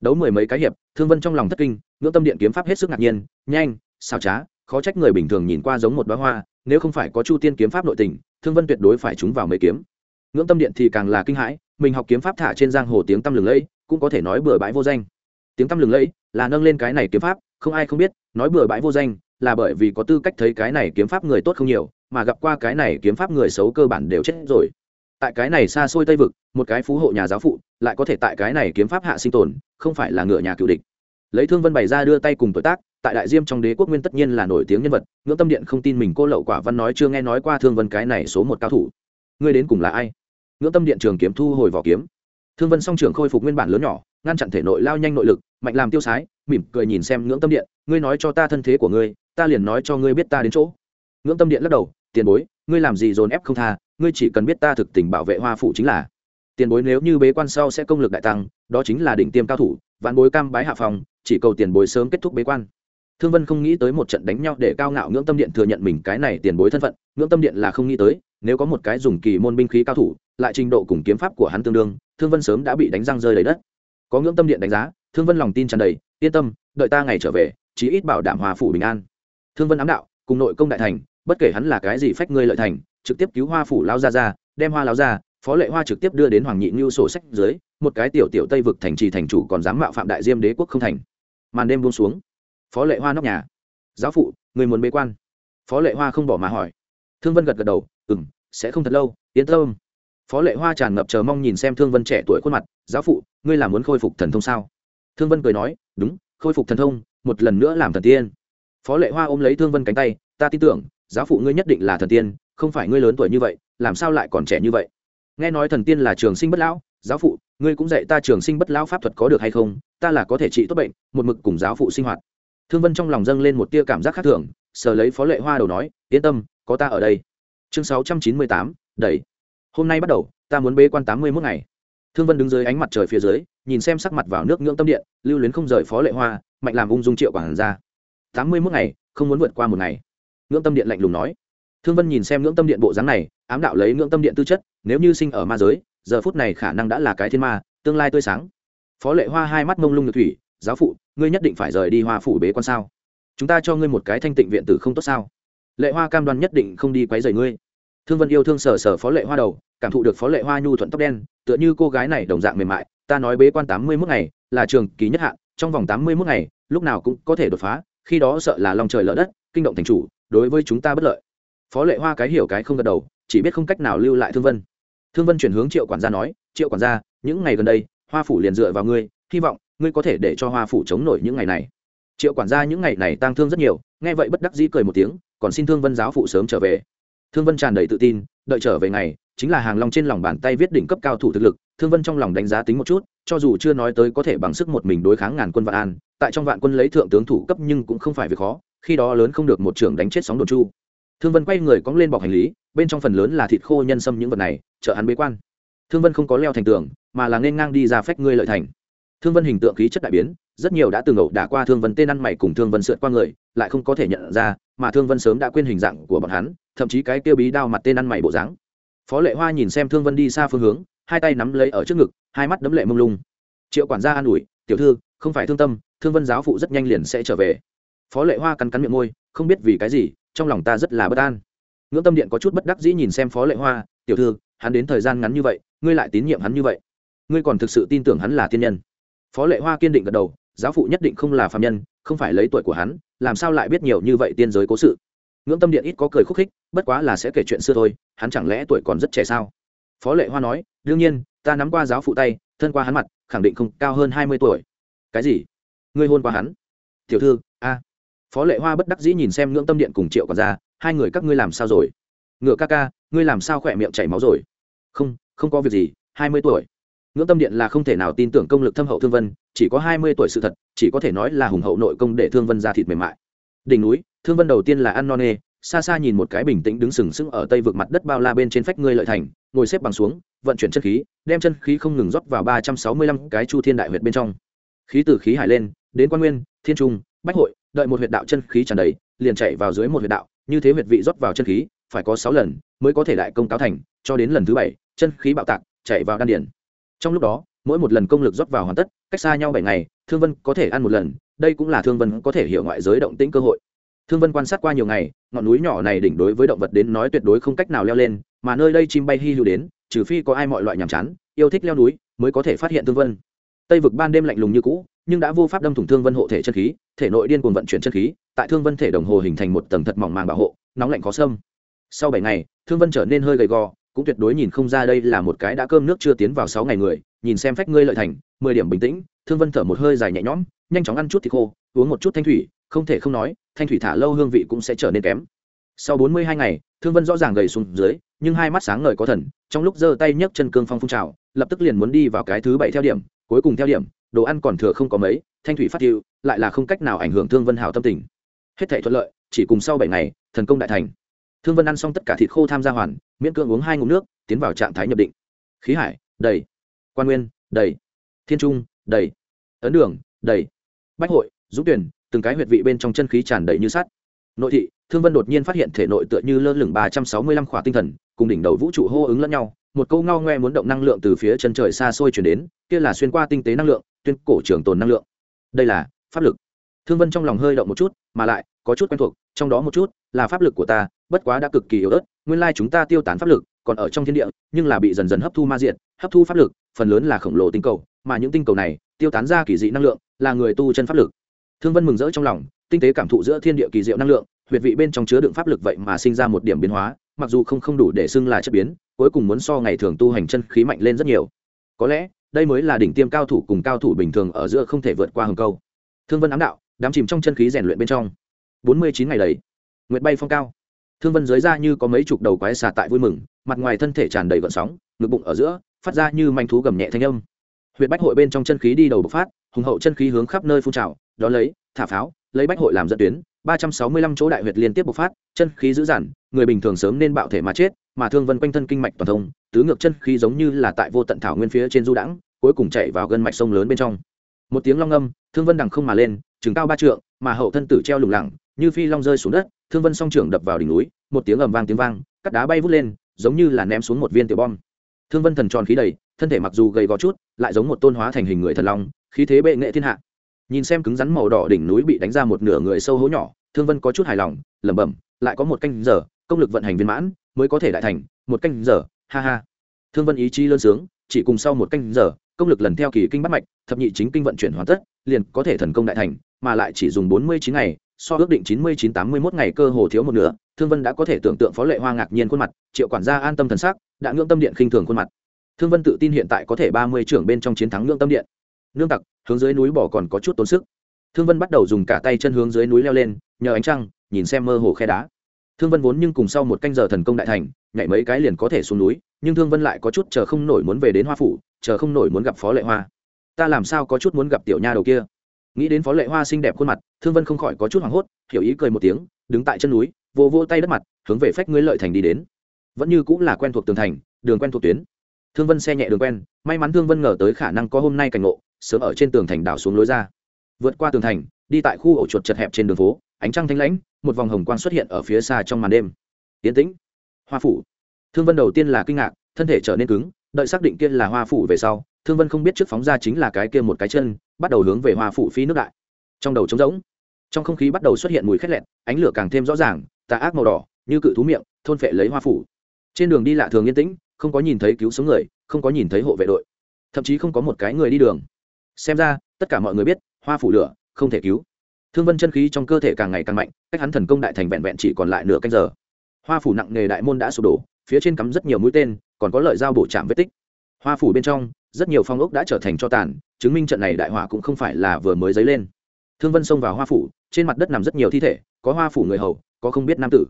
Đấu mười mấy cái hiệp, thương vân trong lòng thất kinh, ngưỡng tâm điện kiếm pháp hết sức ngạc nhiên, nhanh xào trá, khó trách người bình thường nhìn qua giống một bá hoa, nếu không phải có chu tiên kiếm pháp nội tình, thương vân tuyệt đối phải trúng vào mấy kiếm. Ngưỡng tâm điện thì càng là kinh hãi, mình học kiếm pháp thả trên giang hồ tiếng tăm lừng lẫy, cũng có thể nói bừa bãi vô danh. Tiếng tăm lừng lẫy là nâng lên cái này kiếm pháp, không ai không biết, nói bừa bãi vô danh là bởi vì có tư cách thấy cái này kiếm pháp người tốt không nhiều, mà gặp qua cái này kiếm pháp người xấu cơ bản đều chết rồi tại cái này xa xôi tây vực, một cái phú hộ nhà giáo phụ lại có thể tại cái này kiếm pháp hạ sinh tồn, không phải là ngựa nhà cựu địch. Lấy thương vân bày ra đưa tay cùng tuổi tác, tại đại diêm trong đế quốc nguyên tất nhiên là nổi tiếng nhân vật, ngưỡng tâm điện không tin mình cô lậu quả văn nói chưa nghe nói qua thương vân cái này số một cao thủ. Ngươi đến cùng là ai? Ngưỡng tâm điện trường kiếm thu hồi vỏ kiếm. Thương vân song trường khôi phục nguyên bản lớn nhỏ, ngăn chặn thể nội lao nhanh nội lực, mạnh làm tiêu sái, mỉm cười nhìn xem ngưỡng tâm điện, ngươi nói cho ta thân thế của ngươi, ta liền nói cho ngươi biết ta đến chỗ. Ngưỡng tâm điện lắc đầu, tiền bối, ngươi làm gì dồn ép không tha ngươi chỉ cần biết ta thực tình bảo vệ hoa phủ chính là. Tiền bối nếu như bế quan sau sẽ công lực đại tăng, đó chính là đỉnh tiêm cao thủ, vạn bối cam bái hạ phòng, chỉ cầu tiền bối sớm kết thúc bế quan. Thương vân không nghĩ tới một trận đánh nhau để cao ngạo ngưỡng tâm điện thừa nhận mình cái này tiền bối thân phận, ngưỡng tâm điện là không nghĩ tới, nếu có một cái dùng kỳ môn binh khí cao thủ, lại trình độ cùng kiếm pháp của hắn tương đương, thương vân sớm đã bị đánh răng rơi đầy đất. Có ngưỡng tâm điện đánh giá, thương vân lòng tin tràn đầy, yên tâm, đợi ta ngày trở về, chí ít bảo đảm hòa phủ bình an. Thương vân ám đạo, cùng nội công đại thành, bất kể hắn là cái gì phách ngươi lợi thành trực tiếp cứu hoa phủ lao ra ra đem hoa lao ra phó lệ hoa trực tiếp đưa đến hoàng nhị ngưu sổ sách dưới, một cái tiểu tiểu tây vực thành trì thành chủ còn dám mạo phạm đại diêm đế quốc không thành. Màn đêm buông xuống. Phó lệ hoa nóc nhà. Giáo phụ, người muốn bế quan. Phó lệ hoa không bỏ mà hỏi. Thương vân gật gật đầu. Ừ m sẽ không thật lâu, yên tâm. Phó lệ hoa tràn ngập chờ mong nhìn xem thương vân trẻ tuổi khuôn mặt. Giáo phụ, ngươi là muốn khôi phục thần thông sao? Thương vân cười nói. Đúng, khôi phục thần thông, một lần nữa làm thần tiên. Phó lệ hoa ôm lấy thương vân cánh tay. Ta tin tưởng, giáo phụ ngươi nhất định là thần tiên không phải ngươi lớn tuổi như vậy, làm sao lại còn trẻ như vậy? Nghe nói thần tiên là trường sinh bất lão, giáo phụ, ngươi cũng dạy ta trường sinh bất lão pháp thuật có được hay không? Ta là có thể trị tốt bệnh, một mực cùng giáo phụ sinh hoạt. Thương vân trong lòng dâng lên một tia cảm giác khác thường, sờ lấy phó lệ hoa đầu nói, yên tâm, có ta ở đây. Chương sáu trăm chín mươi tám, đẩy. Hôm nay bắt đầu, ta muốn bế quan tám mươi mốt ngày. Thương vân đứng dưới ánh mặt trời phía dưới, nhìn xem sắc mặt vào nước ngưỡng tâm điện, lưu luyến không rời phó lệ hoa, mạnh làm ung dung triệu quản ra. tám mươi mốt ngày, không muốn vượt qua một ngày. Ngưỡng tâm điện lạnh lùng nói thương vân nhìn xem ngưỡng tâm điện bộ dáng này, ám đạo lấy ngưỡng tâm điện tư chất, nếu như sinh ở ma giới, giờ phút này khả năng đã là cái thiên ma, tương lai tươi sáng. Phó lệ hoa hai mắt mông lung nhược thủy, giáo phụ, ngươi nhất định phải rời đi hoa phủ bế quan sao? Chúng ta cho ngươi một cái thanh tịnh viện tử không tốt sao? Lệ hoa cam đoan nhất định không đi quấy rầy ngươi. Thương vân yêu thương sờ sờ phó lệ hoa đầu, cảm thụ được phó lệ hoa nhu thuận tóc đen, tựa như cô gái này đồng dạng mềm mại, ta nói bế quan tám mươi mốt ngày, là trường kỳ nhất hạn, trong vòng tám mươi mốt ngày, lúc nào cũng có thể đột phá, khi đó sợ là lòng trời lỡ đất, kinh động thành chủ, đối với chúng ta bất lợi phó lệ hoa cái hiểu cái không gật đầu, chỉ biết không cách nào lưu lại thương vân. Thương vân chuyển hướng triệu quản gia nói, triệu quản gia, những ngày gần đây, hoa phủ liền dựa vào ngươi, hy vọng ngươi có thể để cho hoa phủ chống nổi những ngày này. Triệu quản gia những ngày này tang thương rất nhiều, nghe vậy bất đắc dĩ cười một tiếng, còn xin thương vân giáo phụ sớm trở về. Thương vân tràn đầy tự tin, đợi trở về ngày, chính là hàng long trên lòng bàn tay viết đỉnh cấp cao thủ thực lực, thương vân trong lòng đánh giá tính một chút, cho dù chưa nói tới có thể bằng sức một mình đối kháng ngàn quân vạn an, tại trong vạn quân lấy thượng tướng thủ cấp nhưng cũng không phải việc khó, khi đó lớn không được một trưởng đánh chết sóng đồn chu thương vân quay người cóng lên bọc hành lý, bên trong phần lớn là thịt khô nhân sâm những vật này, chợ hắn bế quan. Thương vân không có leo thành tường, mà là nên ngang đi ra phách ngươi lợi thành. Thương vân hình tượng khí chất đại biến, rất nhiều đã từng ẩu đả qua thương vân tên ăn mày cùng thương vân sượt qua người, lại không có thể nhận ra, mà thương vân sớm đã quên hình dạng của bọn hắn, thậm chí cái tiêu bí đao mặt tên ăn mày bộ dáng. Phó lệ hoa nhìn xem thương vân đi xa phương hướng, hai tay nắm lấy ở trước ngực, hai mắt đấm lệ mông lung. Triệu quản gia an ủi, tiểu thư, không phải thương tâm, thương vân giáo phụ rất nhanh liền sẽ trở về. Phó lệ hoa cắn cắn miệng môi, không biết vì cái gì trong lòng ta rất là bất an. Ngưỡng tâm điện có chút bất đắc dĩ nhìn xem phó lệ hoa, tiểu thư, hắn đến thời gian ngắn như vậy, ngươi lại tín nhiệm hắn như vậy. Ngươi còn thực sự tin tưởng hắn là tiên nhân? Phó lệ hoa kiên định gật đầu, giáo phụ nhất định không là phạm nhân, không phải lấy tuổi của hắn, làm sao lại biết nhiều như vậy tiên giới cố sự? Ngưỡng tâm điện ít có cười khúc khích, bất quá là sẽ kể chuyện xưa thôi, hắn chẳng lẽ tuổi còn rất trẻ sao? Phó lệ hoa nói, đương nhiên, ta nắm qua giáo phụ tay, thân qua hắn mặt, khẳng định không cao hơn hai mươi tuổi. Cái gì? Ngươi hôn qua hắn? Tiểu thư, a phó lệ hoa bất đắc dĩ nhìn xem ngưỡng tâm điện cùng triệu còn ra hai người các ngươi làm sao rồi? Ngựa ca ca, ngươi làm sao khỏe miệng chảy máu rồi? Không không có việc gì, hai mươi tuổi. Ngưỡng tâm điện là không thể nào tin tưởng công lực thâm hậu thương vân, chỉ có hai mươi tuổi sự thật, chỉ có thể nói là hùng hậu nội công để thương vân ra thịt mềm mại. Đỉnh núi, thương vân đầu tiên là ăn non nê, xa xa nhìn một cái bình tĩnh đứng sừng sững ở tây vực mặt đất bao la bên trên phách ngươi lợi thành, ngồi xếp bằng xuống, vận chuyển chân khí, đem chân khí không ngừng rót vào ba trăm sáu mươi lăm cái chu thiên đại huyệt bên trong. Khí từ khí hải lên, đến quan nguyên, thiên trung, bách hội đợi một huyệt đạo chân khí tràn đầy, liền chạy vào dưới một huyệt đạo, như thế huyệt vị rót vào chân khí, phải có sáu lần mới có thể đại công cáo thành, cho đến lần thứ bảy, chân khí bạo tạc, chạy vào đan điển trong lúc đó, mỗi một lần công lực rót vào hoàn tất, cách xa nhau bảy ngày, thương vân có thể ăn một lần, đây cũng là thương vân có thể hiểu ngoại giới động tĩnh cơ hội. Thương vân quan sát qua nhiều ngày, ngọn núi nhỏ này đỉnh đối với động vật đến nói tuyệt đối không cách nào leo lên, mà nơi đây chim bay hy hữu đến, trừ phi có ai mọi loại nhàm chán, yêu thích leo núi, mới có thể phát hiện thương vân. Tây vực ban đêm lạnh lùng như cũ nhưng đã vô pháp đâm thủng thương vân hộ thể chân khí, thể nội điên cuồng vận chuyển chân khí, tại thương vân thể đồng hồ hình thành một tầng thật mỏng màng bảo hộ, nóng lạnh khó xâm. Sau bảy ngày, thương vân trở nên hơi gầy gò, cũng tuyệt đối nhìn không ra đây là một cái đã cơm nước chưa tiến vào sáu ngày người, nhìn xem phách ngươi lợi thành, mười điểm bình tĩnh, thương vân thở một hơi dài nhẹ nhõm, nhanh chóng ăn chút thịt khô, uống một chút thanh thủy, không thể không nói, thanh thủy thả lâu hương vị cũng sẽ trở nên kém. Sau bốn mươi hai ngày, thương vân rõ ràng gầy xuống dưới, nhưng hai mắt sáng ngời có thần, trong lúc giơ tay nhấc chân cương phong phun trào, lập tức liền muốn đi vào cái thứ bảy theo điểm, cuối cùng theo điểm đồ ăn còn thừa không có mấy, thanh thủy phát hiệu lại là không cách nào ảnh hưởng thương vân hào tâm tình. Hết thể thuận lợi, chỉ cùng sau bảy ngày, thần công đại thành. Thương vân ăn xong tất cả thịt khô tham gia hoàn, miễn cưỡng uống hai ngụm nước, tiến vào trạng thái nhập định. Khí hải, đầy. Quan nguyên, đầy. Thiên trung, đầy. Ấn đường, đầy. Bách hội, dũng tuyển, từng cái huyệt vị bên trong chân khí tràn đầy như sắt. Nội thị, thương vân đột nhiên phát hiện thể nội tựa như lơ lửng ba trăm sáu mươi lăm khỏa tinh thần, cùng đỉnh đầu vũ trụ hô ứng lẫn nhau một câu ngao ngoe muốn động năng lượng từ phía chân trời xa xôi chuyển đến, kia là xuyên qua tinh tế năng lượng, tuyên cổ trường tồn năng lượng. Đây là pháp lực. Thương vân trong lòng hơi động một chút, mà lại, có chút quen thuộc, trong đó một chút là pháp lực của ta, bất quá đã cực kỳ yếu ớt, nguyên lai chúng ta tiêu tán pháp lực còn ở trong thiên địa, nhưng là bị dần dần hấp thu ma diện hấp thu pháp lực, phần lớn là khổng lồ tinh cầu, mà những tinh cầu này tiêu tán ra kỳ dị năng lượng, là người tu chân pháp lực. Thương vân mừng rỡ trong lòng, tinh tế cảm thụ giữa thiên địa kỳ diệu năng lượng, huyệt vị bên trong chứa đựng pháp lực vậy mà sinh ra một điểm biến hóa, mặc dù không không đủ để xưng là chất biến cuối cùng muốn so ngày thường tu hành chân khí mạnh lên rất nhiều. Có lẽ, đây mới là đỉnh tiêm cao thủ cùng cao thủ bình thường ở giữa không thể vượt qua hầm câu. Thương vân ám đạo, đám chìm trong chân khí rèn luyện bên trong. Bốn mươi chín ngày đấy nguyệt bay phong cao. Thương vân dưới ra như có mấy chục đầu quái xà tại vui mừng, mặt ngoài thân thể tràn đầy gợn sóng, ngực bụng ở giữa, phát ra như manh thú gầm nhẹ thanh âm. Huyệt bách hội bên trong chân khí đi đầu bộc phát, hùng hậu chân khí hướng khắp nơi phun trào, đó lấy, thả pháo, lấy bách hội làm dẫn tuyến, ba trăm sáu mươi lăm chỗ đại huyệt liên tiếp bộc phát, chân khí dữ dằn, người bình thường sớm nên bạo thể mà chết mà thương vân quanh thân kinh mạch toàn thông, tứ ngược chân khí giống như là tại vô tận thảo nguyên phía trên du đãng, cuối cùng chạy vào gân mạch sông lớn bên trong. Một tiếng long âm, thương vân đằng không mà lên chừng cao ba trượng, mà hậu thân tử treo lủng lẳng, như phi long rơi xuống đất, thương vân song trưởng đập vào đỉnh núi, một tiếng ầm vang tiếng vang, cắt đá bay vút lên, giống như là ném xuống một viên tiểu bom. Thương vân thần tròn khí đầy, thân thể mặc dù gầy gò chút, lại giống một tôn hóa thành hình người thần long, khí thế bệ nghệ thiên hạ. Nhìn xem cứng rắn màu đỏ đỉnh núi bị đánh ra một nửa người sâu hố nhỏ, thương vân có chút hài lòng, lẩm bẩm, lại có một canh giờ, công lực vận hành viên mãn mới có thể đại thành, một canh giờ, ha ha. Thương vân ý chí lớn sướng, chỉ cùng sau một canh giờ, công lực lần theo kỳ kinh bắt mạch, thập nhị chính kinh vận chuyển hoàn tất, liền có thể thần công đại thành, mà lại chỉ dùng bốn mươi chín ngày, so ước định chín mươi chín tám mươi mốt ngày cơ hồ thiếu một nửa, thương vân đã có thể tưởng tượng phó lệ hoa ngạc nhiên khuôn mặt, triệu quản gia an tâm thần sắc, đã ngưỡng tâm điện khinh thường khuôn mặt. Thương vân tự tin hiện tại có thể ba mươi trưởng bên trong chiến thắng ngưỡng tâm điện. Nương tặc, hướng dưới núi bỏ còn có chút tốn sức. Thương vân bắt đầu dùng cả tay chân hướng dưới núi leo lên, nhờ ánh trăng, nhìn xem mơ hồ khe đá thương vân vốn nhưng cùng sau một canh giờ thần công đại thành, nhảy mấy cái liền có thể xuống núi, nhưng thương vân lại có chút chờ không nổi muốn về đến hoa phủ, chờ không nổi muốn gặp phó lệ hoa. Ta làm sao có chút muốn gặp tiểu nha đầu kia? Nghĩ đến phó lệ hoa xinh đẹp khuôn mặt, thương vân không khỏi có chút hoảng hốt, hiểu ý cười một tiếng, đứng tại chân núi vô vô tay đất mặt, hướng về phách ngươi lợi thành đi đến. Vẫn như cũng là quen thuộc tường thành, đường quen thuộc tuyến. Thương vân xe nhẹ đường quen, may mắn thương vân ngờ tới khả năng có hôm nay cảnh ngộ, sớm ở trên tường thành đảo xuống lối ra. Vượt qua tường thành, đi tại khu ổ chuột chật hẹp trên đường phố ánh trăng thanh lãnh, một vòng hồng quang xuất hiện ở phía xa trong màn đêm. Tiến tĩnh. Hoa phủ. Thương vân đầu tiên là kinh ngạc, thân thể trở nên cứng, đợi xác định kia là hoa phủ về sau, thương vân không biết trước phóng ra chính là cái kia một cái chân, bắt đầu hướng về hoa phủ phi nước đại. Trong đầu trống rỗng, trong không khí bắt đầu xuất hiện mùi khét lẹn ánh lửa càng thêm rõ ràng, tà ác màu đỏ, như cự thú miệng, thôn phệ lấy hoa phủ. Trên đường đi lạ thường yên tĩnh, không có nhìn thấy cứu sống người, không có nhìn thấy hộ vệ đội, thậm chí không có một cái người đi đường. Xem ra, tất cả mọi người biết, hoa phủ lửa, không thể cứu thương vân chân khí trong cơ thể càng ngày càng mạnh, cách hắn thần công đại thành vẹn vẹn chỉ còn lại nửa canh giờ. Hoa phủ nặng nghề đại môn đã sụp đổ, phía trên cắm rất nhiều mũi tên, còn có lợi dao bổ chạm vết tích. Hoa phủ bên trong, rất nhiều phong ốc đã trở thành cho tàn, chứng minh trận này đại hỏa cũng không phải là vừa mới dấy lên. Thương vân xông vào hoa phủ, trên mặt đất nằm rất nhiều thi thể, có hoa phủ người hầu, có không biết nam tử.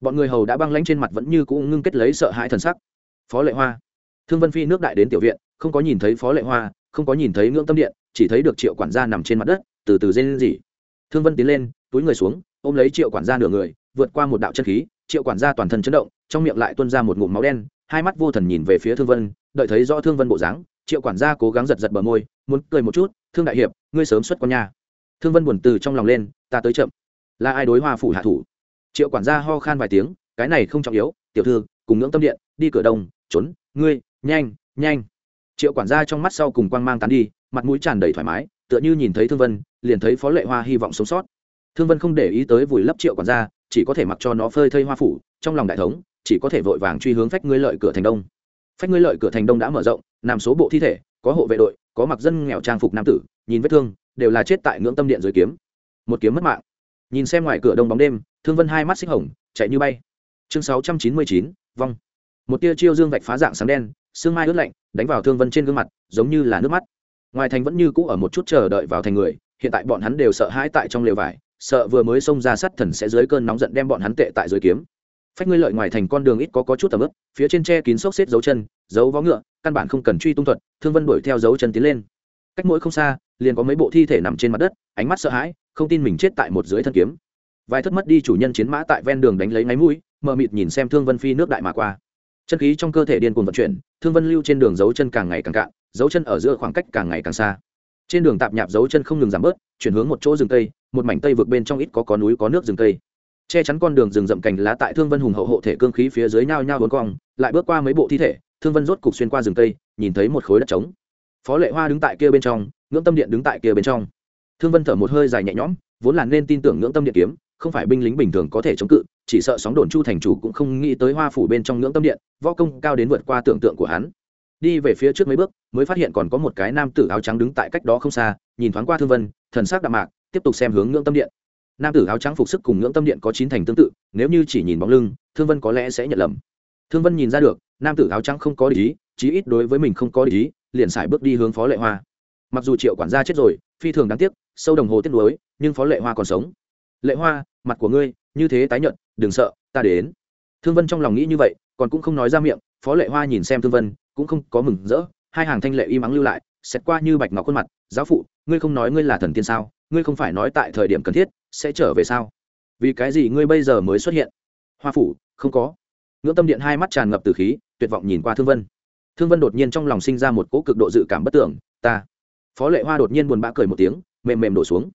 Bọn người hầu đã băng lánh trên mặt vẫn như cũ ngưng kết lấy sợ hãi thần sắc. Phó lệ hoa. Thương vân phi nước đại đến tiểu viện, không có nhìn thấy phó lệ hoa, không có nhìn thấy ngưỡng tâm điện, chỉ thấy được triệu quản gia nằm trên mặt đất, từ từ dây lên gì thương vân tiến lên, túi người xuống, ôm lấy triệu quản gia nửa người, vượt qua một đạo chân khí, triệu quản gia toàn thân chấn động, trong miệng lại tuôn ra một ngụm máu đen, hai mắt vô thần nhìn về phía thương vân, đợi thấy rõ thương vân bộ dáng, triệu quản gia cố gắng giật giật bờ môi, muốn cười một chút, thương đại hiệp, ngươi sớm xuất con nhà thương vân buồn từ trong lòng lên, ta tới chậm. Là ai đối hoa phủ hạ thủ? Triệu quản gia ho khan vài tiếng, cái này không trọng yếu, tiểu thư, cùng ngưỡng tâm điện, đi cửa đông, trốn, ngươi, nhanh nhanh. Triệu quản gia trong mắt sau cùng quang mang tán đi, mặt mũi tràn đầy thoải mái tựa như nhìn thấy thương vân, liền thấy phó lệ hoa hy vọng sống sót. Thương vân không để ý tới vùi lấp triệu quản gia, chỉ có thể mặc cho nó phơi thây hoa phủ, trong lòng đại thống, chỉ có thể vội vàng truy hướng phách ngươi lợi cửa thành đông. Phách ngươi lợi cửa thành đông đã mở rộng, nằm số bộ thi thể, có hộ vệ đội, có mặc dân nghèo trang phục nam tử, nhìn vết thương, đều là chết tại ngưỡng tâm điện dưới kiếm. Một kiếm mất mạng. Nhìn xem ngoài cửa đông bóng đêm, thương vân hai mắt xích hồng, chạy như bay. Chương sáu trăm chín mươi chín, vong. Một tia chiêu dương vạch phá dạng sáng đen, sương mai ướt lạnh, đánh vào thương vân trên gương mặt, giống như là nước mắt ngoài thành vẫn như cũ ở một chút chờ đợi vào thành người, hiện tại bọn hắn đều sợ hãi tại trong lều vải, sợ vừa mới xông ra sắt thần sẽ dưới cơn nóng giận đem bọn hắn tệ tại dưới kiếm. Phách ngươi lợi ngoài thành con đường ít có có chút tầm ướp, phía trên tre kín xốc xếp dấu chân, dấu vó ngựa, căn bản không cần truy tung thuật, thương vân đuổi theo dấu chân tiến lên. Cách mỗi không xa, liền có mấy bộ thi thể nằm trên mặt đất, ánh mắt sợ hãi, không tin mình chết tại một dưới thân kiếm. Vài thất mất đi chủ nhân chiến mã tại ven đường đánh lấy ngáy mũi, mờ mịt nhìn xem thương vân phi nước đại mà qua. Chân khí trong cơ thể điên cuồng vận chuyển, thương vân lưu trên đường dấu chân càng ngày càng cạn dấu chân ở giữa khoảng cách càng ngày càng xa. Trên đường tạp nhạp dấu chân không ngừng giảm bớt, chuyển hướng một chỗ rừng cây, một mảnh tây vượt bên trong ít có có núi có nước rừng cây. Che chắn con đường rừng rậm cành lá tại thương vân hùng hậu hộ thể cương khí phía dưới nhao nhao bốn cong, lại bước qua mấy bộ thi thể, thương vân rốt cục xuyên qua rừng cây, nhìn thấy một khối đất trống. Phó lệ hoa đứng tại kia bên trong, ngưỡng tâm điện đứng tại kia bên trong. Thương vân thở một hơi dài nhẹ nhõm, vốn là nên tin tưởng ngưỡng tâm điện kiếm, không phải binh lính bình thường có thể chống cự, chỉ sợ sóng đồn chu thành chủ cũng không nghĩ tới hoa phủ bên trong ngưỡng tâm điện, võ công cao đến vượt qua tưởng tượng của hắn đi về phía trước mấy bước, mới phát hiện còn có một cái nam tử áo trắng đứng tại cách đó không xa, nhìn thoáng qua thương vân, thần sắc đạm mạc, tiếp tục xem hướng ngưỡng tâm điện. Nam tử áo trắng phục sức cùng ngưỡng tâm điện có chín thành tương tự, nếu như chỉ nhìn bóng lưng, thương vân có lẽ sẽ nhận lầm. Thương vân nhìn ra được, nam tử áo trắng không có lý chí ít đối với mình không có lý liền xài bước đi hướng phó lệ hoa. Mặc dù triệu quản gia chết rồi, phi thường đáng tiếc, sâu đồng hồ tiếc nuối, nhưng phó lệ hoa còn sống. Lệ hoa, mặt của ngươi, như thế tái nhận đừng sợ, ta đến. Thương vân trong lòng nghĩ như vậy, còn cũng không nói ra miệng phó lệ hoa nhìn xem thương vân, cũng không có mừng rỡ, hai hàng thanh lệ y mắng lưu lại xét qua như bạch ngọc khuôn mặt, giáo phụ, ngươi không nói ngươi là thần tiên sao? Ngươi không phải nói tại thời điểm cần thiết, sẽ trở về sao? Vì cái gì ngươi bây giờ mới xuất hiện? Hoa phủ, không có. Ngưỡng tâm điện hai mắt tràn ngập từ khí, tuyệt vọng nhìn qua thương vân. Thương vân đột nhiên trong lòng sinh ra một cỗ cực độ dự cảm bất tưởng, ta. Phó lệ hoa đột nhiên buồn bã cười một tiếng, mềm mềm đổ xuống.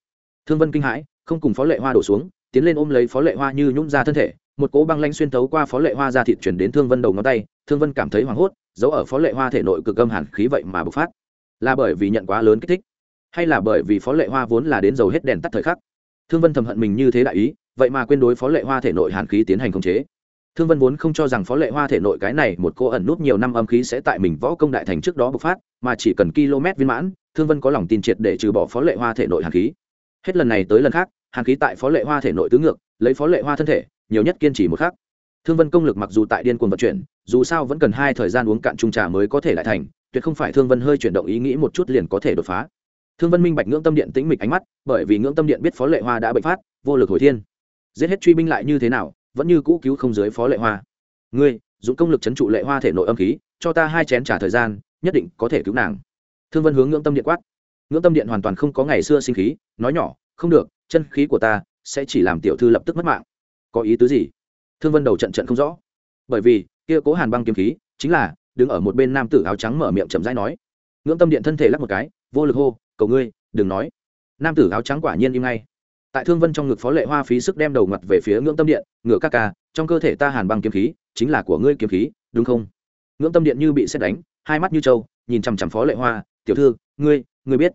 Thương vân kinh hãi, không cùng phó lệ hoa đổ xuống, tiến lên ôm lấy phó lệ hoa như nhũng ra thân thể một cỗ băng lanh xuyên tấu qua phó lệ hoa ra thịt chuyển đến thương vân đầu ngón tay, thương vân cảm thấy hoảng hốt giấu ở phó lệ hoa thể nội cực âm hàn khí vậy mà bộc phát. Là bởi vì nhận quá lớn kích thích, hay là bởi vì phó lệ hoa vốn là đến dầu hết đèn tắt thời khắc? Thương vân thầm hận mình như thế đại ý, vậy mà quên đối phó lệ hoa thể nội hàn khí tiến hành khống chế. Thương vân vốn không cho rằng phó lệ hoa thể nội cái này một cô ẩn nút nhiều năm âm khí sẽ tại mình võ công đại thành trước đó bộc phát, mà chỉ cần km viên mãn, thương vân có lòng tin triệt để trừ bỏ phó lệ hoa thể nội hàn khí. Hết lần này tới lần khác, hàn khí tại phó lệ hoa thể nội tứ ngược, lấy phó lệ hoa thân thể nhiều nhất kiên trì một khắc. Thương vân công lực mặc dù tại điên cuồng vận chuyển, dù sao vẫn cần hai thời gian uống cạn trung trà mới có thể lại thành, tuyệt không phải thương vân hơi chuyển động ý nghĩ một chút liền có thể đột phá. Thương vân minh bạch ngưỡng tâm điện tĩnh mịch ánh mắt, bởi vì ngưỡng tâm điện biết phó lệ hoa đã bệnh phát, vô lực hồi thiên. Giết hết truy binh lại như thế nào, vẫn như cũ cứu không dưới phó lệ hoa. Ngươi, dùng công lực chấn trụ lệ hoa thể nội âm khí, cho ta hai chén trả thời gian, nhất định có thể cứu nàng. Thương vân hướng ngưỡng tâm điện quát. Ngưỡng tâm điện hoàn toàn không có ngày xưa sinh khí, nói nhỏ, không được, chân khí của ta sẽ chỉ làm tiểu thư lập tức mất mạng có ý tứ gì? Thương vân đầu trận trận không rõ. Bởi vì, kia cố hàn băng kiếm khí, chính là, đứng ở một bên nam tử áo trắng mở miệng chậm rãi nói. Ngưỡng tâm điện thân thể lắc một cái, vô lực hô, cầu ngươi, đừng nói. Nam tử áo trắng quả nhiên im ngay. Tại thương vân trong ngực phó lệ hoa phí sức đem đầu mặt về phía ngưỡng tâm điện, ngựa ca ca, trong cơ thể ta hàn băng kiếm khí, chính là của ngươi kiếm khí, đúng không? Ngưỡng tâm điện như bị xét đánh, hai mắt như trâu, nhìn chằm chằm phó lệ hoa, tiểu thư, ngươi ngươi biết.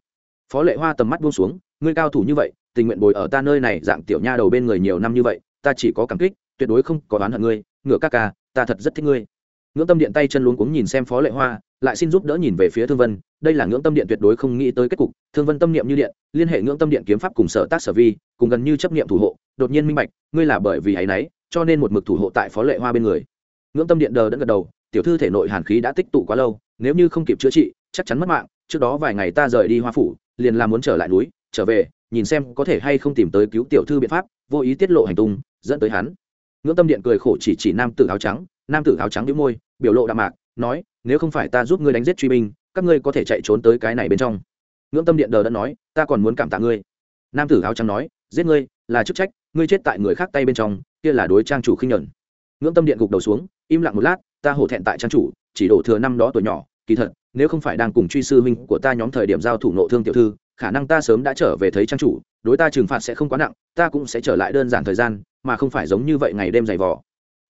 Phó lệ hoa tầm mắt buông xuống, ngươi cao thủ như vậy, tình nguyện bồi ở ta nơi này dạng tiểu nha đầu bên người nhiều năm như vậy ta chỉ có cảm kích tuyệt đối không có oán hận ngươi ngựa ca ca ta thật rất thích ngươi. Ngưỡng tâm điện tay chân luống cuống nhìn xem phó lệ hoa lại xin giúp đỡ nhìn về phía thương vân đây là ngưỡng tâm điện tuyệt đối không nghĩ tới kết cục. Thương vân tâm niệm như điện liên hệ ngưỡng tâm điện kiếm pháp cùng sở tác sở vi cùng gần như chấp niệm thủ hộ đột nhiên minh bạch ngươi là bởi vì ấy nấy, cho nên một mực thủ hộ tại phó lệ hoa bên người. Ngưỡng tâm điện đờ đẫn gật đầu tiểu thư thể nội hàn khí đã tích tụ quá lâu nếu như không kịp chữa trị chắc chắn mất mạng trước đó vài ngày ta rời đi hoa phủ liền là muốn trở lại núi trở về nhìn xem có thể hay không tìm tới cứu tiểu thư biện pháp vô ý tiết lộ hành tung, dẫn tới hắn. Ngưỡng tâm điện cười khổ chỉ chỉ nam tử áo trắng, nam tử áo trắng đĩu môi, biểu lộ đạm mạc, nói, nếu không phải ta giúp ngươi đánh giết truy binh, các ngươi có thể chạy trốn tới cái này bên trong. Ngưỡng tâm điện đờ đã nói, ta còn muốn cảm tạ ngươi. Nam tử áo trắng nói, giết ngươi, là chức trách, ngươi chết tại người khác tay bên trong, kia là đối trang chủ khinh nhẫn. ngưỡng tâm điện gục đầu xuống, im lặng một lát, ta hổ thẹn tại trang chủ, chỉ đổ thừa năm đó tuổi nhỏ, kỳ thật, nếu không phải đang cùng truy sư huynh của ta nhóm thời điểm giao thủ nộ thương tiểu thư khả năng ta sớm đã trở về thấy trang chủ, đối ta trừng phạt sẽ không quá nặng, ta cũng sẽ trở lại đơn giản thời gian, mà không phải giống như vậy ngày đêm dày vò.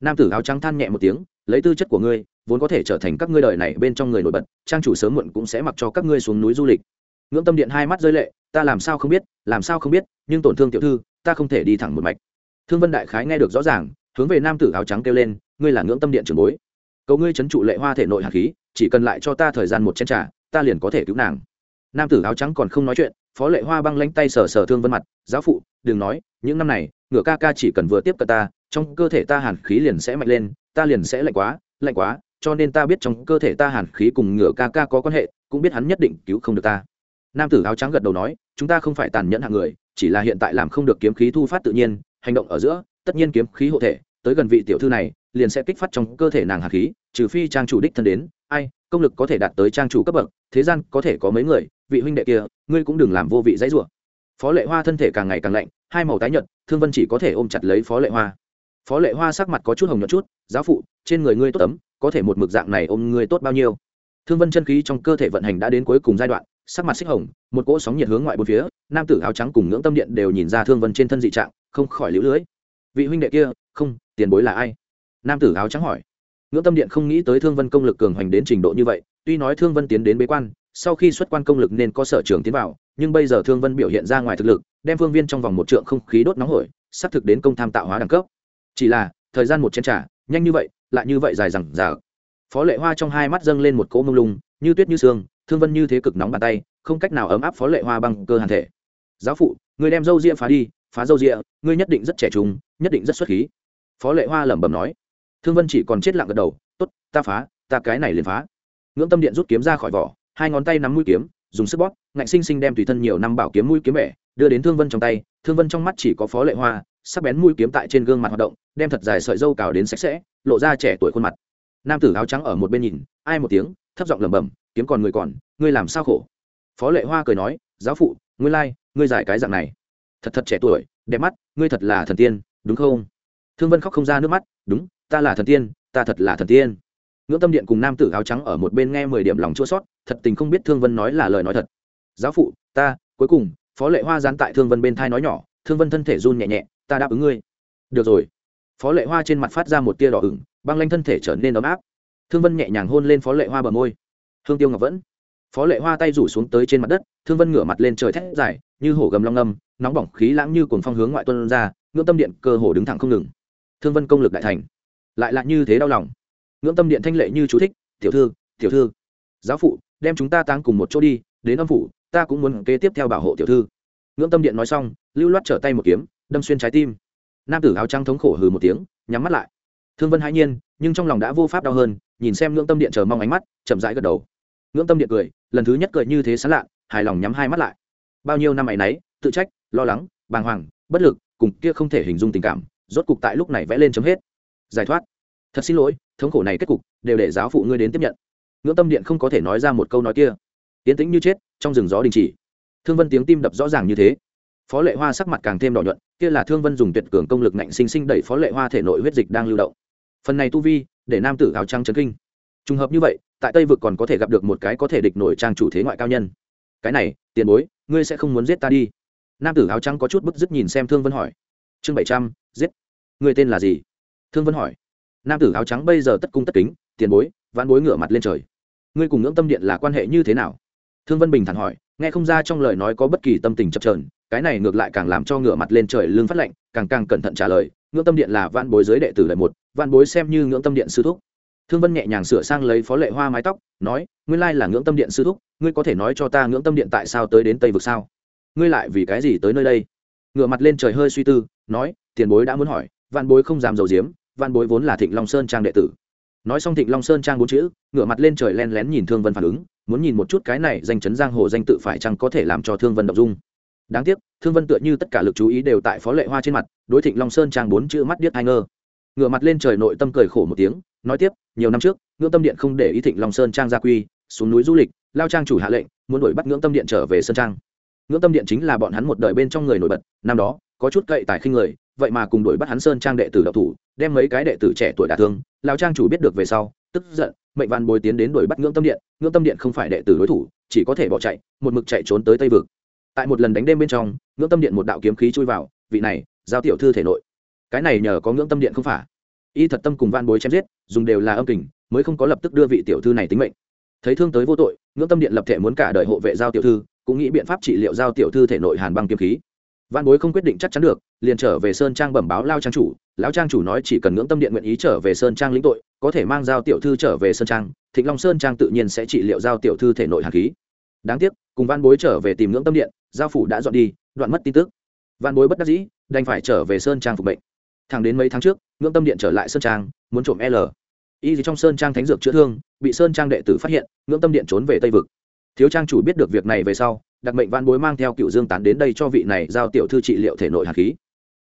Nam tử áo trắng than nhẹ một tiếng, lấy tư chất của ngươi, vốn có thể trở thành các ngươi đời này bên trong người nổi bật, trang chủ sớm muộn cũng sẽ mặc cho các ngươi xuống núi du lịch. Ngưỡng tâm điện hai mắt rơi lệ, ta làm sao không biết, làm sao không biết, nhưng tổn thương tiểu thư, ta không thể đi thẳng một mạch. Thương vân đại khái nghe được rõ ràng, hướng về nam tử áo trắng kêu lên, ngươi là ngưỡng tâm điện trưởng bối. Cầu ngươi trấn trụ lệ hoa thể nội hạt khí, chỉ cần lại cho ta thời gian một chén trà, ta liền có thể cứu nàng nam tử áo trắng còn không nói chuyện, phó lệ hoa băng lanh tay sờ sờ thương vân mặt, giáo phụ, đừng nói, những năm này, ngựa ca ca chỉ cần vừa tiếp cận ta, trong cơ thể ta hàn khí liền sẽ mạnh lên, ta liền sẽ lạnh quá lạnh quá, cho nên ta biết trong cơ thể ta hàn khí cùng ngựa ca ca có quan hệ, cũng biết hắn nhất định cứu không được ta. Nam tử áo trắng gật đầu nói, chúng ta không phải tàn nhẫn hạng người, chỉ là hiện tại làm không được kiếm khí thu phát tự nhiên, hành động ở giữa, tất nhiên kiếm khí hộ thể, tới gần vị tiểu thư này, liền sẽ kích phát trong cơ thể nàng hàn khí, trừ phi trang chủ đích thân đến, ai, công lực có thể đạt tới trang chủ cấp bậc, thế gian có thể có mấy người vị huynh đệ kia, ngươi cũng đừng làm vô vị dãy rủa. Phó lệ hoa thân thể càng ngày càng lạnh, hai màu tái nhợt, thương vân chỉ có thể ôm chặt lấy phó lệ hoa. Phó lệ hoa sắc mặt có chút hồng nhợt chút, giáo phụ, trên người ngươi tốt tấm có thể một mực dạng này ôm ngươi tốt bao nhiêu? Thương vân chân khí trong cơ thể vận hành đã đến cuối cùng giai đoạn, sắc mặt xích hồng, một cỗ sóng nhiệt hướng ngoại bốn phía, nam tử áo trắng cùng ngưỡng tâm điện đều nhìn ra thương vân trên thân dị trạng, không khỏi liễu lưới. Vị huynh đệ kia, không, tiền bối là ai? Nam tử áo trắng hỏi. Ngưỡng tâm điện không nghĩ tới thương vân công lực cường hoành đến trình độ như vậy, tuy nói thương vân tiến đến bế quan sau khi xuất quan công lực nên có sở trường tiến vào, nhưng bây giờ thương vân biểu hiện ra ngoài thực lực, đem phương viên trong vòng một trượng không khí đốt nóng hổi, xác thực đến công tham tạo hóa đẳng cấp. Chỉ là, thời gian một chén trả nhanh như vậy, lại như vậy dài dằng dở phó lệ hoa trong hai mắt dâng lên một cỗ mông lung, như tuyết như sương, thương vân như thế cực nóng bàn tay, không cách nào ấm áp phó lệ hoa bằng cơ hàn thể. Giáo phụ, người đem dâu rịa phá đi, phá dâu rịa ngươi nhất định rất trẻ trung, nhất định rất xuất khí. Phó lệ hoa lẩm bẩm nói. Thương vân chỉ còn chết lặng gật đầu t ố t ta phá, ta cái này liền phá. Ngưỡng tâm điện rút kiếm ra khỏi vỏ hai ngón tay nắm mũi kiếm dùng sức bóp ngạnh sinh sinh đem tùy thân nhiều năm bảo kiếm mũi kiếm bẻ đưa đến thương vân trong tay. Thương vân trong mắt chỉ có phó lệ hoa sắc bén mũi kiếm tại trên gương mặt hoạt động đem thật dài sợi dâu cào đến sạch sẽ lộ ra trẻ tuổi khuôn mặt. Nam tử áo trắng ở một bên nhìn ai một tiếng thấp giọng lẩm bẩm kiếm còn người còn ngươi làm sao khổ? Phó lệ hoa cười nói giáo phụ ngươi lai、like, ngươi giải cái dạng này. Thật thật trẻ tuổi đẹp mắt ngươi thật là thần tiên đúng không? Thương vân khóc không ra nước mắt đúng ta là thần tiên ta thật là thần tiên ngưỡng tâm điện cùng nam tử áo trắng ở một bên nghe mười điểm lòng chua sót, thật tình không biết thương vân nói là lời nói thật. Giáo phụ, ta, cuối cùng, phó lệ hoa gián tại thương vân bên thai nói nhỏ, thương vân thân thể run nhẹ nhẹ, ta đáp ứng ngươi. Được rồi. Phó lệ hoa trên mặt phát ra một tia đỏ ửng, băng lanh thân thể trở nên ấm áp. Thương vân nhẹ nhàng hôn lên phó lệ hoa bờ môi. Hương tiêu ngọc vẫn. Phó lệ hoa tay rủ xuống tới trên mặt đất, thương vân ngửa mặt lên trời thét dài, như hổ gầm long ngâm, nóng bỏng khí lãng như cuồng phong hướng ngoại tuân ra, ngưỡng tâm điện cơ hồ đứng thẳng không ngừng. Thương vân công lực đại thành. Lại lại như thế đau lòng ngưỡng tâm điện thanh lệ như chú thích tiểu thư tiểu thư giáo phụ đem chúng ta táng cùng một chỗ đi đến âm phủ ta cũng muốn kế tiếp theo bảo hộ tiểu thư. Ngưỡng tâm điện nói xong lưu loát trở tay một kiếm đâm xuyên trái tim. Nam tử áo trắng thống khổ hừ một tiếng nhắm mắt lại. Thương vân hãi nhiên nhưng trong lòng đã vô pháp đau hơn nhìn xem ngưỡng tâm điện chờ mong ánh mắt chậm rãi gật đầu. Ngưỡng tâm điện cười lần thứ nhất cười như thế sán lạ hài lòng nhắm hai mắt lại. Bao nhiêu năm ấy nấy, tự trách lo lắng bàng hoàng bất lực cùng kia không thể hình dung tình cảm rốt cục tại lúc này vẽ lên chấm hết. Giải thoát. Thật xin lỗi thống khổ này kết cục đều để giáo phụ ngươi đến tiếp nhận. Ngưỡng tâm điện không có thể nói ra một câu nói kia. Tiến tĩnh như chết, trong rừng gió đình chỉ. Thương vân tiếng tim đập rõ ràng như thế. Phó lệ hoa sắc mặt càng thêm đỏ nhuận, kia là thương vân dùng tuyệt cường công lực nạnh sinh sinh đẩy phó lệ hoa thể nội huyết dịch đang lưu động. Phần này tu vi, để nam tử áo trăng chấn kinh. Trùng hợp như vậy, tại tây vực còn có thể gặp được một cái có thể địch nổi trang chủ thế ngoại cao nhân. Cái này, tiền bối, ngươi sẽ không muốn giết ta đi. Nam tử áo trắng có chút bức dứt nhìn xem thương vân hỏi. Chương bảy trăm, giết. Người tên là gì? Thương vân hỏi nam tử áo trắng bây giờ tất cung tất kính, tiền bối, vãn bối ngửa mặt lên trời. Ngươi cùng ngưỡng tâm điện là quan hệ như thế nào? Thương vân bình thản hỏi, nghe không ra trong lời nói có bất kỳ tâm tình chập trờn cái này ngược lại càng làm cho ngửa mặt lên trời lương phát lệnh càng càng cẩn thận trả lời, ngưỡng tâm điện là vãn bối giới đệ tử lợi một, vãn bối xem như ngưỡng tâm điện sư thúc. Thương vân nhẹ nhàng sửa sang lấy phó lệ hoa mái tóc, nói, nguyên lai là ngưỡng tâm điện sư thúc, ngươi có thể nói cho ta ngưỡng tâm điện tại sao tới đến tây vực sao? Ngươi lại vì cái gì tới nơi đây? Ngựa mặt lên trời hơi suy tư, nói, tiền bối đã muốn hỏi vạn bối không dám dầu diếm Văn bối vốn là thịnh long sơn trang đệ tử. Nói xong thịnh long sơn trang bốn chữ, ngửa mặt lên trời len lén nhìn thương vân phản ứng, muốn nhìn một chút cái này danh chấn giang hồ danh tự phải chăng có thể làm cho thương vân động dung. Đáng tiếc, thương vân tựa như tất cả lực chú ý đều tại phó lệ hoa trên mặt, đối thịnh long sơn trang bốn chữ mắt điếc hai ngơ. Ngửa mặt lên trời nội tâm cười khổ một tiếng, nói tiếp, nhiều năm trước, ngưỡng tâm điện không để ý thịnh long sơn trang gia quy, xuống núi du lịch, lao trang chủ hạ lệnh, muốn đuổi bắt ngưỡng tâm điện trở về sơn trang. Ngưỡng tâm điện chính là bọn hắn một đời bên trong người nổi bật, năm đó, có chút cậy tài khinh người vậy mà cùng đuổi bắt hắn sơn trang đệ tử đậu thủ, đem mấy cái đệ tử trẻ tuổi đả thương lao trang chủ biết được về sau, tức giận, mệnh văn bồi tiến đến đuổi bắt ngưỡng tâm điện, ngưỡng tâm điện không phải đệ tử đối thủ, chỉ có thể bỏ chạy, một mực chạy trốn tới tây vực. Tại một lần đánh đêm bên trong, ngưỡng tâm điện một đạo kiếm khí chui vào, vị này, giao tiểu thư thể nội. Cái này nhờ có ngưỡng tâm điện không phải. Y thật tâm cùng van bối chém giết, dùng đều là âm kình, mới không có lập tức đưa vị tiểu thư này tính mệnh. Thấy thương tới vô tội, ngưỡng tâm điện lập thể muốn cả đời hộ vệ giao tiểu thư, cũng nghĩ biện pháp trị liệu giao tiểu thư thể nội hàn băng kiếm khí văn bối không quyết định chắc chắn được, liền trở về sơn trang bẩm báo lao trang chủ. Lão trang chủ nói chỉ cần ngưỡng tâm điện nguyện ý trở về sơn trang lĩnh tội, có thể mang giao tiểu thư trở về sơn trang, thịnh long sơn trang tự nhiên sẽ trị liệu giao tiểu thư thể nội hàn khí. Đáng tiếc, cùng văn bối trở về tìm ngưỡng tâm điện, giao phủ đã dọn đi, đoạn mất tin tức. Văn bối bất đắc dĩ, đành phải trở về sơn trang phục bệnh thẳng đến mấy tháng trước, ngưỡng tâm điện trở lại sơn trang, muốn trộm l. Y gì trong sơn trang thánh dược chữa thương, bị sơn trang đệ tử phát hiện, ngưỡng tâm điện trốn về tây vực thiếu trang chủ biết được việc này về sau, đặc mệnh văn bối mang theo cựu dương tán đến đây cho vị này giao tiểu thư trị liệu thể nội hạt khí.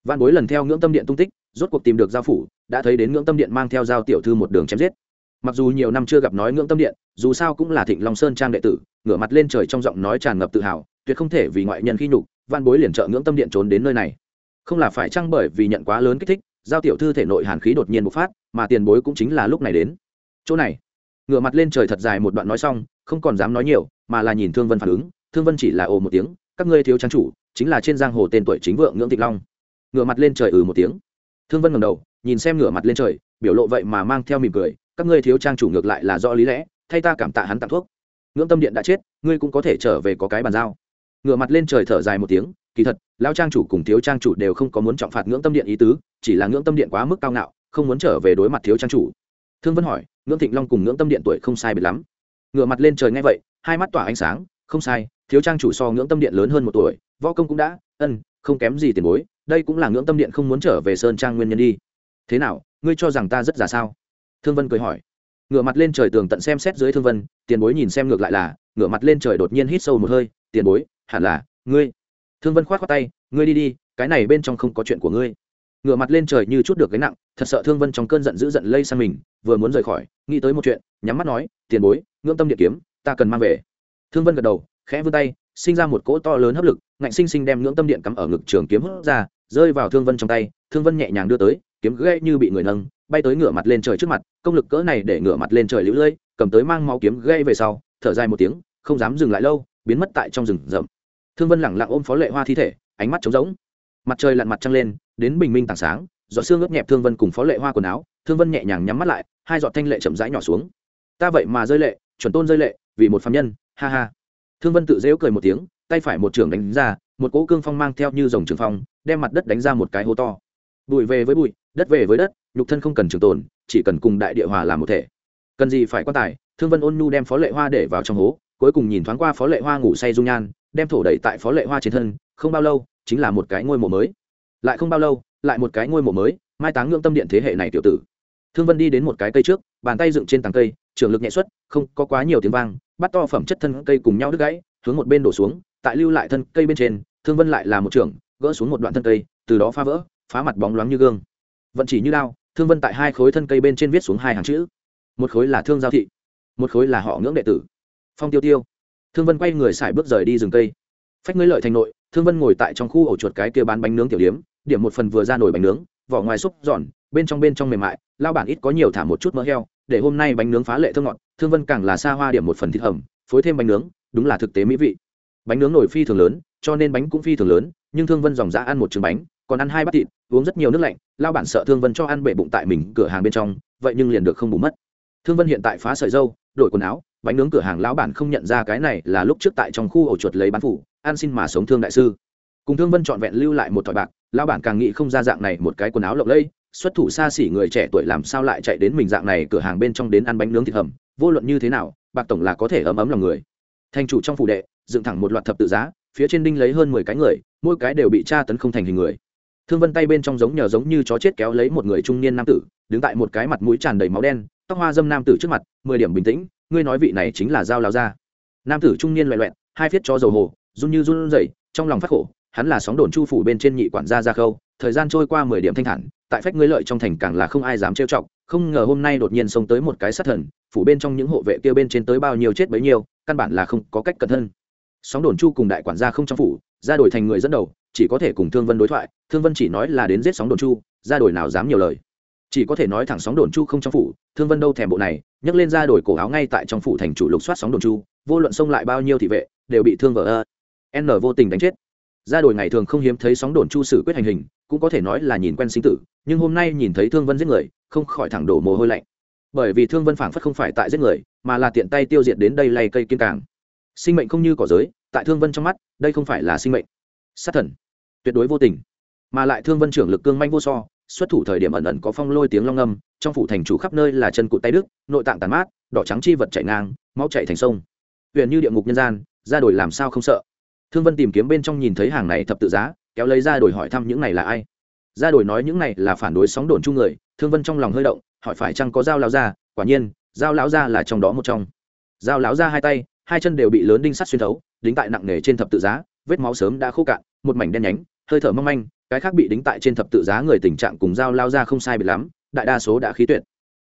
Văn bối lần theo ngưỡng tâm điện tung tích, rốt cuộc tìm được giao phủ, đã thấy đến ngưỡng tâm điện mang theo giao tiểu thư một đường chém giết. Mặc dù nhiều năm chưa gặp nói ngưỡng tâm điện, dù sao cũng là thịnh long sơn trang đệ tử, ngửa mặt lên trời trong giọng nói tràn ngập tự hào, tuyệt không thể vì ngoại nhân khi nhục văn bối liền trợ ngưỡng tâm điện trốn đến nơi này. Không là phải chăng bởi vì nhận quá lớn kích thích, giao tiểu thư thể nội hàn khí đột nhiên bộc phát, mà tiền bối cũng chính là lúc này đến. Chỗ này. Ngửa mặt lên trời thật dài một đoạn nói xong không còn dám nói nhiều, mà là nhìn thương vân phản ứng. Thương vân chỉ là ồ một tiếng, các ngươi thiếu trang chủ, chính là trên giang hồ tên tuổi chính vượng ngưỡng thịnh long. Ngửa mặt lên trời ừ một tiếng. Thương vân ngầm đầu, nhìn xem ngửa mặt lên trời, biểu lộ vậy mà mang theo mỉm cười, các ngươi thiếu trang chủ ngược lại là do lý lẽ, thay ta cảm tạ hắn tặng thuốc. Ngưỡng tâm điện đã chết, ngươi cũng có thể trở về có cái bàn giao. Ngửa mặt lên trời thở dài một tiếng, kỳ thật lao trang chủ cùng thiếu trang chủ đều không có muốn trọng phạt ngưỡng tâm điện ý tứ, chỉ là ngưỡng tâm điện quá mức cao ngạo, không muốn trở về đối mặt thiếu trang chủ. Thương vân hỏi, ngưỡng thịnh long cùng ngưỡng tâm điện tuổi không sai biệt lắm ngựa mặt lên trời ngay vậy, hai mắt tỏa ánh sáng, không sai, thiếu trang chủ so ngưỡng tâm điện lớn hơn một tuổi, võ công cũng đã, ân, không kém gì tiền bối, đây cũng là ngưỡng tâm điện không muốn trở về sơn trang nguyên nhân đi. Thế nào, ngươi cho rằng ta rất già sao? Thương vân cười hỏi. Ngựa mặt lên trời tường tận xem xét dưới thương vân, tiền bối nhìn xem ngược lại là ngựa mặt lên trời đột nhiên hít sâu một hơi, tiền bối, hẳn là, ngươi. Thương vân k h o á t khoác tay, ngươi đi đi, cái này bên trong không có chuyện của ngươi. Ngựa mặt lên trời như chút được gánh nặng, thật sợ thương vân trong cơn giận dữ giận lây sang mình vừa muốn rời khỏi, nghĩ tới một chuyện, nhắm mắt nói, tiền bối, ngưỡng tâm điện kiếm, ta cần mang về. Thương vân gật đầu, khẽ vươn tay, sinh ra một cỗ to lớn hấp lực, ngạnh sinh sinh đem ngưỡng tâm điện cắm ở ngực trường kiếm hút ra, rơi vào thương vân trong tay, thương vân nhẹ nhàng đưa tới, kiếm gãy như bị người nâng, bay tới ngửa mặt lên trời trước mặt, công lực cỡ này để ngửa mặt lên trời lũ lưỡi cầm tới mang máu kiếm gãy về sau, thở dài một tiếng, không dám dừng lại lâu, biến mất tại trong rừng rậm. Thương vân lẳng lặng ôm phó lệ hoa thi thể, ánh mắt trống rỗng. Mặt trời lặn mặt trăng lên, đến bình minh tảng sáng, giọt xương ướt nhẹp thương vân cùng phó lệ hoa quần áo thương vân nhẹ nhàng nhắm mắt lại, hai giọt thanh lệ chậm rãi nhỏ xuống. Ta vậy mà rơi lệ, chuẩn tôn rơi lệ, vì một phạm nhân, ha ha. Thương vân tự dễu cười một tiếng, tay phải một trường đánh ra, một cỗ cương phong mang theo như dòng trường phong, đem mặt đất đánh ra một cái hố to. Bụi về với bụi, đất về với đất, nhục thân không cần trường tồn, chỉ cần cùng đại địa hòa làm một thể. Cần gì phải quan tài, thương vân ôn nhu đem phó lệ hoa để vào trong hố, cuối cùng nhìn thoáng qua phó lệ hoa ngủ say dung nhan, đem thổ đẩy tại phó lệ hoa trên thân, không bao lâu, chính là một cái ngôi mộ mới. Lại không bao lâu, lại một cái ngôi mộ mới, mai táng ngưỡng tâm điện thế hệ này tiểu tử thương vân đi đến một cái cây trước, bàn tay dựng trên tàng cây, trường lực nhẹ xuất, không có quá nhiều tiếng vang, bắt to phẩm chất thân cây cùng nhau đứt gãy, hướng một bên đổ xuống, tại lưu lại thân cây bên trên, thương vân lại là một trường, gỡ xuống một đoạn thân cây, từ đó phá vỡ, phá mặt bóng loáng như gương. Vận chỉ như lao thương vân tại hai khối thân cây bên trên viết xuống hai hàng chữ. Một khối là thương giao thị, một khối là họ ngưỡng đệ tử. Phong tiêu tiêu. Thương vân quay người xài bước rời đi rừng cây. Phách ngươi lợi thành nội, thương vân ngồi tại trong khu ổ chuột cái kia bán bánh nướng tiểu điếm điểm một phần vừa ra nổi bánh nướng, vỏ ngoài xúc giòn bên trong bên trong mềm mại lao bản ít có nhiều thả một chút mỡ heo, để hôm nay bánh nướng phá lệ thơ ngọt, thương vân càng là xa hoa điểm một phần thịt hầm, phối thêm bánh nướng, đúng là thực tế mỹ vị. Bánh nướng nổi phi thường lớn, cho nên bánh cũng phi thường lớn, nhưng thương vân dòng dã ăn một trứng bánh, còn ăn hai bát thịt, uống rất nhiều nước lạnh lao bản sợ thương vân cho ăn bể bụng tại mình cửa hàng bên trong, vậy nhưng liền được không bù mất. Thương vân hiện tại phá sợi dâu, đổi quần áo, bánh nướng cửa hàng lão bản không nhận ra cái này là lúc trước tại trong khu ổ chuột lấy bán phủ, ăn xin mà sống thương đại sư. Cùng thương vân trọn vẹn lưu lại một thỏi bạc, lão bản càng nghĩ không ra dạng này một cái quần áo lộng lẫy xuất thủ xa xỉ người trẻ tuổi làm sao lại chạy đến mình dạng này, cửa hàng bên trong đến ăn bánh nướng thịt hầm, vô luận như thế nào, bạc tổng là có thể ấm ấm lòng người. Thành chủ trong phủ đệ, dựng thẳng một loạt thập tự giá, phía trên đinh lấy hơn mười cái người, mỗi cái đều bị tra tấn không thành hình người. Thương vân tay bên trong giống nhờ giống như chó chết kéo lấy một người trung niên nam tử, đứng tại một cái mặt mũi tràn đầy máu đen, tóc hoa dâm nam tử trước mặt, mười điểm bình tĩnh, ngươi nói vị này chính là giao lao gia. Nam tử trung niên loẹ loẹn hai phiết cho dầu hồ run như run rẩy, trong lòng phát khổ, hắn là sóng đồn chu phủ bên trên nhị quản gia gia khâu, thời gian trôi qua mười điểm thanh thản tại phách ngươi lợi trong thành càng là không ai dám trêu chọc, không ngờ hôm nay đột nhiên xông tới một cái sát thần, phủ bên trong những hộ vệ kia bên trên tới bao nhiêu chết bấy nhiêu, căn bản là không có cách cẩn thân sóng đồn chu cùng đại quản gia không trong phủ, ra đổi thành người dẫn đầu, chỉ có thể cùng thương vân đối thoại, thương vân chỉ nói là đến giết sóng đồn chu, ra đổi nào dám nhiều lời. Chỉ có thể nói thẳng sóng đồn chu không trong phủ, thương vân đâu thèm bộ này, nhấc lên ra đổi cổ áo ngay tại trong phủ thành chủ lục soát sóng đồn chu, vô luận xông lại bao nhiêu thị vệ, đều bị thương vỡ n vô tình đánh chết. Ra đổi ngày thường không hiếm thấy sóng đồn chu xử quyết hành hình cũng có thể nói là nhìn quen sinh tử, nhưng hôm nay nhìn thấy thương vân giết người, không khỏi thẳng đổ mồ hôi lạnh. Bởi vì thương vân phảng phất không phải tại giết người, mà là tiện tay tiêu diệt đến đây lay cây kiên càng. Sinh mệnh không như cỏ giới tại thương vân trong mắt, đây không phải là sinh mệnh. Sát thần, tuyệt đối vô tình. Mà lại thương vân trưởng lực cương manh vô so, xuất thủ thời điểm ẩn ẩn có phong lôi tiếng long âm, trong phủ thành chủ khắp nơi là chân cụt tay đức, nội tạng tàn mát, đỏ trắng chi vật chạy ngang, máu chạy thành sông. Huyền như địa ngục nhân gian, ra đổi làm sao không sợ. Thương vân tìm kiếm bên trong nhìn thấy hàng này thập tự giá kéo lấy ra đổi hỏi thăm những này là ai. Ra đổi nói những này là phản đối sóng đồn chung người, thương vân trong lòng hơi động, hỏi phải chăng có dao lão ra quả nhiên dao lão ra là trong đó một trong. Dao lão ra hai tay, hai chân đều bị lớn đinh sắt xuyên thấu, đính tại nặng nề trên thập tự giá, vết máu sớm đã khô cạn, một mảnh đen nhánh, hơi thở mong manh, cái khác bị đính tại trên thập tự giá người tình trạng cùng dao lao ra không sai biệt lắm, đại đa số đã khí tuyệt.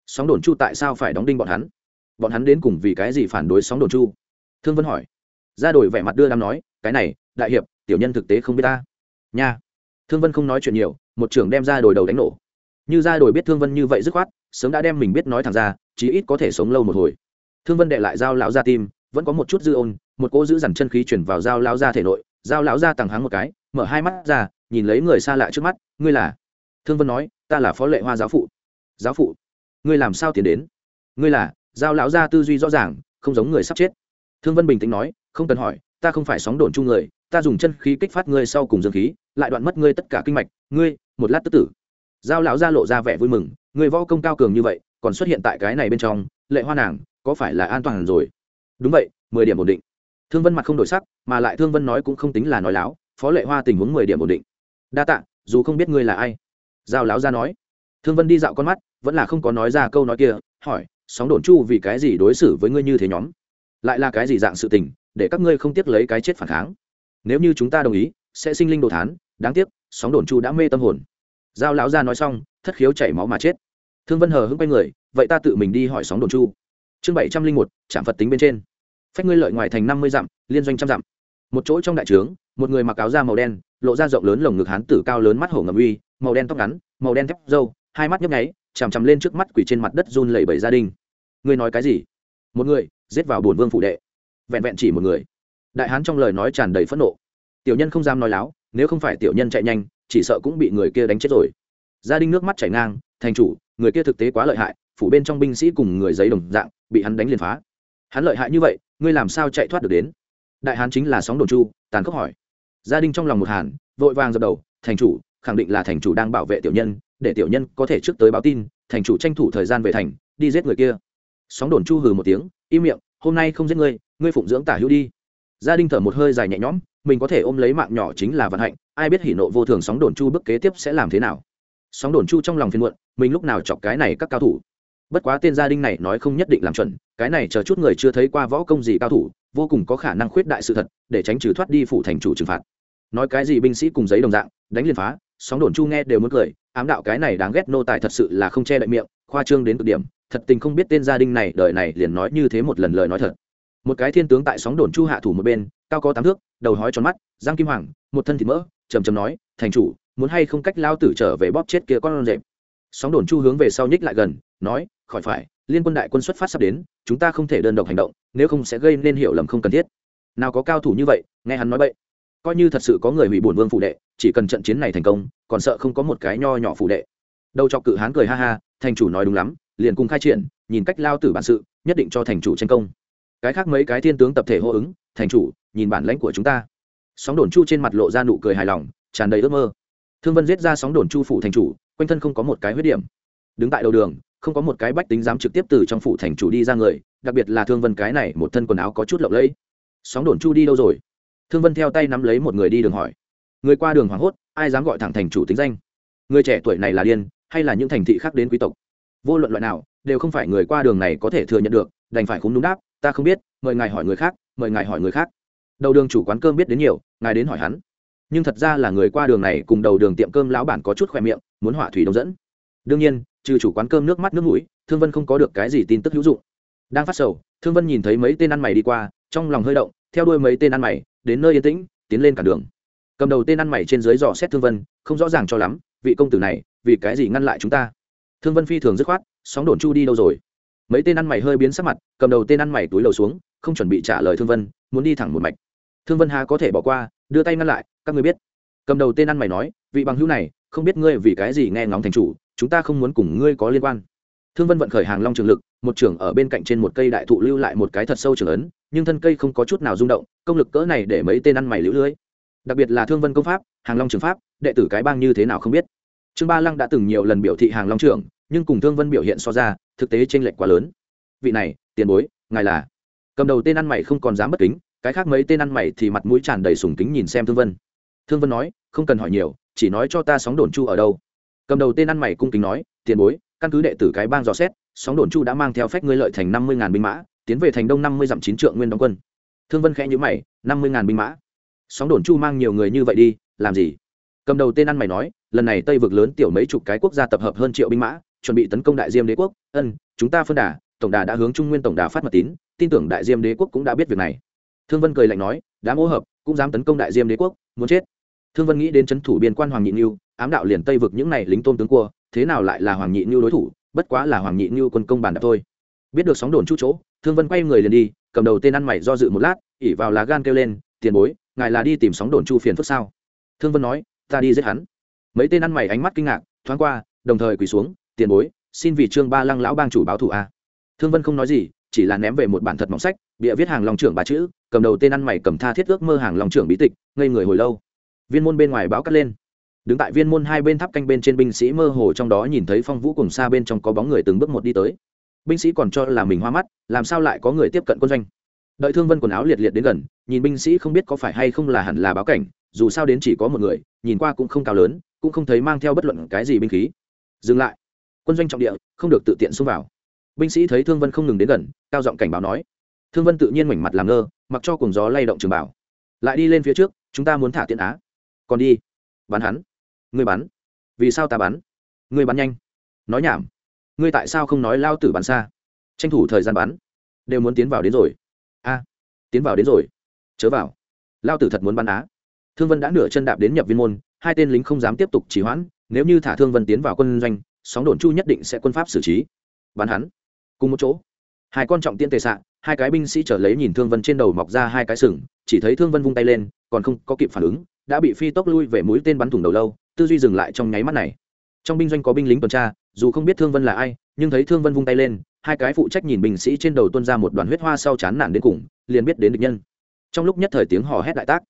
Sóng đồn chu tại sao phải đóng đinh bọn hắn? Bọn hắn đến cùng vì cái gì phản đối sóng đồn chu? Thương vân hỏi. Ra đổi vẻ mặt đưa nam nói, cái này, đại hiệp, tiểu nhân thực tế không biết ta nha. Thương vân không nói chuyện nhiều, một trưởng đem ra đồi đầu đánh nổ. Như ra đồi biết thương vân như vậy dứt khoát, sớm đã đem mình biết nói thẳng ra, chí ít có thể sống lâu một hồi. Thương vân đệ lại dao lão ra tim, vẫn có một chút dư ôn, một cỗ giữ dằn chân khí chuyển vào dao lão ra thể nội dao lão ra tàng háng một cái, mở hai mắt ra, nhìn lấy người xa lạ trước mắt, ngươi là? Thương vân nói, ta là phó lệ hoa giáo phụ. Giáo phụ? Ngươi làm sao tiến đến? Ngươi là? Giao lão gia tư duy rõ ràng, không giống người sắp chết. Thương vân bình tĩnh nói, không cần hỏi, ta không phải sóng đồn chung người ta dùng chân khí kích phát ngươi sau cùng dương khí, lại đoạn mất ngươi tất cả kinh mạch, ngươi, một lát tức tử. Giao lão ra lộ ra vẻ vui mừng, người võ công cao cường như vậy, còn xuất hiện tại cái này bên trong, lệ hoa nàng, có phải là an toàn rồi? Đúng vậy, mười điểm ổn định. Thương vân mặt không đổi sắc, mà lại thương vân nói cũng không tính là nói láo, phó lệ hoa tình huống mười điểm ổn định. Đa tạ, dù không biết ngươi là ai. Giao láo ra nói. Thương vân đi dạo con mắt, vẫn là không có nói ra câu nói kia, hỏi, sóng đồn chu vì cái gì đối xử với ngươi như thế nhóm? Lại là cái gì dạng sự tình, để các ngươi không tiếc lấy cái chết phản kháng? Nếu như chúng ta đồng ý, sẽ sinh linh đồ thán, đáng tiếc, sóng đồn chu đã mê tâm hồn. Giao lão ra nói xong, thất khiếu chảy máu mà chết. Thương vân hờ hững quay người, vậy ta tự mình đi hỏi sóng đồn chu. Chương bảy trăm linh một, trạm phật tính bên trên. Phách ngươi lợi ngoài thành năm mươi dặm, liên doanh trăm dặm. Một chỗ trong đại trướng, một người mặc áo da màu đen, lộ ra rộng lớn lồng ngực hán tử cao lớn mắt hổ ngầm uy, màu đen tóc ngắn, màu đen thép râu, hai mắt nhấp nháy, chằm chằm lên trước mắt quỷ trên mặt đất run lẩy bẩy gia đình. Ngươi nói cái gì? Một người, giết vào bổn vương phụ đệ. Vẹn vẹn chỉ một người đại hán trong lời nói tràn đầy phẫn nộ. Tiểu nhân không dám nói láo, nếu không phải tiểu nhân chạy nhanh, chỉ sợ cũng bị người kia đánh chết rồi. Gia đình nước mắt chảy ngang, thành chủ, người kia thực tế quá lợi hại, phủ bên trong binh sĩ cùng người giấy đồng dạng, bị hắn đánh liền phá. Hắn lợi hại như vậy, ngươi làm sao chạy thoát được đến? Đại hán chính là sóng đồn chu, tàn khốc hỏi. Gia đình trong lòng một hàn, vội vàng dập đầu, thành chủ, khẳng định là thành chủ đang bảo vệ tiểu nhân, để tiểu nhân có thể trước tới báo tin, thành chủ tranh thủ thời gian về thành, đi giết người kia. Sóng đồn chu hừ một tiếng, im miệng, hôm nay không giết ngươi ngươi phụng dưỡng tả hữu đi gia đình thở một hơi dài nhẹ nhõm, mình có thể ôm lấy mạng nhỏ chính là vận hạnh, ai biết hỉ nộ vô thường sóng đồn chu bước kế tiếp sẽ làm thế nào. Sóng đồn chu trong lòng phiền muộn, mình lúc nào chọc cái này các cao thủ. Bất quá tên gia đình này nói không nhất định làm chuẩn, cái này chờ chút người chưa thấy qua võ công gì cao thủ, vô cùng có khả năng khuyết đại sự thật, để tránh trừ thoát đi phủ thành chủ trừng phạt. Nói cái gì binh sĩ cùng giấy đồng dạng, đánh liền phá, sóng đồn chu nghe đều muốn cười, ám đạo cái này đáng ghét nô tài thật sự là không che đậy miệng, khoa trương đến cực điểm, thật tình không biết tên gia đình này đời này liền nói như thế một lần lời nói thật một cái thiên tướng tại sóng đồn chu hạ thủ một bên, cao có tám thước, đầu hói tròn mắt giang kim hoàng, một thân thịt mỡ, trầm trầm nói, thành chủ, muốn hay không cách lao tử trở về bóp chết kia con rệp? Sóng đồn chu hướng về sau nhích lại gần, nói, khỏi phải, liên quân đại quân xuất phát sắp đến, chúng ta không thể đơn độc hành động, nếu không sẽ gây nên hiểu lầm không cần thiết. Nào có cao thủ như vậy, nghe hắn nói vậy coi như thật sự có người hủy bổn vương phụ đệ, chỉ cần trận chiến này thành công, còn sợ không có một cái nho nhỏ phụ đệ. Đầu chọc cự hán cười ha ha, thành chủ nói đúng lắm, liền cùng khai triển, nhìn cách lao tử bản sự, nhất định cho thành chủ tranh công cái khác mấy cái thiên tướng tập thể hô ứng, thành chủ, nhìn bản lãnh của chúng ta. Sóng đồn chu trên mặt lộ ra nụ cười hài lòng, tràn đầy ước mơ. Thương vân giết ra sóng đồn chu phủ thành chủ, quanh thân không có một cái huyết điểm. Đứng tại đầu đường, không có một cái bách tính dám trực tiếp từ trong phủ thành chủ đi ra người, đặc biệt là thương vân cái này một thân quần áo có chút lộng lẫy. Sóng đồn chu đi đâu rồi? Thương vân theo tay nắm lấy một người đi đường hỏi. Người qua đường hoảng hốt, ai dám gọi thẳng thành chủ tính danh? Người trẻ tuổi này là điên, hay là những thành thị khác đến quý tộc? Vô luận loại nào, đều không phải người qua đường này có thể thừa nhận được, đành phải khúng đúng đáp ta không biết, mời ngài hỏi người khác, mời ngài hỏi người khác. Đầu đường chủ quán cơm biết đến nhiều, ngài đến hỏi hắn. Nhưng thật ra là người qua đường này cùng đầu đường tiệm cơm lão bản có chút khoe miệng, muốn hỏa thủy đông dẫn. Đương nhiên, trừ chủ quán cơm nước mắt nước mũi, thương vân không có được cái gì tin tức hữu dụng. Đang phát sầu, thương vân nhìn thấy mấy tên ăn mày đi qua, trong lòng hơi động, theo đuôi mấy tên ăn mày, đến nơi yên tĩnh, tiến lên cả đường. Cầm đầu tên ăn mày trên dưới dò xét thương vân, không rõ ràng cho lắm, vị công tử này, vì cái gì ngăn lại chúng ta? Thương vân phi thường dứt khoát, sóng đồn chu đi đâu rồi? Mấy tên ăn mày hơi biến sắc mặt, cầm đầu tên ăn mày túi lầu xuống, không chuẩn bị trả lời thương vân, muốn đi thẳng một mạch. Thương vân há có thể bỏ qua, đưa tay ngăn lại, các ngươi biết. Cầm đầu tên ăn mày nói, vị bằng hữu này, không biết ngươi vì cái gì nghe ngóng thành chủ, chúng ta không muốn cùng ngươi có liên quan. Thương vân vận khởi hàng long trường lực, một trưởng ở bên cạnh trên một cây đại thụ lưu lại một cái thật sâu trường ấn, nhưng thân cây không có chút nào rung động, công lực cỡ này để mấy tên ăn mày lũ lưới. Đặc biệt là thương vân công pháp, hàng long trường pháp, đệ tử cái bang như thế nào không biết. Trương ba lăng đã từng nhiều lần biểu thị hàng long trưởng nhưng cùng thương vân biểu hiện so ra thực tế t r ê n lệch quá lớn. Vị này, tiền bối, ngài là? Cầm đầu tên ăn mày không còn dám bất kính, cái khác mấy tên ăn mày thì mặt mũi tràn đầy sùng kính nhìn xem thương vân. Thương vân nói, không cần hỏi nhiều, chỉ nói cho ta sóng đồn chu ở đâu. Cầm đầu tên ăn mày cung kính nói, tiền bối, căn cứ đệ tử cái bang dò xét, sóng đồn chu đã mang theo phách ngươi lợi thành năm mươi ngàn binh mã, tiến về thành đông năm mươi dặm chín trượng nguyên đóng quân. Thương vân khẽ nhữ mày, năm mươi ngàn binh mã. Sóng đồn chu mang nhiều người như vậy đi, làm gì? Cầm đầu tên ăn mày nói, lần này tây vực lớn tiểu mấy chục cái quốc gia tập hợp hơn triệu binh mã chuẩn bị tấn công đại diêm đế quốc. Ân, chúng ta phân đà, tổng đà đã hướng trung nguyên tổng đà phát mật tín, tin tưởng đại diêm đế quốc cũng đã biết việc này. Thương vân cười lạnh nói, đám ô hợp cũng dám tấn công đại diêm đế quốc, muốn chết. Thương vân nghĩ đến c h ấ n thủ biên quan hoàng nhị nhu ám đạo liền tây vực những này lính tôn tướng cua, thế nào lại là hoàng nhị nhu đối thủ, bất quá là hoàng nhị nhu quân công bàn đạp thôi. Biết được sóng đồn chút chỗ, thương vân quay người liền đi, cầm đầu tên ăn mày do dự một lát, ỉ vào lá gan kêu lên, tiền bối, ngài là đi tìm sóng đồn chu phiền phức sao? Thương vân nói, ta đi giết hắn. Mấy tên ăn mày ánh mắt kinh ngạc, thoáng qua, đồng thời quỳ xuống tiền bối, xin vì trương ba lăng lão bang chủ báo thủ a. Thương vân không nói gì, chỉ là ném về một bản thật mỏng sách, bịa viết hàng lòng trưởng ba chữ, cầm đầu tên ăn mày cầm tha thiết ước mơ hàng lòng trưởng bí tịch, ngây người hồi lâu. Viên môn bên ngoài báo cắt lên. Đứng tại viên môn hai bên tháp canh bên trên binh sĩ mơ hồ trong đó nhìn thấy phong vũ cùng xa bên trong có bóng người từng bước một đi tới. Binh sĩ còn cho là mình hoa mắt, làm sao lại có người tiếp cận quân doanh? Đợi thương vân quần áo liệt liệt đến gần, nhìn binh sĩ không biết có phải hay không là hẳn là báo cảnh, dù sao đến chỉ có một người, nhìn qua cũng không cao lớn, cũng không thấy mang theo bất luận cái gì binh khí. Dừng lại quân doanh trọng địa, không được tự tiện xông vào. Binh sĩ thấy thương vân không ngừng đến gần, cao giọng cảnh báo nói. Thương vân tự nhiên mảnh mặt làm ngơ, mặc cho cùng gió lay động trường bảo. Lại đi lên phía trước, chúng ta muốn thả tiện á. Còn đi. Bắn hắn. Ngươi bắn. Vì sao ta bắn? Ngươi bắn nhanh. Nói nhảm. Ngươi tại sao không nói lao tử bắn xa? Tranh thủ thời gian bắn. Đều muốn tiến vào đến rồi. A. Tiến vào đến rồi. Chớ vào. Lao tử thật muốn bắn á. Thương vân đã nửa chân đạp đến nhập viên môn, hai tên lính không dám tiếp tục chỉ hoãn, nếu như thả thương vân tiến vào quân doanh sóng đồn chu nhất định sẽ quân pháp xử trí. Bắn hắn. Cùng một chỗ. Hai con trọng tiên tề xạ hai cái binh sĩ trở lấy nhìn thương vân trên đầu mọc ra hai cái sừng, chỉ thấy thương vân vung tay lên, còn không có kịp phản ứng, đã bị phi tốc lui về mũi tên bắn thủng đầu lâu, tư duy dừng lại trong nháy mắt này. Trong binh doanh có binh lính tuần tra, dù không biết thương vân là ai, nhưng thấy thương vân vung tay lên, hai cái phụ trách nhìn binh sĩ trên đầu tuân ra một đoàn huyết hoa sau chán nản đến cùng, liền biết đến địch nhân. Trong lúc nhất thời tiếng hò hét đại tác,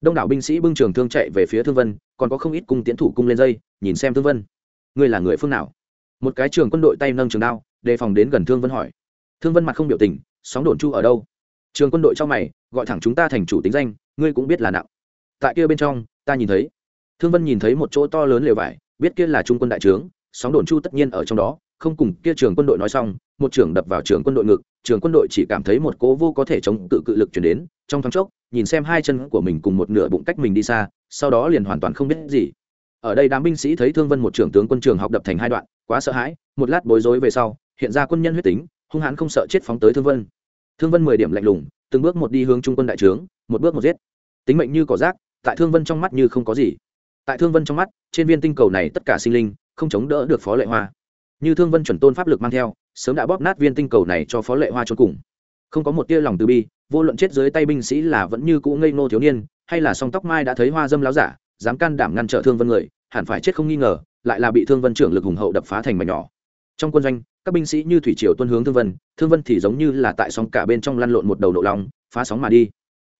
đông đảo binh sĩ bưng trường thương chạy về phía thương vân, còn có không ít cung tiến thủ cung lên dây, nhìn xem thương vân ngươi là người phương nào? Một cái trường quân đội tay nâng trường đao, đề phòng đến gần thương vân hỏi. Thương vân mặt không biểu tình, sóng đồn chu ở đâu? Trường quân đội cho mày, gọi thẳng chúng ta thành chủ tính danh, ngươi cũng biết là nặng. Tại kia bên trong, ta nhìn thấy. Thương vân nhìn thấy một chỗ to lớn lều vải, biết kia là trung quân đại trướng, sóng đồn chu tất nhiên ở trong đó, không cùng kia trường quân đội nói xong, một trưởng đập vào trường quân đội ngực, trường quân đội chỉ cảm thấy một cố vô có thể chống cự cự lực chuyển đến, trong thoáng chốc, nhìn xem hai chân của mình cùng một nửa bụng cách mình đi xa, sau đó liền hoàn toàn không biết gì ở đây đám binh sĩ thấy thương vân một trưởng tướng quân trường học đập thành hai đoạn, quá sợ hãi, một lát bối rối về sau, hiện ra quân nhân huyết tính, hung hãn không sợ chết phóng tới thương vân. Thương vân mười điểm lạnh lùng, từng bước một đi hướng trung quân đại trướng, một bước một giết. Tính mệnh như cỏ rác, tại thương vân trong mắt như không có gì. Tại thương vân trong mắt, trên viên tinh cầu này tất cả sinh linh, không chống đỡ được phó lệ hoa. Như thương vân chuẩn tôn pháp lực mang theo, sớm đã bóp nát viên tinh cầu này cho phó lệ hoa cho cùng. Không có một tia lòng từ bi, vô luận chết dưới tay binh sĩ là vẫn như cũ ngây ngô thiếu niên, hay là song tóc mai đã thấy hoa dâm láo giả dám can đảm ngăn trở thương vân người, hẳn phải chết không nghi ngờ, lại là bị thương vân trưởng lực hùng hậu đập phá thành mảnh nhỏ. Trong quân doanh, các binh sĩ như thủy triều tuân hướng thương vân thương vân thì giống như là tại sóng cả bên trong lăn lộn một đầu nộ lòng phá sóng mà đi.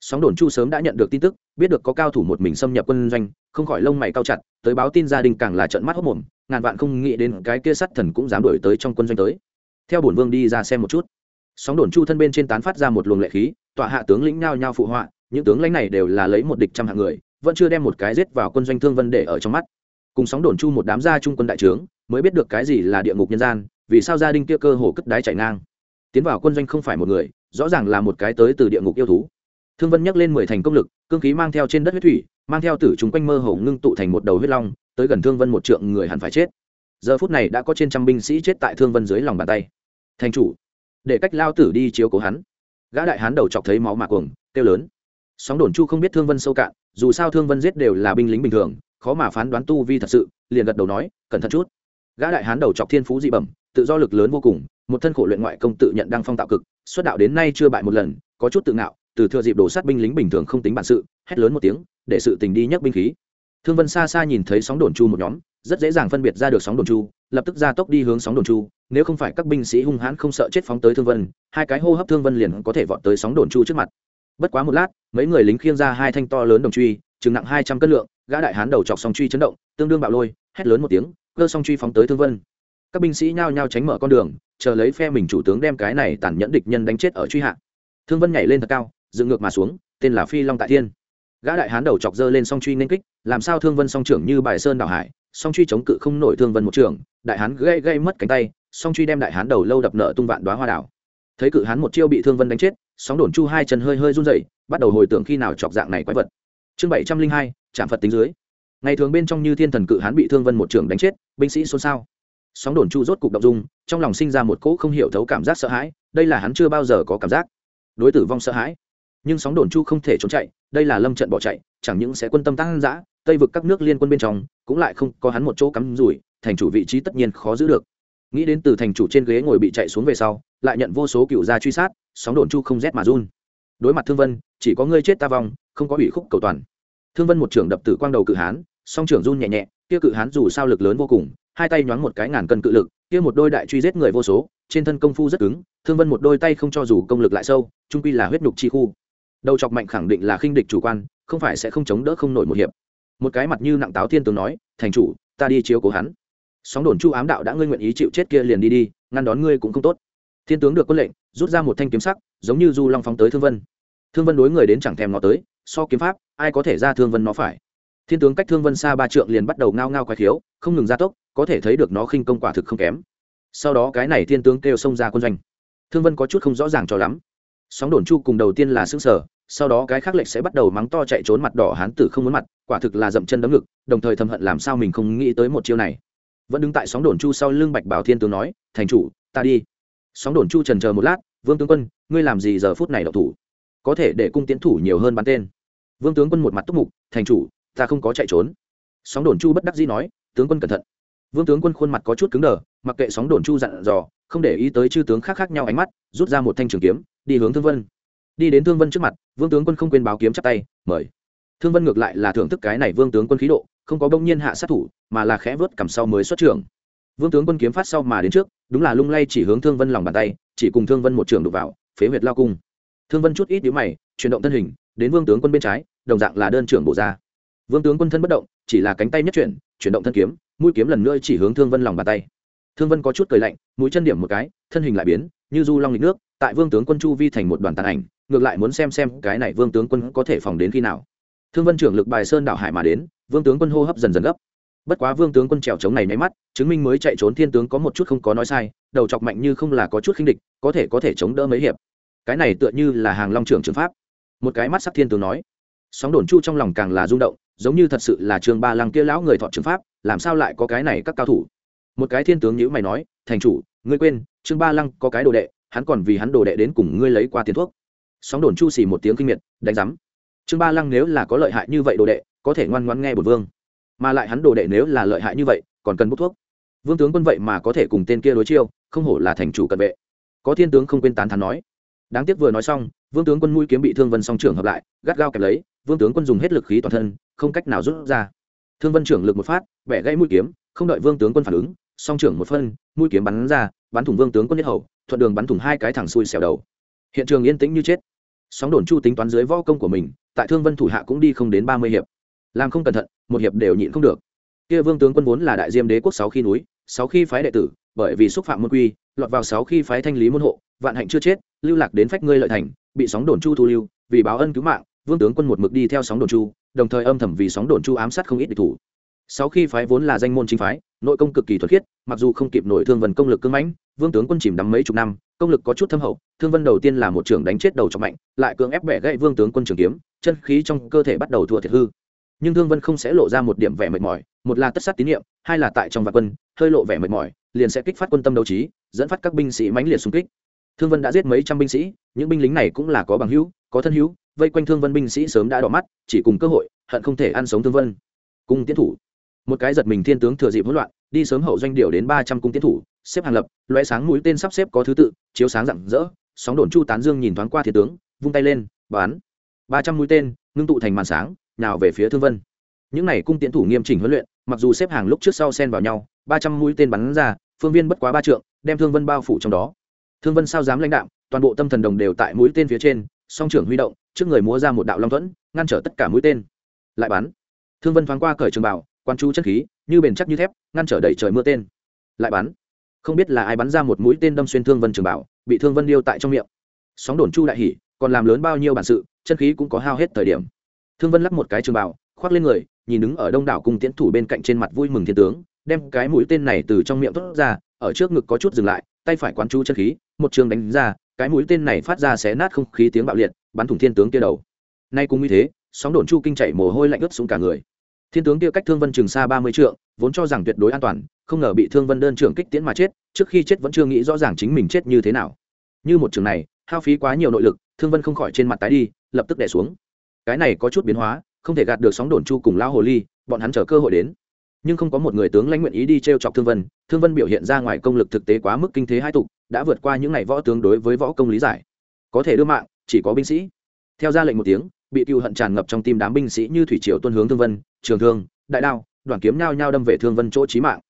Sóng đồn chu sớm đã nhận được tin tức, biết được có cao thủ một mình xâm nhập quân doanh, không khỏi lông mày cao chặt, tới báo tin gia đình càng là trận mắt hốc mồm, ngàn vạn không nghĩ đến cái kia sắt thần cũng dám đổi tới trong quân doanh tới. Theo bổn vương đi ra xem một chút. Sóng đồn chu thân bên trên tán phát ra một luồng lệ khí, tọa hạ tướng lĩnh nhao nhao phụ họa, những tướng lãnh này đều là lấy một địch trăm hạng người vẫn chưa đem một cái giết vào quân doanh thương vân để ở trong mắt. Cùng sóng đồn chu một đám gia trung quân đại trướng, mới biết được cái gì là địa ngục nhân gian, vì sao gia đình kia cơ hồ cất đái chạy ngang. Tiến vào quân doanh không phải một người, rõ ràng là một cái tới từ địa ngục yêu thú. Thương vân nhắc lên mười thành công lực, cương khí mang theo trên đất huyết thủy, mang theo tử chúng quanh mơ hồ ngưng tụ thành một đầu huyết long, tới gần thương vân một trượng người hẳn phải chết. Giờ phút này đã có trên trăm binh sĩ chết tại thương vân dưới lòng bàn tay. Thành chủ, để cách lao tử đi chiếu cố hắn. Gã đại hán đầu chọc thấy máu mạc cuồng, kêu lớn. Sóng đồn chu không biết thương vân sâu cạn dù sao thương vân giết đều là binh lính bình thường, khó mà phán đoán tu vi thật sự, liền gật đầu nói, cẩn thận chút. Gã đại hán đầu chọc thiên phú dị bẩm, tự do lực lớn vô cùng, một thân khổ luyện ngoại công tự nhận đăng phong tạo cực, xuất đạo đến nay chưa bại một lần, có chút tự ngạo, từ thừa dịp đổ sát binh lính bình thường không tính bản sự, hét lớn một tiếng, để sự tình đi nhấc binh khí. Thương vân xa xa nhìn thấy sóng đồn chu một nhóm, rất dễ dàng phân biệt ra được sóng đồn chu, lập tức ra tốc đi hướng sóng đồn chu, nếu không phải các binh sĩ hung hãn không sợ chết phóng tới thương vân, hai cái hô hấp thương vân liền có thể vọt tới sóng đồn chu trước mặt. Bất quá một lát mấy người lính khiêng ra hai thanh to lớn đồng truy chừng nặng hai trăm cân lượng gã đại hán đầu chọc song truy chấn động tương đương bạo lôi hét lớn một tiếng cơ song truy phóng tới thương vân. Các binh sĩ nhao nhao tránh mở con đường chờ lấy phe mình chủ tướng đem cái này tàn nhẫn địch nhân đánh chết ở truy hạ. Thương vân nhảy lên thật cao dựng ngược mà xuống tên là phi long tại thiên. Gã đại hán đầu chọc dơ lên song truy nên kích làm sao thương vân song trưởng như bài sơn đảo hải song truy chống cự không nổi thương vân một trưởng, đại hán gây gây mất cánh tay song truy đem đại hán đầu lâu đập nợ tung vạn đoá hoa đảo thấy cự hán một chiêu bị thương vân đánh chết, sóng đồn chu hai chân hơi hơi run dậy bắt đầu hồi tưởng khi nào chọc dạng này quái vật. Chương bảy trăm linh hai trạm phật tính dưới. Ngày thường bên trong như thiên thần cự hán bị thương vân một trường đánh chết, binh sĩ xôn xao. Sóng đồn chu rốt cục động dung, trong lòng sinh ra một cỗ không hiểu thấu cảm giác sợ hãi, đây là hắn chưa bao giờ có cảm giác. Đối tử vong sợ hãi. Nhưng sóng đồn chu không thể trốn chạy, đây là lâm trận bỏ chạy, chẳng những sẽ quân tâm tăng giã tây vực các nước liên quân bên trong, cũng lại không có hắn một chỗ cắm rủi, thành chủ vị trí tất nhiên khó giữ được. Nghĩ đến từ thành chủ trên ghế ngồi bị chạy xuống về sau lại nhận vô số cựu gia truy sát, sóng đồn chu không rét mà run. Đối mặt thương vân, chỉ có ngươi chết ta vong, không có ủy khúc cầu toàn. Thương vân một trưởng đập tử quang đầu cự hán, song trưởng run nhẹ nhẹ, kia cự hán dù sao lực lớn vô cùng, hai tay nhoáng một cái ngàn cân cự lực, kia một đôi đại truy giết người vô số, trên thân công phu rất cứng, thương vân một đôi tay không cho dù công lực lại sâu, trung quy là huyết nhục chi khu. Đầu chọc mạnh khẳng định là khinh địch chủ quan, không phải sẽ không chống đỡ không nổi một hiệp. Một cái mặt như nặng táo thiên tướng nói, thành chủ, ta đi chiếu cố hắn. Sóng đồn chu ám đạo đã ngươi nguyện ý chịu chết kia liền đi đi, ngăn đón ngươi cũng không tốt thiên tướng được quân lệnh, rút ra một thanh kiếm sắc, giống như du long phóng tới thương vân. Thương vân đối người đến chẳng thèm nó tới, so kiếm pháp, ai có thể ra thương vân nó phải? Thiên tướng cách thương vân xa ba trượng liền bắt đầu ngao ngao quái khiếu, không ngừng gia tốc, có thể thấy được nó khinh công quả thực không kém. Sau đó cái này thiên tướng kêu xông ra quân doanh. Thương vân có chút không rõ ràng cho lắm. Sóng đồn chu cùng đầu tiên là xương sở sau đó cái khác lệch sẽ bắt đầu mắng to chạy trốn mặt đỏ hán tử không muốn mặt, quả thực là dậm chân đấm ngực, đồng thời thầm hận làm sao mình không nghĩ tới một chiêu này. Vẫn đứng tại sóng đồn chu sau lưng bạch bảo thiên tướng nói, thành chủ, ta đi sóng đồn chu trần chờ một lát, vương tướng quân, ngươi làm gì giờ phút này đậu thủ? Có thể để cung tiến thủ nhiều hơn bắn tên. Vương tướng quân một mặt túc mục, thành chủ, ta không có chạy trốn. Sóng đồn chu bất đắc dĩ nói, tướng quân cẩn thận. Vương tướng quân khuôn mặt có chút cứng đờ, mặc kệ sóng đồn chu dặn dò, không để ý tới chư tướng khác khác nhau ánh mắt, rút ra một thanh trường kiếm, đi hướng thương vân. Đi đến thương vân trước mặt, vương tướng quân không quên báo kiếm chắp tay, mời. Thương vân ngược lại là thưởng thức cái này vương tướng quân khí độ, không có bỗng nhiên hạ sát thủ, mà là khẽ vớt cầm sau mới xuất trưởng vương tướng quân kiếm phát sau mà đến trước, đúng là lung lay chỉ hướng thương vân lòng bàn tay, chỉ cùng thương vân một trường đục vào, phế huyệt lao cung. Thương vân chút ít nhíu mày, chuyển động thân hình, đến vương tướng quân bên trái, đồng dạng là đơn trưởng bổ ra. Vương tướng quân thân bất động, chỉ là cánh tay nhất chuyển chuyển động thân kiếm, mũi kiếm lần nữa chỉ hướng thương vân lòng bàn tay. Thương vân có chút cười lạnh, mũi chân điểm một cái, thân hình lại biến, như du long lịch nước, tại vương tướng quân chu vi thành một đoàn tàn ảnh, ngược lại muốn xem xem cái này vương tướng quân có thể phòng đến khi nào. Thương vân trưởng lực bài sơn đảo hải mà đến, vương tướng quân hô hấp dần dần gấp bất quá vương tướng quân trèo trống này nháy mắt, chứng minh mới chạy trốn thiên tướng có một chút không có nói sai, đầu chọc mạnh như không là có chút khinh địch, có thể có thể chống đỡ mấy hiệp. Cái này tựa như là hàng long trưởng trường pháp. Một cái mắt sắc thiên tướng nói. Sóng đồn chu trong lòng càng là rung động, giống như thật sự là trường ba lăng kia lão người thọ trường pháp, làm sao lại có cái này các cao thủ? Một cái thiên tướng nhữ mày nói, thành chủ, ngươi quên trương ba lăng có cái đồ đệ, hắn còn vì hắn đồ đệ đến cùng ngươi lấy qua tiền thuốc. Sóng đồn chu xì một tiếng kinh miệt, đánh giám. Trương ba lăng nếu là có lợi hại như vậy đồ đệ, có thể ngoan ngoan nghe bột vương mà lại hắn đồ đệ nếu là lợi hại như vậy, còn cần bút thuốc. Vương tướng quân vậy mà có thể cùng tên kia đối chiêu, không hổ là thành chủ cận vệ. Có thiên tướng không quên tán thắn nói. Đáng tiếc vừa nói xong, vương tướng quân mũi kiếm bị thương vân song trưởng hợp lại, gắt gao kẹp lấy, vương tướng quân dùng hết lực khí toàn thân, không cách nào rút ra. Thương vân trưởng lực một phát, bẻ gãy mũi kiếm, không đợi vương tướng quân phản ứng, song trưởng một phân, mũi kiếm bắn ra, bắn thủng vương tướng quân nhất hầu, thuận đường bắn thủng hai cái thẳng xuôi xẻo đầu. Hiện trường yên tĩnh như chết. Sóng đồn chu tính toán dưới võ công của mình, tại thương vân thủ hạ cũng đi không đến ba mươi hiệp. Làm không cẩn thận một hiệp đều nhịn không được. Kia vương tướng quân vốn là đại diêm đế quốc sáu khi núi, sáu khi phái đệ tử, bởi vì xúc phạm môn quy, lọt vào sáu khi phái thanh lý môn hộ, vạn hạnh chưa chết, lưu lạc đến phách ngươi lợi thành, bị sóng đồn chu thu lưu, vì báo ân cứu mạng, vương tướng quân một mực đi theo sóng đồn chu, đồng thời âm thầm vì sóng đồn chu ám sát không ít địch thủ. Sáu khi phái vốn là danh môn chính phái, nội công cực kỳ thuật khiết, mặc dù không kịp nổi thương vân công lực cưng mãnh, vương tướng quân chìm đắm mấy chục năm, công lực có chút thâm hậu, thương vân đầu tiên là một trưởng đánh chết đầu trọng mạnh, lại cưỡng ép bẻ gãy vương tướng quân trường kiếm, chân khí trong cơ thể bắt đầu thua thiệt hư nhưng thương vân không sẽ lộ ra một điểm vẻ mệt mỏi, một là tất sát tín nhiệm, hai là tại trong vạn quân, hơi lộ vẻ mệt mỏi, liền sẽ kích phát quân tâm đấu trí, dẫn phát các binh sĩ mãnh liệt xung kích. Thương vân đã giết mấy trăm binh sĩ, những binh lính này cũng là có bằng hữu, có thân hữu, vây quanh thương vân binh sĩ sớm đã đỏ mắt, chỉ cùng cơ hội, hận không thể ăn sống thương vân. Cung tiến thủ. Một cái giật mình thiên tướng thừa dịp hỗn loạn, đi sớm hậu doanh điều đến ba trăm cung tiến thủ, xếp hàng lập loé sáng mũi tên sắp xếp có thứ tự, chiếu sáng rạng rỡ, sóng đồn chu tán dương nhìn thoáng qua thiên tướng, vung tay lên bán ba trăm mũi tên, ngưng tụ thành màn sáng nào về phía thương vân. Những này cung tiến thủ nghiêm chỉnh huấn luyện, mặc dù xếp hàng lúc trước sau xen vào nhau, ba trăm mũi tên bắn ra, phương viên bất quá ba trượng, đem thương vân bao phủ trong đó. Thương vân sao dám lãnh đạo toàn bộ tâm thần đồng đều tại mũi tên phía trên, song trưởng huy động, trước người múa ra một đạo long thuẫn, ngăn trở tất cả mũi tên. Lại bắn. Thương vân thoáng qua cởi trường bảo, quan chú chất khí, như bền chắc như thép, ngăn trở đẩy trời mưa tên. Lại bắn. Không biết là ai bắn ra một mũi tên đâm xuyên thương vân trường bảo, bị thương vân điêu tại trong miệng. Sóng đồn chu đại hỉ, còn làm lớn bao nhiêu bản sự, chân khí cũng có hao hết thời điểm thương vân lắp một cái trường bảo, khoác lên người, nhìn đứng ở đông đảo cung tiễn thủ bên cạnh trên mặt vui mừng thiên tướng, đem cái mũi tên này từ trong miệng thốt ra, ở trước ngực có chút dừng lại, tay phải quán chú chân khí, một trường đánh ra, cái mũi tên này phát ra xé nát không khí tiếng bạo liệt, bắn thủng thiên tướng kia đầu. Nay cũng như thế, sóng đồn chu kinh chảy mồ hôi lạnh ướt xuống cả người. Thiên tướng kia cách thương vân trường xa ba mươi trượng, vốn cho rằng tuyệt đối an toàn, không ngờ bị thương vân đơn trưởng kích tiễn mà chết, trước khi chết vẫn chưa nghĩ rõ ràng chính mình chết như thế nào. Như một trường này, hao phí quá nhiều nội lực, thương vân không khỏi trên mặt tái đi, lập tức đẻ xuống cái này có chút biến hóa, không thể gạt được sóng đồn chu cùng lao hồ ly, bọn hắn chờ cơ hội đến. Nhưng không có một người tướng lãnh nguyện ý đi t r e o chọc thương vân thương vân biểu hiện ra ngoài công lực thực tế quá mức kinh thế hai tục, đã vượt qua những ngày võ tướng đối với võ công lý giải. Có thể đưa mạng, chỉ có binh sĩ. Theo ra lệnh một tiếng, bị cựu hận tràn ngập trong tim đám binh sĩ như thủy triều tuân hướng thương vân, trường thương, đại đao, đoàn kiếm nhao nhao đâm về thương vân chỗ trí mạng.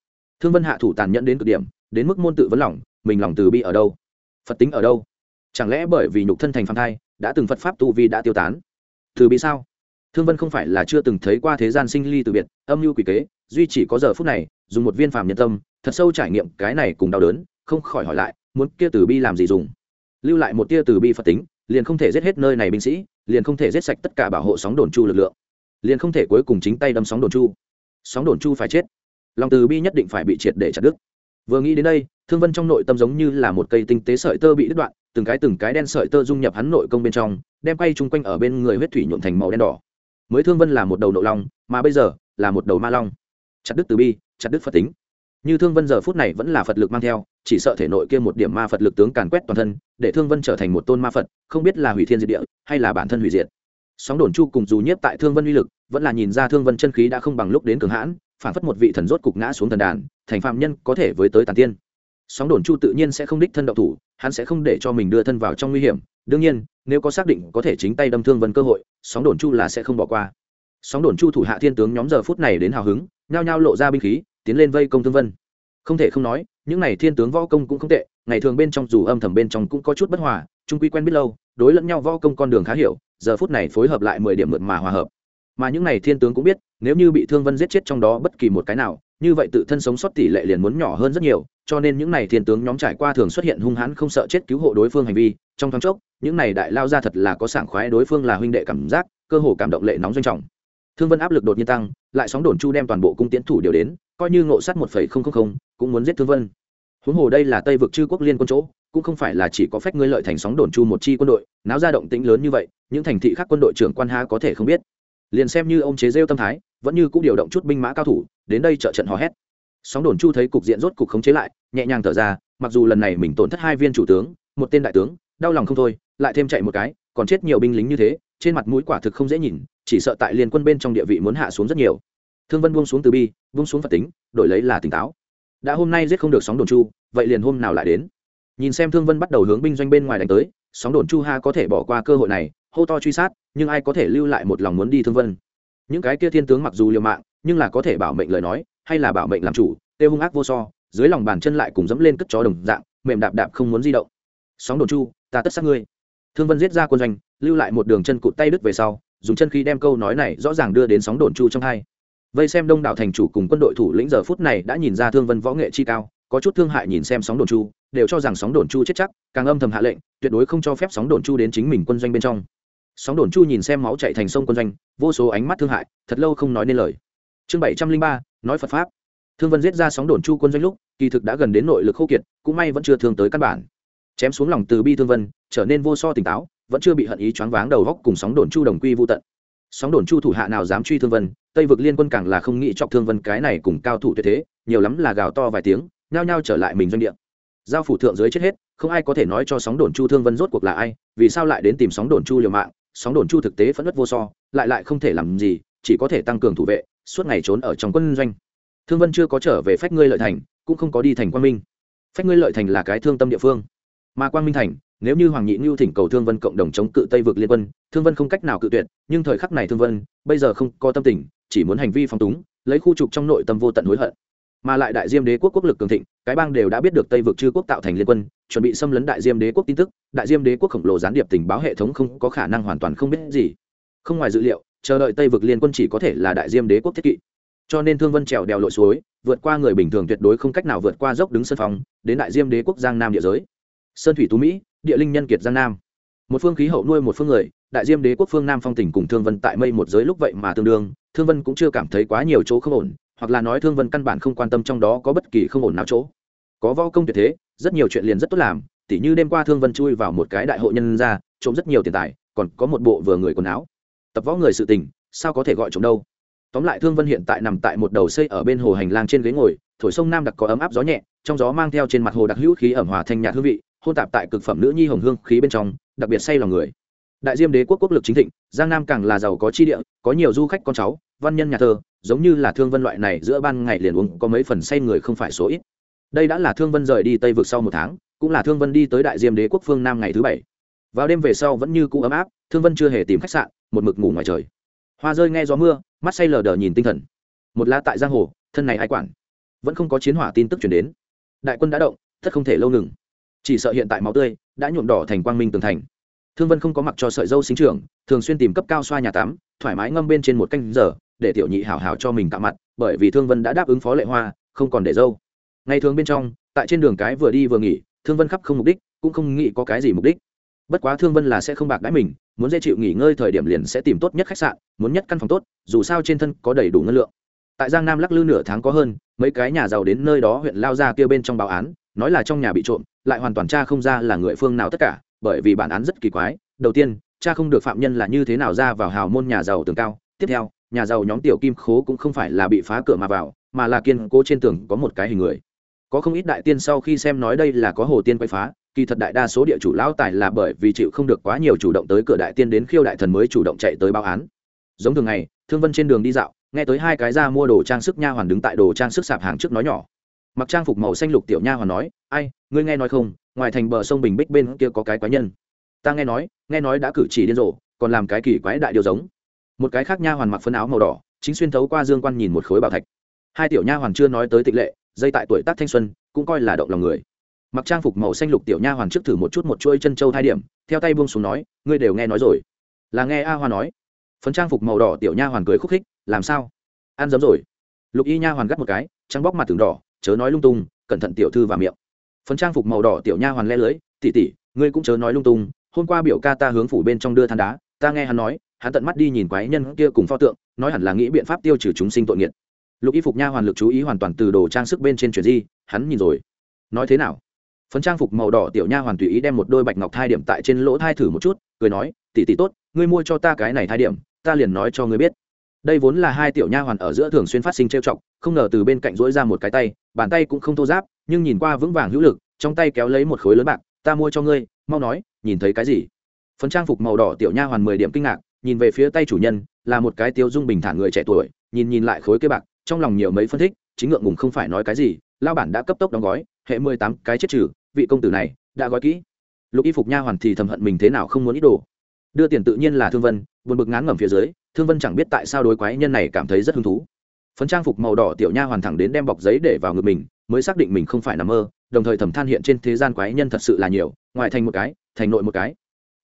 Thương vân hạ thủ tàn nhẫn đến cực điểm, đến mức môn tự vấn lỏng mình lòng từ bi ở đâu? Phật tính ở đâu? Chẳng lẽ bởi vì nhục thân thành phạm thai, đã từng phật pháp tu vi đã tiêu tán? Từ bi sao? Thương vân không phải là chưa từng thấy qua thế gian sinh ly từ biệt, âm mưu quỷ kế, duy chỉ có giờ phút này, dùng một viên phàm nhân tâm, thật sâu trải nghiệm cái này cùng đau đớn, không khỏi hỏi lại, muốn kia từ bi làm gì dùng? Lưu lại một tia từ bi phật tính, liền không thể giết hết nơi này binh sĩ, liền không thể giết sạch tất cả bảo hộ sóng đồn chu lực lượng. Liền không thể cuối cùng chính tay đâm sóng đồn chu. Sóng đồn chu phải chết. Lòng từ bi nhất định phải bị triệt để chặt đứt. Vừa nghĩ đến đây, thương vân trong nội tâm giống như là một cây tinh tế sợi tơ bị đứt đoạn từng cái từng cái đen sợi tơ dung nhập hắn nội công bên trong, đem quay chung quanh ở bên người huyết thủy nhuộm thành màu đen đỏ. Mới thương vân là một đầu nội long, mà bây giờ là một đầu ma long. Chặt đứt từ bi, chặt đứt phật tính. Như thương vân giờ phút này vẫn là phật lực mang theo, chỉ sợ thể nội kia một điểm ma phật lực tướng càn quét toàn thân, để thương vân trở thành một tôn ma phật, không biết là hủy thiên diệt địa, hay là bản thân hủy diệt. Sóng đồn chu cùng dù nhiếp tại thương vân uy lực, vẫn là nhìn ra thương vân chân khí đã không bằng lúc đến cường hãn, phản phất một vị thần rốt cục ngã xuống thần đàn, thành phạm nhân có thể với tới tàn tiên sóng đồn chu tự nhiên sẽ không đích thân đậu thủ, hắn sẽ không để cho mình đưa thân vào trong nguy hiểm. Đương nhiên, nếu có xác định có thể chính tay đâm thương vân cơ hội, sóng đồn chu là sẽ không bỏ qua. Sóng đồn chu thủ hạ thiên tướng nhóm giờ phút này đến hào hứng, nhao nhao lộ ra binh khí, tiến lên vây công thương vân. Không thể không nói, những n à y thiên tướng võ công cũng không tệ, ngày thường bên trong dù âm thầm bên trong cũng có chút bất hòa, trung quy quen biết lâu, đối lẫn nhau võ công con đường khá hiểu, giờ phút này phối hợp lại mười điểm mượt mà hòa hợp. Mà những n à y thiên tướng cũng biết, nếu như bị thương vân giết chết trong đó bất kỳ một cái nào như vậy tự thân sống sót tỷ lệ liền muốn nhỏ hơn rất nhiều, cho nên những n à y thiên tướng nhóm trải qua thường xuất hiện hung hãn không sợ chết cứu hộ đối phương hành vi, trong thoáng chốc, những n à y đại lao ra thật là có sảng khoái đối phương là huynh đệ cảm giác, cơ hồ cảm động lệ nóng doanh trọng. Thương vân áp lực đột nhiên tăng, lại sóng đồn chu đem toàn bộ cung tiến thủ điều đến, coi như ngộ sát một phẩy không không không, cũng muốn giết thương vân. Huống hồ đây là tây vực chư quốc liên quân chỗ, cũng không phải là chỉ có phách ngươi lợi thành sóng đồn chu một chi quân đội, náo ra động tĩnh lớn như vậy, những thành thị khác quân đội trưởng quan ha có thể không biết liền xem như ông chế rêu tâm thái, vẫn như cũng điều động chút binh mã cao thủ, đến đây trợ trận hò hét. Sóng đồn chu thấy cục diện rốt cục khống chế lại, nhẹ nhàng thở ra, mặc dù lần này mình tổn thất hai viên chủ tướng, một tên đại tướng, đau lòng không thôi, lại thêm chạy một cái, còn chết nhiều binh lính như thế, trên mặt mũi quả thực không dễ nhìn, chỉ sợ tại liên quân bên trong địa vị muốn hạ xuống rất nhiều. Thương vân buông xuống từ bi, buông xuống phật tính, đổi lấy là tỉnh táo. Đã hôm nay giết không được sóng đồn chu, vậy liền hôm nào lại đến? Nhìn xem thương vân bắt đầu hướng binh doanh bên ngoài đánh tới, sóng đồn chu ha có thể bỏ qua cơ hội này hô to truy sát, nhưng ai có thể lưu lại một lòng muốn đi thương vân. Những cái kia thiên tướng mặc dù liều mạng, nhưng là có thể bảo mệnh lời nói, hay là bảo mệnh làm chủ, têu hung ác vô so, dưới lòng bàn chân lại cùng dẫm lên cất chó đồng dạng, mềm đạp đạp không muốn di động. Sóng đồn chu, ta tất sát ngươi. Thương vân giết ra quân doanh, lưu lại một đường chân cụt tay đứt về sau, dùng chân khí đem câu nói này rõ ràng đưa đến sóng đồn chu trong hai. Vây xem đông đảo thành chủ cùng quân đội thủ lĩnh giờ phút này đã nhìn ra thương vân võ nghệ chi cao, có chút thương hại nhìn xem sóng đồn chu, đều cho rằng sóng đồn chu chết chắc, càng âm thầm hạ lệnh, tuyệt đối không cho phép sóng đồn chu đến chính mình quân doanh bên trong sóng đồn chu nhìn xem máu chạy thành sông quân doanh, vô số ánh mắt thương hại, thật lâu không nói nên lời. Chương bảy trăm linh ba, nói phật pháp. Thương vân giết ra sóng đồn chu quân doanh lúc, kỳ thực đã gần đến nội lực khô kiệt, cũng may vẫn chưa thương tới căn bản. Chém xuống lòng từ bi thương vân, trở nên vô so tỉnh táo, vẫn chưa bị hận ý choáng váng đầu góc cùng sóng đồn chu đồng quy vô tận. Sóng đồn chu thủ hạ nào dám truy thương vân, tây vực liên quân càng là không nghĩ chọc thương vân cái này cùng cao thủ tuyệt thế, nhiều lắm là gào to vài tiếng, nhao nhao trở lại mình doanh địa. Giao phủ thượng dưới chết hết, không ai có thể nói cho sóng đồn chu thương vân rốt cuộc là ai, vì sao lại đến tìm sóng đồn chu liều mạng sóng đồn chu thực tế phẫn nứt vô so, lại lại không thể làm gì, chỉ có thể tăng cường thủ vệ, suốt ngày trốn ở trong quân doanh. Thương vân chưa có trở về phách ngươi lợi thành, cũng không có đi thành quang minh. Phách ngươi lợi thành là cái thương tâm địa phương. Mà quang minh thành, nếu như hoàng nhị ngưu thỉnh cầu thương vân cộng đồng chống cự tây vực liên quân, thương vân không cách nào cự tuyệt, nhưng thời khắc này thương vân, bây giờ không có tâm tình, chỉ muốn hành vi phong túng, lấy khu trục trong nội tâm vô tận hối hận. Mà lại đại diêm đế quốc quốc lực cường thịnh, cái bang đều đã biết được tây vực chư quốc tạo thành liên quân chuẩn bị xâm lấn đại diêm đế quốc tin tức, đại diêm đế quốc khổng lồ gián điệp tình báo hệ thống không có khả năng hoàn toàn không biết gì. Không ngoài dự liệu, chờ đợi tây vực liên quân chỉ có thể là đại diêm đế quốc thiết kỵ. Cho nên thương vân trèo đèo lội suối, vượt qua người bình thường tuyệt đối không cách nào vượt qua dốc đứng sân phòng, đến đại diêm đế quốc giang nam địa giới. Sơn thủy tú mỹ, địa linh nhân kiệt giang nam. Một phương khí hậu nuôi một phương người, đại diêm đế quốc phương nam phong tỉnh cùng thương vân tại mây một giới lúc vậy mà tương đương, thương vân cũng chưa cảm thấy quá nhiều chỗ không ổn, hoặc là nói thương vân căn bản không quan tâm trong đó có bất kỳ không ổn nào chỗ. Có võ công tuyệt thế rất nhiều chuyện liền rất tốt làm, tỉ như đêm qua thương vân chui vào một cái đại hội nhân ra trộm rất nhiều tiền tài, còn có một bộ vừa người quần áo. Tập võ người sự tình, sao có thể gọi trộm đâu? Tóm lại thương vân hiện tại nằm tại một đầu xây ở bên hồ hành lang trên ghế ngồi, thổi sông nam đặc có ấm áp gió nhẹ, trong gió mang theo trên mặt hồ đặc hữu khí ẩm hòa thanh nhạt hương vị, hôn tạp tại cực phẩm nữ nhi hồng hương khí bên trong, đặc biệt say lòng người. Đại diêm đế quốc quốc lực chính thịnh, giang nam càng là giàu có chi địa, có nhiều du khách con cháu, văn nhân nhà thơ giống như là thương vân loại này giữa ban ngày liền uống có mấy phần say người không phải số ít đây đã là thương vân rời đi tây vực sau một tháng, cũng là thương vân đi tới đại diêm đế quốc phương nam ngày thứ bảy. Vào đêm về sau vẫn như cũ ấm áp, thương vân chưa hề tìm khách sạn, một mực ngủ ngoài trời. Hoa rơi nghe gió mưa, mắt say lờ đờ nhìn tinh thần. Một lá tại giang hồ, thân này ai quản? Vẫn không có chiến hỏa tin tức chuyển đến. Đại quân đã động, thất không thể lâu ngừng. Chỉ sợ hiện tại máu tươi đã nhuộm đỏ thành quang minh tường thành. Thương vân không có mặc cho sợi dâu sinh trưởng, thường xuyên tìm cấp cao xoa nhà tắm, thoải mái ngâm bên trên một canh giờ, để tiểu nhị hảo hảo cho mình tạo mặt, bởi vì thương vân đã đáp ứng phó lệ hoa, không còn để dâu ngày thường bên trong, tại trên đường cái vừa đi vừa nghỉ, thương vân khắp không mục đích, cũng không nghĩ có cái gì mục đích. Bất quá thương vân là sẽ không bạc đãi mình, muốn dễ chịu nghỉ ngơi thời điểm liền sẽ tìm tốt nhất khách sạn, muốn nhất căn phòng tốt, dù sao trên thân có đầy đủ ngân lượng. Tại giang nam lắc lư nửa tháng có hơn, mấy cái nhà giàu đến nơi đó huyện lao ra kia bên trong báo án, nói là trong nhà bị trộm, lại hoàn toàn cha không ra là người phương nào tất cả, bởi vì bản án rất kỳ quái. Đầu tiên cha không được phạm nhân là như thế nào ra vào hào môn nhà giàu tường cao. Tiếp theo, nhà giàu nhóm tiểu kim khố cũng không phải là bị phá cửa mà vào, mà là kiên cố trên tường có một cái hình người có không ít đại tiên sau khi xem nói đây là có hồ tiên quay phá, kỳ thật đại đa số địa chủ lão tài là bởi vì chịu không được quá nhiều chủ động tới cửa đại tiên đến khiêu đại thần mới chủ động chạy tới báo án. Giống thường ngày, thương vân trên đường đi dạo, nghe tới hai cái ra mua đồ trang sức nha hoàn đứng tại đồ trang sức sạp hàng trước nói nhỏ. Mặc trang phục màu xanh lục tiểu nha hoàn nói, ai, ngươi nghe nói không, ngoài thành bờ sông bình bích bên kia có cái quái nhân. Ta nghe nói nghe nói đã cử chỉ điên rồ, còn làm cái kỳ quái đại điều giống. Một cái khác nha hoàn mặc phân áo màu đỏ, chính xuyên thấu qua dương quan nhìn một khối bảo thạch. Hai tiểu nha hoàn chưa nói tới tịch lệ dây tại tuổi tác thanh xuân, cũng coi là động lòng người. Mặc trang phục màu xanh lục tiểu nha hoàn trước thử một chút một chuôi chân châu thai điểm, theo tay buông xuống nói, ngươi đều nghe nói rồi. Là nghe a hoa nói. Phấn trang phục màu đỏ tiểu nha hoàn cười khúc khích, làm sao? Ăn giấm rồi. Lục y nha hoàn gắt một cái, trắng bóc mặt tường đỏ, chớ nói lung tung, cẩn thận tiểu thư và miệng. Phấn trang phục màu đỏ tiểu nha hoàn le lưới tỉ tỉ ngươi cũng chớ nói lung tung, hôm qua biểu ca ta hướng phủ bên trong đưa than đá, ta nghe hắn nói, hắn tận mắt đi nhìn quái nhân kia cùng pho tượng, nói hẳn là nghĩ biện pháp tiêu trừ chúng sinh tội nghiệt lục y phục nha hoàn lực chú ý hoàn toàn từ đồ trang sức bên trên chuyển di, hắn nhìn rồi. Nói thế nào? Phấn trang phục màu đỏ tiểu nha hoàn tùy ý đem một đôi bạch ngọc thai điểm tại trên lỗ thai thử một chút, cười nói tỉ tỉ tốt, ngươi mua cho ta cái này thai điểm, ta liền nói cho ngươi biết. Đây vốn là hai tiểu nha hoàn ở giữa thường xuyên phát sinh trêu chọc, không ngờ từ bên cạnh dỗi ra một cái tay, bàn tay cũng không thô giáp nhưng nhìn qua vững vàng hữu lực, trong tay kéo lấy một khối lớn bạc, ta mua cho ngươi, mau nói, nhìn thấy cái gì? Phấn trang phục màu đỏ tiểu nha hoàn mười điểm kinh ngạc, nhìn về phía tay chủ nhân, là một cái tiêu dung bình thản người trẻ tuổi, nhìn nhìn lại khối kia bạc trong lòng nhiều mấy phân tích chính ngượng ngùng không phải nói cái gì lao bản đã cấp tốc đóng gói, hệ mười tám cái chết trừ, vị công tử này đã gói kỹ. Lục y phục nha hoàn thì thầm hận mình thế nào không muốn ít đồ. Đưa tiền tự nhiên là thương vân, buồn bực ngán ngẩm phía dưới, thương vân chẳng biết tại sao đối quái nhân này cảm thấy rất hứng thú. Phấn trang phục màu đỏ tiểu nha hoàn thẳng đến đem bọc giấy để vào ngực mình, mới xác định mình không phải nằm mơ, đồng thời thầm than hiện trên thế gian quái nhân thật sự là nhiều, ngoài thành một cái, thành nội một cái.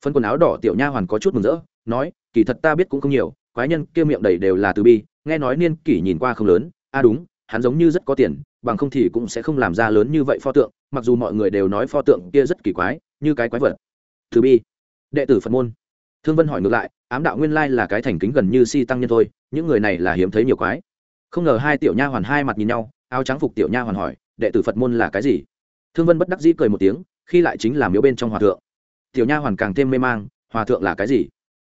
Phân quần áo đỏ tiểu nha hoàn có chút mừng rỡ, nói, kỳ thật ta biết cũng không nhiều, quái nhân kia miệng đầy đều là từ bi nghe nói niên kỷ nhìn qua không lớn. A à đúng, hắn giống như rất có tiền, bằng không thì cũng sẽ không làm ra lớn như vậy pho tượng, mặc dù mọi người đều nói pho tượng kia rất kỳ quái, như cái quái vật. Thứ bi, đệ tử phật môn. Thương vân hỏi ngược lại, ám đạo nguyên lai là cái thành kính gần như si tăng nhân thôi, những người này là hiếm thấy nhiều quái. Không ngờ hai tiểu nha hoàn hai mặt nhìn nhau, áo trắng phục tiểu nha hoàn hỏi, đệ tử phật môn là cái gì? Thương vân bất đắc dĩ cười một tiếng, khi lại chính là miếu bên trong hòa thượng. Tiểu nha hoàn càng thêm mê mang, hòa thượng là cái gì?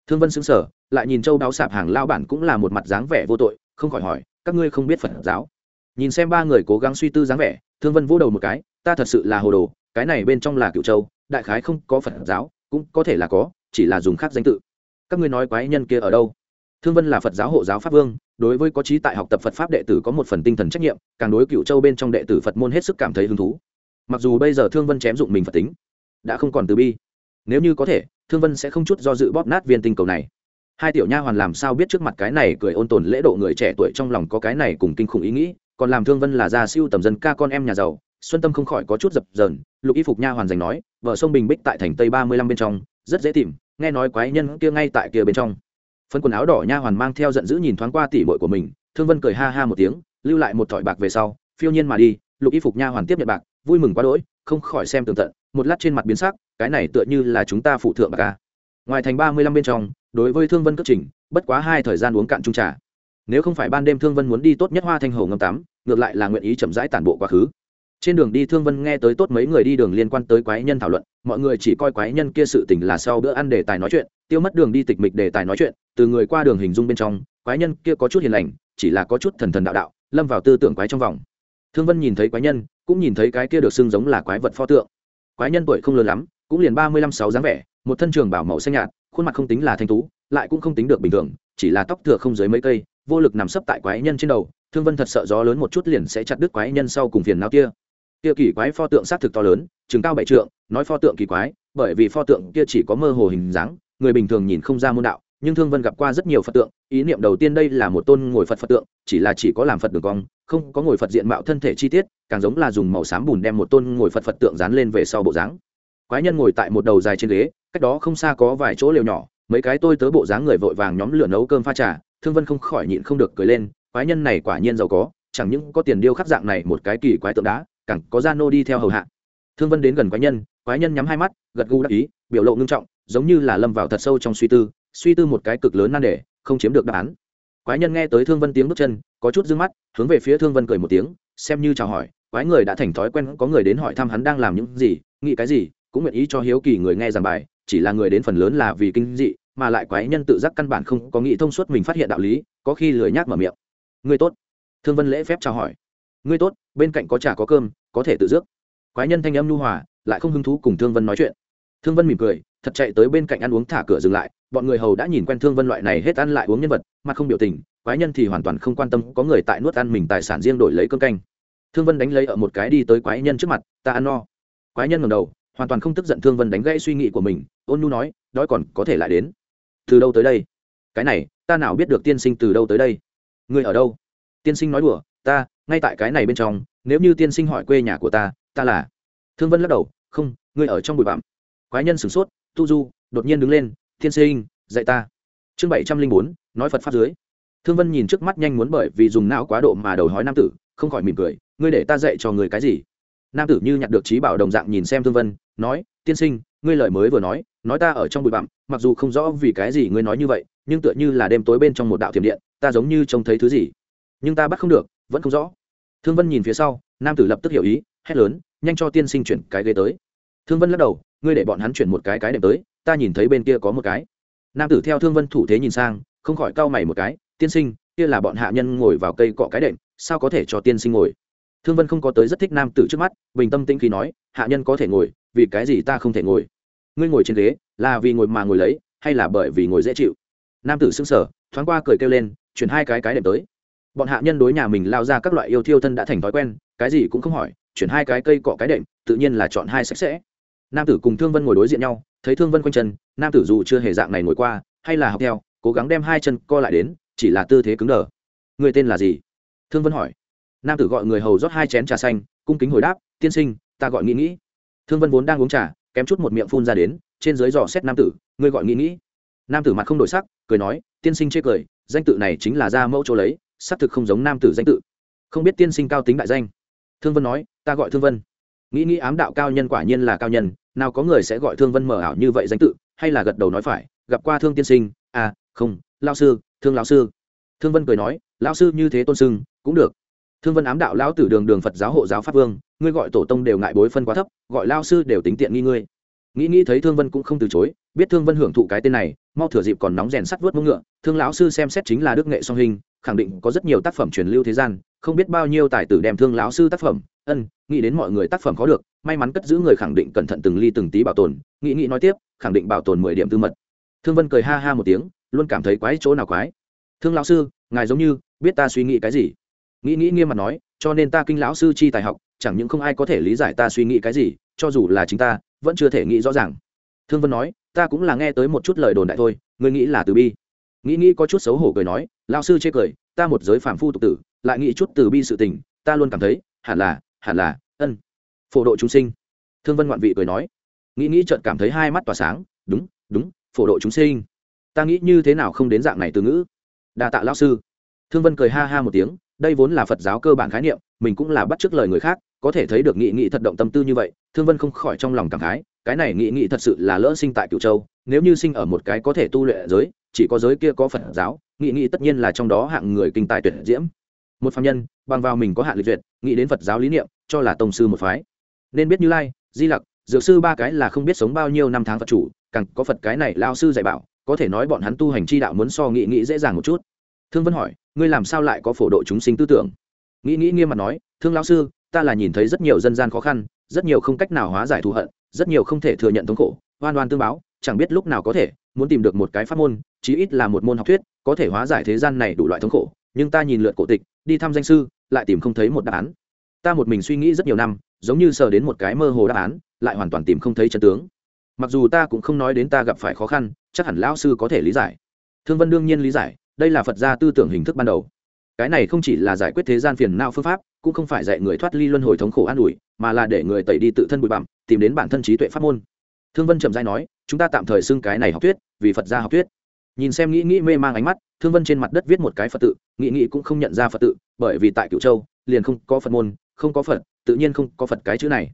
Thương vân xứng sở lại nhìn châu đáo sạp hàng lao bản cũng là một mặt dáng vẻ vô tội, không khỏi hỏi, các ngươi không biết phật giáo. Nhìn xem ba người cố gắng suy tư dáng vẻ, thương vân vỗ đầu một cái, ta thật sự là hồ đồ, cái này bên trong là cựu châu, đại khái không có phật giáo, cũng có thể là có, chỉ là dùng khác danh tự. Các ngươi nói quái nhân kia ở đâu? Thương vân là phật giáo hộ giáo pháp vương, đối với có trí tại học tập phật pháp đệ tử có một phần tinh thần trách nhiệm, càng đối cựu châu bên trong đệ tử phật môn hết sức cảm thấy hứng thú. Mặc dù bây giờ thương vân chém dụng mình phật tính, đã không còn từ bi. Nếu như có thể, thương vân sẽ không chút do dự bóp nát viên tinh cầu này hai tiểu nha hoàn làm sao biết trước mặt cái này cười ôn tồn lễ độ người trẻ tuổi trong lòng có cái này cùng kinh khủng ý nghĩ, còn làm thương vân là gia siêu tầm dân ca con em nhà giàu, xuân tâm không khỏi có chút dập dờn, lục y phục nha hoàn giành nói, vợ sông bình bích tại thành tây ba mươi lăm bên trong, rất dễ tìm, nghe nói quái nhân kia ngay tại kia bên trong. Phân quần áo đỏ nha hoàn mang theo giận dữ nhìn thoáng qua tỉ bội của mình, thương vân cười ha ha một tiếng, lưu lại một thỏi bạc về sau, phiêu nhiên mà đi, lục y phục nha hoàn tiếp nhận bạc, vui mừng quá đỗi, không khỏi xem tường tận, một lát trên mặt biến sắc, cái này tựa như là chúng ta phụ thượng bạc ca ngoài thành ba mươi lăm bên trong đối với thương vân cất trình, bất quá hai thời gian uống cạn trung trà. Nếu không phải ban đêm thương vân muốn đi tốt nhất hoa thanh hồ ngâm tắm, ngược lại là nguyện ý chậm rãi tản bộ quá khứ. Trên đường đi thương vân nghe tới tốt mấy người đi đường liên quan tới quái nhân thảo luận, mọi người chỉ coi quái nhân kia sự tình là sau bữa ăn đề tài nói chuyện, tiêu mất đường đi tịch mịch đề tài nói chuyện, từ người qua đường hình dung bên trong, quái nhân kia có chút hiền lành, chỉ là có chút thần thần đạo đạo, lâm vào tư tưởng quái trong vòng. Thương vân nhìn thấy quái nhân, cũng nhìn thấy cái kia được xưng giống là quái vật pho tượng. Quái nhân tuổi không lớn lắm cũng liền ba mươi lăm sáu dáng vẻ, một thân trường bảo màu xanh nhạt, khuôn mặt không tính là thanh tú, lại cũng không tính được bình thường, chỉ là tóc thừa không dưới mấy cây, vô lực nằm sấp tại quái nhân trên đầu, thương vân thật sợ gió lớn một chút liền sẽ chặt đứt quái nhân sau cùng phiền não kia. Kia kỳ quái pho tượng xác thực to lớn chừng cao bảy trượng, nói pho tượng kỳ quái, bởi vì pho tượng kia chỉ có mơ hồ hình dáng, người bình thường nhìn không ra môn đạo, nhưng thương vân gặp qua rất nhiều phật tượng, ý niệm đầu tiên đây là một tôn ngồi phật phật tượng, chỉ là chỉ có làm phật đường cong, không có ngồi phật diện mạo thân thể chi tiết, càng giống là dùng màu xám bùn đem một tôn ngồi phật phật tượng dán lên về sau bộ dáng quái nhân ngồi tại một đầu dài trên ghế, cách đó không xa có vài chỗ lều nhỏ, mấy cái tôi tớ bộ dáng người vội vàng nhóm lửa nấu cơm pha trà, thương vân không khỏi nhịn không được cười lên, quái nhân này quả nhiên giàu có, chẳng những có tiền điêu khắc dạng này một cái kỳ quái tượng đá, càng có gia nô đi theo hầu hạ. Thương vân đến gần quái nhân quái nhân nhắm hai mắt, gật gù đắc ý, biểu lộ ngưng trọng, giống như là lâm vào thật sâu trong suy tư suy tư một cái cực lớn nan đề, không chiếm được đáp án. Quái nhân nghe tới thương vân tiếng bước chân, có chút d ư ơ n g mắt, hướng về phía thương vân cười một tiếng, xem như chào hỏi, quái người đã thành thói quen, có người đến hỏi thăm hắn đang làm những gì, nghĩ cái gì cũng nguyện ý cho hiếu kỳ người nghe giảng bài, chỉ là người đến phần lớn là vì kinh dị, mà lại quái nhân tự giác căn bản không có nghĩ thông suốt mình phát hiện đạo lý, có khi lười nhác mở miệng. Người tốt. Thương vân lễ phép chào hỏi. Người tốt, bên cạnh có trà có cơm, có thể tự dước quái nhân thanh âm nhu hòa, lại không hứng thú cùng thương vân nói chuyện. Thương vân mỉm cười, thật chạy tới bên cạnh ăn uống thả cửa dừng lại, bọn người hầu đã nhìn quen thương vân loại này hết ăn lại uống nhân vật mà không biểu tình, quái nhân thì hoàn toàn không quan tâm, có người tại nuốt ăn mình tài sản riêng đổi lấy cơm canh. Thương vân đánh lấy ở một cái đi tới quái nhân trước mặt, ta ăn no. Quái nhân ngầm đầu hoàn toàn không tức giận thương vân đánh gãy suy nghĩ của mình, ôn nu nói, đói còn có thể lại đến. Từ đâu tới đây? Cái này, ta nào biết được tiên sinh từ đâu tới đây? Người ở đâu? Tiên sinh nói đùa, ta, ngay tại cái này bên trong, nếu như tiên sinh hỏi quê nhà của ta ta là thương vân lắc đầu, không, ngươi ở trong bụi bặm. Quái nhân sửng sốt, tu du, đột nhiên đứng lên thiên sinh, dạy ta. Chương bảy trăm linh bốn, nói phật pháp dưới. Thương vân nhìn trước mắt nhanh muốn bởi vì dùng não quá độ mà đầu hói nam tử, không khỏi mỉm cười, ngươi để ta dạy cho người cái gì? Nam tử như nhặt được trí bảo đồng dạng nhìn xem thương vân, nói, tiên sinh, ngươi lời mới vừa nói nói ta ở trong bụi bặm, mặc dù không rõ vì cái gì ngươi nói như vậy, nhưng tựa như là đêm tối bên trong một đạo thiểm điện, ta giống như trông thấy thứ gì. Nhưng ta bắt không được, vẫn không rõ. Thương vân nhìn phía sau, nam tử lập tức hiểu ý, hét lớn, nhanh cho tiên sinh chuyển cái ghế tới. Thương vân lắc đầu, ngươi để bọn hắn chuyển một cái cái đệm tới, ta nhìn thấy bên kia có một cái. Nam tử theo thương vân thủ thế nhìn sang, không khỏi cau mày một cái, tiên sinh, kia là bọn hạ nhân ngồi vào cây cọ cái đệm, sao có thể cho tiên sinh ngồi? Thương vân không có tới rất thích nam tử trước mắt, bình tâm tĩnh khi nói, hạ nhân có thể ngồi, vì cái gì ta không thể ngồi? Ngươi ngồi trên ghế, là vì ngồi mà ngồi lấy, hay là bởi vì ngồi dễ chịu? Nam tử sững sờ, thoáng qua cười kêu lên, chuyển hai cái cái đệm tới. Bọn hạ nhân đối nhà mình lao ra các loại yêu thiêu thân đã thành thói quen, cái gì cũng không hỏi, chuyển hai cái cây cọ cái đệm, tự nhiên là chọn hai sạch sẽ. Nam tử cùng thương vân ngồi đối diện nhau, thấy thương vân quanh chân, nam tử dù chưa hề dạng này ngồi qua, hay là học theo, cố gắng đem hai chân co lại đến, chỉ là tư thế cứng đờ. Người tên là gì? Thương vân hỏi nam tử gọi người hầu rót hai chén trà xanh, cung kính hồi đáp, tiên sinh, ta gọi nghĩ nghĩ thương vân vốn đang uống trà, kém chút một miệng phun ra đến, trên dưới dò xét nam tử, ngươi gọi nghĩ nghĩ nam tử mặt không đổi sắc, cười nói, tiên sinh chê cười, danh tự này chính là ra mẫu chỗ lấy, xác thực không giống nam tử danh tự. Không biết tiên sinh cao tính đại danh. Thương vân nói, ta gọi thương vân. Nghĩ nghĩ ám đạo cao nhân quả nhiên là cao nhân, nào có người sẽ gọi thương vân mở ảo như vậy danh tự, hay là gật đầu nói phải, gặp qua thương tiên sinh à không lao sư, thương lão sư. Thương vân cười nói, lão sư như thế tôn sưng, cũng được thương vân ám đạo lão tử đường đường phật giáo hộ giáo pháp vương, ngươi gọi tổ tông đều ngại bối phân quá thấp, gọi lao sư đều tính tiện nghi ngươi. Nghĩ nghĩ thấy thương vân cũng không từ chối, biết thương vân hưởng thụ cái tên này, mau thừa dịp còn nóng rèn sắt vớt mông ngựa, thương lão sư xem xét chính là đức nghệ song hình, khẳng định có rất nhiều tác phẩm truyền lưu thế gian, không biết bao nhiêu tài tử đem thương lão sư tác phẩm, ân, nghĩ đến mọi người tác phẩm có được, may mắn cất giữ người khẳng định cẩn thận từng ly từng tí bảo tồn, nghĩ nghĩ nói tiếp, khẳng định bảo tồn mười điểm tư mật. Thương vân cười ha ha một tiếng, luôn cảm thấy quái chỗ nào quái. Thương lão sư, ngài giống như biết ta suy nghĩ cái gì? Nghĩ nghĩ nghiêm mặt nói, cho nên ta kinh lão sư chi tài học, chẳng những không ai có thể lý giải ta suy nghĩ cái gì, cho dù là chính ta, vẫn chưa thể nghĩ rõ ràng. Thương vân nói, ta cũng là nghe tới một chút lời đồn đại thôi, ngươi nghĩ là từ bi. Nghĩ nghĩ có chút xấu hổ cười nói, lão sư chê cười, ta một giới phàm phu tục tử, lại nghĩ chút từ bi sự tình, ta luôn cảm thấy, hẳn là hẳn là, ân, phổ độ chúng sinh. Thương vân ngoạn vị cười nói, nghĩ nghĩ chợt cảm thấy hai mắt tỏa sáng, đúng đúng, phổ độ chúng sinh. Ta nghĩ như thế nào không đến dạng này từ ngữ? Đa tạ lão sư. Thương vân cười ha ha một tiếng đây vốn là phật giáo cơ bản khái niệm, mình cũng là bắt t lời người khác, có thể thấy được nghị nghị thật động tâm tư như vậy, thương vân không khỏi trong lòng cảm khái, cái này nghị nghị thật sự là lỡ sinh tại cửu châu, nếu như sinh ở một cái có thể tu luyện giới, chỉ có giới kia có phật giáo, nghị nghị tất nhiên là trong đó hạng người kinh tài tuyệt diễm. Một phạm nhân, bằng vào mình có hạn lịch duyệt, nghĩ đến phật giáo lý niệm, cho là tông sư một phái. Nên biết như lai, di lặc, dược sư ba cái là không biết sống bao nhiêu năm tháng phật chủ, càng có phật cái này lao sư dạy bảo, có thể nói bọn hắn tu hành chi đạo muốn so nghị nghị dễ dàng một chút thương vân hỏi, ngươi làm sao lại có phổ độ chúng sinh tư tưởng? Nghĩ nghĩ nghiêm mặt nói, thương lão sư, ta là nhìn thấy rất nhiều dân gian khó khăn, rất nhiều không cách nào hóa giải thù hận, rất nhiều không thể thừa nhận thống khổ, oan oan tương báo, chẳng biết lúc nào có thể muốn tìm được một cái pháp môn, chí ít là một môn học thuyết, có thể hóa giải thế gian này đủ loại thống khổ. Nhưng ta nhìn lượt cổ tịch, đi thăm danh sư, lại tìm không thấy một đáp án. Ta một mình suy nghĩ rất nhiều năm, giống như sờ đến một cái mơ hồ đáp án, lại hoàn toàn tìm không thấy chân tướng. Mặc dù ta cũng không nói đến ta gặp phải khó khăn, chắc hẳn lão sư có thể lý giải. Thương vân đương nhiên lý giải đây là phật gia tư tưởng hình thức ban đầu. Cái này không chỉ là giải quyết thế gian phiền não phương pháp, cũng không phải dạy người thoát ly luân hồi thống khổ an ủi, mà là để người tẩy đi tự thân bụi bặm, tìm đến bản thân trí tuệ pháp môn. Thương vân trầm dai nói, chúng ta tạm thời xưng cái này học thuyết vì phật gia học thuyết. Nhìn xem nghĩ nghĩ mê mang ánh mắt, thương vân trên mặt đất viết một cái phật tự, nghĩ nghĩ cũng không nhận ra phật tự, bởi vì tại cựu châu, liền không có phật môn, không có phật, tự nhiên không có phật cái chữ này.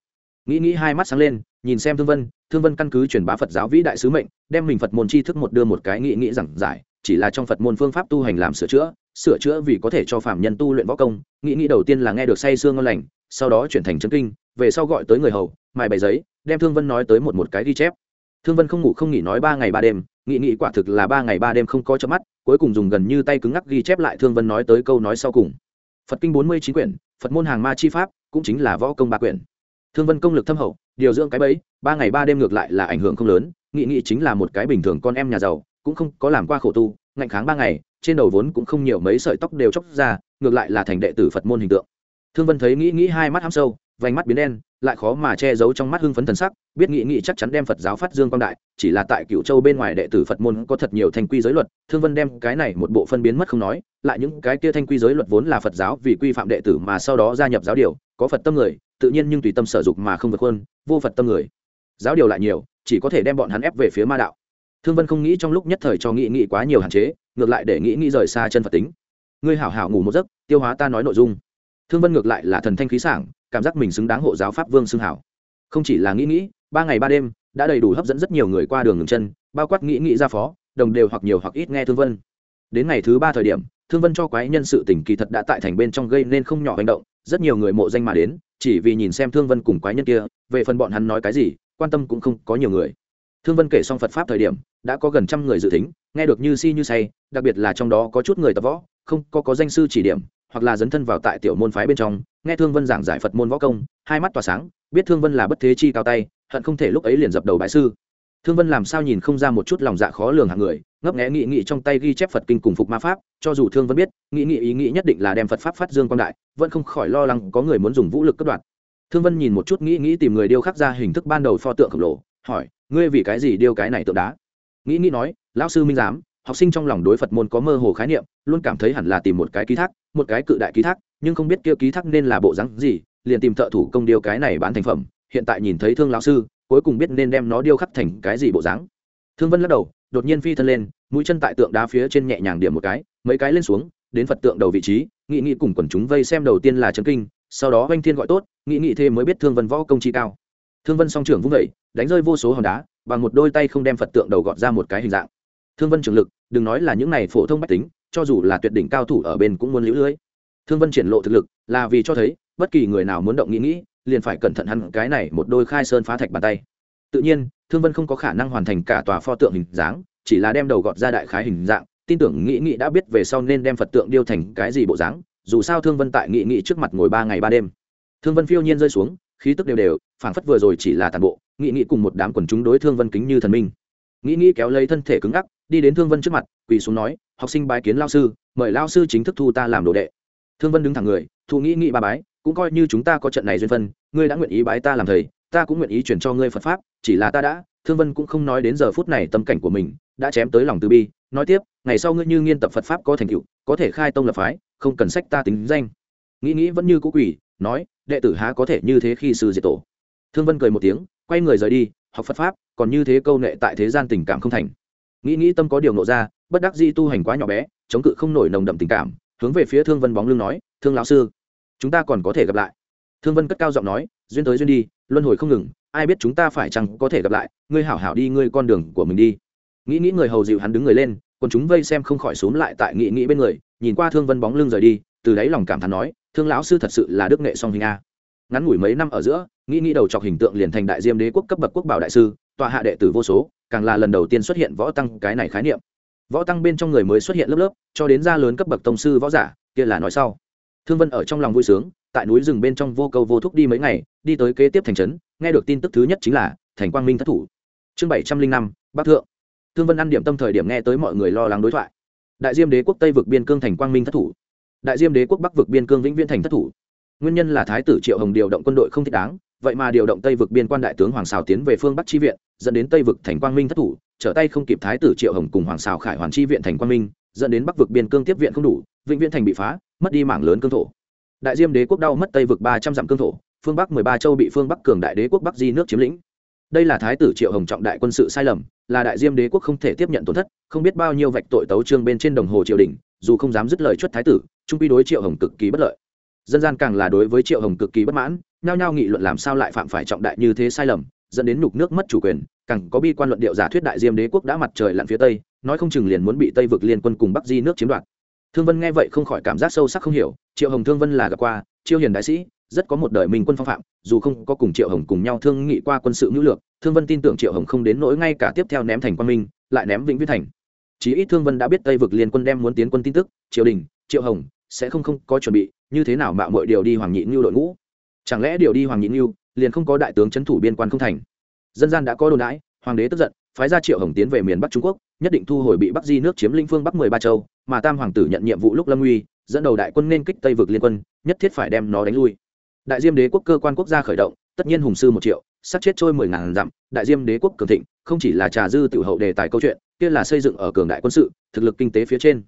Nghĩ nghĩ hai mắt sáng lên, nhìn xem thương vân thương vân căn cứ truyền bá phật giáo vĩ đại sứ mệnh, đem mình phật môn tri thức một đưa một cái nghĩ nghĩ giảng giải chỉ là trong phật môn phương pháp tu hành làm sửa chữa sửa chữa vì có thể cho phạm nhân tu luyện võ công, nghĩ nghĩ đầu tiên là nghe được say sương ngon lành, sau đó chuyển thành chân kinh, về sau gọi tới người hầu, mài bày giấy, đem thương vân nói tới một một cái ghi chép. Thương vân không ngủ không nghỉ nói ba ngày ba đêm, nghĩ nghĩ quả thực là ba ngày ba đêm không có chớp mắt, cuối cùng dùng gần như tay cứng ngắc ghi chép lại thương vân nói tới câu nói sau cùng. Phật kinh bốn mươi chín quyển, phật môn hàng ma chi pháp, cũng chính là võ công ba quyển. Thương vân công lực thâm hậu, điều dưỡng cái bấy ba ngày ba đêm ngược lại là ảnh hưởng không lớn nghị nghị chính là một cái bình thường con em nhà giàu cũng không có làm qua khổ tu, ngạnh kháng ba ngày, trên đầu vốn cũng không nhiều mấy sợi tóc đều chóc ra, ngược lại là thành đệ tử phật môn hình tượng. Thương vân thấy nghĩ nghĩ hai mắt hăm sâu, vành mắt biến đen, lại khó mà che giấu trong mắt hưng phấn thần sắc, biết nghĩ nghĩ chắc chắn đem phật giáo phát dương quang đại, chỉ là tại cựu châu bên ngoài đệ tử phật môn có thật nhiều thanh quy giới luật, thương vân đem cái này một bộ phân biến mất không nói, lại những cái kia thanh quy giới luật vốn là phật giáo vì quy phạm đệ tử mà sau đó gia nhập giáo điều, có phật tâm người, tự nhiên nhưng tùy tâm sở dục mà không vượt hơn vô phật tâm người. Giáo điều lại nhiều, chỉ có thể đem bọn hắn ép về phía ma đạo thương vân không nghĩ trong lúc nhất thời cho nghĩ nghĩ quá nhiều hạn chế, ngược lại để nghĩ nghĩ rời xa chân phật tính. Ngươi hảo hảo ngủ một giấc, tiêu hóa ta nói nội dung. Thương vân ngược lại là thần thanh khí sảng, cảm giác mình xứng đáng hộ giáo pháp vương xưng hảo. Không chỉ là nghĩ nghĩ ba ngày ba đêm, đã đầy đủ hấp dẫn rất nhiều người qua đường ngừng chân, bao quát nghĩ nghĩ ra phó, đồng đều hoặc nhiều hoặc ít nghe thương vân. Đến ngày thứ ba thời điểm, thương vân cho quái nhân sự tỉnh kỳ thật đã tại thành bên trong gây nên không nhỏ hành động, rất nhiều người mộ danh mà đến, chỉ vì nhìn xem thương vân cùng quái nhân kia, về phần bọn hắn nói cái gì, quan tâm cũng không có nhiều người thương vân kể xong phật pháp thời điểm, đã có gần trăm người dự tính, nghe được như si như say, đặc biệt là trong đó có chút người tập võ, không có có danh sư chỉ điểm, hoặc là dấn thân vào tại tiểu môn phái bên trong, nghe thương vân giảng giải phật môn võ công, hai mắt tỏa sáng, biết thương vân là bất thế chi cao tay, hận không thể lúc ấy liền dập đầu bãi sư. Thương vân làm sao nhìn không ra một chút lòng dạ khó lường hạng người, ngấp nghẽ nghị nghị trong tay ghi chép phật kinh cùng phục ma pháp, cho dù thương vân biết, nghị nghị ý nghĩ nhất định là đem phật pháp phát dương quang đại, vẫn không khỏi lo lắng có người muốn dùng vũ lực cất đoạt thương vân nhìn một chút, nghĩ nghĩ tìm người điêu khắc ra hình thức ban đầu pho tượng khổng lồ hỏi, ngươi vì cái gì điêu cái này tượng đá? Nghĩ nghĩ nói, lão sư minh giám, học sinh trong lòng đối phật môn có mơ hồ khái niệm, luôn cảm thấy hẳn là tìm một cái ký thác, một cái cự đại ký thác, nhưng không biết kia ký thác nên là bộ rắn gì, liền tìm thợ thủ công điêu cái này bán thành phẩm, hiện tại nhìn thấy thương lão sư, cuối cùng biết nên đem nó điêu khắc thành cái gì bộ dáng. Thương vân lắc đầu, đột nhiên phi thân lên, mũi chân tại tượng đá phía trên nhẹ nhàng điểm một cái, mấy cái lên xuống, đến phật tượng đầu vị trí nghị nghị cùng quần chúng vây xem đầu tiên là trấn kinh, sau đó oanh thiên gọi tốt nghị nghị thêm mới biết thương vân võ công chi cao thương vân song trưởng vung vẩy đánh rơi vô số hòn đá bằng một đôi tay không đem phật tượng đầu gọt ra một cái hình dạng. Thương vân trường lực, đừng nói là những này phổ thông bách tính, cho dù là tuyệt đỉnh cao thủ ở bên cũng muốn lũ lưới. Thương vân triển lộ thực lực, là vì cho thấy, bất kỳ người nào muốn động nghĩ nghĩ, liền phải cẩn thận hẳn cái này một đôi khai sơn phá thạch bàn tay. Tự nhiên, thương vân không có khả năng hoàn thành cả tòa pho tượng hình dáng, chỉ là đem đầu gọt ra đại khái hình dạng, tin tưởng nghĩ nghĩ đã biết về sau nên đem phật tượng điêu thành cái gì bộ dáng, dù sao thương vân tại nghĩ nghĩ trước mặt ngồi ba ngày ba đêm. Thương vân phiêu nhiên rơi xuống khí tức đều đều, phảng phất vừa rồi chỉ là tàn bộ, nghĩ nghĩ cùng một đám quần chúng đối thương vân kính như thần minh. Nghĩ nghĩ kéo lấy thân thể cứng ngắc, đi đến thương vân trước mặt, quỳ xuống nói, học sinh bái kiến lao sư, mời lao sư chính thức thu ta làm đồ đệ. Thương vân đứng thẳng người thụ nghĩ nghĩ ba bái, cũng coi như chúng ta có trận này duyên phân, ngươi đã nguyện ý bái ta làm thầy, ta cũng nguyện ý chuyển cho ngươi phật pháp, chỉ là ta đã. Thương vân cũng không nói đến giờ phút này tâm cảnh của mình, đã chém tới lòng từ bi, nói tiếp, ngày sau ngươi như nghiên tập phật pháp có thành tựu, có thể khai tông lập phái, không cần sách ta tính danh. Nghĩ nghĩ vẫn như cũ quỷ nói đệ tử há có thể như thế khi sư diệt tổ. Thương vân cười một tiếng, quay người rời đi, học phật pháp, còn như thế câu nệ tại thế gian tình cảm không thành. Nghĩ nghĩ tâm có điều nộ ra, bất đắc di tu hành quá nhỏ bé, chống cự không nổi nồng đậm tình cảm, hướng về phía thương vân bóng lưng nói, thương lão sư, chúng ta còn có thể gặp lại. Thương vân cất cao giọng nói, duyên tới duyên đi, luân hồi không ngừng, ai biết chúng ta phải chăng có thể gặp lại, ngươi hảo hảo đi ngươi con đường của mình đi. Nghĩ nghĩ người hầu dịu hắn đứng người lên, còn chúng vây xem không khỏi xúm lại tại nghĩ nghĩ bên người, nhìn qua thương vân bóng lưng rời đi từ đáy lòng cảm thán nói, thương lão sư thật sự là đức nghệ song hình a. Ngắn ngủi mấy năm ở giữa, nghĩ nghĩ đầu chọc hình tượng liền thành đại diêm đế quốc cấp bậc quốc bảo đại sư, tọa hạ đệ tử vô số, càng là lần đầu tiên xuất hiện võ tăng cái này khái niệm. Võ tăng bên trong người mới xuất hiện lớp lớp, cho đến gia lớn cấp bậc tông sư võ giả, kia là nói sau. Thương vân ở trong lòng vui sướng, tại núi rừng bên trong vô câu vô thúc đi mấy ngày, đi tới kế tiếp thành trấn, nghe được tin tức thứ nhất chính là, thành quang minh thất thủ. Chương bảy trăm linh năm, bắc thượng. Thương vân ăn điểm tâm thời điểm nghe tới mọi người lo lắng đối thoại. Đại diêm đế quốc tây vực biên cương thành quang minh thất thủ đại diêm đế quốc bắc vực biên cương vĩnh viễn thành thất thủ. Nguyên nhân là thái tử triệu hồng điều động quân đội không thích đáng, vậy mà điều động tây vực biên quan đại tướng hoàng xào tiến về phương bắc chi viện, dẫn đến tây vực thành quang minh thất thủ, trở tay không kịp thái tử triệu hồng cùng hoàng xào khải hoàn chi viện thành quang minh, dẫn đến bắc vực biên cương tiếp viện không đủ, vĩnh viễn thành bị phá, mất đi mảng lớn cương thổ. Đại diêm đế quốc đau mất tây vực ba trăm dặm cương thổ, phương bắc mười ba châu bị phương bắc cường đại đế quốc bắc di nước chiếm lĩnh. Đây là thái tử triệu hồng trọng đại quân sự sai lầm, là đại diêm đế quốc không thể tiếp nhận tổn thất, không biết bao nhiêu vạch tội tấu trương bên trên đồng hồ triều đình dù không dám dứt lời chuất thái tử, trung quy đối triệu hồng cực kỳ bất lợi. Dân gian càng là đối với triệu hồng cực kỳ bất mãn, nhao nhao nghị luận làm sao lại phạm phải trọng đại như thế sai lầm, dẫn đến nhục nước mất chủ quyền, càng có bi quan luận điệu giả thuyết đại diêm đế quốc đã mặt trời lặn phía tây, nói không chừng liền muốn bị tây vực liên quân cùng bắc di nước chiếm đoạt. Thương vân nghe vậy không khỏi cảm giác sâu sắc không hiểu, triệu hồng thương vân là gặp qua, chiêu hiền đại sĩ, rất có một đời mình quân phong phạm, dù không có cùng triệu hồng cùng nhau thương nghị qua quân sự ngữ lược, thương vân tin tưởng triệu hồng không đến nỗi ngay cả tiếp theo ném thành quan minh, lại ném vĩnh viễn thành chí ít thương vân đã biết tây vực liên quân đem muốn tiến quân tin tức, triều đình, triệu hồng, sẽ không không có chuẩn bị, như thế nào mạo mọi điều đi hoàng nhị ngưu đội ngũ? Chẳng lẽ điều đi hoàng nhị ngưu, liền không có đại tướng trấn thủ biên quan không thành? Dân gian đã có đồn đãi, hoàng đế tức giận, phái ra triệu hồng tiến về miền bắc trung quốc, nhất định thu hồi bị bắc di nước chiếm linh phương bắc mười ba châu, mà tam hoàng tử nhận nhiệm vụ lúc lâm uy dẫn đầu đại quân nên kích tây vực liên quân, nhất thiết phải đem nó đánh lui. Đại diêm đế quốc cơ quan quốc gia khởi động, tất nhiên hùng sư một triệu sát chết trôi mười ngàn dặm, đại diêm đế quốc cường thịnh, không chỉ là trà dư tiểu hậu đề tài câu chuyện kia là xây dựng ở cường đại quân sự, thực lực kinh tế phía trên.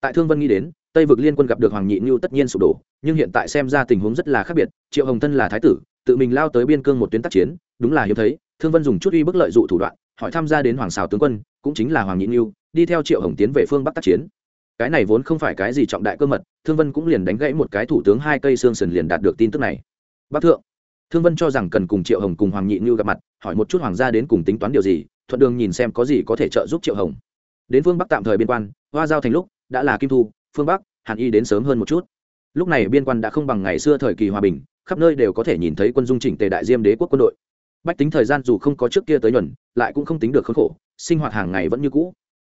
Tại thương vân nghĩ đến, tây vực liên quân gặp được hoàng nhị như tất nhiên sụp đổ, nhưng hiện tại xem ra tình huống rất là khác biệt, triệu hồng thân là thái tử, tự mình lao tới biên cương một tuyến tác chiến, đúng là hiếm thấy, thương vân dùng chút uy bức lợi dụ thủ đoạn, hỏi tham gia đến hoàng xào tướng quân, cũng chính là hoàng nhị như đi theo triệu hồng tiến về phương bắc tác chiến. Cái này vốn không phải cái gì trọng đại cơ mật, thương vân cũng liền đánh gãy một cái thủ tướng hai cây xương sần liền đạt được tin tức này. Bắc thượng, thương vân cho rằng cần cùng triệu hồng cùng hoàng nhị như gặp mặt, hỏi một chút hoàng gia đến cùng tính toán điều gì thuận đường nhìn xem có gì có thể trợ giúp triệu hồng đến phương bắc tạm thời biên quan hoa giao thành lúc đã là kim thu phương bắc hàn y đến sớm hơn một chút lúc này biên quan đã không bằng ngày xưa thời kỳ hòa bình khắp nơi đều có thể nhìn thấy quân dung chỉnh tề đại diêm đế quốc quân đội bách tính thời gian dù không có trước kia tới nhuần lại cũng không tính được khốn khổ sinh hoạt hàng ngày vẫn như cũ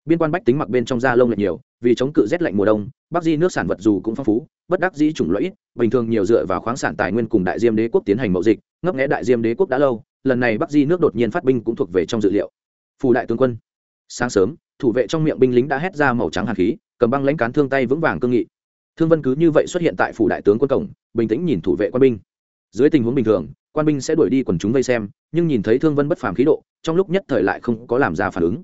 biên quan bách tính mặc bên trong da lông lại nhiều vì chống cự rét lạnh mùa đông bắc di nước sản vật dù cũng phong phú bất đắc dĩ chủng loại bình thường nhiều dựa vào khoáng sản tài nguyên cùng đại diêm đế quốc tiến hành mậu dịch ngấp nghẽ đại diêm đế quốc đã lâu lần này bắc di nước đột nhiên phát binh cũng thuộc về trong dự liệu phù đại tướng quân sáng sớm thủ vệ trong miệng binh lính đã hét ra màu trắng hạt khí cầm băng lãnh cán thương tay vững vàng cương nghị thương vân cứ như vậy xuất hiện tại phủ đại tướng quân cổng bình tĩnh nhìn thủ vệ quan binh dưới tình huống bình thường quan binh sẽ đuổi đi quần chúng vây xem nhưng nhìn thấy thương vân bất phàm khí độ trong lúc nhất thời lại không có làm ra phản ứng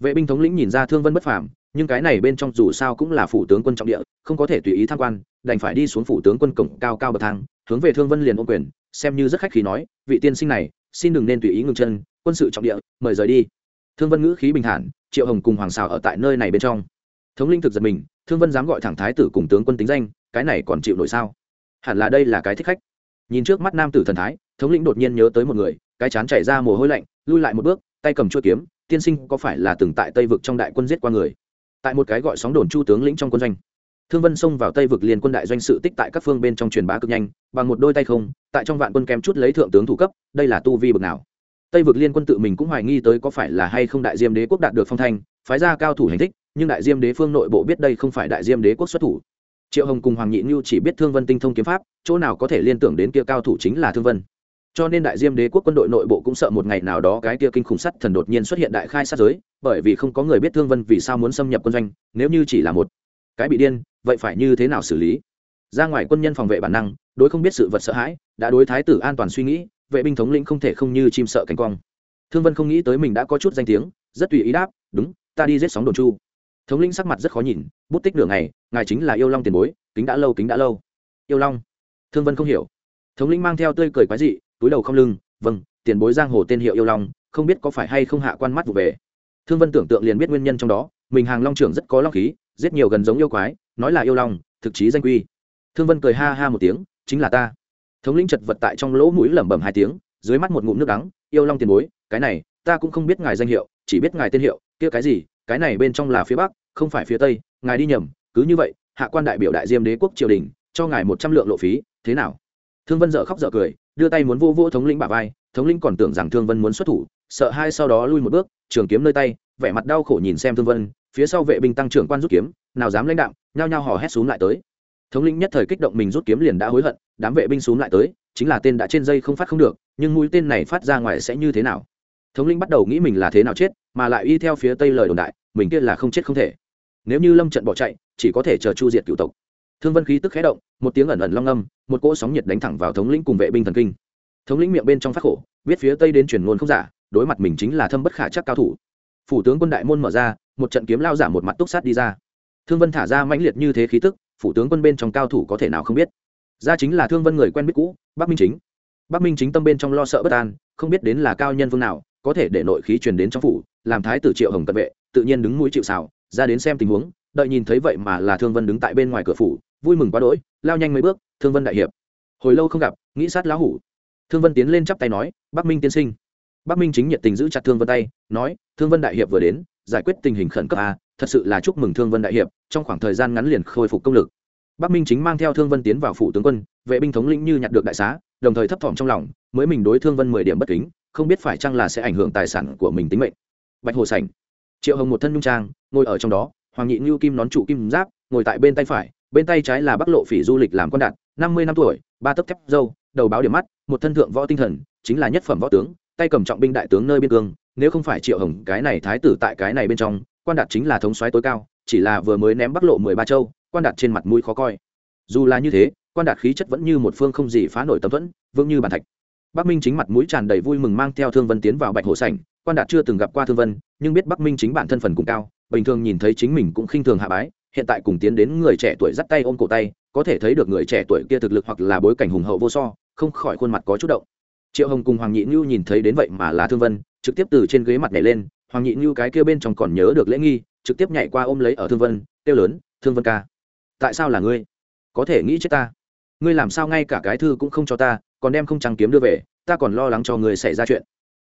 vệ binh thống lĩnh nhìn ra thương vân bất phàm nhưng cái này bên trong dù sao cũng là phủ tướng quân trọng địa không có thể tùy ý tham quan đành phải đi xuống phủ tướng quân cổng cao cao bậc thang hướng về thương vân liền ôm quyền xem như rất khách khí nói vị tiên sinh này xin đừng nên tùy ý ngừng chân, quân sự trọng địa, mời rời đi. Thương vân ngữ khí bình thản, triệu hồng cùng hoàng xào ở tại nơi này bên trong. Thống linh thực giật mình, thương vân dám gọi thẳng thái tử cùng tướng quân tính danh, cái này còn chịu nổi sao? Hẳn là đây là cái thích khách. Nhìn trước mắt nam tử thần thái, thống lĩnh đột nhiên nhớ tới một người, cái chán chảy ra mồ hôi lạnh, lui lại một bước, tay cầm chuôi kiếm, tiên sinh có phải là từng tại tây vực trong đại quân giết qua người? Tại một cái gọi sóng đồn chu tướng lĩnh trong quân doanh thương vân xông vào tây vực liền quân đại doanh sự tích tại các phương bên trong truyền bá cực nhanh, bằng một đôi tay không, tại trong vạn quân kém chút lấy thượng tướng thủ cấp, đây là tu vi bực nào. Tây vực liên quân tự mình cũng hoài nghi tới có phải là hay không đại diêm đế quốc đạt được phong thanh, phái ra cao thủ hành thích, nhưng đại diêm đế phương nội bộ biết đây không phải đại diêm đế quốc xuất thủ. Triệu hồng cùng hoàng nhị như chỉ biết thương vân tinh thông kiếm pháp, chỗ nào có thể liên tưởng đến kia cao thủ chính là thương vân. Cho nên đại diêm đế quốc quân đội nội bộ cũng sợ một ngày nào đó cái kia kinh khủng sắt thần đột nhiên xuất hiện đại khai sát giới, bởi vì không có người biết thương vân vì sao muốn xâm nhập quân doanh, nếu như chỉ là một cái bị điên, vậy phải như thế nào xử lý? Ra ngoài quân nhân phòng vệ bản năng, đối không biết sự vật sợ hãi, đã đối thái tử an toàn suy nghĩ, vệ binh thống lĩnh không thể không như chim sợ cánh quang thương vân không nghĩ tới mình đã có chút danh tiếng, rất tùy ý đáp, đúng, ta đi giết sóng đồn chu. Thống lĩnh sắc mặt rất khó nhìn, bút tích nửa ngày, ngài chính là yêu long tiền bối, kính đã lâu, kính đã lâu. Yêu long? Thương vân không hiểu. Thống lĩnh mang theo tươi cười quái dị, túi đầu không lưng vâng tiền bối giang hồ tên hiệu yêu long, không biết có phải hay không hạ quan mắt vụ về. Thương vân tưởng tượng liền biết nguyên nhân trong đó, mình hàng long trưởng rất có long khí giết nhiều gần giống yêu quái, nói là yêu long, thực chí danh quy. Thương vân cười ha ha một tiếng, chính là ta. Thống lĩnh chật vật tại trong lỗ mũi lẩm bẩm hai tiếng, dưới mắt một ngụm nước đắng, yêu long tiền bối, cái này, ta cũng không biết ngài danh hiệu, chỉ biết ngài tên hiệu, kia cái gì, cái này bên trong là phía bắc, không phải phía tây, ngài đi nhầm, cứ như vậy, hạ quan đại biểu đại diêm đế quốc triều đình, cho ngài một trăm lượng lộ phí, thế nào? Thương vân dợ khóc dợ cười, đưa tay muốn vô vô thống lĩnh bà vai, thống lĩnh còn tưởng rằng thương vân muốn xuất thủ, sợ hai sau đó lui một bước, trường kiếm nơi tay, vẻ mặt đau khổ nhìn xem thương vân phía sau vệ binh tăng trưởng quan rút kiếm, nào dám lãnh đạo nhao nhao hò hét xuống lại tới. Thống lĩnh nhất thời kích động mình rút kiếm liền đã hối hận, đám vệ binh xuống lại tới, chính là tên đã trên dây không phát không được, nhưng mũi tên này phát ra ngoài sẽ như thế nào? Thống lĩnh bắt đầu nghĩ mình là thế nào chết, mà lại y theo phía tây lời đồn đại, mình kia là không chết không thể. Nếu như lâm trận bỏ chạy, chỉ có thể chờ chu diệt cựu tộc. Thương vân khí tức khé động, một tiếng ẩn ẩn long âm, một cỗ sóng nhiệt đánh thẳng vào thống lĩnh cùng vệ binh thần kinh. Thống lĩnh miệng bên trong phát khổ, biết phía tây đến chuyển ngôn không giả, đối mặt mình chính là thâm bất khả chắc cao thủ. Phủ tướng quân đại môn mở ra một trận kiếm lao giả một mặt túc sát đi ra. Thương vân thả ra mãnh liệt như thế khí tức, phủ tướng quân bên trong cao thủ có thể nào không biết? Ra chính là thương vân người quen biết cũ, bắc minh chính. Bắc minh chính tâm bên trong lo sợ bất an, không biết đến là cao nhân phương nào, có thể để nội khí truyền đến trong phủ, làm thái tử triệu hồng cận vệ, tự nhiên đứng mũi chịu xào ra đến xem tình huống, đợi nhìn thấy vậy mà là thương vân đứng tại bên ngoài cửa phủ, vui mừng quá đỗi, lao nhanh mấy bước, thương vân đại hiệp. Hồi lâu không gặp, nghĩ sát lão hủ. Thương vân tiến lên chắp tay nói, bắc minh tiên sinh. Bắc minh chính nhiệt tình giữ chặt thương vân tay, nói, thương vân đại hiệp vừa đến giải quyết tình hình khẩn cấp a, thật sự là chúc mừng thương vân đại hiệp, trong khoảng thời gian ngắn liền khôi phục công lực. Bắc minh chính mang theo thương vân tiến vào phủ tướng quân, vệ binh thống lĩnh như nhặt được đại xá, đồng thời thấp thỏm trong lòng, mới mình đối thương vân mười điểm bất kính, không biết phải chăng là sẽ ảnh hưởng tài sản của mình tính mệnh. Bạch hồ sảnh, triệu hồng một thân nhung trang, ngồi ở trong đó, hoàng nhị ngưu kim nón trụ kim giáp, ngồi tại bên tay phải, bên tay trái là bắc lộ phỉ du lịch làm quan đạt năm mươi năm tuổi, ba tấc thép dâu, đầu báo điểm mắt, một thân thượng võ tinh thần, chính là nhất phẩm võ tướng, tay cầm trọng binh đại tướng nơi biên cương nếu không phải triệu hồng cái này thái tử tại cái này bên trong, quan đạt chính là thống soái tối cao, chỉ là vừa mới ném bắc lộ mười ba châu, quan đạt trên mặt mũi khó coi. Dù là như thế, quan đạt khí chất vẫn như một phương không gì phá nổi tấm thuẫn, vững như bàn thạch. Bắc minh chính mặt mũi tràn đầy vui mừng mang theo thương vân tiến vào bạch hồ sảnh, quan đạt chưa từng gặp qua thương vân, nhưng biết bắc minh chính bản thân phần cùng cao, bình thường nhìn thấy chính mình cũng khinh thường hạ bái, hiện tại cùng tiến đến người trẻ tuổi dắt tay ôm cổ tay, có thể thấy được người trẻ tuổi kia thực lực hoặc là bối cảnh hùng hậu vô so, không khỏi khuôn mặt có chút động. Triệu hồng cùng hoàng nhị ngưu nhìn thấy đến vậy mà là thương vân trực tiếp từ trên ghế mặt nhảy lên, hoàng nhị như cái kia bên trong còn nhớ được lễ nghi, trực tiếp nhảy qua ôm lấy ở thương vân, kêu lớn, thương vân ca, tại sao là ngươi? Có thể nghĩ chết ta. Ngươi làm sao ngay cả cái thư cũng không cho ta, còn đem không trăng kiếm đưa về, ta còn lo lắng cho người xảy ra chuyện.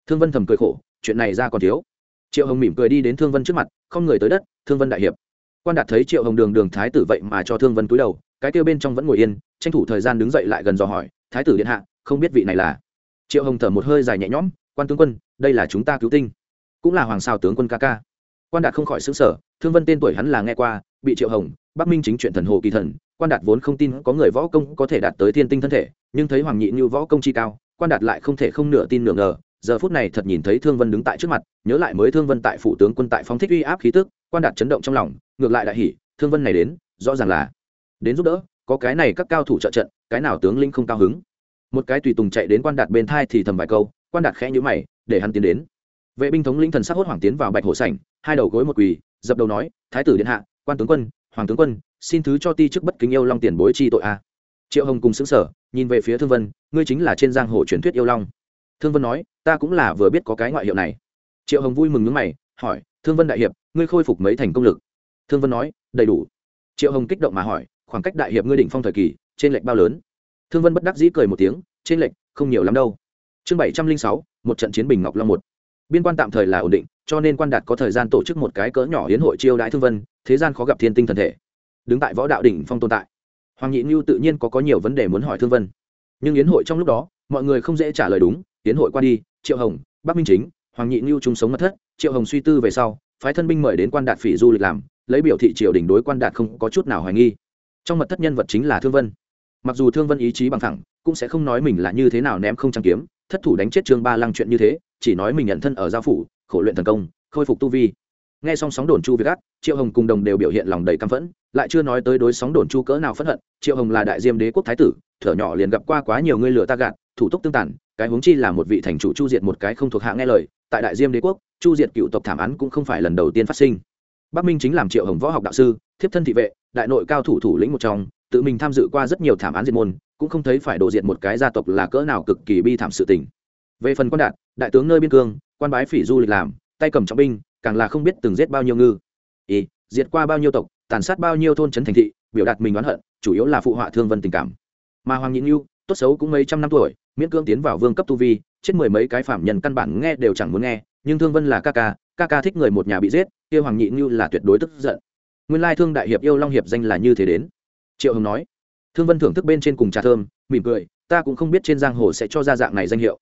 Thương vân thầm cười khổ, chuyện này ra còn thiếu. Triệu hồng mỉm cười đi đến thương vân trước mặt, không người tới đất, thương vân đại hiệp. Quan đạt thấy triệu hồng đường đường thái tử vậy mà cho thương vân cúi đầu, cái kêu bên trong vẫn ngồi yên, tranh thủ thời gian đứng dậy lại gần dò hỏi, thái tử điện hạ, không biết vị này là? Triệu hồng thở một hơi dài nhẹ nhõm quan tướng quân, đây là chúng ta cứu tinh. Cũng là hoàng sao tướng quân ca ca. Quan đạt không khỏi xứng sở thương vân tên tuổi hắn là nghe qua, bị triệu hồng, bắc minh chính chuyện thần hồ kỳ thần, quan đạt vốn không tin có người võ công có thể đạt tới thiên tinh thân thể, nhưng thấy hoàng nhị như võ công chi cao, quan đạt lại không thể không nửa tin nửa ngờ, giờ phút này thật nhìn thấy thương vân đứng tại trước mặt, nhớ lại mới thương vân tại phủ tướng quân tại phóng thích uy áp khí tức, quan đạt chấn động trong lòng, ngược lại đại hỉ, thương vân này đến, rõ ràng là đến giúp đỡ, có cái này các cao thủ trợ trận, cái nào tướng linh không cao hứng. Một cái tùy tùng chạy đến quan đạt bên thai thì thầm vài câu quan đạt khẽ nhíu mày, để hắn tiến đến. Vệ binh thống lĩnh thần sắc hốt hoảng tiến vào bạch hổ sảnh, hai đầu gối một quỳ, dập đầu nói, thái tử điện hạ, quan tướng quân, hoàng tướng quân, xin thứ cho ti chức bất kính yêu long tiền bối chi tội a. Triệu hồng cùng xứng sở nhìn về phía thương vân, ngươi chính là trên giang hồ truyền thuyết yêu long. Thương vân nói, ta cũng là vừa biết có cái ngoại hiệu này. Triệu hồng vui mừng nước mày, hỏi, thương vân đại hiệp, ngươi khôi phục mấy thành công lực? Thương vân nói, đầy đủ. Triệu hồng kích động mà hỏi, khoảng cách đại hiệp ngươi đỉnh phong thời kỳ, trên lệch bao lớn? Thương vân bất đắc dĩ cười một tiếng, trên lệch, không nhiều lắm đâu chương bảy trăm linh sáu, một trận chiến bình ngọc long một. Biên quan tạm thời là ổn định, cho nên quan đạt có thời gian tổ chức một cái cỡ nhỏ hiến hội chiêu đãi thương vân, thế gian khó gặp thiên tinh thần thể. Đứng tại võ đạo đỉnh phong tồn tại. Hoàng nhị như tự nhiên có có nhiều vấn đề muốn hỏi thương vân. Nhưng yến hội trong lúc đó, mọi người không dễ trả lời đúng yến hội qua đi, triệu hồng, bắc minh chính, hoàng nhị như chung sống mất thất, triệu hồng suy tư về sau, phái thân binh mời đến quan đạt phỉ du lịch làm, lấy biểu thị triều đình đối quan đạt không có chút nào hoài nghi. Trong mật thất nhân vật chính là thương vân. Mặc dù thương vân ý chí bằng thẳng cũng sẽ không nói mình là như thế nào ném không trang kiếm thất thủ đánh chết trương ba lăng chuyện như thế, chỉ nói mình nhận thân ở giao phủ, khổ luyện thần công, khôi phục tu vi. Nghe xong sóng đồn chu việt ác triệu hồng cùng đồng đều biểu hiện lòng đầy căm phẫn, lại chưa nói tới đối sóng đồn chu cỡ nào phẫn hận, triệu hồng là đại diêm đế quốc thái tử, thở nhỏ liền gặp qua quá nhiều người lừa ta gạt, thủ tục tương tàn, cái huống chi là một vị thành chủ chu diệt một cái không thuộc hạ nghe lời, tại đại diêm đế quốc, chu diệt cựu tộc thảm án cũng không phải lần đầu tiên phát sinh. Bắc minh chính làm triệu hồng võ học đạo sư, thiếp thân thị vệ, đại nội cao thủ thủ lĩnh một trong tự mình tham dự qua rất nhiều thảm án diệt môn, cũng không thấy phải đổ diệt một cái gia tộc là cỡ nào cực kỳ bi thảm sự tình. Về phần quan đạt, đại tướng nơi biên cương, quan bái phỉ du lịch làm, tay cầm trọng binh, càng là không biết từng giết bao nhiêu ngư. Ý diệt qua bao nhiêu tộc, tàn sát bao nhiêu thôn trấn thành thị, biểu đạt mình oán hận, chủ yếu là phụ họa thương vân tình cảm. Mà hoàng nhịn nhu tốt xấu cũng mấy trăm năm tuổi, miễn cưỡng tiến vào vương cấp tu vi, chết mười mấy cái phạm nhân căn bản nghe đều chẳng muốn nghe, nhưng thương vân là ca ca ca ca thích người một nhà bị giết, kia hoàng nhịn nhu là tuyệt đối tức giận. Nguyên lai thương đại hiệp yêu long hiệp danh là như thế đến triệu hồng nói. Thương vân thưởng thức bên trên cùng trà thơm, mỉm cười, ta cũng không biết trên giang hồ sẽ cho ra dạng này danh hiệu.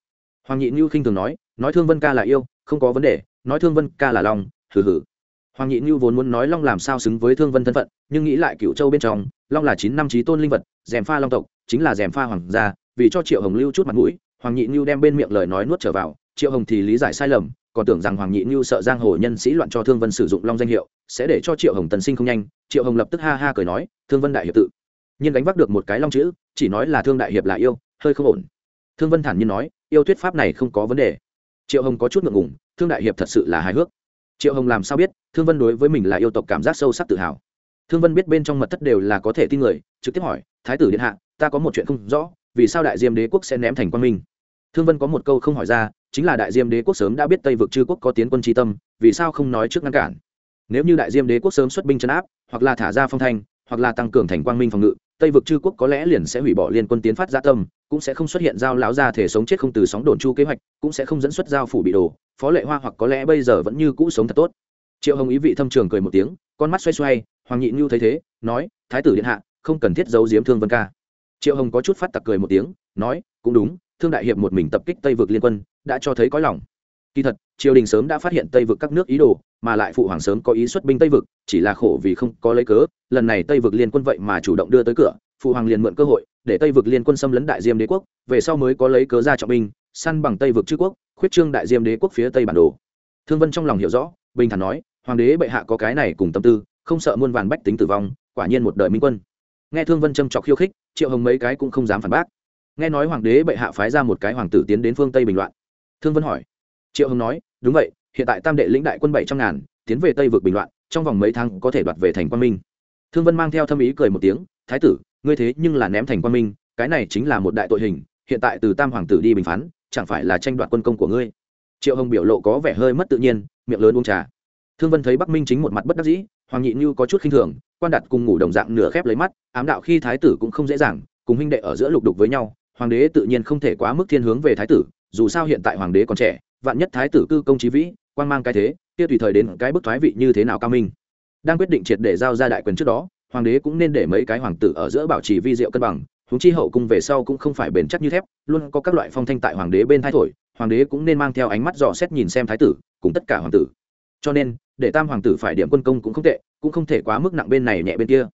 Hoàng nhị như khinh thường nói nói thương vân ca là yêu, không có vấn đề, nói thương vân ca là long hừ hừ. Hoàng nhị như vốn muốn nói long làm sao xứng với thương vân thân phận, nhưng nghĩ lại cựu châu bên trong, long là chín năm trí tôn linh vật, dèm pha long tộc, chính là dèm pha hoàng gia, vì cho triệu hồng lưu chút mặt mũi, hoàng nhị như đem bên miệng lời nói nuốt trở vào, triệu hồng thì lý giải sai lầm còn tưởng rằng hoàng nhị như sợ giang hồ nhân sĩ loạn cho thương vân sử dụng long danh hiệu, sẽ để cho triệu hồng tần sinh không nhanh, triệu hồng lập tức ha ha cười nói, thương vân đại hiệp tự. Nhiên đánh vác được một cái long chữ, chỉ nói là thương đại hiệp là yêu, hơi không ổn. Thương vân thản nhiên nói, yêu thuyết pháp này không có vấn đề. Triệu hồng có chút ngượng ngùng, thương đại hiệp thật sự là hài hước. Triệu hồng làm sao biết, thương vân đối với mình là yêu tộc cảm giác sâu sắc tự hào. Thương vân biết bên trong mật thất đều là có thể tin người, trực tiếp hỏi, thái tử điện hạ, ta có một chuyện không rõ, vì sao đại diêm đế quốc sẽ ném thành quan minh? Thương vân có một câu không hỏi ra chính là đại diêm đế quốc sớm đã biết tây vực chư quốc có tiến quân tri tâm, vì sao không nói trước ngăn cản? Nếu như đại diêm đế quốc sớm xuất binh chấn áp, hoặc là thả ra phong thanh, hoặc là tăng cường thành quang minh phòng ngự, tây vực chư quốc có lẽ liền sẽ hủy bỏ liên quân tiến phát gia tâm, cũng sẽ không xuất hiện giao láo ra thể sống chết không từ sóng đồn chu kế hoạch, cũng sẽ không dẫn xuất giao phủ bị đồ phó lệ hoa hoặc có lẽ bây giờ vẫn như cũ sống thật tốt. Triệu hồng ý vị thâm trường cười một tiếng, con mắt xoay xoay, hoàng nhị như thấy thế, nói, thái tử điện hạ, không cần thiết giấu giếm thương vân ca. Triệu hồng có chút phát tặc cười một tiếng, nói, cũng đúng thương đại hiệp một mình tập kích tây vực liên quân, đã cho thấy có lòng. Kỳ thật, triều đình sớm đã phát hiện tây vực các nước ý đồ, mà lại phụ hoàng sớm có ý xuất binh tây vực, chỉ là khổ vì không có lấy cớ. Lần này tây vực liên quân vậy mà chủ động đưa tới cửa, phụ hoàng liền mượn cơ hội, để tây vực liên quân xâm lấn đại diêm đế quốc, về sau mới có lấy cớ ra trọng binh, săn bằng tây vực chư quốc, khuyết trương đại diêm đế quốc phía tây bản đồ. Thương vân trong lòng hiểu rõ, bình thản nói, hoàng đế bệ hạ có cái này cùng tâm tư, không sợ muôn vàn bách tính tử vong, quả nhiên một đời minh quân. Nghe thương vân châm trọc khiêu khích, triệu hồng mấy cái cũng không dám phản bác nghe nói hoàng đế bệ hạ phái ra một cái hoàng tử tiến đến phương tây bình loạn thương vân hỏi triệu hưng nói đúng vậy hiện tại tam đệ lĩnh đại quân bảy trăm ngàn tiến về tây vực bình loạn trong vòng mấy tháng có thể đoạt về thành quan minh thương vân mang theo thâm ý cười một tiếng thái tử ngươi thế nhưng là ném thành quan minh cái này chính là một đại tội hình hiện tại từ tam hoàng tử đi bình phán chẳng phải là tranh đoạt quân công của ngươi triệu hồng biểu lộ có vẻ hơi mất tự nhiên miệng lớn uống trà thương vân thấy bắc minh chính một mặt bất đắc dĩ hoàng nhị như có chút khinh thường quan đặt cùng ngủ đồng dạng nửa khép lấy mắt ám đạo khi thái tử cũng không dễ dàng cùng huynh đệ ở giữa lục đục với nhau hoàng đế tự nhiên không thể quá mức thiên hướng về thái tử, dù sao hiện tại hoàng đế còn trẻ, vạn nhất thái tử cư công trí vĩ quan mang cái thế, kia tùy thời đến cái bức thoái vị như thế nào cao minh. Đang quyết định triệt để giao ra đại quyền trước đó, hoàng đế cũng nên để mấy cái hoàng tử ở giữa bảo trì vi diệu cân bằng húng chi hậu cung về sau cũng không phải bền chắc như thép, luôn có các loại phong thanh tại hoàng đế bên thái thổi, hoàng đế cũng nên mang theo ánh mắt dò xét nhìn xem thái tử, cùng tất cả hoàng tử. Cho nên, để tam hoàng tử phải điểm quân công cũng không tệ, cũng không thể quá mức nặng bên này nhẹ bên kia.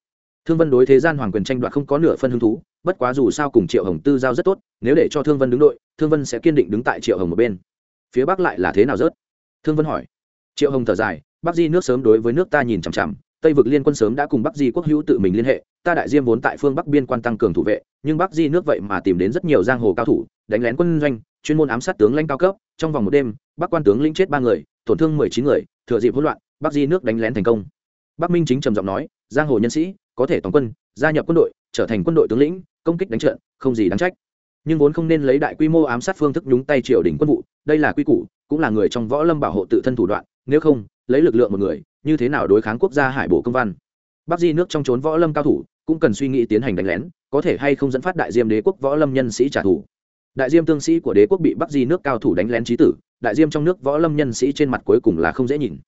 Thương vân đối thế gian hoàng quyền tranh đoạt không có nửa phân hứng thú bất quá dù sao cùng triệu hồng tư giao rất tốt, nếu để cho thương vân đứng đội, thương vân sẽ kiên định đứng tại triệu hồng một bên. Phía bắc lại là thế nào rớt? Thương vân hỏi. Triệu hồng thở dài, bắc di nước sớm đối với nước ta nhìn chằm chằm, tây vực liên quân sớm đã cùng bắc di quốc hữu tự mình liên hệ, ta đại diêm vốn tại phương bắc biên quan tăng cường thủ vệ, nhưng bắc di nước vậy mà tìm đến rất nhiều giang hồ cao thủ, đánh lén quân doanh, chuyên môn ám sát tướng lãnh cao cấp, trong vòng một đêm, bắc quan tướng lĩnh chết ba người, tổn thương mười chín người, thừa dịp hỗn loạn, bắc di nước đánh lén thành công. Bắc minh chính trầm giọng nói, giang hồ nhân sĩ, có thể toàn quân, gia nhập quân đội, trở thành quân đội tướng lĩnh công kích đánh trận, không gì đáng trách. Nhưng vốn không nên lấy đại quy mô ám sát phương thức nhúng tay triều đình quân vụ, đây là quy củ, cũng là người trong võ lâm bảo hộ tự thân thủ đoạn, nếu không, lấy lực lượng một người, như thế nào đối kháng quốc gia hải bộ công văn? Bắc di nước trong trốn võ lâm cao thủ, cũng cần suy nghĩ tiến hành đánh lén, có thể hay không dẫn phát đại diêm đế quốc võ lâm nhân sĩ trả thù. Đại diêm tương sĩ của đế quốc bị bắc di nước cao thủ đánh lén trí tử, đại diêm trong nước võ lâm nhân sĩ trên mặt cuối cùng là không dễ nhìn.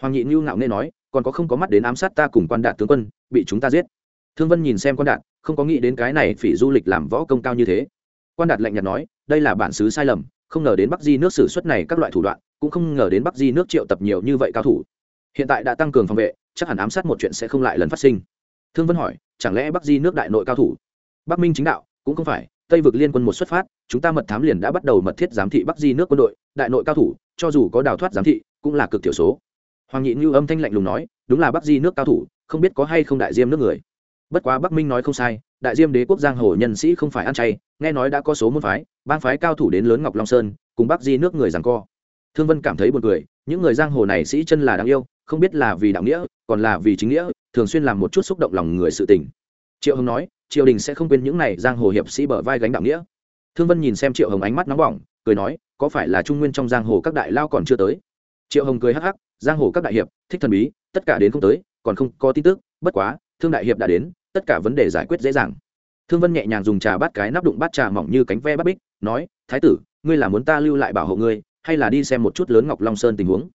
Hoàng nhị ngưu ngạo nghe nói, còn có không có mắt đến ám sát ta cùng quan đạt tướng quân, bị chúng ta giết. Thương vân nhìn xem quan đạt không có nghĩ đến cái này phỉ du lịch làm võ công cao như thế. Quan đạt lạnh nhạt nói, đây là bản xứ sai lầm, không ngờ đến bắc di nước xử suất này các loại thủ đoạn, cũng không ngờ đến bắc di nước triệu tập nhiều như vậy cao thủ. Hiện tại đã tăng cường phòng vệ, chắc hẳn ám sát một chuyện sẽ không lại lần phát sinh. Thương vân hỏi, chẳng lẽ bắc di nước đại nội cao thủ? Bắc minh chính đạo, cũng không phải, tây vực liên quân một xuất phát, chúng ta mật thám liền đã bắt đầu mật thiết giám thị bắc di nước quân đội, đại nội cao thủ, cho dù có đào thoát giám thị, cũng là cực thiểu số. Hoàng nhị như âm thanh lạnh lùng nói, đúng là bắc di nước cao thủ, không biết có hay không đại diêm nước người bất quá bắc minh nói không sai, đại diêm đế quốc giang hồ nhân sĩ không phải ăn chay, nghe nói đã có số môn phái, bang phái cao thủ đến lớn ngọc long sơn, cùng bắc di nước người rằng co. Thương vân cảm thấy buồn cười, những người giang hồ này sĩ chân là đáng yêu, không biết là vì đạo nghĩa, còn là vì chính nghĩa, thường xuyên làm một chút xúc động lòng người sự tình. Triệu hồng nói, triều đình sẽ không quên những này giang hồ hiệp sĩ bở vai gánh đạo nghĩa. Thương vân nhìn xem triệu hồng ánh mắt nóng bỏng, cười nói, có phải là trung nguyên trong giang hồ các đại lao còn chưa tới? Triệu hồng cười hắc hắc, giang hồ các đại hiệp, thích thần bí, tất cả đến không tới, còn không có tin tức, bất quá, thương đại hiệp đã đến tất cả vấn đề giải quyết dễ dàng. Thương vân nhẹ nhàng dùng trà bát cái nắp đụng bát trà mỏng như cánh ve bát bích, nói, thái tử, ngươi là muốn ta lưu lại bảo hộ ngươi, hay là đi xem một chút lớn ngọc long sơn tình huống?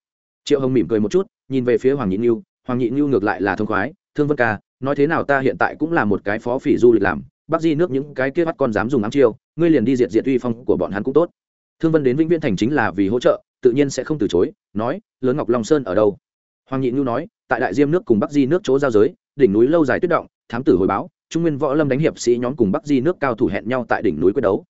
Triệu hồng mỉm cười một chút, nhìn về phía hoàng nhị nhu hoàng nhị nhu ngược lại là thông khoái, thương vân ca, nói thế nào ta hiện tại cũng là một cái phó phỉ du lịch làm, bác di nước những cái kia bắt con dám dùng ám chiêu, ngươi liền đi diệt diệt uy phong của bọn hắn cũng tốt. Thương vân đến vĩnh viễn thành chính là vì hỗ trợ, tự nhiên sẽ không từ chối, nói, lớn ngọc long sơn ở đâu? Hoàng nhị nhu nói tại đại diêm nước cùng bắc di nước chỗ giao giới, đỉnh núi lâu dài tuyết động, thám tử hồi báo, trung nguyên võ lâm đánh hiệp sĩ nhóm cùng bắc di nước cao thủ hẹn nhau tại đỉnh núi quyết đấu.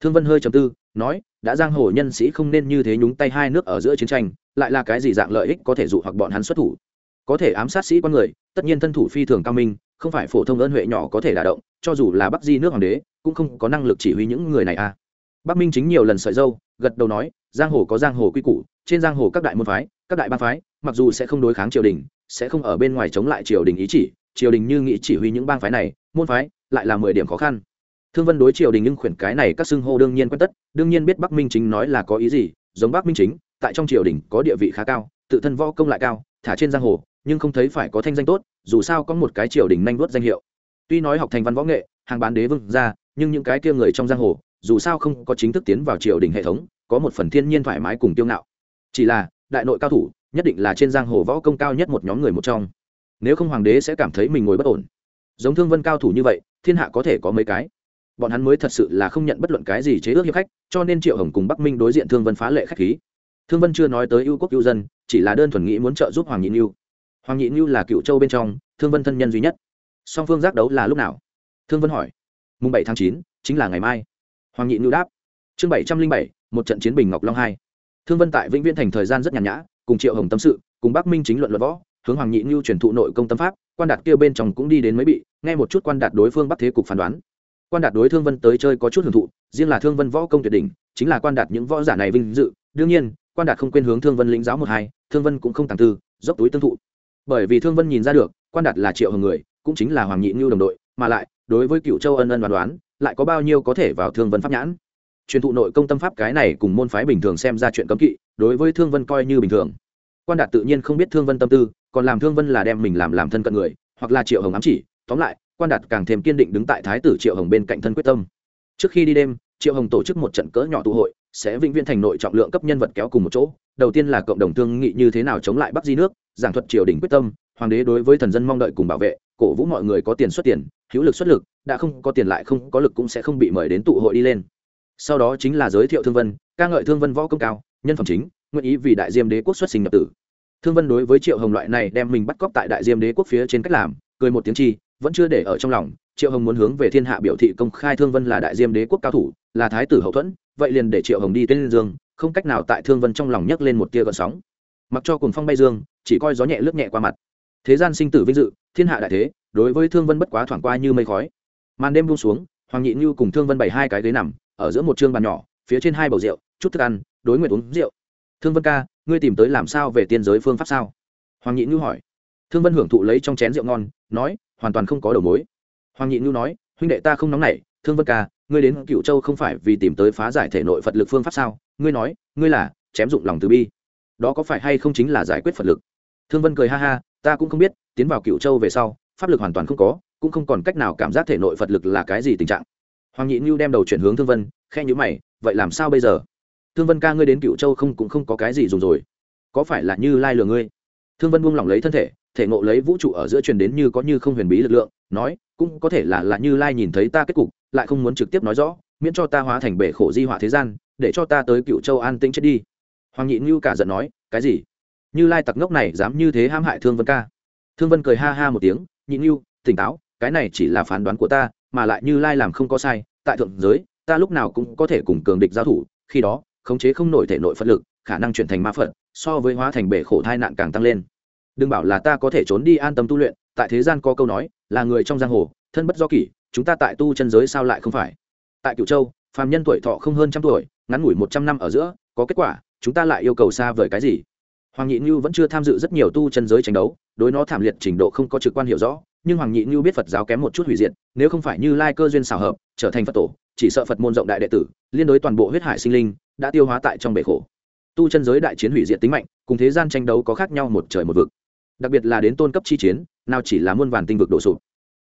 Thương vân hơi trầm tư, nói, đã giang hồ nhân sĩ không nên như thế nhúng tay hai nước ở giữa chiến tranh, lại là cái gì dạng lợi ích có thể dụ hoặc bọn hắn xuất thủ. Có thể ám sát sĩ con người, tất nhiên thân thủ phi thường cao minh, không phải phổ thông ơn huệ nhỏ có thể đả động, cho dù là bắc di nước hoàng đế, cũng không có năng lực chỉ huy những người này à. Bắc minh chính nhiều lần sợi dâu, gật đầu nói, giang hồ có giang hồ quy củ, trên giang hồ các đại môn phái, các đại ban phái, mặc dù sẽ không đối kháng triều đình sẽ không ở bên ngoài chống lại triều đình ý chỉ, triều đình như nghĩ chỉ huy những bang phái này, môn phái lại là mười điểm khó khăn. Thương vân đối triều đình nhưng khuyển cái này các xưng hô đương nhiên quen tất, đương nhiên biết bắc minh chính nói là có ý gì, giống bắc minh chính, tại trong triều đình có địa vị khá cao, tự thân võ công lại cao, thả trên giang hồ, nhưng không thấy phải có thanh danh tốt, dù sao có một cái triều đình nhanh vuốt danh hiệu. Tuy nói học thành văn võ nghệ, hàng bán đế vương ra, nhưng những cái kia người trong giang hồ, dù sao không có chính thức tiến vào triều đình hệ thống, có một phần thiên nhiên thoải mái cùng tiêu ngạo. Chỉ là, đại nội cao thủ nhất định là trên giang hồ võ công cao nhất một nhóm người một trong. Nếu không hoàng đế sẽ cảm thấy mình ngồi bất ổn. Giống thương vân cao thủ như vậy, thiên hạ có thể có mấy cái? Bọn hắn mới thật sự là không nhận bất luận cái gì chế ước hiệp khách, cho nên triệu hồng cùng bắc minh đối diện thương vân phá lệ khách khí. Thương vân chưa nói tới ưu quốc ưu dân, chỉ là đơn thuần nghĩ muốn trợ giúp hoàng nhị nhu hoàng nhị nhu là cựu châu bên trong, thương vân thân nhân duy nhất. Song phương giác đấu là lúc nào? Thương vân hỏi. Mùng bảy tháng chín, chính là ngày mai. Hoàng nhị nhu đáp. Chương bảy trăm linh bảy, một trận chiến bình ngọc long hai. Thương vân tại vĩnh viễn thành thời gian rất nhàn nhã cùng triệu hồng tâm sự, cùng bắc minh chính luận luận võ, hướng hoàng nhị ngưu truyền thụ nội công tâm pháp, quan đạt kia bên trong cũng đi đến mấy bị, nghe một chút quan đạt đối phương bắc thế cục phán đoán. Quan đạt đối thương vân tới chơi có chút hưởng thụ, riêng là thương vân võ công tuyệt đỉnh, chính là quan đạt những võ giả này vinh dự. Đương nhiên, quan đạt không quên hướng thương vân lĩnh giáo một hai, thương vân cũng không tàng tư, dốc túi tương thụ. Bởi vì thương vân nhìn ra được, quan đạt là triệu hồng người, cũng chính là hoàng nhị ngưu đồng đội, mà lại, đối với cựu châu ân ân đoán đoán, lại có bao nhiêu có thể vào thương vân pháp nhãn truyền thụ nội công tâm pháp cái này cùng môn phái bình thường xem ra chuyện cấm kỵ, đối với thương vân coi như bình thường. Quan đạt tự nhiên không biết thương vân tâm tư, còn làm thương vân là đem mình làm làm thân cận người, hoặc là triệu hồng ám chỉ, tóm lại, quan đạt càng thêm kiên định đứng tại thái tử triệu hồng bên cạnh thân quyết tâm. Trước khi đi đêm, triệu hồng tổ chức một trận cỡ nhỏ tụ hội, sẽ vĩnh viễn thành nội trọng lượng cấp nhân vật kéo cùng một chỗ, đầu tiên là cộng đồng thương nghị như thế nào chống lại bắc di nước, giảng thuật triều đình quyết tâm, hoàng đế đối với thần dân mong đợi cùng bảo vệ, cổ vũ mọi người có tiền xuất tiền, hữu lực xuất lực, đã không có tiền lại không có lực cũng sẽ không bị mời đến tụ hội đi lên sau đó chính là giới thiệu thương vân, ca ngợi thương vân võ công cao, nhân phẩm chính, nguyện ý vì đại diêm đế quốc xuất sinh nhập tử. Thương vân đối với triệu hồng loại này đem mình bắt cóc tại đại diêm đế quốc phía trên cách làm, cười một tiếng chi, vẫn chưa để ở trong lòng, triệu hồng muốn hướng về thiên hạ biểu thị công khai thương vân là đại diêm đế quốc cao thủ, là thái tử hậu thuẫn, vậy liền để triệu hồng đi tên dương, không cách nào tại thương vân trong lòng nhấc lên một tia gợn sóng. Mặc cho cùng phong bay dương, chỉ coi gió nhẹ lướt nhẹ qua mặt. Thế gian sinh tử vinh dự, thiên hạ đại thế, đối với thương vân bất quá thoảng qua như mây khói. Màn đêm buông xuống, hoàng nhị như cùng thương vân bày hai cái ghế nằm ở giữa một chương bàn nhỏ, phía trên hai bầu rượu, chút thức ăn, đối nguyện uống rượu. Thương vân ca, ngươi tìm tới làm sao về tiên giới phương pháp sao? Hoàng nhị Nhu hỏi. Thương vân hưởng thụ lấy trong chén rượu ngon, nói, hoàn toàn không có đầu mối. Hoàng nhị Nhu nói, huynh đệ ta không nóng nảy. Thương vân ca, ngươi đến cựu châu không phải vì tìm tới phá giải thể nội phật lực phương pháp sao? Ngươi nói, ngươi là, chém dụng lòng từ bi. Đó có phải hay không chính là giải quyết phật lực? Thương vân cười ha ha, ta cũng không biết, tiến vào cựu châu về sau, pháp lực hoàn toàn không có, cũng không còn cách nào cảm giác thể nội phật lực là cái gì tình trạng hoàng nhị như đem đầu chuyển hướng thương vân khe nhữ mày, vậy làm sao bây giờ? Thương vân ca ngươi đến cựu châu không cũng không có cái gì dùng rồi. Có phải là như lai lừa ngươi? Thương vân buông lỏng lấy thân thể thể ngộ lấy vũ trụ ở giữa truyền đến như có như không huyền bí lực lượng, nói, cũng có thể là là như lai nhìn thấy ta kết cục, lại không muốn trực tiếp nói rõ, miễn cho ta hóa thành bể khổ di họa thế gian, để cho ta tới cựu châu an tĩnh chết đi. Hoàng nhị như cả giận nói, cái gì? Như lai tặc ngốc này dám như thế ham hại thương vân ca? Thương vân cười ha ha một tiếng, nhị như tỉnh táo, cái này chỉ là phán đoán của ta, mà lại như lai làm không có sai tại thượng giới, ta lúc nào cũng có thể cùng cường địch giao thủ, khi đó, khống chế không nổi thể nội phật lực, khả năng chuyển thành ma phật, so với hóa thành bể khổ thai nạn càng tăng lên. Đừng bảo là ta có thể trốn đi an tâm tu luyện, tại thế gian có câu nói, là người trong giang hồ, thân bất do kỷ, chúng ta tại tu chân giới sao lại không phải? Tại cựu châu, phàm nhân tuổi thọ không hơn trăm tuổi, ngắn ngủi một trăm năm ở giữa, có kết quả, chúng ta lại yêu cầu xa vời cái gì? Hoàng nhị như vẫn chưa tham dự rất nhiều tu chân giới tranh đấu, đối nó thảm liệt trình độ không có trực quan hiểu rõ, nhưng hoàng nhị như biết phật giáo kém một chút hủy diệt, nếu không phải như lai cơ duyên xào hợp trở thành phật tổ, chỉ sợ phật môn rộng đại đệ tử, liên đối toàn bộ huyết hải sinh linh, đã tiêu hóa tại trong bể khổ. Tu chân giới đại chiến hủy diệt tính mạnh, cùng thế gian tranh đấu có khác nhau một trời một vực. Đặc biệt là đến tôn cấp chi chiến, nào chỉ là muôn vàn tinh vực đổ sụp.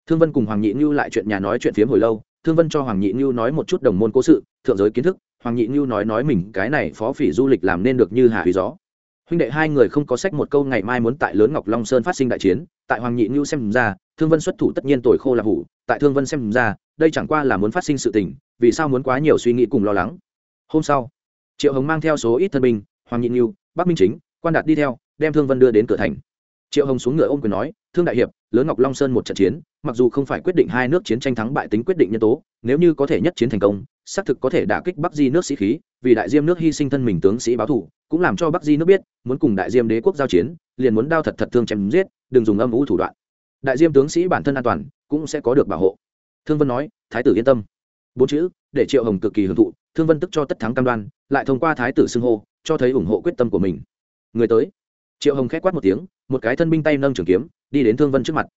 Thương vân cùng hoàng nhị như lại chuyện nhà nói chuyện phiếm hồi lâu, thương vân cho hoàng nhị như nói một chút đồng môn cố sự, thượng giới kiến thức, hoàng nhị như nói nói mình cái này phó phỉ du lịch làm nên được như hà hủy gió. Huynh đệ hai người không có sách một câu ngày mai muốn tại lớn ngọc long sơn phát sinh đại chiến tại hoàng nhị ngưu xem ra, thương vân xuất thủ tất nhiên tuổi khô là hủ, tại thương vân xem ra, đây chẳng qua là muốn phát sinh sự tình, vì sao muốn quá nhiều suy nghĩ cùng lo lắng. Hôm sau, triệu hồng mang theo số ít thân binh, hoàng nhị ngưu, bắc minh chính, quan đạt đi theo, đem thương vân đưa đến cửa thành. Triệu hồng xuống ngựa ôm quyền nói, thương đại hiệp, lớn ngọc long sơn một trận chiến, mặc dù không phải quyết định hai nước chiến tranh thắng bại tính quyết định nhân tố, nếu như có thể nhất chiến thành công, xác thực có thể đả kích bắc di nước sĩ khí vì đại diêm nước hy sinh thân mình tướng sĩ báo thủ, cũng làm cho bắc di nước biết, muốn cùng đại diêm đế quốc giao chiến, liền muốn đao thật thật thương chém giết, đừng dùng âm vũ thủ đoạn. Đại diêm tướng sĩ bản thân an toàn, cũng sẽ có được bảo hộ. Thương vân nói, thái tử yên tâm. Bốn chữ, để triệu hồng cực kỳ hưởng thụ, thương vân tức cho tất thắng cam đoan, lại thông qua thái tử xưng hô, cho thấy ủng hộ quyết tâm của mình. Người tới. Triệu hồng k h c quát một tiếng, một cái thân binh tay nâng trường kiếm, đi đến thương vân trước mặt.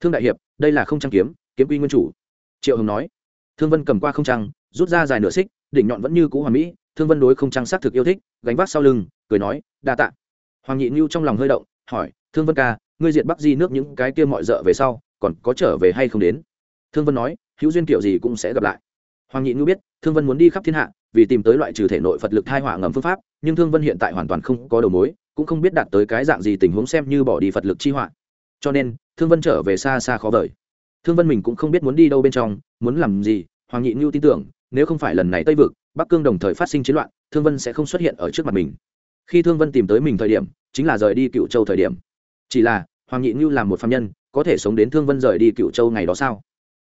Thương đại hiệp, đây là không trang kiếm kiếm quy nguyên chủ. Triệu hồng nói. Thương vân cầm qua không trang rút ra dài nửa xích, đỉnh nhọn vẫn như cũ hoàn mỹ thương vân đối không trang xác thực yêu thích, gánh vác sau lưng, cười nói, đa tạ. Hoàng nhị ngưu trong lòng hơi động, hỏi, thương vân ca, ngươi diệt bắc di nước những cái kia mọi d ợ về sau, còn có trở về hay không đến? Thương vân nói, hữu duyên kiểu gì cũng sẽ gặp lại. Hoàng nhị ngưu biết, thương vân muốn đi khắp thiên hạ, vì tìm tới loại trừ thể nội phật lực thai hỏa ngầm phương pháp, nhưng thương vân hiện tại hoàn toàn không có đầu mối, cũng không biết đạt tới cái dạng gì tình huống xem như bỏ đi phật lực chi họa. Cho nên, thương vân trở về xa xa khó vời. Thương vân mình cũng không biết muốn đi đâu bên trong, muốn làm gì, hoàng nhị ngưu tin tưởng nếu không phải lần này tây vực, bắc cương đồng thời phát sinh chiến loạn, thương vân sẽ không xuất hiện ở trước mặt mình. Khi thương vân tìm tới mình thời điểm, chính là rời đi cựu châu thời điểm. Chỉ là, hoàng nhị ngưu làm một phạm nhân, có thể sống đến thương vân rời đi cựu châu ngày đó sao?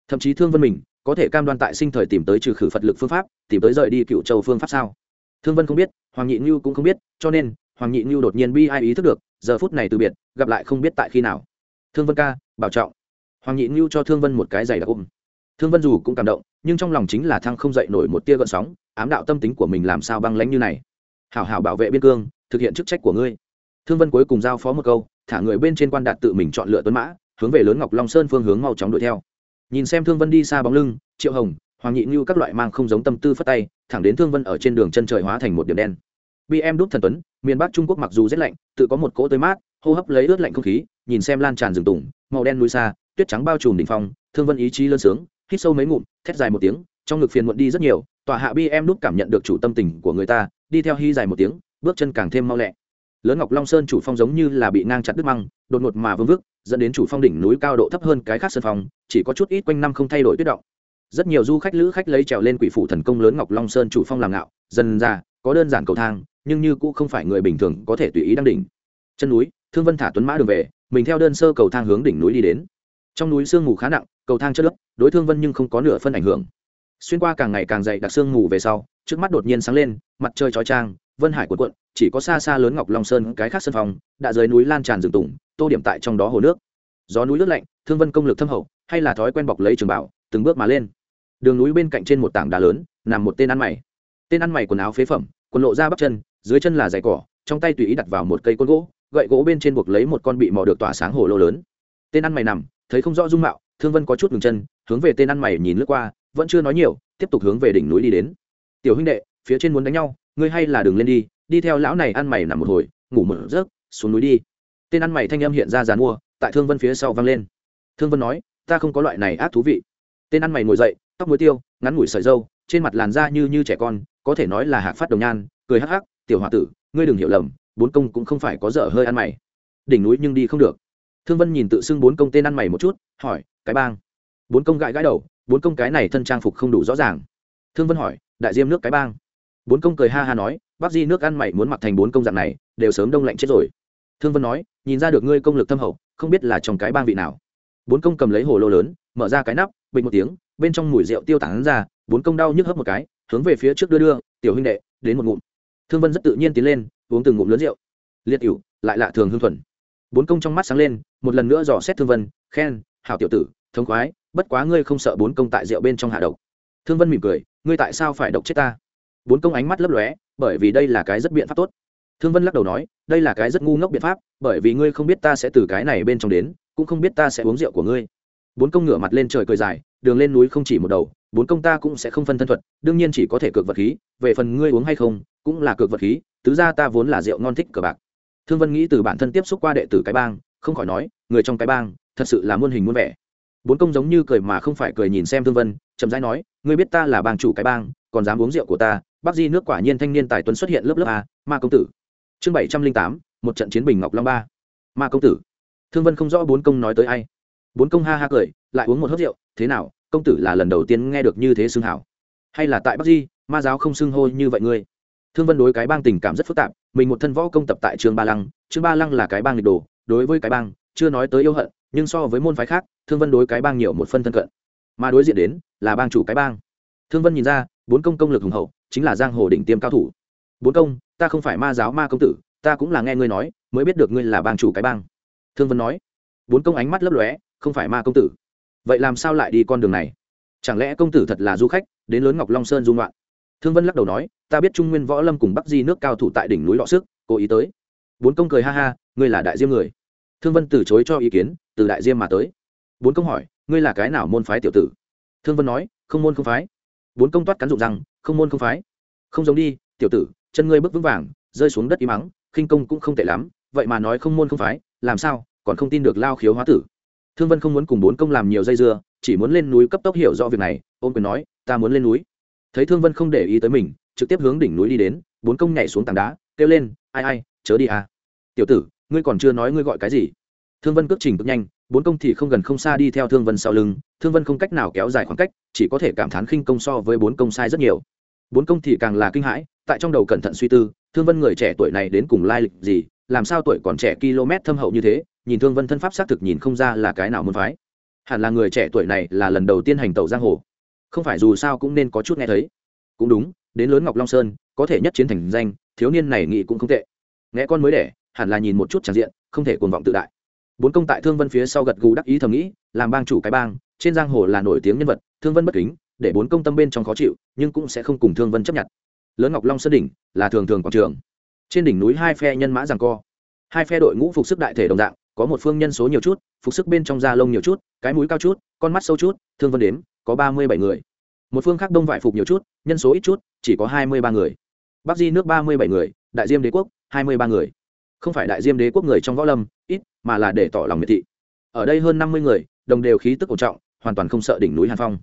Thậm chí thương vân mình, có thể cam đoan tại sinh thời tìm tới trừ khử phật lực phương pháp, tìm tới rời đi cựu châu phương pháp sao? Thương vân không biết, hoàng nhị ngưu cũng không biết, cho nên, hoàng nhị ngưu đột nhiên bi ai ý thức được, giờ phút này từ biệt, gặp lại không biết tại khi nào. Thương vân ca, bảo trọng. Hoàng nhị ngưu cho thương vân một cái giày đặc ôm. Thương vân dù cũng cảm động nhưng trong lòng chính là thăng không dậy nổi một tia gợn sóng, ám đạo tâm tính của mình làm sao băng lãnh như này? Hảo hảo bảo vệ biên cương, thực hiện chức trách của ngươi. Thương vân cuối cùng giao phó một câu, thả người bên trên quan đạt tự mình chọn lựa tuấn mã, hướng về lớn ngọc long sơn phương hướng mau chóng đuổi theo. Nhìn xem thương vân đi xa bóng lưng, triệu hồng, hoàng nhị như các loại mang không giống tâm tư phất tay, thẳng đến thương vân ở trên đường chân trời hóa thành một điểm đen. Bm đúc thần tuấn, miền bắc trung quốc mặc dù rét lạnh, tự có một cỗ tới mát, hô hấp lấy ướt lạnh không khí, nhìn xem lan tràn rừng tùng, màu đen núi xa, tuyết trắng bao trùm đỉnh phong, thương vân ý chí lơn sướng hít sâu mấy ngụm, thét dài một tiếng, trong ngực phiền muộn đi rất nhiều, tòa hạ bi em đúc cảm nhận được chủ tâm tình của người ta, đi theo hy dài một tiếng, bước chân càng thêm mau lẹ. Lớn ngọc long sơn chủ phong giống như là bị ngang chặt đứt măng, đột ngột mà vương vức, dẫn đến chủ phong đỉnh núi cao độ thấp hơn cái khác sơn phong chỉ có chút ít quanh năm không thay đổi tuyết động. Rất nhiều du khách, lữ khách lấy trèo lên quỷ phủ thần công lớn ngọc long sơn chủ phong làm ngạo, dần ra, có đơn giản cầu thang, nhưng như cũng không phải người bình thường có thể tùy ý đăng đỉnh. Chân núi, thương vân thả tuấn mã đường về, mình theo đơn sơ cầu thang hướng đỉnh núi đi đến trong núi sương mù khá nặng, cầu thang chất lớp đối thương vân nhưng không có nửa phân ảnh hưởng. Xuyên qua càng ngày càng dày đặc sương mù về sau, trước mắt đột nhiên sáng lên, mặt trời chói trang vân hải cuộn cuộn, chỉ có xa xa lớn ngọc long sơn cái khác sân phòng, đã dưới núi lan tràn rừng tùng, tô điểm tại trong đó hồ nước. Gió núi lướt lạnh, thương vân công lực thâm hậu, hay là thói quen bọc lấy trường bảo, từng bước mà lên. Đường núi bên cạnh trên một tảng đá lớn, nằm một tên ăn mày. Tên ăn mày quần áo phế phẩm, quần lộ ra bắp chân, dưới chân là giày cỏ, trong tay tùy ý đặt vào một cây côn gỗ, gậy gỗ bên trên buộc lấy một con bị mò được tỏa sáng hồ lô lớn. Tên ăn mày nằm thấy không rõ dung mạo, thương vân có chút ngừng chân, hướng về tên ăn mày nhìn lướt qua, vẫn chưa nói nhiều, tiếp tục hướng về đỉnh núi đi đến. Tiểu huynh đệ, phía trên muốn đánh nhau, ngươi hay là đừng lên đi đi theo lão này ăn mày nằm một hồi, ngủ một giấc, xuống núi đi. Tên ăn mày thanh âm hiện ra dàn mua, tại thương vân phía sau vang lên. Thương vân nói, ta không có loại này ác thú vị. Tên ăn mày ngồi dậy, tóc muối tiêu, ngắn ngủi sợi dâu trên mặt làn da như như trẻ con, có thể nói là hạc phát đồng nhan, cười hắc hắc, tiểu h tử, ngươi đừng hiểu lầm, bốn công cũng không phải có dở hơi ăn mày. Đỉnh núi nhưng đi không được thương vân nhìn tự xưng bốn công tên ăn mày một chút, hỏi, cái bang? Bốn công gãi gãi đầu, bốn công cái này thân trang phục không đủ rõ ràng. Thương vân hỏi, đại diêm nước cái bang? Bốn công cười ha ha nói, bác di nước ăn mày muốn mặc thành bốn công dạng này, đều sớm đông lạnh chết rồi. Thương vân nói, nhìn ra được ngươi công lực thâm hậu, không biết là trong cái bang vị nào. Bốn công cầm lấy hồ lô lớn, mở ra cái nắp, bình một tiếng, bên trong mùi rượu tiêu tản ra, bốn công đau nhức hấp một cái, hướng về phía trước đưa đưa, tiểu huynh đệ, đến một ngụm. Thương vân rất tự nhiên tiến lên, uống từng ngụm lớn rượu. Liệt ỉu, lại lạ thường hương thuần bốn công trong mắt sáng lên, một lần nữa dò xét thương vân, khen, hảo tiểu tử, thống khoái, bất quá ngươi không sợ bốn công tại rượu bên trong hạ độc. Thương vân mỉm cười, ngươi tại sao phải độc chết ta? Bốn công ánh mắt lấp lóe, bởi vì đây là cái rất biện pháp tốt. Thương vân lắc đầu nói, đây là cái rất ngu ngốc biện pháp, bởi vì ngươi không biết ta sẽ từ cái này bên trong đến, cũng không biết ta sẽ uống rượu của ngươi. Bốn công ngửa mặt lên trời cười dài, đường lên núi không chỉ một đầu, bốn công ta cũng sẽ không phân thân thuật, đương nhiên chỉ có thể cược vật khí, về phần ngươi uống hay không, cũng là cược vật khí, tứ ra ta vốn là rượu ngon thích cờ bạc thương vân nghĩ từ bản thân tiếp xúc qua đệ tử cái bang, không khỏi nói, người trong cái bang, thật sự là muôn hình muôn vẻ. Bốn công giống như cười mà không phải cười nhìn xem thương vân, chậm rãi nói, ngươi biết ta là bang chủ cái bang, còn dám uống rượu của ta bắc di nước quả nhiên thanh niên tài tuấn xuất hiện lớp lớp a, ma công tử. Chương bảy trăm linh tám, một trận chiến bình ngọc long ba. Ma công tử. Thương vân không rõ bốn công nói tới ai. Bốn công ha ha cười, lại uống một hớp rượu, thế nào, công tử là lần đầu tiên nghe được như thế xưng hảo? Hay là tại bắc di, ma giáo không xưng hô như vậy ngươi? Thương vân đối cái bang tình cảm rất phức tạp, mình một thân võ công tập tại trường ba lăng trường ba lăng là cái bang nghịch đồ, đối với cái bang, chưa nói tới yêu hận, nhưng so với môn phái khác, thương vân đối cái bang nhiều một phân thân cận. Mà đối diện đến, là bang chủ cái bang. Thương vân nhìn ra, bốn công công lực hùng hậu, chính là giang hồ đỉnh tiêm cao thủ. Bốn công, ta không phải ma giáo, ma công tử, ta cũng là nghe ngươi nói, mới biết được ngươi là bang chủ cái bang. Thương vân nói. Bốn công ánh mắt lấp lóe, không phải ma công tử. Vậy làm sao lại đi con đường này? Chẳng lẽ công tử thật là du khách, đến lớn ngọc long sơn dung loạn thương vân lắc đầu nói, ta biết trung nguyên võ lâm cùng bắc di nước cao thủ tại đỉnh núi lọ sức, cố ý tới. Bốn công cười ha ha, ngươi là đại diêm người. Thương vân từ chối cho ý kiến, từ đại diêm mà tới. Bốn công hỏi, ngươi là cái nào môn phái tiểu tử? Thương vân nói, không môn không phái. Bốn công toát cắn rụng rằng, không môn không phái. Không giống đi, tiểu tử, chân ngươi bước vững vàng, rơi xuống đất y mắng, khinh công cũng không tệ lắm, vậy mà nói không môn không phái, làm sao, còn không tin được lao khiếu hóa tử. Thương vân không muốn cùng bốn công làm nhiều dây dưa, chỉ muốn lên núi cấp tốc hiểu rõ việc này, ôm quyền nói, ta muốn lên núi thấy thương vân không để ý tới mình, trực tiếp hướng đỉnh núi đi đến, bốn công nhảy xuống tảng đá, kêu lên, ai ai, chớ đi à. Tiểu tử, ngươi còn chưa nói ngươi gọi cái gì? Thương vân cước trình cực nhanh, bốn công thì không gần không xa đi theo thương vân sau lưng. Thương vân không cách nào kéo dài khoảng cách, chỉ có thể cảm thán khinh công so với bốn công sai rất nhiều. Bốn công thì càng là kinh hãi, tại trong đầu cẩn thận suy tư, thương vân người trẻ tuổi này đến cùng lai lịch gì, làm sao tuổi còn trẻ km thâm hậu như thế, nhìn thương vân thân pháp xác thực nhìn không ra là cái nào muốn phái. Hẳn là người trẻ tuổi này là lần đầu tiên hành tàu giang hồ không phải dù sao cũng nên có chút nghe thấy. Cũng đúng, đến lớn ngọc long sơn, có thể nhất chiến thành danh, thiếu niên này nghĩ cũng không tệ. Nghe con mới đẻ, hẳn là nhìn một chút tràn diện, không thể cuồng vọng tự đại. Bốn công tại thương vân phía sau gật gù đắc ý thầm nghĩ, làm bang chủ cái bang, trên giang hồ là nổi tiếng nhân vật, thương vân bất kính, để bốn công tâm bên trong khó chịu, nhưng cũng sẽ không cùng thương vân chấp nhận. Lớn ngọc long sơn đỉnh, là thường thường quảng trường. Trên đỉnh núi hai phe nhân mã rằng co. Hai phe đội ngũ phục sức đại thể đồng dạng, có một phương nhân số nhiều chút, phục sức bên trong da lông nhiều chút, cái mũi cao chút, con mắt sâu chút, thương vân đếm có ba mươi bảy người. Một phương khác đông vải phục nhiều chút, nhân số ít chút, chỉ có hai mươi ba người. Bắc di nước ba mươi bảy người, đại diêm đế quốc, hai mươi ba người. Không phải đại diêm đế quốc người trong võ lâm, ít, mà là để tỏ lòng miệt thị. Ở đây hơn năm mươi người, đồng đều khí tức ổn trọng, hoàn toàn không sợ đỉnh núi hàn phong.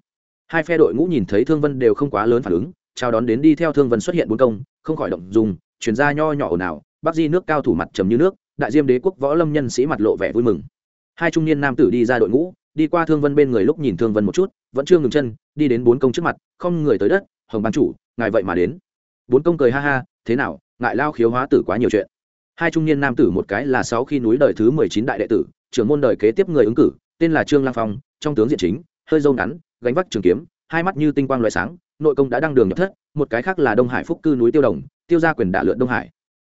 Hai phe đội ngũ nhìn thấy thương vân đều không quá lớn phản ứng, chào đón đến đi theo thương vân xuất hiện bốn công, không khỏi động dùng chuyển ra nho nhỏ ồn ào, bắc di nước cao thủ mặt trầm như nước, đại diêm đế quốc võ lâm nhân sĩ mặt lộ vẻ vui mừng. Hai trung niên nam tử đi ra đội ngũ, đi qua thương vân bên người lúc nhìn thương vân một chút vẫn chưa ngừng chân, đi đến bốn công trước mặt, không người tới đất, hồng ban chủ, ngài vậy mà đến. Bốn công cười ha ha, thế nào, ngại lao khiếu hóa tử quá nhiều chuyện. Hai trung niên nam tử một cái là sáu khi núi đời thứ mười chín đại đệ tử, trưởng môn đời kế tiếp người ứng cử, tên là trương lang phong, trong tướng diện chính, hơi dâu ngắn, gánh vác trường kiếm, hai mắt như tinh quang loại sáng, nội công đã đăng đường nhập thất, một cái khác là đông hải phúc cư núi tiêu đồng, tiêu gia quyền đả lượn đông hải.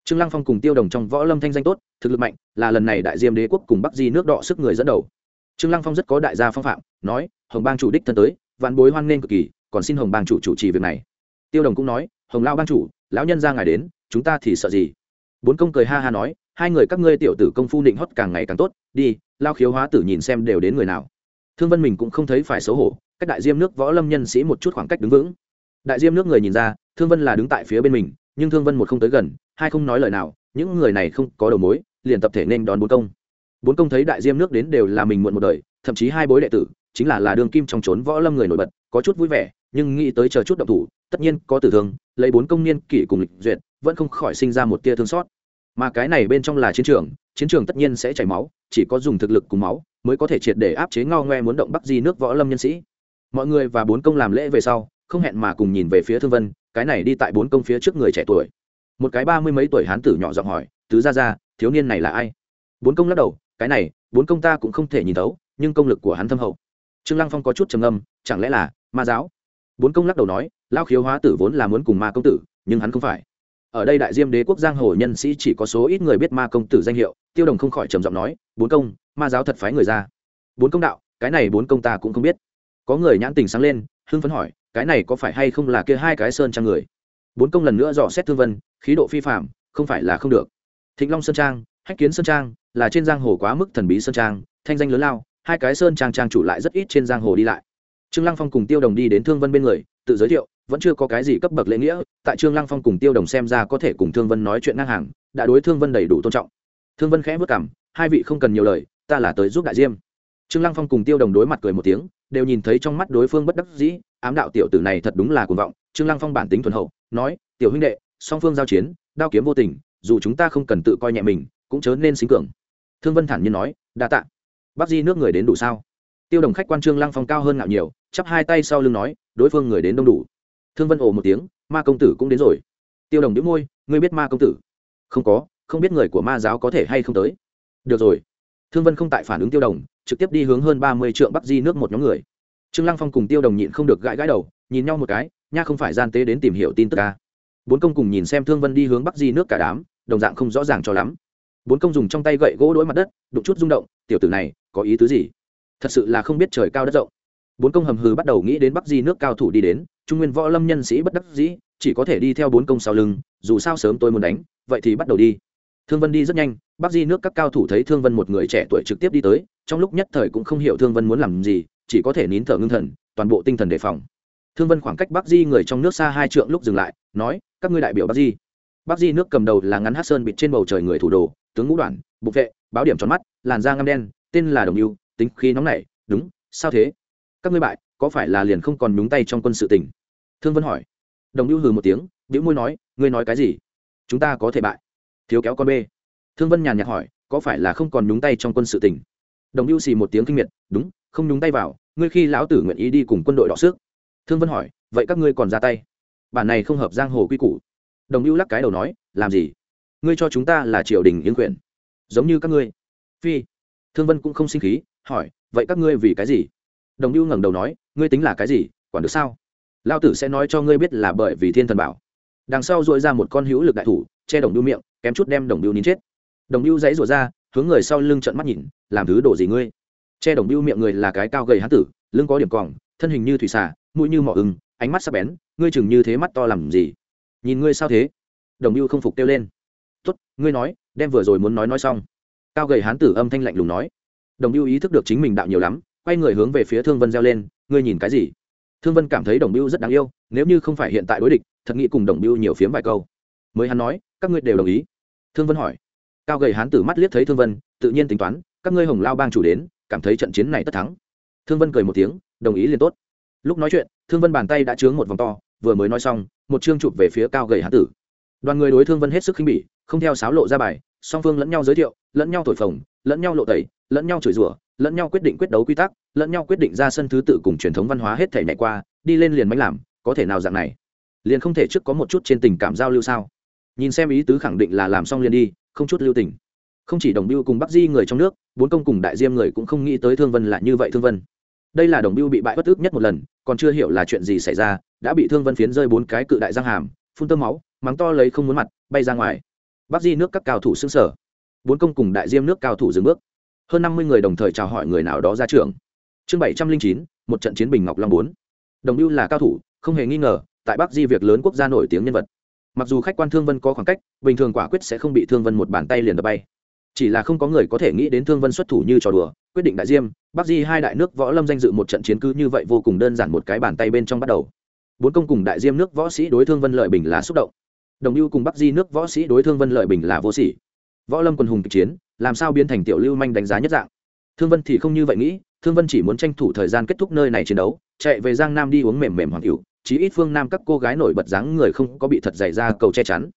Trương lăng phong cùng tiêu đồng trong võ lâm thanh danh tốt, thực lực mạnh, là lần này đại diêm đế quốc cùng bắc di nước đọ sức người dẫn đầu trương lăng phong rất có đại gia phong phạm, nói, hồng bang chủ đích thân tới, vạn bối hoan nghênh cực kỳ, còn xin hồng bang chủ chủ trì việc này. Tiêu đồng cũng nói, hồng lao bang chủ, lão nhân ra ngài đến, chúng ta thì sợ gì? Bốn công cười ha ha nói, hai người các ngươi tiểu tử công phu định hót càng ngày càng tốt, đi, lao khiếu hóa tử nhìn xem đều đến người nào. Thương vân mình cũng không thấy phải xấu hổ, cách đại diêm nước võ lâm nhân sĩ một chút khoảng cách đứng vững. Đại diêm nước người nhìn ra, thương vân là đứng tại phía bên mình, nhưng thương vân một không tới gần, hai không nói lời nào, những người này không có đầu mối, liền tập thể nên đón bốn công bốn công thấy đại diêm nước đến đều là mình muộn một đời, thậm chí hai bối đệ tử, chính là là đường kim trong trốn võ lâm người nổi bật, có chút vui vẻ, nhưng nghĩ tới chờ chút động thủ, tất nhiên có tử thương, lấy bốn công niên kỷ cùng lịch duyệt, vẫn không khỏi sinh ra một tia thương xót. Mà cái này bên trong là chiến trường chiến trường tất nhiên sẽ chảy máu, chỉ có dùng thực lực cùng máu mới có thể triệt để áp chế ngao ngoe muốn động bắc di nước võ lâm nhân sĩ. Mọi người và bốn công làm lễ về sau, không hẹn mà cùng nhìn về phía thương vân, cái này đi tại bốn công phía trước người trẻ tuổi. Một cái ba mươi mấy tuổi hán tử nhỏ giọng hỏi, tứ ra ra thiếu niên này là ai? Bốn công lắc đầu cái này, bốn công ta cũng không thể nhìn thấu, nhưng công lực của hắn thâm hậu. Trương lăng phong có chút trầm âm chẳng lẽ là ma giáo? Bốn công lắc đầu nói, lao khiếu hóa tử vốn là muốn cùng ma công tử, nhưng hắn không phải. Ở đây đại diêm đế quốc giang hồ nhân sĩ chỉ có số ít người biết ma công tử danh hiệu, tiêu đồng không khỏi trầm giọng nói, bốn công, ma giáo thật phái người ra. Bốn công đạo, cái này bốn công ta cũng không biết. Có người nhãn tình sáng lên, hưng phấn hỏi, cái này có phải hay không là kia hai cái sơn trang người? Bốn công lần nữa dò xét thương vân, khí độ phi phạm không phải là không được. Thịnh long sơn trang, hách kiến sơn trang là trên giang hồ quá mức thần bí sơn trang, thanh danh lớn lao, hai cái sơn trang trang chủ lại rất ít trên giang hồ đi lại. Trương lăng phong cùng tiêu đồng đi đến thương vân bên người, tự giới thiệu, vẫn chưa có cái gì cấp bậc lễ nghĩa, tại trương lăng phong cùng tiêu đồng xem ra có thể cùng thương vân nói chuyện ngang hàng, đã đối thương vân đầy đủ tôn trọng. Thương vân khẽ vất cảm hai vị không cần nhiều lời, ta là tới giúp đại diêm. Trương lăng phong cùng tiêu đồng đối mặt cười một tiếng, đều nhìn thấy trong mắt đối phương bất đắc dĩ, ám đạo tiểu tử này thật đúng là cuồng vọng. Trương lăng phong bản tính thuần hậu, nói, tiểu huynh đệ, song phương giao chiến, đao kiếm vô tình, dù chúng ta không cần tự coi nhẹ mình, cũng chớ nên xính cường thương vân thản nhiên nói, đa tạ. Bác di nước người đến đủ sao? Tiêu đồng khách quan trương lăng phong cao hơn ngạo nhiều, chắp hai tay sau lưng nói, đối phương người đến đông đủ. Thương vân ồ một tiếng, ma công tử cũng đến rồi. Tiêu đồng đĩu môi, ngươi biết ma công tử? Không có, không biết người của ma giáo có thể hay không tới. Được rồi. Thương vân không tại phản ứng tiêu đồng, trực tiếp đi hướng hơn ba mươi trượng bắc di nước một nhóm người. Trương lăng phong cùng tiêu đồng nhịn không được gãi gãi đầu, nhìn nhau một cái, nha không phải gian tế đến tìm hiểu tin tức ca bốn công cùng nhìn xem thương vân đi hướng bắc di nước cả đám, đồng dạng không rõ ràng cho lắm bốn công dùng trong tay gậy gỗ đỗi mặt đất, đụng chút rung động, tiểu tử này, có ý tứ gì? Thật sự là không biết trời cao đất rộng. Bốn công hầm hừ bắt đầu nghĩ đến bắc di nước cao thủ đi đến, trung nguyên võ lâm nhân sĩ bất đắc dĩ, chỉ có thể đi theo bốn công sau lưng, dù sao sớm tôi muốn đánh, vậy thì bắt đầu đi. Thương vân đi rất nhanh, Bắc di nước các cao thủ thấy thương vân một người trẻ tuổi trực tiếp đi tới, trong lúc nhất thời cũng không hiểu thương vân muốn làm gì, chỉ có thể nín thở ngưng thần, toàn bộ tinh thần đề phòng. Thương vân khoảng cách Bắc di người trong nước xa hai trượng lúc dừng lại, nói, các ngươi đại biểu Bắc di. Bắc di nước cầm đầu là ngắn hát sơn bịt trên bầu trời người thủ đồ tướng ngũ đoạn, bục vệ báo điểm tròn mắt làn da ngăm đen tên là đồng ưu, tính khí nóng nảy đúng sao thế? Các ngươi bại có phải là liền không còn nhúng tay trong quân sự tỉnh thương vân hỏi. Đồng ưu hừ một tiếng biểu môi nói ngươi nói cái gì? Chúng ta có thể bại. Thiếu kéo con bê. Thương vân nhàn nhạt hỏi có phải là không còn nhúng tay trong quân sự tỉnh đồng ưu xì một tiếng kinh miệt đúng không nhúng tay vào ngươi khi lão tử nguyện ý đi cùng quân đội đọ sức. Thương vân hỏi vậy các ngươi còn ra tay? Bản này không hợp giang hồ quy củ. Đồng ưu lắc cái đầu nói làm gì? Ngươi cho chúng ta là triều đình yên quyền, giống như các ngươi. Phi. Thương vân cũng không sinh khí, hỏi, vậy các ngươi vì cái gì? Đồng lưu ngẩng đầu nói, ngươi tính là cái gì, quản được sao? Lao tử sẽ nói cho ngươi biết là bởi vì thiên thần bảo. Đằng sau dội ra một con hữu lực đại thủ, che đồng lưu miệng, kém chút đem đồng lưu nín chết. Đồng lưu dãy rủa ra, hướng người sau lưng trận mắt nhìn, làm thứ đổ gì ngươi? Che đồng lưu miệng người là cái cao gầy hán tử, lưng có điểm còng, thân hình như thủy xà, mũi như mỏ ưng, ánh mắt sắc bén, ngươi chừng như thế mắt to làm gì? Nhìn ngươi sao thế? Đồng lưu không phục kêu lên tốt, ngươi nói, đem vừa rồi muốn nói nói xong. Cao gầy hán tử âm thanh lạnh lùng nói. Đồng biêu ý thức được chính mình đạo nhiều lắm, quay người hướng về phía thương vân reo lên, ngươi nhìn cái gì? Thương vân cảm thấy đồng biêu rất đáng yêu, nếu như không phải hiện tại đối địch, thật nghĩ cùng đồng biêu nhiều phiếm vài câu. Mới hắn nói, các ngươi đều đồng ý. Thương vân hỏi. Cao gầy hán tử mắt liếc thấy thương vân, tự nhiên tính toán, các ngươi hồng lao bang chủ đến, cảm thấy trận chiến này tất thắng. Thương vân cười một tiếng, đồng ý liền tốt. Lúc nói chuyện, thương vân bàn tay đã chướng một vòng to, vừa mới nói xong, một chương chụp về phía cao gầy hán tử. Đoàn người đối thương vân hết sức khinh bỉ không theo sáo lộ ra bài, song phương lẫn nhau giới thiệu, lẫn nhau thổi phồng, lẫn nhau lộ tẩy, lẫn nhau chửi rủa, lẫn nhau quyết định quyết đấu quy tắc, lẫn nhau quyết định ra sân thứ tự cùng truyền thống văn hóa hết thể nhảy qua, đi lên liền máy làm, có thể nào dạng này? Liền không thể trước có một chút trên tình cảm giao lưu sao? Nhìn xem ý tứ khẳng định là làm xong liền đi, không chút lưu tình. Không chỉ đồng biêu cùng bắc di người trong nước, bốn công cùng đại diêm người cũng không nghĩ tới thương vân là như vậy thương vân. Đây là đồng biêu bị bại bất ước nhất một lần, còn chưa hiểu là chuyện gì xảy ra, đã bị thương vân phiến rơi bốn cái cự đại giang hàm, phun tơ máu, mắng to lấy không muốn mặt, bay ra ngoài bắc di nước các cao thủ xương sở. Bốn công cùng đại diêm nước cao thủ dừng bước. Hơn năm mươi người đồng thời chào hỏi người nào đó ra trường. Chương bảy trăm linh chín, một trận chiến bình ngọc long bốn. Đồng biêu là cao thủ, không hề nghi ngờ, tại bắc di việc lớn quốc gia nổi tiếng nhân vật. Mặc dù khách quan thương vân có khoảng cách, bình thường quả quyết sẽ không bị thương vân một bàn tay liền đập bay. Chỉ là không có người có thể nghĩ đến thương vân xuất thủ như trò đùa, quyết định đại diêm, bắc di hai đại nước võ lâm danh dự một trận chiến cứ như vậy vô cùng đơn giản một cái bàn tay bên trong bắt đầu. Bốn công cùng đại diêm nước võ sĩ đối thương vân lợi bình là xúc động đồng lưu cùng bắc di nước võ sĩ đối thương vân lợi bình là vô sĩ võ lâm quân hùng kịch chiến, làm sao biến thành tiểu lưu manh đánh giá nhất dạng? Thương vân thì không như vậy nghĩ, thương vân chỉ muốn tranh thủ thời gian kết thúc nơi này chiến đấu, chạy về giang nam đi uống mềm mềm hoàng cửu chí ít phương nam các cô gái nổi bật dáng người không có bị thật dày ra cầu che chắn.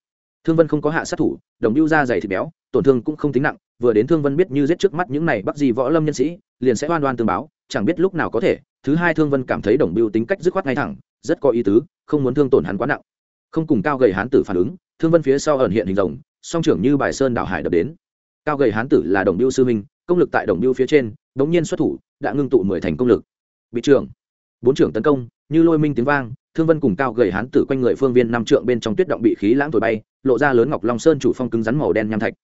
Thương vân không có hạ sát thủ, đồng lưu ra dày thịt béo, tổn thương cũng không tính nặng, vừa đến thương vân biết như giết trước mắt những này bắc di võ lâm nhân sĩ, liền sẽ oan oan tương báo, chẳng biết lúc nào có thể, thứ hai thương vân cảm thấy đồng biêu tính cách dứt khoát ngay thẳng, rất có ý tứ, không muốn thương tổn hắn quá nặng không cùng cao gầy hán tử phản ứng, thương vân phía sau ẩn hiện hình rồng, song trưởng như bài sơn đảo hải đập đến. Cao gầy hán tử là đồng biêu sư minh công lực tại đồng biêu phía trên, đống nhiên xuất thủ, đã ngưng tụ mười thành công lực. Bị trưởng, bốn trưởng tấn công, như lôi minh tiếng vang, thương vân cùng cao gầy hán tử quanh người phương viên năm trượng bên trong tuyết động bị khí lãng thổi bay, lộ ra lớn ngọc long sơn chủ phong cứng rắn màu đen nham thạch.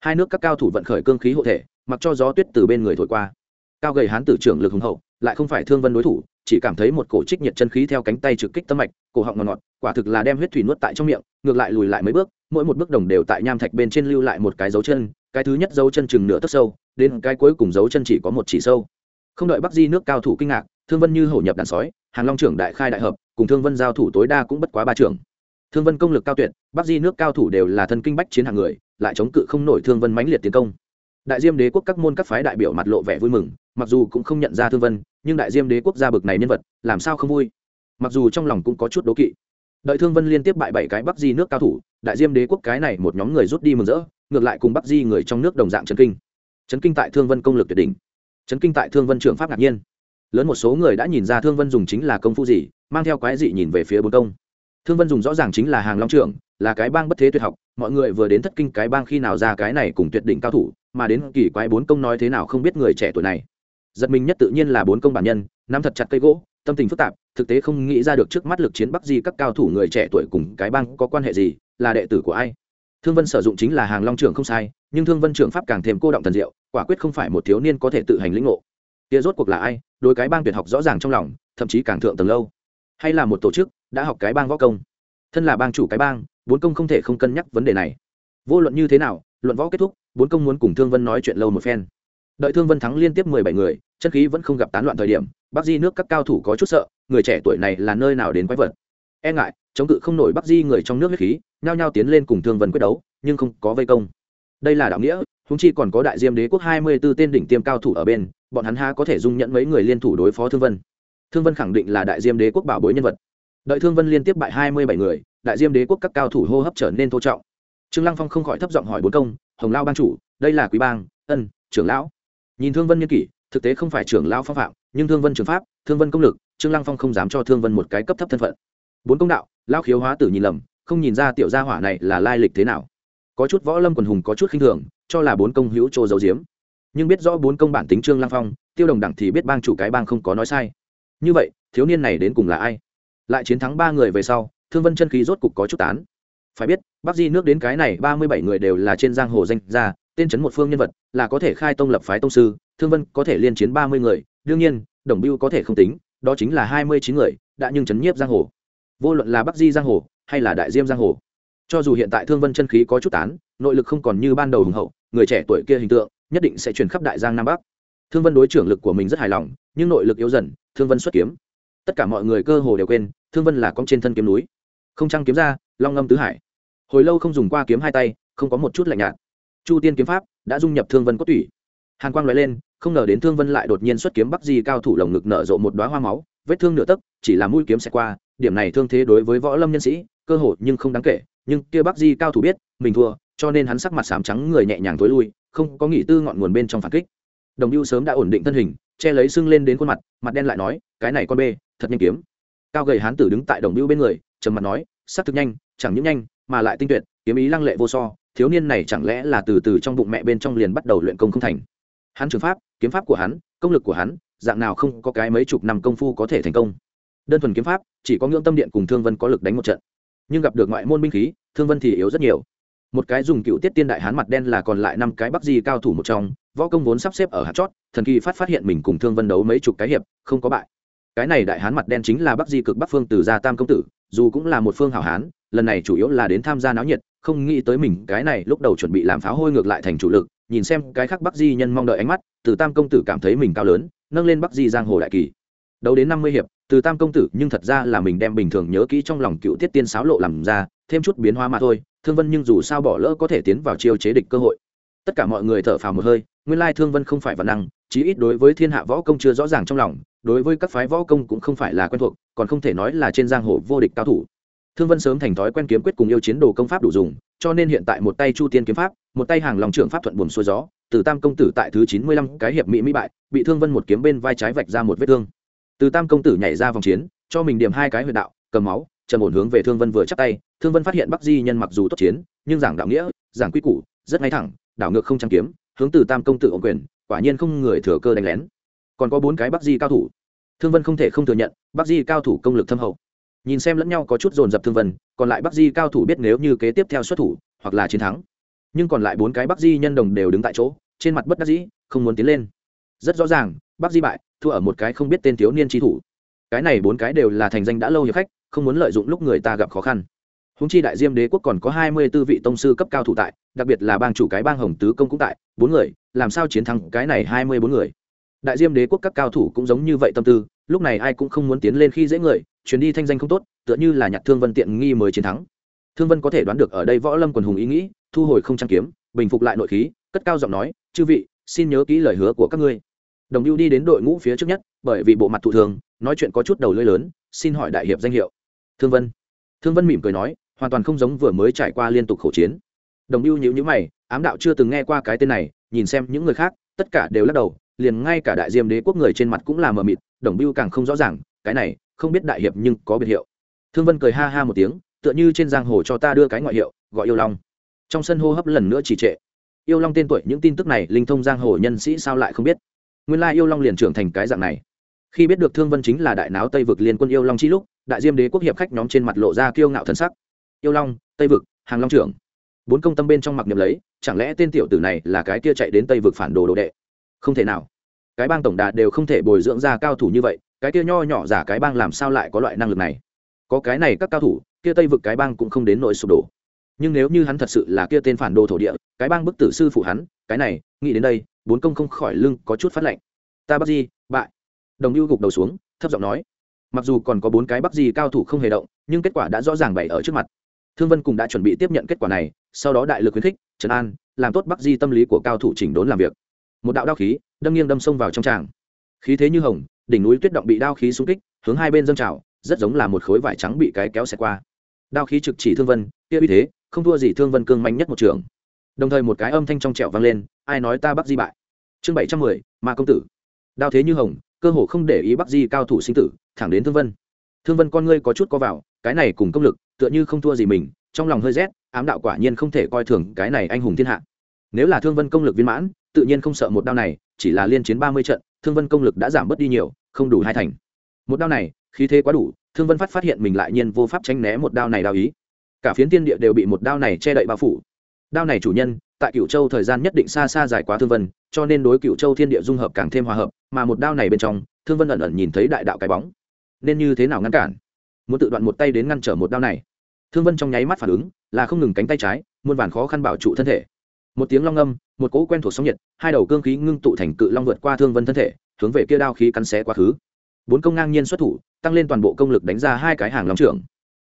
Hai nước các cao thủ vận khởi cương khí hộ thể, mặc cho gió tuyết từ bên người thổi qua. Cao gầy hán tử trưởng lực hùng hậu, lại không phải thương vân đối thủ, chỉ cảm thấy một cổ trích nhiệt chân khí theo cánh tay trực kích tâm mạch, cổ họng ngọt ngọt quả thực là đem huyết thủy nuốt tại trong miệng, ngược lại lùi lại mấy bước, mỗi một bước đồng đều tại nham thạch bên trên lưu lại một cái dấu chân, cái thứ nhất dấu chân chừng nửa tấc sâu, đến cái cuối cùng dấu chân chỉ có một chỉ sâu. Không đợi bắc di nước cao thủ kinh ngạc, thương vân như hổ nhập đàn sói, hàng long trưởng đại khai đại hợp, cùng thương vân giao thủ tối đa cũng bất quá ba trưởng. Thương vân công lực cao tuyệt, bắc di nước cao thủ đều là thân kinh bách chiến hàng người, lại chống cự không nổi thương vân mãnh liệt tiến công. Đại diêm đế quốc các môn các phái đại biểu mặt lộ vẻ vui mừng, mặc dù cũng không nhận ra thương vân, nhưng đại diêm đế quốc gia bực này nhân vật, làm sao không vui? Mặc dù trong lòng cũng có chút đố kỵ đợi thương vân liên tiếp bại bảy cái bắc di nước cao thủ, đại diêm đế quốc cái này một nhóm người rút đi mừng rỡ, ngược lại cùng bắc di người trong nước đồng dạng trấn kinh. Trấn kinh tại thương vân công lực tuyệt đỉnh. Trấn kinh tại thương vân trưởng pháp ngạc nhiên. Lớn một số người đã nhìn ra thương vân dùng chính là công phu gì, mang theo quái dị nhìn về phía bốn công. Thương vân dùng rõ ràng chính là hàng long trưởng, là cái bang bất thế tuyệt học, mọi người vừa đến thất kinh cái bang khi nào ra cái này cùng tuyệt đỉnh cao thủ, mà đến kỳ quái bốn công nói thế nào không biết người trẻ tuổi này. Giật mình nhất tự nhiên là bốn công bản nhân, nắm thật chặt cây gỗ, tâm tình phức tạp thực tế không nghĩ ra được trước mắt lực chiến bắc di các cao thủ người trẻ tuổi cùng cái bang có quan hệ gì, là đệ tử của ai. Thương vân sử dụng chính là hàng long trưởng không sai, nhưng thương vân trưởng pháp càng thêm cô động thần diệu, quả quyết không phải một thiếu niên có thể tự hành lĩnh ngộ. Kia rốt cuộc là ai, đối cái bang tuyệt học rõ ràng trong lòng, thậm chí càng thượng tầng lâu. Hay là một tổ chức đã học cái bang võ công? Thân là bang chủ cái bang, bốn công không thể không cân nhắc vấn đề này. Vô luận như thế nào, luận võ kết thúc, bốn công muốn cùng thương vân nói chuyện lâu một phen. Đợi thương vân thắng liên tiếp mười bảy người, chân khí vẫn không gặp tán loạn thời điểm, bắc di nước các cao thủ có chút sợ người trẻ tuổi này là nơi nào đến quái vật? E ngại, chống cự không nổi bắc di người trong nước huyết khí, nhao nhao tiến lên cùng thương vân quyết đấu, nhưng không có vây công. Đây là đạo nghĩa húng chi còn có đại diêm đế quốc hai mươi b ố tên đỉnh tiêm cao thủ ở bên, bọn hắn ha có thể dung nhận mấy người liên thủ đối phó thương vân. Thương vân khẳng định là đại diêm đế quốc bảo bối nhân vật. Đợi thương vân liên tiếp bại hai mươi bảy người, đại diêm đế quốc các cao thủ hô hấp trở nên thô trọng. Trương lăng phong không khỏi thấp giọng hỏi bốn công, hồng lao ban chủ, đây là quý bang, ân, trưởng lão. Nhìn thương vân nhân kỷ, thực tế không phải trưởng lão phong phạm, nhưng thương vân trường pháp, thương vân công lực trương lăng phong không dám cho thương vân một cái cấp thấp thân phận. Bốn công đạo lao khiếu hóa tử nhìn lầm, không nhìn ra tiểu gia hỏa này là lai lịch thế nào. Có chút võ lâm quần hùng có chút khinh thường, cho là bốn công hữu trô dấu diếm nhưng biết rõ bốn công bản tính trương lăng phong, tiêu đồng đẳng thì biết bang chủ cái bang không có nói sai. Như vậy, thiếu niên này đến cùng là ai? Lại chiến thắng ba người về sau, thương vân chân khí rốt cục có chút tán. Phải biết, bắc di nước đến cái này ba mươi bảy người đều là trên giang hồ danh gia, tên trấn một phương nhân vật, là có thể khai tông lập phái tông sư, thương vân có thể liên chiến ba mươi người, đương nhiên, đồng biêu có thể không tính đó chính là hai mươi chín người, đã nhưng chấn nhiếp giang hồ. Vô luận là bắc di giang hồ, hay là đại diêm giang hồ. Cho dù hiện tại thương vân chân khí có chút tán, nội lực không còn như ban đầu hùng hậu, người trẻ tuổi kia hình tượng, nhất định sẽ truyền khắp đại giang nam bắc. Thương vân đối trưởng lực của mình rất hài lòng, nhưng nội lực yếu dần, thương vân xuất kiếm. Tất cả mọi người cơ hồ đều quên, thương vân là con trên thân kiếm núi. Không trăng kiếm ra, long ngâm tứ hải. Hồi lâu không dùng qua kiếm hai tay, không có một chút lạnh nhạt. Chu tiên kiếm pháp đã dung nhập thương vân cốt tủy. Hàn quang lóe lên không ngờ đến thương vân lại đột nhiên xuất kiếm bắc di cao thủ lồng ngực nở rộ một đoá hoa máu, vết thương nửa tấc, chỉ là mũi kiếm sẽ qua, điểm này thương thế đối với võ lâm nhân sĩ, cơ hội nhưng không đáng kể, nhưng kia bắc di cao thủ biết, mình thua, cho nên hắn sắc mặt sám trắng, người nhẹ nhàng tối lui, không có nghỉ tư ngọn nguồn bên trong phản kích. Đồng ưu sớm đã ổn định thân hình, che lấy sưng lên đến khuôn mặt mặt đen lại nói, cái này con bê, thật nhanh kiếm. Cao gầy hán tử đứng tại đồng ưu bên người, trầm mặt nói, sắc thực nhanh, chẳng những nhanh, mà lại tinh tuyệt, kiếm ý lăng lệ vô so, thiếu niên này chẳng lẽ là từ từ trong bụng mẹ bên trong liền bắt đầu luyện công không thành? Hắn trường pháp kiếm pháp của hắn, công lực của hắn, dạng nào không có cái mấy chục năm công phu có thể thành công. Đơn thuần kiếm pháp, chỉ có ngưỡng tâm điện cùng thương vân có lực đánh một trận. Nhưng gặp được ngoại môn binh khí, thương vân thì yếu rất nhiều. Một cái dùng cựu tiết tiên đại hán mặt đen là còn lại năm cái bắc di cao thủ một trong, võ công vốn sắp xếp ở hạt chót, thần kỳ phát phát hiện mình cùng thương vân đấu mấy chục cái hiệp, không có bại. Cái này đại hán mặt đen chính là bắc di cực bắc phương từ gia tam công tử, dù cũng là một phương hảo hán, lần này chủ yếu là đến tham gia náo nhiệt không nghĩ tới mình cái này lúc đầu chuẩn bị làm pháo hôi ngược lại thành chủ lực, nhìn xem cái khác bắc di nhân mong đợi ánh mắt, từ tam công tử cảm thấy mình cao lớn, nâng lên bắc di giang hồ đại kỳ. Đấu đến năm mươi hiệp, từ tam công tử nhưng thật ra là mình đem bình thường nhớ kỹ trong lòng cựu tiết tiên sáo lộ làm ra, thêm chút biến hóa mà thôi, thương vân nhưng dù sao bỏ lỡ có thể tiến vào chiêu chế địch cơ hội. Tất cả mọi người thở phào một hơi, nguyên lai thương vân không phải văn năng, chí ít đối với thiên hạ võ công chưa rõ ràng trong lòng, đối với các phái võ công cũng không phải là quen thuộc, còn không thể nói là trên giang hồ vô địch cao thủ thương vân sớm thành thói quen kiếm quyết cùng yêu chiến đồ công pháp đủ dùng, cho nên hiện tại một tay chu tiên kiếm pháp, một tay hàng lòng trưởng pháp thuận buồm xuôi gió, từ tam công tử tại thứ chín mươi lăm cái hiệp mỹ mỹ bại, bị thương vân một kiếm bên vai trái vạch ra một vết thương. Từ tam công tử nhảy ra vòng chiến, cho mình điểm hai cái huyệt đạo, cầm máu, trầm ổn hướng về thương vân vừa chắc tay, thương vân phát hiện bắc di nhân mặc dù tốt chiến, nhưng giảng đạo nghĩa, giảng quy củ, rất ngay thẳng, đảo ngược không trang kiếm, hướng từ tam công tử ổn quyền, quả nhiên không người thừa cơ đánh lén. Còn có bốn cái bắc di cao thủ. Thương vân không thể không thừa nhận, bắc di cao thủ công lực thâm hậu nhìn xem lẫn nhau có chút dồn dập thương vân, còn lại bắc di cao thủ biết nếu như kế tiếp theo xuất thủ, hoặc là chiến thắng. Nhưng còn lại bốn cái bắc di nhân đồng đều đứng tại chỗ, trên mặt bất đắc dĩ, không muốn tiến lên. Rất rõ ràng, bắc di bại, thua ở một cái không biết tên thiếu niên trí thủ. Cái này bốn cái đều là thành danh đã lâu hiệp khách, không muốn lợi dụng lúc người ta gặp khó khăn. Húng chi đại diêm đế quốc còn có hai mươi b ố vị tông sư cấp cao thủ tại, đặc biệt là bang chủ cái bang hồng tứ công cũng tại, bốn người, làm sao chiến thắng cái này hai mươi bốn người? Đại diêm đế quốc các cao thủ cũng giống như vậy tâm tư, lúc này ai cũng không muốn tiến lên khi dễ người chuyến đi thanh danh không tốt, tựa như là nhặt thương vân tiện nghi mới chiến thắng. Thương vân có thể đoán được ở đây võ lâm quần hùng ý nghĩ, thu hồi không trang kiếm, bình phục lại nội khí, cất cao giọng nói, chư vị, xin nhớ kỹ lời hứa của các ngươi. Đồng lưu đi đến đội ngũ phía trước nhất, bởi vì bộ mặt thụ thường, nói chuyện có chút đầu lưỡi lớn, xin hỏi đại hiệp danh hiệu. Thương vân. Thương vân mỉm cười nói, hoàn toàn không giống vừa mới trải qua liên tục khẩu chiến. Đồng lưu nhíu nhíu mày, ám đạo chưa từng nghe qua cái tên này, nhìn xem những người khác, tất cả đều lắc đầu, liền ngay cả đại diêm đế quốc người trên mặt cũng là mờ mịt, đồng biêu càng không rõ ràng, cái này không biết đại hiệp nhưng có biệt hiệu. Thương vân cười ha ha một tiếng, tựa như trên giang hồ cho ta đưa cái ngoại hiệu, gọi yêu long. Trong sân hô hấp lần nữa trì trệ. Yêu long tên tuổi, những tin tức này linh thông giang hồ nhân sĩ sao lại không biết? Nguyên lai yêu long liền trưởng thành cái dạng này. Khi biết được thương vân chính là đại náo tây vực liên quân yêu long chi lúc, đại diêm đế quốc hiệp khách nhóm trên mặt lộ ra kiêu ngạo thân sắc. Yêu long, tây vực, hàng long trưởng. Bốn công tâm bên trong mặc niệm lấy, chẳng lẽ tên tiểu tử này là cái kia chạy đến tây vực phản đồ đồ đệ? Không thể nào. Cái bang tổng đà đều không thể bồi dưỡng ra cao thủ như vậy cái kia nho nhỏ giả cái bang làm sao lại có loại năng lực này? Có cái này các cao thủ, kia tây vực cái bang cũng không đến nỗi sụp đổ. Nhưng nếu như hắn thật sự là kia tên phản đồ thổ địa, cái bang bức tử sư phụ hắn, cái này, nghĩ đến đây, bốn công không khỏi lưng có chút phát lạnh. Ta bắt di, bại. Đồng lưu gục đầu xuống, thấp giọng nói. Mặc dù còn có bốn cái bắc di cao thủ không hề động, nhưng kết quả đã rõ ràng bày ở trước mặt. Thương vân cùng đã chuẩn bị tiếp nhận kết quả này, sau đó đại lực khuyến khích, trấn an, làm tốt bắc di tâm lý của cao thủ chỉnh đốn làm việc. Một đạo đao khí, đâm nghiêng đâm xông vào trong tràng. Khí thế như hồng đỉnh núi tuyết động bị đao khí xung kích, hướng hai bên dâng trào, rất giống là một khối vải trắng bị cái kéo xẹt qua. Đao khí trực chỉ thương vân, kia uy thế, không thua gì thương vân cương mạnh nhất một trường. Đồng thời một cái âm thanh trong trẻo vang lên, ai nói ta bắc di bại? Chương bảy trăm mười, ma công tử. Đao thế như hồng, cơ hồ không để ý bắc di cao thủ sinh tử, thẳng đến thương vân. Thương vân con ngươi có chút có vào, cái này cùng công lực, tựa như không thua gì mình, trong lòng hơi rét, ám đạo quả nhiên không thể coi thường cái này anh hùng thiên hạ. Nếu là thương vân công lực viên mãn, tự nhiên không sợ một đao này, chỉ là liên chiến ba mươi trận, thương vân công lực đã giảm bớt đi nhiều không đủ hai thành. Một đao này, khí thế quá đủ, thương vân phát phát hiện mình lại nhiên vô pháp tránh né một đao này đao ý. Cả phiến tiên địa đều bị một đao này che đậy bao phủ. Đao này chủ nhân, tại cựu châu thời gian nhất định xa xa dài quá thương vân, cho nên đối cựu châu thiên địa dung hợp càng thêm hòa hợp, mà một đao này bên trong, thương vân ẩn ẩn nhìn thấy đại đạo cái bóng. Nên như thế nào ngăn cản? Muốn tự đoạn một tay đến ngăn trở một đao này. Thương vân trong nháy mắt phản ứng, là không ngừng cánh tay trái, muôn vàn khó khăn bảo trụ thân thể. Một tiếng long âm, một cỗ quen thuộc sóng nhiệt, hai đầu cương khí ngưng tụ thành cự long vượt qua thương vân thân thể hướng về kia đao khí cắn xé quá khứ. Bốn công ngang nhiên xuất thủ, tăng lên toàn bộ công lực đánh ra hai cái hàng long trưởng.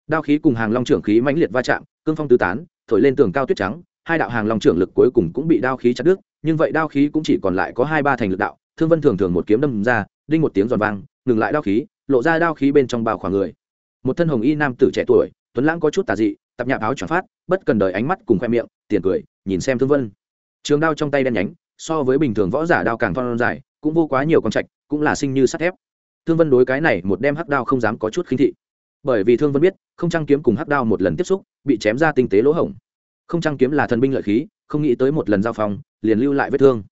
Đao khí cùng hàng long trưởng khí mãnh liệt va chạm, cương phong tứ tán, thổi lên tường cao tuyết trắng, hai đạo hàng long trưởng lực cuối cùng cũng bị đao khí chặt đứt, nhưng vậy đao khí cũng chỉ còn lại có hai ba thành lực đạo, thương vân thường thường một kiếm đâm ra, đinh một tiếng giòn vang, ngừng lại đao khí, lộ ra đao khí bên trong bao khoảng người. Một thân hồng y nam tử trẻ tuổi, tuấn lãng có chút tà dị, tập nhạp áo tròn phát, bất cần đời ánh mắt cùng khoe miệng, tiền cười, nhìn xem thương vân. Trường đao trong tay đen nhánh, so với bình thường võ giả đao càng thon dài cũng vô quá nhiều con trạch, cũng là sinh như sắt thép. Thương vân đối cái này một đem hắc đao không dám có chút khinh thị. Bởi vì thương vân biết, không trang kiếm cùng hắc đao một lần tiếp xúc, bị chém ra tinh tế lỗ hổng. Không trang kiếm là thần binh lợi khí, không nghĩ tới một lần giao phong, liền lưu lại vết thương.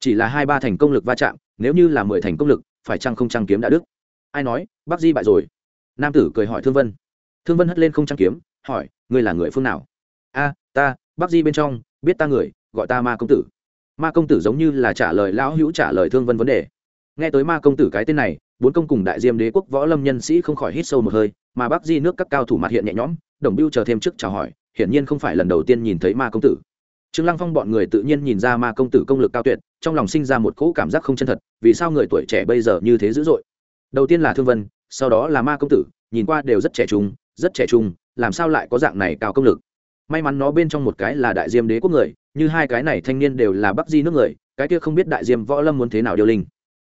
Chỉ là hai ba thành công lực va chạm, nếu như là mười thành công lực, phải chăng không trang kiếm đã đức ai nói, bác di bại rồi. Nam tử cười hỏi thương vân. Thương vân hất lên không trang kiếm, hỏi, ngươi là người phương nào? A, ta, bác di bên trong, biết ta người, gọi ta ma công tử ma công tử giống như là trả lời lão hữu trả lời thương vân vấn đề. Nghe tới ma công tử cái tên này, bốn công cùng đại diêm đế quốc võ lâm nhân sĩ không khỏi hít sâu một hơi, mà bác di nước các cao thủ mặt hiện nhẹ nhõm, đồng biêu chờ thêm trước chào hỏi, hiển nhiên không phải lần đầu tiên nhìn thấy ma công tử. Trương lăng phong bọn người tự nhiên nhìn ra ma công tử công lực cao tuyệt, trong lòng sinh ra một cỗ cảm giác không chân thật, vì sao người tuổi trẻ bây giờ như thế dữ dội? Đầu tiên là thương vân, sau đó là ma công tử, nhìn qua đều rất trẻ trung, rất trẻ trung, làm sao lại có dạng này cao công lực? May mắn nó bên trong một cái là đại diêm đế quốc người như hai cái này thanh niên đều là bắc di nước người, cái kia không biết đại diêm võ lâm muốn thế nào điêu linh.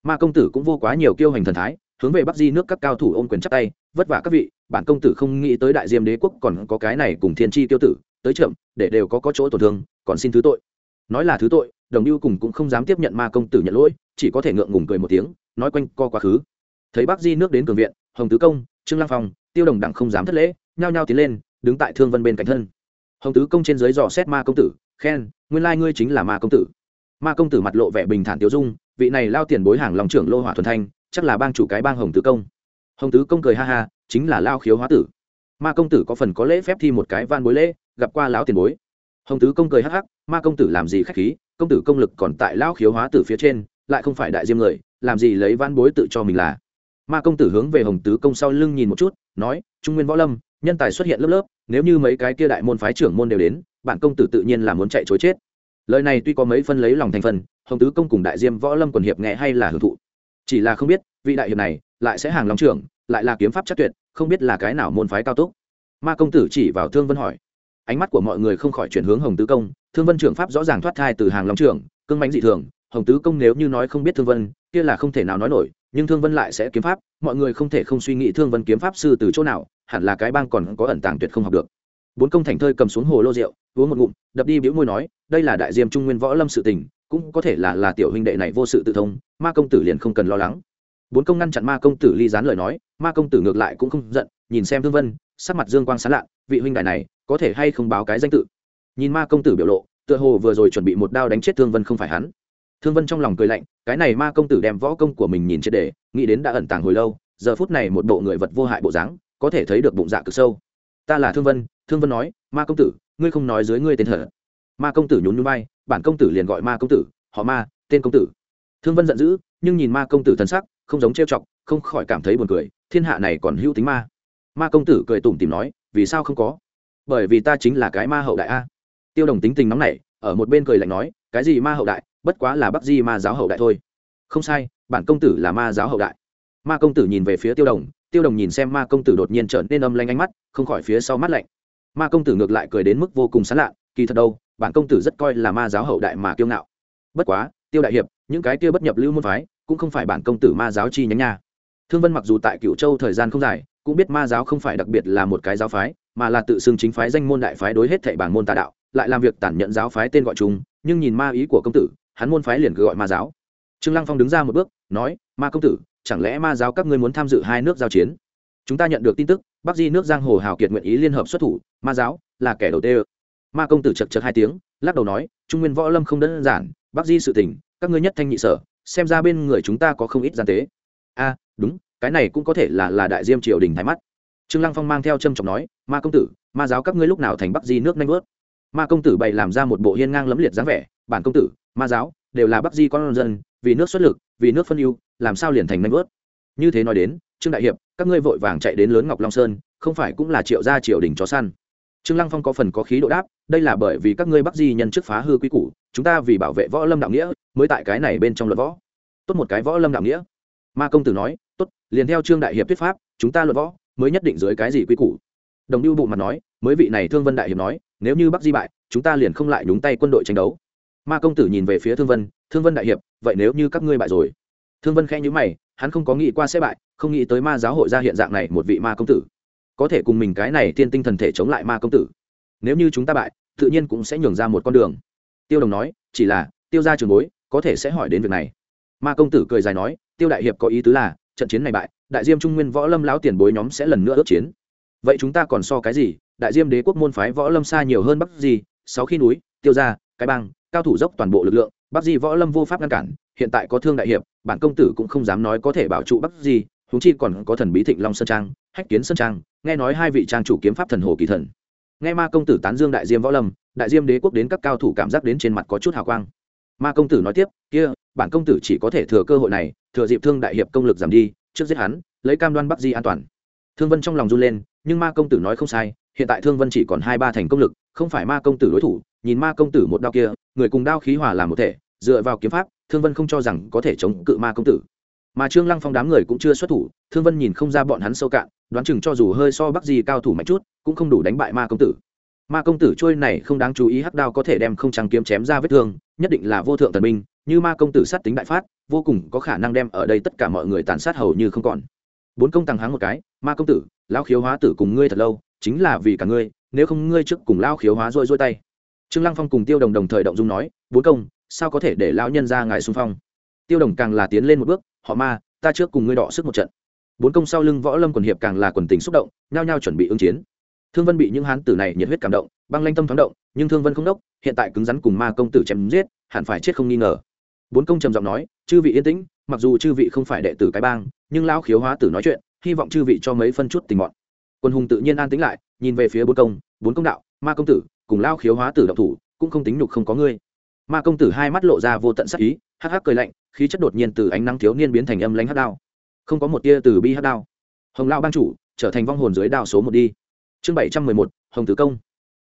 Ma công tử cũng vô quá nhiều kiêu hành thần thái, hướng về bắc di nước các cao thủ ôm quyền chắc tay, vất vả các vị, bản công tử không nghĩ tới đại diêm đế quốc còn có cái này cùng thiên tri tiêu tử, tới chậm, để đều có có chỗ tổn thương, còn xin thứ tội. Nói là thứ tội, đồng lưu cùng cũng không dám tiếp nhận ma công tử nhận lỗi, chỉ có thể ngượng ngùng cười một tiếng, nói quanh co quá khứ. Thấy bác di nước đến cường viện, hồng tứ công, trương Lang phong, tiêu đồng đẳng không dám thất lễ, nhao nhao tiến lên, đứng tại thương vân bên cạnh thân hồng tứ công trên dưới dò xét ma công tử, khen, nguyên lai ngươi chính là ma công tử. Ma công tử mặt lộ vẻ bình thản tiêu dung, vị này lao tiền bối hàng lòng trưởng lô hỏa thuần thanh, chắc là bang chủ cái bang hồng tứ công. Hồng tứ công cười ha ha, chính là lao khiếu hóa tử. Ma công tử có phần có lễ phép thi một cái van bối lễ, gặp qua lão tiền bối. Hồng tứ công cười hắc hắc, ma công tử làm gì khách khí, công tử công lực còn tại lao khiếu hóa tử phía trên, lại không phải đại diêm người, làm gì lấy van bối tự cho mình là. Ma công tử hướng về hồng tứ công sau lưng nhìn một chút, nói, trung nguyên võ lâm nhân tài xuất hiện lớp lớp, nếu như mấy cái kia đại môn phái trưởng môn đều đến bạn công tử tự nhiên là muốn chạy chối chết. Lời này tuy có mấy phân lấy lòng thành phần, hồng tứ công cùng đại diêm võ lâm quần hiệp nghe hay là hưởng thụ. Chỉ là không biết, vị đại hiệp này lại sẽ hàng lòng trưởng, lại là kiếm pháp chắc tuyệt, không biết là cái nào môn phái cao túc ma công tử chỉ vào thương vân hỏi. Ánh mắt của mọi người không khỏi chuyển hướng hồng tứ công, thương vân trưởng pháp rõ ràng thoát thai từ hàng long trưởng, cương bánh dị thường, hồng tứ công nếu như nói không biết thương vân, kia là không thể nào nói nổi, nhưng thương vân lại sẽ kiếm pháp, mọi người không thể không suy nghĩ thương vân kiếm pháp sư từ chỗ nào hẳn là cái bang còn có ẩn tàng tuyệt không học được. Bốn công thành thơi cầm xuống hồ lô rượu, uống một ngụm, đập đi biểu môi nói, đây là đại diêm trung nguyên võ lâm sự tình, cũng có thể là là tiểu huynh đệ này vô sự tự thông, ma công tử liền không cần lo lắng. Bốn công ngăn chặn ma công tử ly gián lời nói, ma công tử ngược lại cũng không giận, nhìn xem thương vân, sắc mặt dương quang sán lạ vị huynh đại này, có thể hay không báo cái danh tự. Nhìn ma công tử biểu lộ, tựa hồ vừa rồi chuẩn bị một đao đánh chết thương vân không phải hắn. Thương vân trong lòng cười lạnh, cái này ma công tử đem võ công của mình nhìn chết để, nghĩ đến đã ẩn tàng hồi lâu, giờ phút này một bộ người vật vô hại bộ dáng có thể thấy được bụng dạ cực sâu. Ta là thương vân thương vân nói, ma công tử, ngươi không nói dưới ngươi tên thở ma công tử nhún nhún bay bản công tử liền gọi ma công tử, họ ma, tên công tử. Thương vân giận dữ, nhưng nhìn ma công tử thần sắc, không giống trêu chọc, không khỏi cảm thấy buồn cười, thiên hạ này còn hữu tính ma. Ma công tử cười tủm tìm nói, vì sao không có? Bởi vì ta chính là cái ma hậu đại a. Tiêu đồng tính tình nóng nảy, ở một bên cười lạnh nói, cái gì ma hậu đại? Bất quá là bắc di ma giáo hậu đại thôi. Không sai, bản công tử là ma giáo hậu đại. Ma công tử nhìn về phía tiêu đồng tiêu đồng nhìn xem ma công tử đột nhiên trở nên âm lanh ánh mắt, không khỏi phía sau mắt lạnh. Ma công tử ngược lại cười đến mức vô cùng sán lạ, kỳ thật đâu, bản công tử rất coi là ma giáo hậu đại mà kiêu ngạo. Bất quá, tiêu đại hiệp, những cái kia bất nhập lưu môn phái, cũng không phải bản công tử ma giáo chi nhánh nha. Thương vân mặc dù tại cựu châu thời gian không dài, cũng biết ma giáo không phải đặc biệt là một cái giáo phái, mà là tự xưng chính phái danh môn đại phái đối hết thệ bảng môn tà đạo, lại làm việc tản nhận giáo phái tên gọi chúng, nhưng nhìn ma ý của công tử, hắn môn phái liền cứ gọi ma giáo trương lăng phong đứng ra một bước, nói, ma công tử, chẳng lẽ ma giáo các ngươi muốn tham dự hai nước giao chiến? Chúng ta nhận được tin tức, bắc di nước giang hồ hào kiệt nguyện ý liên hợp xuất thủ, ma giáo là kẻ đầu tiên. Ma công tử chật chật hai tiếng, lắc đầu nói, trung nguyên võ lâm không đơn giản, bắc di sự tình, các ngươi nhất thanh nhị sở, xem ra bên người chúng ta có không ít gian tế. A, đúng, cái này cũng có thể là là đại diêm triều đình thái mắt. Trương lăng phong mang theo trâm trọng nói, ma công tử, ma giáo các ngươi lúc nào thành bắc di nước nanh vớt ma công tử bày làm ra một bộ hiên ngang lấm liệt dáng vẻ, bản công tử, ma giáo đều là bắc di con dân, vì nước xuất lực, vì nước phân ưu, làm sao liền thành nanh vớt như thế nói đến, trương đại hiệp, các ngươi vội vàng chạy đến lớn ngọc long sơn, không phải cũng là triệu gia triều đình chó săn? Trương lăng phong có phần có khí độ đáp, đây là bởi vì các ngươi bắc di nhân chức phá hư quy củ, chúng ta vì bảo vệ võ lâm đạo nghĩa, mới tại cái này bên trong luật võ. Tốt một cái võ lâm đạo nghĩa. Ma công tử nói, tốt, liền theo trương đại hiệp thuyết pháp, chúng ta luật võ, mới nhất định dưới cái gì quy củ? Đồng lưu bộ mặt nói, mới vị này thương vân đại hiệp nói, nếu như bắc di bại, chúng ta liền không lại đúng tay quân đội tranh đấu ma công tử nhìn về phía thương vân thương vân đại hiệp vậy nếu như các ngươi bại rồi? Thương vân khẽ nhữ mày hắn không có nghĩ qua sẽ bại không nghĩ tới ma giáo hội ra hiện dạng này một vị ma công tử. Có thể cùng mình cái này tiên tinh thần thể chống lại ma công tử. Nếu như chúng ta bại tự nhiên cũng sẽ nhường ra một con đường. Tiêu đồng nói chỉ là tiêu ra trường bối có thể sẽ hỏi đến việc này. Ma công tử cười dài nói tiêu đại hiệp có ý tứ là trận chiến này bại đại diêm trung nguyên võ lâm lão tiền bối nhóm sẽ lần nữa ước chiến. Vậy chúng ta còn so cái gì? Đại diêm đế quốc môn phái võ lâm xa nhiều hơn bắc gì, sáu khi núi tiêu ra cái bang cao thủ dốc toàn bộ lực lượng bác di võ lâm vô pháp ngăn cản, hiện tại có thương đại hiệp, bản công tử cũng không dám nói có thể bảo trụ bác di húng chi còn có thần bí thịnh long sơn trang, hách kiến sơn trang, nghe nói hai vị trang chủ kiếm pháp thần hồ kỳ thần. Nghe ma công tử tán dương đại diêm võ lâm, đại diêm đế quốc đến các cao thủ cảm giác đến trên mặt có chút hào quang. Ma công tử nói tiếp, kia, bản công tử chỉ có thể thừa cơ hội này, thừa dịp thương đại hiệp công lực giảm đi, trước giết hắn, lấy cam đoan bắc di an toàn. Thương vân trong lòng run lên, nhưng ma công tử nói không sai hiện tại thương vân chỉ còn hai ba thành công lực, không phải ma công tử đối thủ, nhìn ma công tử một đao kia, người cùng đao khí hòa làm một thể, dựa vào kiếm pháp, thương vân không cho rằng có thể chống cự ma công tử. Mà trương lăng phong đám người cũng chưa xuất thủ, thương vân nhìn không ra bọn hắn sâu cạn, đoán chừng cho dù hơi so bắc gì cao thủ mạnh chút, cũng không đủ đánh bại ma công tử. Ma công tử trôi này không đáng chú ý hắc đao có thể đem không trắng kiếm chém ra vết thương, nhất định là vô thượng thần minh như ma công tử sát tính đại phát, vô cùng có khả năng đem ở đây tất cả mọi người tàn sát hầu như không còn. Bốn công tăng háng một cái, ma công tử, lão khiếu hóa tử cùng ngươi thật lâu chính là vì cả ngươi, nếu không ngươi trước cùng lao khiếu hóa rôi rôi tay. Trương lăng phong cùng tiêu đồng đồng thời động dung nói, bốn công, sao có thể để lão nhân ra ngài xung phong? Tiêu đồng càng là tiến lên một bước, họ ma, ta trước cùng ngươi đọ sức một trận. Bốn công sau lưng võ lâm quần hiệp càng là quần tình xúc động, nhao nhao chuẩn bị ứng chiến. Thương vân bị những hán tử này nhiệt huyết cảm động, băng lanh tâm thoáng động, nhưng thương vân không đốc, hiện tại cứng rắn cùng ma công tử chém giết, hẳn phải chết không nghi ngờ. Bốn công trầm giọng nói, chư vị yên tĩnh, mặc dù chư vị không phải đệ tử cái bang, nhưng lão khiếu hóa tử nói chuyện, hy vọng chư vị cho mấy phân chút tình mọn quân hùng tự nhiên an tĩnh lại, nhìn về phía bốn công bốn công đạo, ma công tử, cùng lao khiếu hóa tử độc thủ, cũng không tính nhục không có ngươi. Ma công tử hai mắt lộ ra vô tận sắc ý, hắc hắc cười lạnh, khí chất đột nhiên từ ánh nắng thiếu niên biến thành âm lãnh hắc đao. Không có một tia từ bi hắc đao. Hồng lao ban chủ, trở thành vong hồn dưới đao số một đi. Chương bảy trăm mười một, hồng tử công.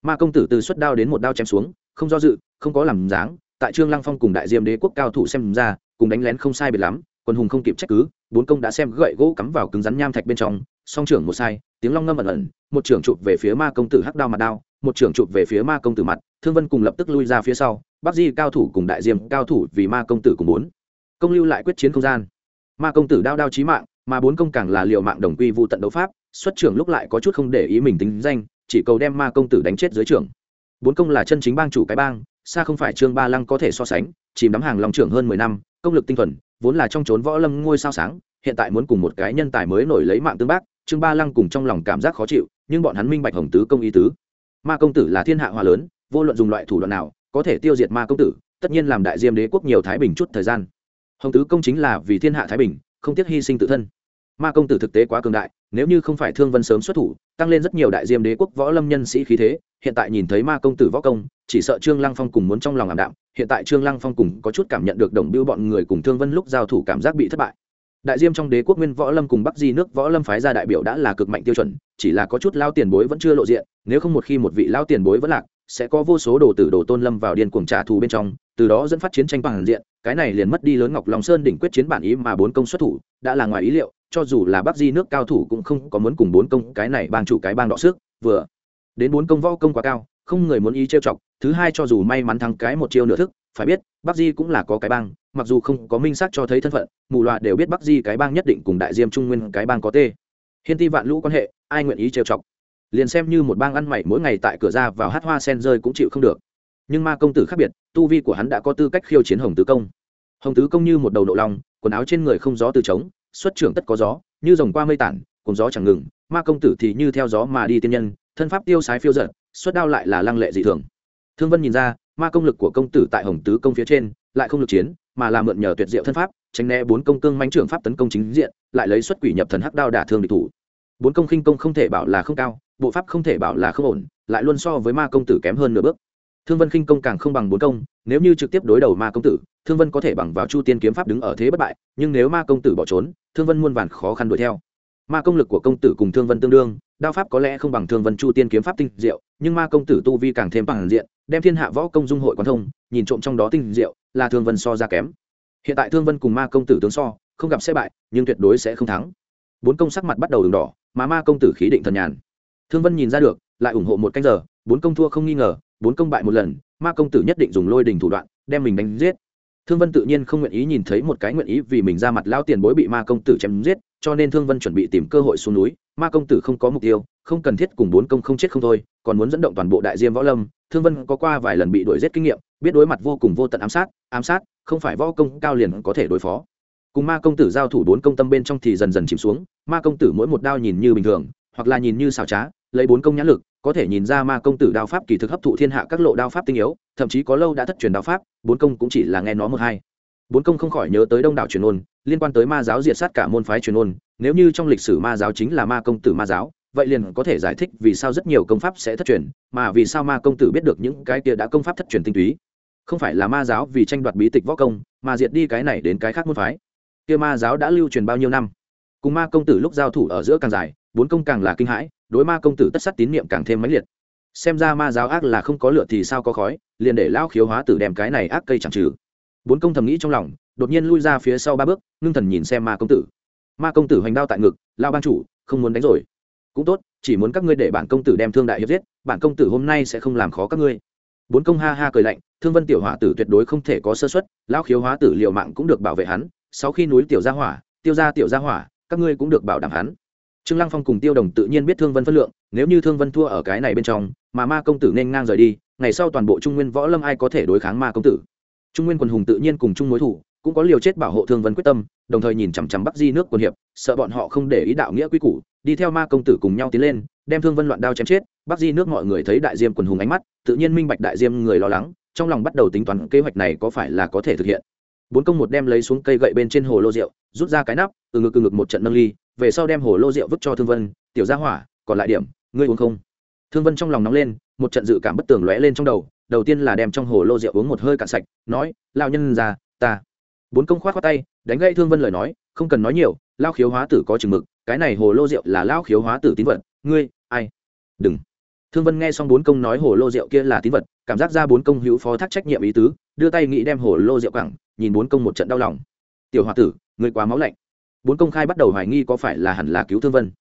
Ma công tử từ xuất đao đến một đao chém xuống, không do dự, không có làm dáng, tại trương lăng phong cùng đại diêm đế quốc cao thủ xem ra, cùng đánh lén không sai biệt lắm, quân hùng không kịp trách cứ, bốn công đã xem gậy gỗ cắm vào cứng rắn nham thạch bên trong song trưởng một sai, tiếng long ngâm ẩn ẩn, một trưởng chụp về phía ma công tử hắc đao mặt đao, một trưởng chụp về phía ma công tử mặt, thương vân cùng lập tức lui ra phía sau, bắc di cao thủ cùng đại diêm cao thủ vì ma công tử cùng bốn. Công lưu lại quyết chiến không gian. Ma công tử đao đao chí mạng, mà bốn công càng là liệu mạng đồng quy vụ tận đấu pháp, xuất trưởng lúc lại có chút không để ý mình tính danh, chỉ cầu đem ma công tử đánh chết dưới trưởng. Bốn công là chân chính bang chủ cái bang, xa không phải trương ba lăng có thể so sánh, chìm đắm hàng lòng trưởng hơn mười năm, công lực tinh thuần, vốn là trong trốn võ lâm ngôi sao sáng, hiện tại muốn cùng một cái nhân tài mới nổi lấy mạng tương bác trương ba lăng cùng trong lòng cảm giác khó chịu, nhưng bọn hắn minh bạch hồng tứ công ý tứ. Ma công tử là thiên hạ hòa lớn, vô luận dùng loại thủ đoạn nào, có thể tiêu diệt ma công tử, tất nhiên làm đại diêm đế quốc nhiều thái bình chút thời gian. Hồng tứ công chính là vì thiên hạ thái bình, không tiếc hy sinh tự thân. Ma công tử thực tế quá cường đại, nếu như không phải thương vân sớm xuất thủ, tăng lên rất nhiều đại diêm đế quốc võ lâm nhân sĩ khí thế, hiện tại nhìn thấy ma công tử võ công, chỉ sợ trương lăng phong cùng muốn trong lòng ảm đạm, hiện tại trương lăng phong cùng có chút cảm nhận được đồng biêu bọn người cùng thương vân lúc giao thủ cảm giác bị thất bại đại diêm trong đế quốc nguyên võ lâm cùng bắc di nước võ lâm phái ra đại biểu đã là cực mạnh tiêu chuẩn, chỉ là có chút lao tiền bối vẫn chưa lộ diện, nếu không một khi một vị lao tiền bối vẫn lạc, sẽ có vô số đồ tử đồ tôn lâm vào điên cuồng trả thù bên trong, từ đó dẫn phát chiến tranh bằng diện, cái này liền mất đi lớn ngọc long sơn đỉnh quyết chiến bản ý mà bốn công xuất thủ, đã là ngoài ý liệu, cho dù là bắc di nước cao thủ cũng không có muốn cùng bốn công cái này bang chủ cái bang đọ sức, vừa đến bốn công võ công quá cao không người muốn ý trêu chọc, thứ hai cho dù may mắn thắng cái một chiêu nửa thức, phải biết, bắc di cũng là có cái bang, mặc dù không có minh xác cho thấy thân phận, mù loà đều biết bắc di cái bang nhất định cùng đại diêm trung nguyên cái bang có tê. Hiên ti vạn lũ quan hệ, ai nguyện ý trêu chọc? Liền xem như một bang ăn mày mỗi ngày tại cửa ra vào hát hoa sen rơi cũng chịu không được. Nhưng ma công tử khác biệt, tu vi của hắn đã có tư cách khiêu chiến hồng tứ công. Hồng tứ công như một đầu nộ long, quần áo trên người không gió từ trống, xuất trưởng tất có gió, như rồng qua mây tản, cùng gió chẳng ngừng, ma công tử thì như theo gió mà đi tiên nhân, thân pháp tiêu sái phiêu giật xuất đao lại là lăng lệ dị thường. Thương vân nhìn ra, ma công lực của công tử tại hồng tứ công phía trên, lại không lực chiến, mà là mượn nhờ tuyệt diệu thân pháp, tránh né bốn công cương manh trưởng pháp tấn công chính diện, lại lấy xuất quỷ nhập thần hắc đao đả thương địch thủ. Bốn công khinh công không thể bảo là không cao, bộ pháp không thể bảo là không ổn, lại luôn so với ma công tử kém hơn nửa bước. Thương vân khinh công càng không bằng bốn công, nếu như trực tiếp đối đầu ma công tử, thương vân có thể bằng vào chu tiên kiếm pháp đứng ở thế bất bại, nhưng nếu ma công tử bỏ trốn, thương vân muôn vàn khó khăn đuổi theo. Ma công lực của công tử cùng thương vân tương đương đao pháp có lẽ không bằng thương vân chu tiên kiếm pháp tinh diệu, nhưng ma công tử tu vi càng thêm bằng diện, đem thiên hạ võ công dung hội quan thông, nhìn trộm trong đó tinh diệu, là thương vân so ra kém. Hiện tại thương vân cùng ma công tử tướng so, không gặp sẽ bại, nhưng tuyệt đối sẽ không thắng. Bốn công sắc mặt bắt đầu đường đỏ, mà ma công tử khí định thần nhàn. Thương vân nhìn ra được, lại ủng hộ một canh giờ, bốn công thua không nghi ngờ, bốn công bại một lần, ma công tử nhất định dùng lôi đình thủ đoạn, đem mình đánh giết. Thương vân tự nhiên không nguyện ý nhìn thấy một cái nguyện ý vì mình ra mặt lao tiền bối bị ma công tử chém giết cho nên thương vân chuẩn bị tìm cơ hội xuống núi. Ma công tử không có mục tiêu, không cần thiết cùng bốn công không chết không thôi, còn muốn dẫn động toàn bộ đại diêm võ lâm. Thương vân có qua vài lần bị đuổi giết kinh nghiệm, biết đối mặt vô cùng vô tận ám sát ám sát, không phải võ công cao liền có thể đối phó. Cùng ma công tử giao thủ bốn công tâm bên trong thì dần dần chìm xuống, ma công tử mỗi một đao nhìn như bình thường, hoặc là nhìn như xào trá, lấy bốn công nhãn lực, có thể nhìn ra ma công tử đao pháp kỳ thực hấp thụ thiên hạ các lộ đao pháp tinh yếu, thậm chí có lâu đã thất truyền đao pháp, bốn công cũng chỉ là nghe nó một hai bốn công không khỏi nhớ tới đông đảo truyền ôn, liên quan tới ma giáo diệt sát cả môn phái truyền ôn, nếu như trong lịch sử ma giáo chính là ma công tử ma giáo, vậy liền có thể giải thích vì sao rất nhiều công pháp sẽ thất truyền, mà vì sao ma công tử biết được những cái kia đã công pháp thất truyền tinh túy. Không phải là ma giáo vì tranh đoạt bí tịch võ công, mà diệt đi cái này đến cái khác môn phái. Kia ma giáo đã lưu truyền bao nhiêu năm? Cùng ma công tử lúc giao thủ ở giữa càng dài, bốn công càng là kinh hãi, đối ma công tử tất sắt tín niệm càng thêm mãnh liệt. Xem ra ma giáo ác là không có lửa thì sao có khói, liền để lao khiếu hóa tử đem cái này ác cây chẳng trừ bốn công thầm nghĩ trong lòng, đột nhiên lui ra phía sau ba bước, ngưng thần nhìn xem ma công tử. Ma công tử hoành đao tại ngực, lao ban chủ, không muốn đánh rồi. Cũng tốt, chỉ muốn các ngươi để bản công tử đem thương đại hiếp giết, bản công tử hôm nay sẽ không làm khó các ngươi. Bốn công ha ha cười lạnh, thương vân tiểu hỏa tử tuyệt đối không thể có sơ xuất lao khiếu hóa tử liệu mạng cũng được bảo vệ hắn, sau khi núi tiểu gia hỏa, tiêu ra tiểu gia hỏa, các ngươi cũng được bảo đảm hắn. Trương lăng phong cùng tiêu đồng tự nhiên biết thương vân phân lượng, nếu như thương vân thua ở cái này bên trong, mà ma công tử nên ngang rời đi, ngày sau toàn bộ trung nguyên võ lâm ai có thể đối kháng ma công tử? Trung nguyên quần hùng tự nhiên cùng chung mối thủ, cũng có liều chết bảo hộ thương vân quyết tâm, đồng thời nhìn chằm chằm bắc di nước quân hiệp, sợ bọn họ không để ý đạo nghĩa quy củ, đi theo ma công tử cùng nhau tiến lên, đem thương vân loạn đao chém chết. Bắc di nước mọi người thấy đại diêm quần hùng ánh mắt, tự nhiên minh bạch đại diêm người lo lắng, trong lòng bắt đầu tính toán kế hoạch này có phải là có thể thực hiện. Bốn công một đem lấy xuống cây gậy bên trên hồ lô rượu, rút ra cái nắp, từ ngực từ ngực một trận nâng ly, về sau đem hồ lô rượu vứt cho thương vân, tiểu gia hỏa, còn lại điểm, ngươi uống không? Thương vân trong lòng nóng lên, một trận dự cảm bất tường lóe lên trong đầu đầu tiên là đem trong hồ lô rượu uống một hơi cạn sạch, nói lao nhân ra ta. Bốn công khoát khoát tay, đánh gây thương vân lời nói, không cần nói nhiều lao khiếu hóa tử có chừng mực, cái này hồ lô rượu là lao khiếu hóa tử tín vật, ngươi, ai? Đừng. Thương vân nghe xong bốn công nói hồ lô rượu kia là tín vật, cảm giác ra bốn công hữu phó thác trách nhiệm ý tứ, đưa tay nghĩ đem hồ lô rượu cẳng nhìn bốn công một trận đau lòng. Tiểu h o a tử người quá máu lạnh. Bốn công khai bắt đầu hoài nghi có phải là hẳn là cứu thương vân.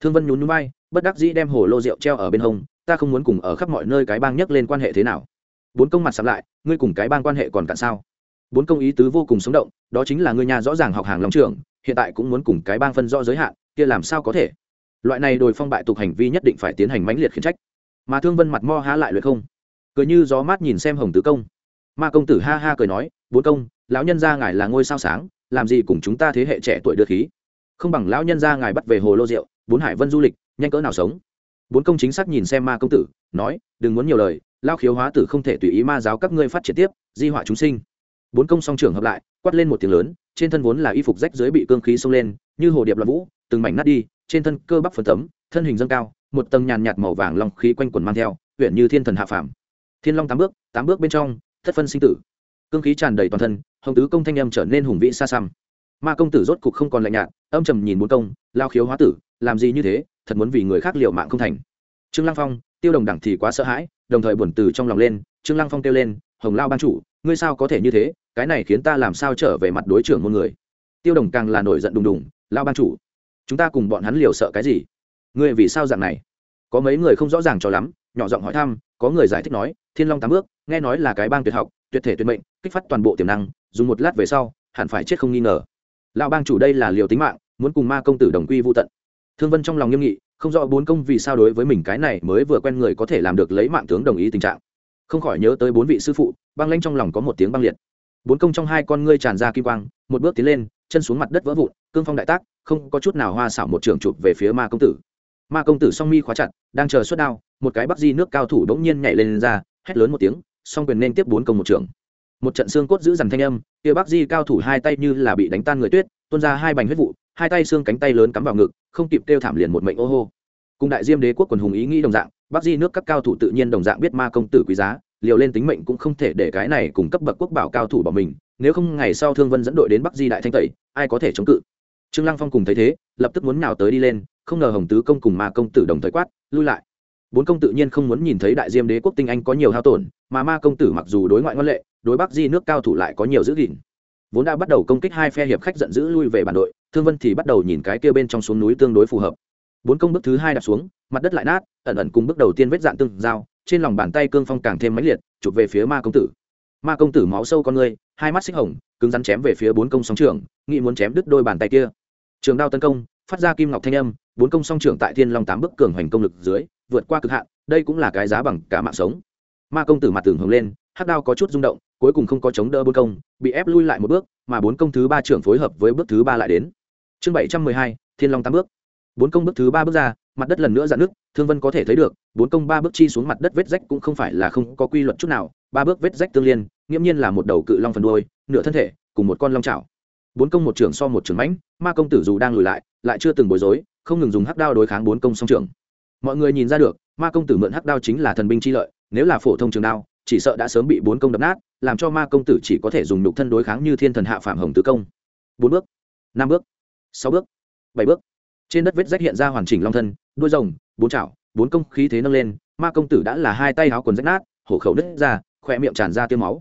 Thương vân nhún núi bay bất đắc dĩ đem hồ lô rượu treo ở bên hông ta không muốn cùng ở khắp mọi nơi cái bang nhắc lên quan hệ thế nào. Bốn công mặt sắm lại, ngươi cùng cái bang quan hệ còn cạn sao? Bốn công ý tứ vô cùng sống động, đó chính là ngươi nhà rõ ràng học hàng long trường, hiện tại cũng muốn cùng cái bang phân rõ giới hạn, kia làm sao có thể? Loại này đồi phong bại tục hành vi nhất định phải tiến hành mãnh liệt khiển trách. Mà thương vân mặt mo há lại luyện không. Cười như gió mát nhìn xem hồng tứ công. Ma công tử ha ha cười nói, bốn công, lão nhân gia ngài là ngôi sao sáng, làm gì cùng chúng ta thế hệ trẻ tuổi đưa khí? Không bằng lão nhân gia ngài bắt về hồ lô rượu, bốn hải vân du lịch, nhanh cỡ nào sống bốn công chính xác nhìn xem ma công tử, nói, đừng muốn nhiều lời, lao khiếu hóa tử không thể tùy ý ma giáo các ngươi phát triển tiếp, di họa chúng sinh. Bốn công song trưởng hợp lại, quát lên một tiếng lớn, trên thân vốn là y phục rách dưới bị cương khí xông lên, như hồ điệp loạn vũ, từng mảnh nát đi, trên thân cơ bắp phấn tấm, thân hình dâng cao, một tầng nhàn nhạt màu vàng long khí quanh quần mang theo, huyện như thiên thần hạ phàm. Thiên long tám bước tám bước bên trong, thất phân sinh tử. Cương khí tràn đầy toàn thân, hồng tứ công thanh âm trở nên hùng vĩ xa xăm. Ma công tử rốt cục không còn lạnh nhạt, âm trầm nhìn bốn công, lao khiếu hóa tử, làm gì như thế? Thật muốn vì người khác liều mạng không thành. Trương lăng phong, tiêu đồng đẳng thì quá sợ hãi, đồng thời buồn từ trong lòng lên, trương lăng phong kêu lên, hồng lao ban chủ, ngươi sao có thể như thế? Cái này khiến ta làm sao trở về mặt đối trưởng môn người? Tiêu đồng càng là nổi giận đùng đùng, lao ban chủ, chúng ta cùng bọn hắn liều sợ cái gì? Ngươi vì sao dạng này? Có mấy người không rõ ràng cho lắm, nhỏ giọng hỏi thăm, có người giải thích nói, thiên long tám bước, nghe nói là cái bang tuyệt học, tuyệt thể tuyệt mệnh, kích phát toàn bộ tiềm năng, dùng một lát về sau, hẳn phải chết không nghi ngờ. Lão bang chủ đây là liều tính mạng, muốn cùng ma công tử đồng quy vô tận thương vân trong lòng nghiêm nghị không rõ bốn công vì sao đối với mình cái này mới vừa quen người có thể làm được lấy mạng tướng đồng ý tình trạng. Không khỏi nhớ tới bốn vị sư phụ băng lanh trong lòng có một tiếng băng liệt. Bốn công trong hai con ngươi tràn ra kim quang một bước tiến lên chân xuống mặt đất vỡ vụn cương phong đại tác không có chút nào hoa xảo một trường chụp về phía ma công tử. Ma công tử song mi khóa chặt đang chờ suất đao một cái bắc di nước cao thủ bỗng nhiên nhảy lên, lên ra hét lớn một tiếng song quyền nên tiếp bốn công một trường. Một trận xương cốt giữ dằn thanh âm kia bắc di cao thủ hai tay như là bị đánh tan người tuyết tuôn ra hai bành huyết vụ hai tay xương cánh tay lớn cắm vào ngực, không kịp kêu thảm liền một mệnh ô hô. Cùng đại diêm đế quốc quần hùng ý nghĩ đồng dạng, bắc di nước các cao thủ tự nhiên đồng dạng biết ma công tử quý giá, liều lên tính mệnh cũng không thể để cái này cùng cấp bậc quốc bảo cao thủ bỏ mình, nếu không ngày sau thương vân dẫn đội đến bắc di đại thanh tẩy, ai có thể chống cự? Trương lăng phong cùng thấy thế, lập tức muốn nào tới đi lên, không ngờ hồng tứ công cùng ma công tử đồng thời quát, lui lại. Bốn công tự nhiên không muốn nhìn thấy đại diêm đế quốc tinh anh có nhiều hao tổn, mà ma công tử mặc dù đối ngoại ngoan lệ, đối bắc di nước cao thủ lại có nhiều giữ gìn. Vốn đã bắt đầu công kích hai phe hiệp khách giận dữ lui về bản đội thương vân thì bắt đầu nhìn cái kia bên trong xuống núi tương đối phù hợp. Bốn công bước thứ hai đặt xuống, mặt đất lại nát, ẩn ẩn cùng bước đầu tiên vết dạn tương giao, trên lòng bàn tay cương phong càng thêm mãnh liệt, chụp về phía ma công tử. Ma công tử máu sâu con người, hai mắt xích hồng, cứng rắn chém về phía bốn công song trường nghĩ muốn chém đứt đôi bàn tay kia. Trường đao tấn công, phát ra kim ngọc thanh âm, bốn công song trưởng tại thiên long tám bức cường hoành công lực dưới, vượt qua cực hạn, đây cũng là cái giá bằng cả mạng sống. Ma công tử mặt tường hồng lên, hắc đao có chút rung động, cuối cùng không có chống đỡ bốn công, bị ép lui lại một bước, mà bốn công thứ ba trưởng phối hợp với bước thứ ba lại đến chương bảy trăm mười hai, thiên long tám bước. Bốn công bước thứ ba bước ra, mặt đất lần nữa dạn nước thương vân có thể thấy được, bốn công ba bước chi xuống mặt đất vết rách cũng không phải là không có quy luật chút nào, ba bước vết rách tương liên, nghiễm nhiên là một đầu cự long phần đuôi, nửa thân thể, cùng một con long chảo. Bốn công một trưởng so một trưởng mãnh, ma công tử dù đang lùi lại lại chưa từng bối rối, không ngừng dùng hắc đao đối kháng bốn công song trưởng. Mọi người nhìn ra được, ma công tử mượn hắc đao chính là thần binh chi lợi, nếu là phổ thông trường đao, chỉ sợ đã sớm bị bốn công đập nát, làm cho ma công tử chỉ có thể dùng nhục thân đối kháng như thiên thần hạ phạm hồng tứ công. Bốn bước, năm bước sáu bước. Bảy bước. Trên đất vết rách hiện ra hoàn chỉnh long thân, đuôi rồng, bốn chảo, bốn công khí thế nâng lên, ma công tử đã là hai tay áo quần rách nát, hổ khẩu nứt ra, khỏe miệng tràn ra tiêu máu.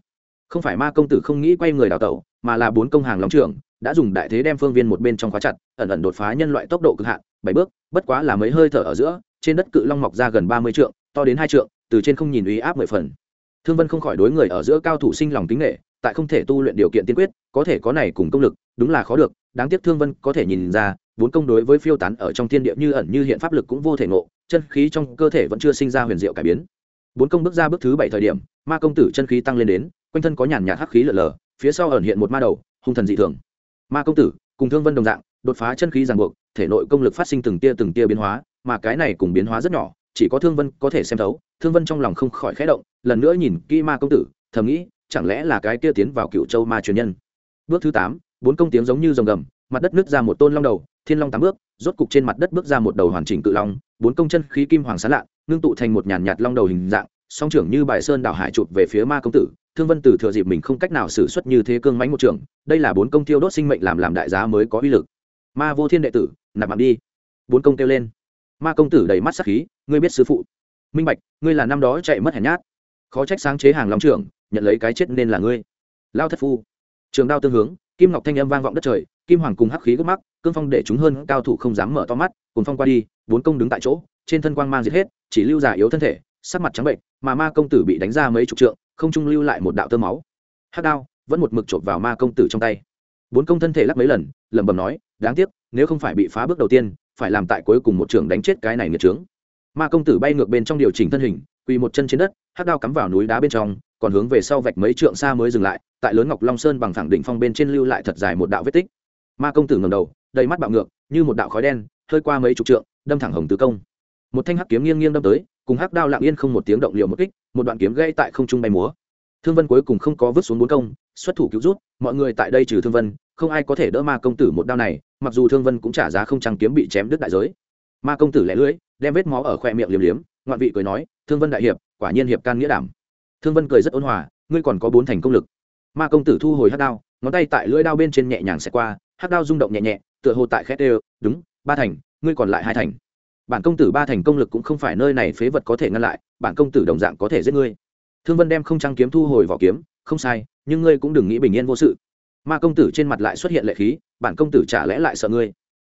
Không phải ma công tử không nghĩ quay người đào tẩu, mà là bốn công hàng long trưởng, đã dùng đại thế đem phương viên một bên trong khóa chặt, ẩn ẩn đột phá nhân loại tốc độ cực hạn, bảy bước, bất quá là mấy hơi thở ở giữa, trên đất cự long mọc ra gần ba mươi trượng, to đến hai trượng, từ trên không nhìn uy áp mười phần. Thương vân không khỏi đối người ở giữa cao thủ sinh lòng kính nghệ tại không thể tu luyện điều kiện tiên quyết, có thể có này cùng công lực, đúng là khó được đáng tiếc thương vân có thể nhìn ra, bốn công đối với phiêu tán ở trong thiên địa như ẩn như hiện pháp lực cũng vô thể ngộ, chân khí trong cơ thể vẫn chưa sinh ra huyền diệu cải biến. Bốn công bước ra bước thứ bảy thời điểm, ma công tử chân khí tăng lên đến, quanh thân có nhàn nhạt hắc khí lở lở phía sau ẩn hiện một ma đầu, hung thần dị thường. Ma công tử, cùng thương vân đồng dạng, đột phá chân khí ràng buộc, thể nội công lực phát sinh từng tia từng tia biến hóa, mà cái này cùng biến hóa rất nhỏ, chỉ có thương vân có thể xem thấu. Thương vân trong lòng không khỏi khẽ động, lần nữa nhìn kỹ ma công tử, thầm nghĩ, chẳng lẽ là cái kia tiến vào cựu châu ma truyền nhân? Bước thứ tám bốn công tiếng giống như rồng gầm, mặt đất nứt ra một tôn long đầu, thiên long tám bước, rốt cục trên mặt đất bước ra một đầu hoàn chỉnh cự long, bốn công chân khí kim hoàng sán lạ, ngưng tụ thành một nhàn nhạt long đầu hình dạng, song trưởng như bài sơn đảo hải chụp về phía ma công tử, thương vân tử thừa dịp mình không cách nào xử suất như thế cương mánh một trường đây là bốn công tiêu đốt sinh mệnh làm làm đại giá mới có uy lực. Ma vô thiên đệ tử, nạp mạng đi. Bốn công kêu lên. Ma công tử đầy mắt sắc khí, ngươi biết sư phụ. Minh bạch, ngươi là năm đó chạy mất hèn nhát. Khó trách sáng chế hàng long trưởng, nhận lấy cái chết nên là ngươi. Lao thất phu. Trường đao tương hướng kim ngọc thanh âm vang vọng đất trời, kim hoàng cùng hắc khí gốc mắc cương phong để chúng hơn cao thủ không dám mở to mắt cùng phong qua đi, bốn công đứng tại chỗ, trên thân quang mang giết hết, chỉ lưu giả yếu thân thể, sắc mặt trắng bệnh, mà ma công tử bị đánh ra mấy chục trượng, không trung lưu lại một đạo tơ máu. Hắc đao vẫn một mực chộp vào ma công tử trong tay. Bốn công thân thể lắc mấy lần, lẩm bẩm nói, đáng tiếc, nếu không phải bị phá bước đầu tiên, phải làm tại cuối cùng một trường đánh chết cái này nghiệt trướng ma công tử bay ngược bên trong điều chỉnh thân hình, quỳ một chân trên đất, hắc đao cắm vào núi đá bên trong còn hướng về sau vạch mấy trượng xa mới dừng lại, tại lớn ngọc long sơn bằng thẳng đỉnh phong bên trên lưu lại thật dài một đạo vết tích. Ma công tử ngầm đầu, đầy mắt bạo ngược, như một đạo khói đen, hơi qua mấy chục trượng, đâm thẳng hồng tứ công. Một thanh hắc kiếm nghiêng nghiêng đâm tới, cùng hắc đao lặng yên không một tiếng động liệu một kích, một đoạn kiếm gây tại không trung bay múa. Thương vân cuối cùng không có vứt xuống bốn công, xuất thủ cứu rút, mọi người tại đây trừ thương vân, không ai có thể đỡ ma công tử một đao này, mặc dù thương vân cũng trả giá không trăng kiếm bị chém đứt đại giới. Ma công tử lẻ lưỡi, đem vết máu ở khoe miệng liếm liếm, ngoạn vị cười nói, thương vân đại hiệp, quả nhiên hiệp can nghĩa đảm thương vân cười rất ôn hòa, ngươi còn có bốn thành công lực. Ma công tử thu hồi hát đao, ngón tay tại lưỡi đao bên trên nhẹ nhàng xẹt qua, hắc đao rung động nhẹ nhẹ, tựa hồ tại khét đều đúng, ba thành, ngươi còn lại hai thành. Bản công tử ba thành công lực cũng không phải nơi này phế vật có thể ngăn lại, bản công tử đồng dạng có thể giết ngươi. Thương vân đem không trang kiếm thu hồi vỏ kiếm, không sai, nhưng ngươi cũng đừng nghĩ bình yên vô sự. Ma công tử trên mặt lại xuất hiện lệ khí, bản công tử chả lẽ lại sợ ngươi?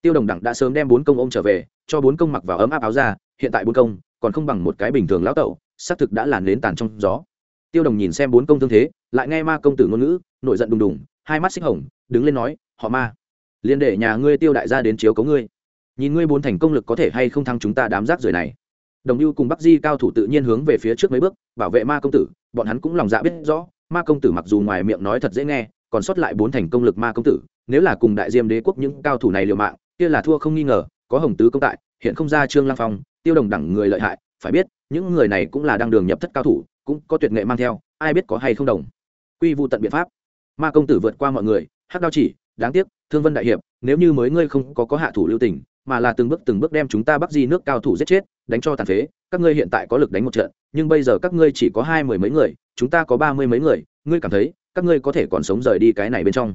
Tiêu đồng đẳng đã sớm đem bốn công ông trở về, cho bốn công mặc vào ấm áp áo ra, hiện tại bốn công còn không bằng một cái bình thường lão tẩu, xác thực đã làn đến tàn trong gió tiêu đồng nhìn xem bốn công thương thế, lại nghe ma công tử ngôn ngữ, nổi giận đùng đùng, hai mắt xích hồng, đứng lên nói, họ ma liên để nhà ngươi tiêu đại gia đến chiếu cấu ngươi. Nhìn ngươi bốn thành công lực có thể hay không thăng chúng ta đám rác rưởi này. Đồng lưu cùng bắc di cao thủ tự nhiên hướng về phía trước mấy bước, bảo vệ ma công tử, bọn hắn cũng lòng dạ biết rõ, ma công tử mặc dù ngoài miệng nói thật dễ nghe, còn sót lại bốn thành công lực ma công tử, nếu là cùng đại diêm đế quốc những cao thủ này liều mạng, kia là thua không nghi ngờ, có hồng tứ công tại, hiện không ra trương lang phong, tiêu đồng đẳng người lợi hại, phải biết, những người này cũng là đang đường nhập thất cao thủ cũng có tuyệt nghệ mang theo, ai biết có hay không đồng. Quy vụ tận biện pháp. Ma công tử vượt qua mọi người, hắc đao chỉ, đáng tiếc, thương vân đại hiệp, nếu như mới ngươi không có có hạ thủ lưu tình, mà là từng bước từng bước đem chúng ta bắt di nước cao thủ giết chết, đánh cho tàn phế, các ngươi hiện tại có lực đánh một trận, nhưng bây giờ các ngươi chỉ có hai mười mấy người, chúng ta có ba mươi mấy người, ngươi cảm thấy, các ngươi có thể còn sống rời đi cái này bên trong.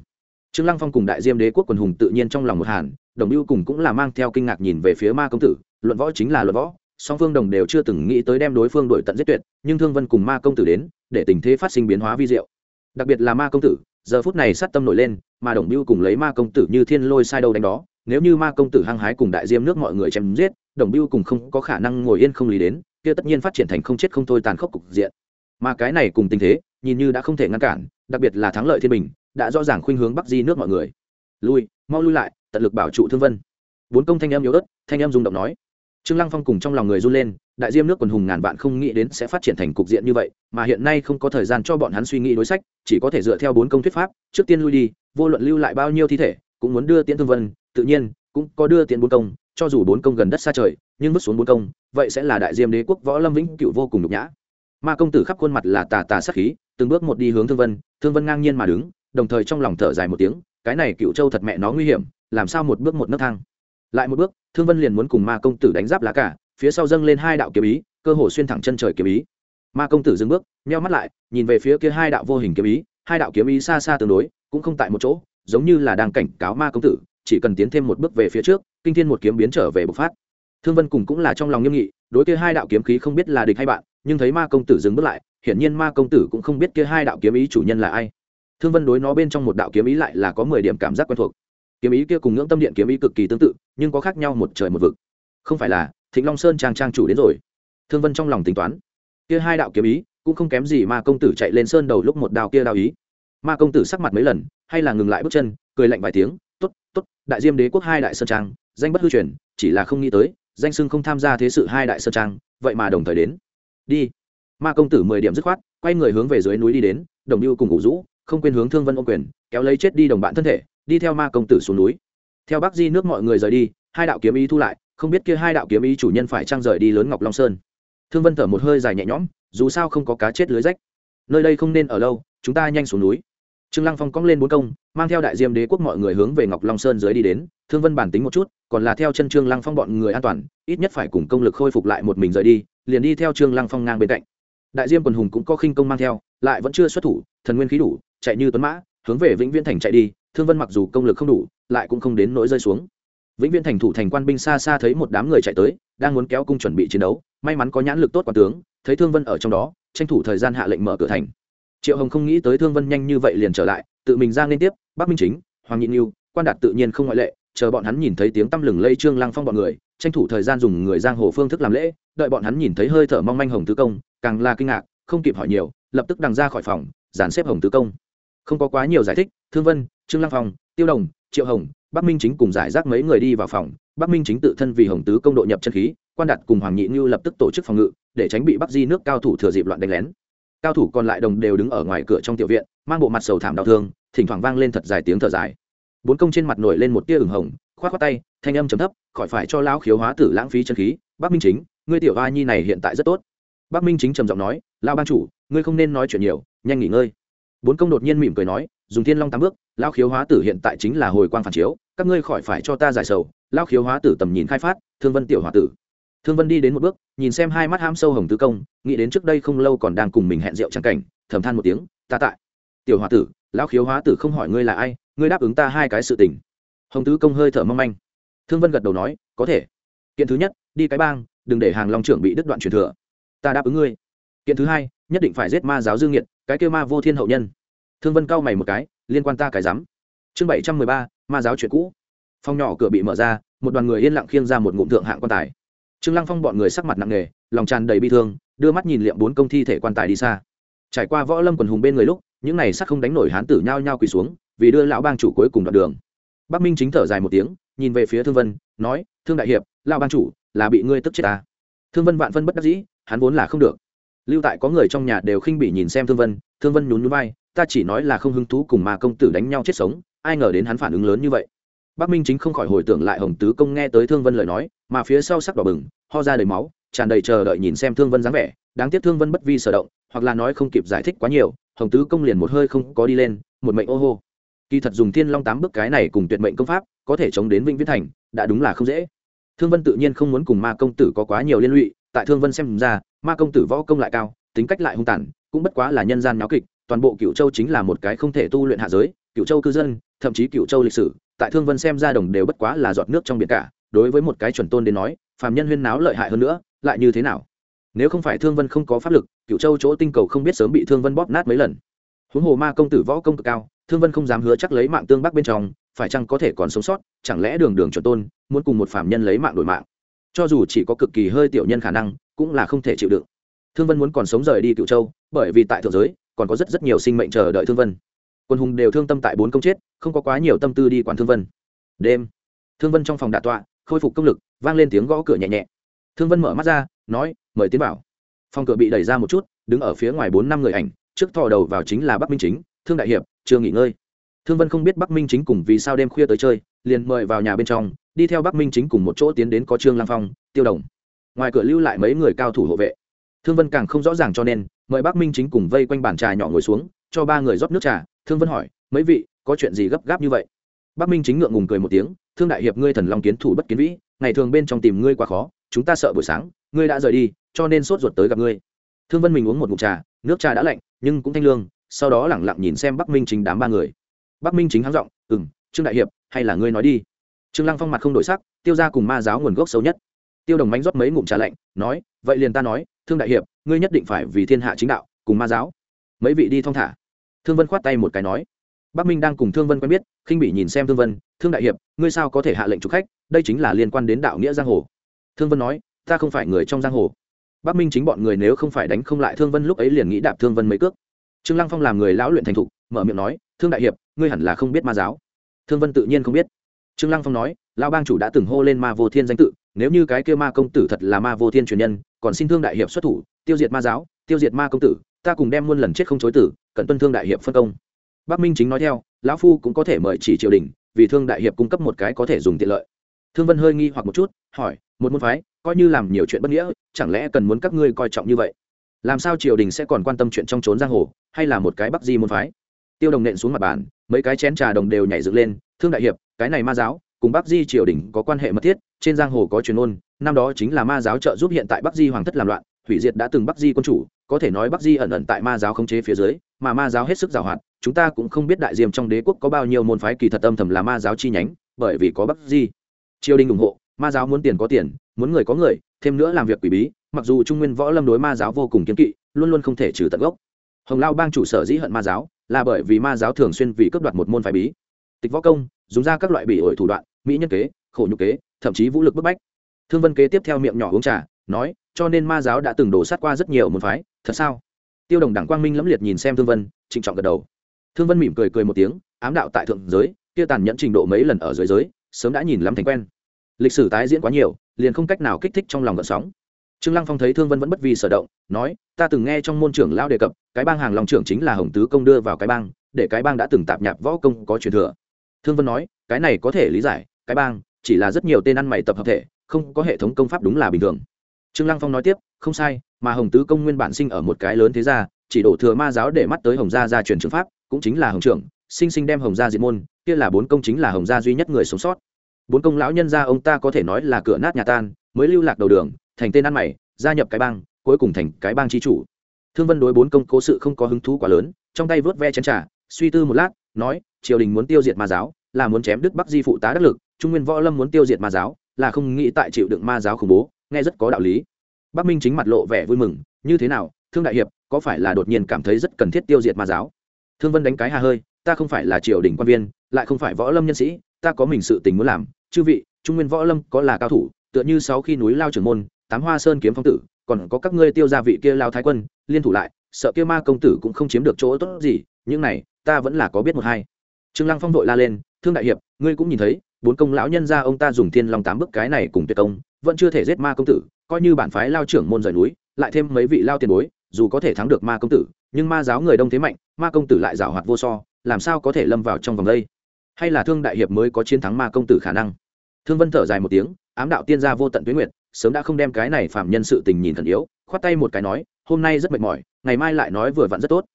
Trương lăng phong cùng đại diêm đế quốc quần hùng tự nhiên trong lòng một hàn, đồng lưu cùng cũng là mang theo kinh ngạc nhìn về phía ma công tử, luận võ chính là luận võ song phương đồng đều chưa từng nghĩ tới đem đối phương đổi tận giết tuyệt, nhưng thương vân cùng ma công tử đến, để tình thế phát sinh biến hóa vi diệu. Đặc biệt là ma công tử, giờ phút này sát tâm nổi lên, mà đồng biêu cùng lấy ma công tử như thiên lôi sai đâu đánh đó, nếu như ma công tử hăng hái cùng đại diêm nước mọi người chém giết, đồng biêu cùng không có khả năng ngồi yên không lý đến, kia tất nhiên phát triển thành không chết không thôi tàn khốc cục diện. Mà cái này cùng tình thế, nhìn như đã không thể ngăn cản, đặc biệt là thắng lợi thiên bình, đã rõ ràng khuynh hướng bắc di nước mọi người. Lui, mau lui lại, tận lực bảo trụ thương vân. Bốn công thanh em yếu ớt, thanh em rung động nói trương lăng phong cùng trong lòng người run lên, đại diêm nước quần hùng ngàn vạn không nghĩ đến sẽ phát triển thành cục diện như vậy, mà hiện nay không có thời gian cho bọn hắn suy nghĩ đối sách, chỉ có thể dựa theo bốn công thuyết pháp, trước tiên lui đi, vô luận lưu lại bao nhiêu thi thể, cũng muốn đưa tiễn thương vân, tự nhiên, cũng có đưa tiễn bốn công, cho dù bốn công gần đất xa trời, nhưng vứt xuống bốn công, vậy sẽ là đại diêm đế quốc võ lâm vĩnh cựu vô cùng nhục nhã. Ma công tử khắp khuôn mặt là tà tà sát khí, từng bước một đi hướng thương vân thương vân ngang nhiên mà đứng, đồng thời trong lòng thở dài một tiếng, cái này cựu châu thật mẹ nó nguy hiểm, làm sao một bước một nấc thang? Lại một bước, thương vân liền muốn cùng ma công tử đánh giáp lá cả, phía sau dâng lên hai đạo kiếm ý, cơ hồ xuyên thẳng chân trời kiếm ý. Ma công tử dừng bước meo mắt lại, nhìn về phía kia hai đạo vô hình kiếm ý, hai đạo kiếm ý xa xa tương đối, cũng không tại một chỗ, giống như là đang cảnh cáo ma công tử, chỉ cần tiến thêm một bước về phía trước, kinh thiên một kiếm biến trở về bộc phát. Thương vân cùng cũng là trong lòng nghiêm nghị, đối kia hai đạo kiếm khí không biết là địch hay bạn, nhưng thấy ma công tử dừng bước lại, hiển nhiên ma công tử cũng không biết kia hai đạo kiếm ý chủ nhân là ai. Thương vân đối nó bên trong một đạo kiếm ý lại là có mười điểm cảm giác quen thuộc kiếm ý kia cùng ngưỡng tâm điện kiếm ý cực kỳ tương tự, nhưng có khác nhau một trời một vực. Không phải là, thịnh long sơn trang trang chủ đến rồi. Thương vân trong lòng tính toán. Kia hai đạo kiếm ý, cũng không kém gì mà công tử chạy lên sơn đầu lúc một đao kia đao ý. Ma công tử sắc mặt mấy lần, hay là ngừng lại bước chân, cười lạnh vài tiếng t ố t t ố t đại diêm đế quốc hai đại sơn trang, danh bất hư truyền, chỉ là không nghĩ tới, danh sưng không tham gia thế sự hai đại sơn trang, vậy mà đồng thời đến. Đi. Ma công tử mười điểm dứt khoát, quay người hướng về dưới núi đi đến, đồng mưu cùng ngủ rũ không quên hướng thương vân ô quyền, kéo lấy chết đi đồng bạn thân thể, đi theo ma công tử xuống núi. Theo bác di nước mọi người rời đi, hai đạo kiếm ý thu lại, không biết kia hai đạo kiếm ý chủ nhân phải trang rời đi lớn ngọc long sơn. Thương vân thở một hơi dài nhẹ nhõm, dù sao không có cá chết lưới rách. Nơi đây không nên ở lâu, chúng ta nhanh xuống núi. Trương lăng phong cong lên bốn công, mang theo đại diêm đế quốc mọi người hướng về ngọc long sơn dưới đi đến. Thương vân bản tính một chút, còn là theo chân trương lăng phong bọn người an toàn, ít nhất phải cùng công lực khôi phục lại một mình rời đi, liền đi theo trương lăng phong ngang bên cạnh. Đại diêm quần hùng cũng có khinh công mang theo, lại vẫn chưa xuất thủ, thần nguyên khí đủ chạy như tuấn mã, hướng về vĩnh viễn thành chạy đi, thương vân mặc dù công lực không đủ, lại cũng không đến nỗi rơi xuống. Vĩnh viễn thành thủ thành quan binh xa xa thấy một đám người chạy tới, đang muốn kéo cung chuẩn bị chiến đấu, may mắn có nhãn lực tốt quan tướng, thấy thương vân ở trong đó, tranh thủ thời gian hạ lệnh mở cửa thành. Triệu hồng không nghĩ tới thương vân nhanh như vậy liền trở lại, tự mình ra liên tiếp, bắc minh chính, hoàng nhị yêu quan đạt tự nhiên không ngoại lệ, chờ bọn hắn nhìn thấy tiếng tăm lừng lây trương lăng phong bọn người, tranh thủ thời gian dùng người giang hồ phương thức làm lễ, đợi bọn hắn nhìn thấy hơi thở mong manh hồng tứ công, càng là kinh ngạc, không kịp hỏi nhiều, lập tức đằng ra khỏi phòng, dàn xếp hồng tứ công không có quá nhiều giải thích, thương vân, trương lăng phong, tiêu đồng, triệu hồng, bắc minh chính cùng giải rác mấy người đi vào phòng. Bắc minh chính tự thân vì hồng tứ công độ nhập chân khí, quan đặt cùng hoàng nhị như lập tức tổ chức phòng ngự, để tránh bị bắc di nước cao thủ thừa dịp loạn đánh lén. Cao thủ còn lại đồng đều đứng ở ngoài cửa trong tiểu viện, mang bộ mặt sầu thảm đau thương, thỉnh thoảng vang lên thật dài tiếng thở dài. Bốn công trên mặt nổi lên một tia ửng hồng, khoát khoát tay, thanh âm chấm thấp, khỏi phải cho lão khiếu hóa tử lãng phí chân khí, bắc minh chính, ngươi tiểu hoa nhi này hiện tại rất tốt. Bắc minh chính trầm giọng nói lao ban chủ, ngươi không nên nói chuyện nhiều, nhanh nghỉ ngơi bốn công đột nhiên mỉm cười nói, dùng thiên long tám bước lao khiếu hóa tử hiện tại chính là hồi quang phản chiếu, các ngươi khỏi phải cho ta giải sầu. Lao khiếu hóa tử tầm nhìn khai phát, thương vân tiểu hòa tử. Thương vân đi đến một bước, nhìn xem hai mắt ham sâu hồng tứ công, nghĩ đến trước đây không lâu còn đang cùng mình hẹn rượu trắng cảnh, thầm than một tiếng, ta tại. Tiểu hòa tử, lão khiếu hóa tử không hỏi ngươi là ai, ngươi đáp ứng ta hai cái sự tình. Hồng tứ công hơi thở mong manh. Thương vân gật đầu nói, có thể. Kiện thứ nhất, đi cái bang, đừng để hàng long trưởng bị đứt đoạn truyền thừa. Ta đáp ứng ngươi. Kiện thứ hai nhất định phải giết ma giáo dương nghiệt, cái kêu ma vô thiên hậu nhân. Thương vân cao mày một cái, liên quan ta cái rắm chương bảy trăm mười ba, ma giáo chuyện cũ. Phòng nhỏ cửa bị mở ra, một đoàn người yên lặng khiêng ra một ngụm thượng hạng quan tài. Trương lăng phong bọn người sắc mặt nặng nề, lòng tràn đầy bi thương, đưa mắt nhìn liệm bốn công thi thể quan tài đi xa. Trải qua võ lâm quần hùng bên người lúc, những này sắc không đánh nổi hán tử nhao nhao quỳ xuống, vì đưa lão bang chủ cuối cùng đoạn đường. Bắc minh chính thở dài một tiếng, nhìn về phía thương vân, nói, thương đại hiệp, lão bang chủ là bị ngươi tức chết ta thương vân vạn phân bất đắc dĩ, hắn vốn là không được lưu tại có người trong nhà đều khinh bỉ nhìn xem thương vân thương vân nhún nhún vai, ta chỉ nói là không hứng thú cùng mà công tử đánh nhau chết sống, ai ngờ đến hắn phản ứng lớn như vậy. Bắc minh chính không khỏi hồi tưởng lại hồng tứ công nghe tới thương vân lời nói, mà phía sau sắc đỏ bừng, ho ra đầy máu, tràn đầy chờ đợi nhìn xem thương vân dáng vẻ. Đáng tiếc thương vân bất vi sở động, hoặc là nói không kịp giải thích quá nhiều, hồng tứ công liền một hơi không có đi lên, một mệnh ô hô. Kỳ thật dùng thiên long tám bước cái này cùng tuyệt mệnh công pháp, có thể chống đến vĩnh viễn thành, đã đúng là không dễ. Thương vân tự nhiên không muốn cùng ma công tử có quá nhiều liên lụy, tại thương vân xem ra ma công tử võ công lại cao, tính cách lại hung tàn, cũng bất quá là nhân gian nháo kịch, toàn bộ cựu châu chính là một cái không thể tu luyện hạ giới cựu châu cư dân, thậm chí cựu châu lịch sử, tại thương vân xem ra đồng đều bất quá là giọt nước trong biển cả, đối với một cái chuẩn tôn đến nói, phàm nhân huyên náo lợi hại hơn nữa, lại như thế nào? Nếu không phải thương vân không có pháp lực cựu châu chỗ tinh cầu không biết sớm bị thương vân bóp nát mấy lần. Huống hồ ma công tử võ công cực cao, thương vân không dám hứa chắc lấy mạng tương bắc bên trong, phải chăng có thể còn sống sót, chẳng lẽ đường đường chuẩn tôn, muốn cùng một phạm nhân lấy mạng đổi mạng? Cho dù chỉ có cực kỳ hơi tiểu nhân khả năng cũng là không thể chịu đựng. Thương vân muốn còn sống rời đi cựu châu, bởi vì tại thượng giới, còn có rất rất nhiều sinh mệnh chờ đợi thương vân. Quân hùng đều thương tâm tại bốn công chết, không có quá nhiều tâm tư đi quản thương vân. Đêm, thương vân trong phòng đạ tọa, khôi phục công lực, vang lên tiếng gõ cửa nhẹ nhẹ. Thương vân mở mắt ra, nói, mời tiến bảo phòng cửa bị đẩy ra một chút, đứng ở phía ngoài bốn năm người ảnh, trước thò đầu vào chính là bắc minh chính, thương đại hiệp, chưa nghỉ ngơi. Thương vân không biết bắc minh chính cùng vì sao đêm khuya tới chơi, liền mời vào nhà bên trong, đi theo bắc minh chính cùng một chỗ tiến đến có trương lang phong, tiêu đồng ngoài cửa lưu lại mấy người cao thủ hộ vệ. Thương vân càng không rõ ràng cho nên, mời bắc minh chính cùng vây quanh bàn trà nhỏ ngồi xuống, cho ba người rót nước trà. Thương vân hỏi, mấy vị, có chuyện gì gấp gáp như vậy? Bắc minh chính ngượng ngùng cười một tiếng, thương đại hiệp ngươi thần long kiến thủ bất kiến vĩ, ngày thường bên trong tìm ngươi quá khó, chúng ta sợ buổi sáng, ngươi đã rời đi, cho nên sốt ruột tới gặp ngươi. Thương vân mình uống một mụt trà, nước trà đã lạnh, nhưng cũng thanh lương, sau đó lẳng lặng nhìn xem bắc minh chính đám ba người. Bắc minh chính háng giọng ừ m trương đại hiệp, hay là ngươi nói đi? Trương lăng phong mặt không đổi sắc, tiêu ra cùng ma giáo nguồn gốc xấu nhất tiêu đồng mánh rót mấy ngụm trà lạnh, nói, vậy liền ta nói, thương đại hiệp, ngươi nhất định phải vì thiên hạ chính đạo, cùng ma giáo. Mấy vị đi thong thả. Thương vân khoát tay một cái nói, bắc minh đang cùng thương vân quen biết, khinh bị nhìn xem thương vân, thương đại hiệp, ngươi sao có thể hạ lệnh trục khách, đây chính là liên quan đến đạo nghĩa giang hồ. Thương vân nói, ta không phải người trong giang hồ. Bắc minh chính bọn người nếu không phải đánh không lại thương vân lúc ấy liền nghĩ đạp thương vân mấy cước. Trương lăng phong làm người lão luyện thành thục, mở miệng nói, thương đại hiệp, ngươi hẳn là không biết ma giáo. Thương vân tự nhiên không biết. Trương lăng phong nói, lão bang chủ đã từng hô lên ma vô thiên danh tự nếu như cái kia ma công tử thật là ma vô thiên truyền nhân, còn xin thương đại hiệp xuất thủ, tiêu diệt ma giáo, tiêu diệt ma công tử, ta cùng đem muôn lần chết không chối tử cần tuân thương đại hiệp phân công. Bắc minh chính nói theo, lão phu cũng có thể mời chỉ triều đình, vì thương đại hiệp cung cấp một cái có thể dùng tiện lợi. Thương vân hơi nghi hoặc một chút, hỏi, một môn phái, coi như làm nhiều chuyện bất nghĩa, chẳng lẽ cần muốn các ngươi coi trọng như vậy? Làm sao triều đình sẽ còn quan tâm chuyện trong trốn giang hồ, hay là một cái bắc di môn phái? Tiêu đồng nện xuống mặt bàn, mấy cái chén trà đồng đều nhảy dựng lên, thương đại hiệp, cái này ma giáo, cùng bắc di triều đình có quan hệ mật thiết trên giang hồ có truyền ôn, năm đó chính là ma giáo trợ giúp hiện tại bắc di hoàng thất làm loạn, hủy diệt đã từng bắc di quân chủ, có thể nói bắc di ẩn ẩn tại ma giáo khống chế phía dưới, mà ma giáo hết sức giàu hoạt chúng ta cũng không biết đại diêm trong đế quốc có bao nhiêu môn phái kỳ thật âm thầm là ma giáo chi nhánh, bởi vì có bắc di. Triều đình ủng hộ, ma giáo muốn tiền có tiền, muốn người có người, thêm nữa làm việc quỷ bí, mặc dù trung nguyên võ lâm đối ma giáo vô cùng kiên kỵ, luôn luôn không thể trừ tận gốc. Hồng lao bang chủ sở dĩ hận ma giáo, là bởi vì ma giáo thường xuyên vì cướp đoạt một môn phái bí. Tịch võ công, dùng ra các loại bỉ ổi thủ đoạn, mỹ nhân kế, khổ nhục kế thậm chí vũ lực bức bách. Thương vân kế tiếp theo miệng nhỏ uống trà, nói, cho nên ma giáo đã từng đổ sát qua rất nhiều môn phái, thật sao? Tiêu đồng đảng quang minh lẫm liệt nhìn xem thương vân, trịnh trọng gật đầu. Thương vân mỉm cười cười một tiếng, ám đạo tại thượng giới, kia tàn nhẫn trình độ mấy lần ở dưới giới, sớm đã nhìn lắm thành quen. Lịch sử tái diễn quá nhiều, liền không cách nào kích thích trong lòng gợn sóng. Trương lăng phong thấy thương vân vẫn bất vi sở động, nói, ta từng nghe trong môn trưởng lao đề cập, cái bang hàng lòng trưởng chính là hồng tứ công đưa vào cái bang, để cái bang đã từng tạp nhạp võ công có truyền thừa. Thương vân nói, cái này có thể lý giải, cái bang chỉ là rất nhiều tên ăn mày tập hợp thể, không có hệ thống công pháp đúng là bình thường. Trương lăng phong nói tiếp, không sai, mà hồng tứ công nguyên bản sinh ở một cái lớn thế gia, chỉ đổ thừa ma giáo để mắt tới hồng gia gia truyền trường pháp, cũng chính là hồng trưởng, sinh sinh đem hồng gia diệt môn, kia là bốn công chính là hồng gia duy nhất người sống sót. Bốn công lão nhân gia ông ta có thể nói là cửa nát nhà tan, mới lưu lạc đầu đường, thành tên ăn mày, gia nhập cái bang, cuối cùng thành cái bang chi chủ. Thương vân đối bốn công cố sự không có hứng thú quá lớn, trong tay vớt ve chén trà, suy tư một lát, nói, triều đình muốn tiêu diệt ma giáo là muốn chém đức bắc di phụ tá đắc lực, trung nguyên võ lâm muốn tiêu diệt ma giáo, là không nghĩ tại chịu đựng ma giáo khủng bố, nghe rất có đạo lý. Bắc minh chính mặt lộ vẻ vui mừng, như thế nào, thương đại hiệp, có phải là đột nhiên cảm thấy rất cần thiết tiêu diệt ma giáo? Thương vân đánh cái hà hơi, ta không phải là triều đình quan viên, lại không phải võ lâm nhân sĩ, ta có mình sự tình muốn làm. Chư vị, trung nguyên võ lâm có là cao thủ, tựa như sáu khi núi lao trưởng môn, tám hoa sơn kiếm phong tử, còn có các ngươi tiêu gia vị kia lao thái quân, liên thủ lại, sợ kia ma công tử cũng không chiếm được chỗ tốt gì, những này, ta vẫn là có biết một hai trương lăng phong vội la lên, thương đại hiệp, ngươi cũng nhìn thấy, bốn công lão nhân ra ông ta dùng thiên long tám bức cái này cùng tuyệt công, vẫn chưa thể giết ma công tử, coi như bản phái lao trưởng môn rời núi, lại thêm mấy vị lao tiền bối, dù có thể thắng được ma công tử, nhưng ma giáo người đông thế mạnh, ma công tử lại giảo hoạt vô so, làm sao có thể lâm vào trong vòng đây? Hay là thương đại hiệp mới có chiến thắng ma công tử khả năng? Thương vân thở dài một tiếng, ám đạo tiên gia vô tận tuyến nguyệt, sớm đã không đem cái này phạm nhân sự tình nhìn thần yếu, khoát tay một cái nói, hôm nay rất mệt mỏi, ngày mai lại nói vừa vặn rất tốt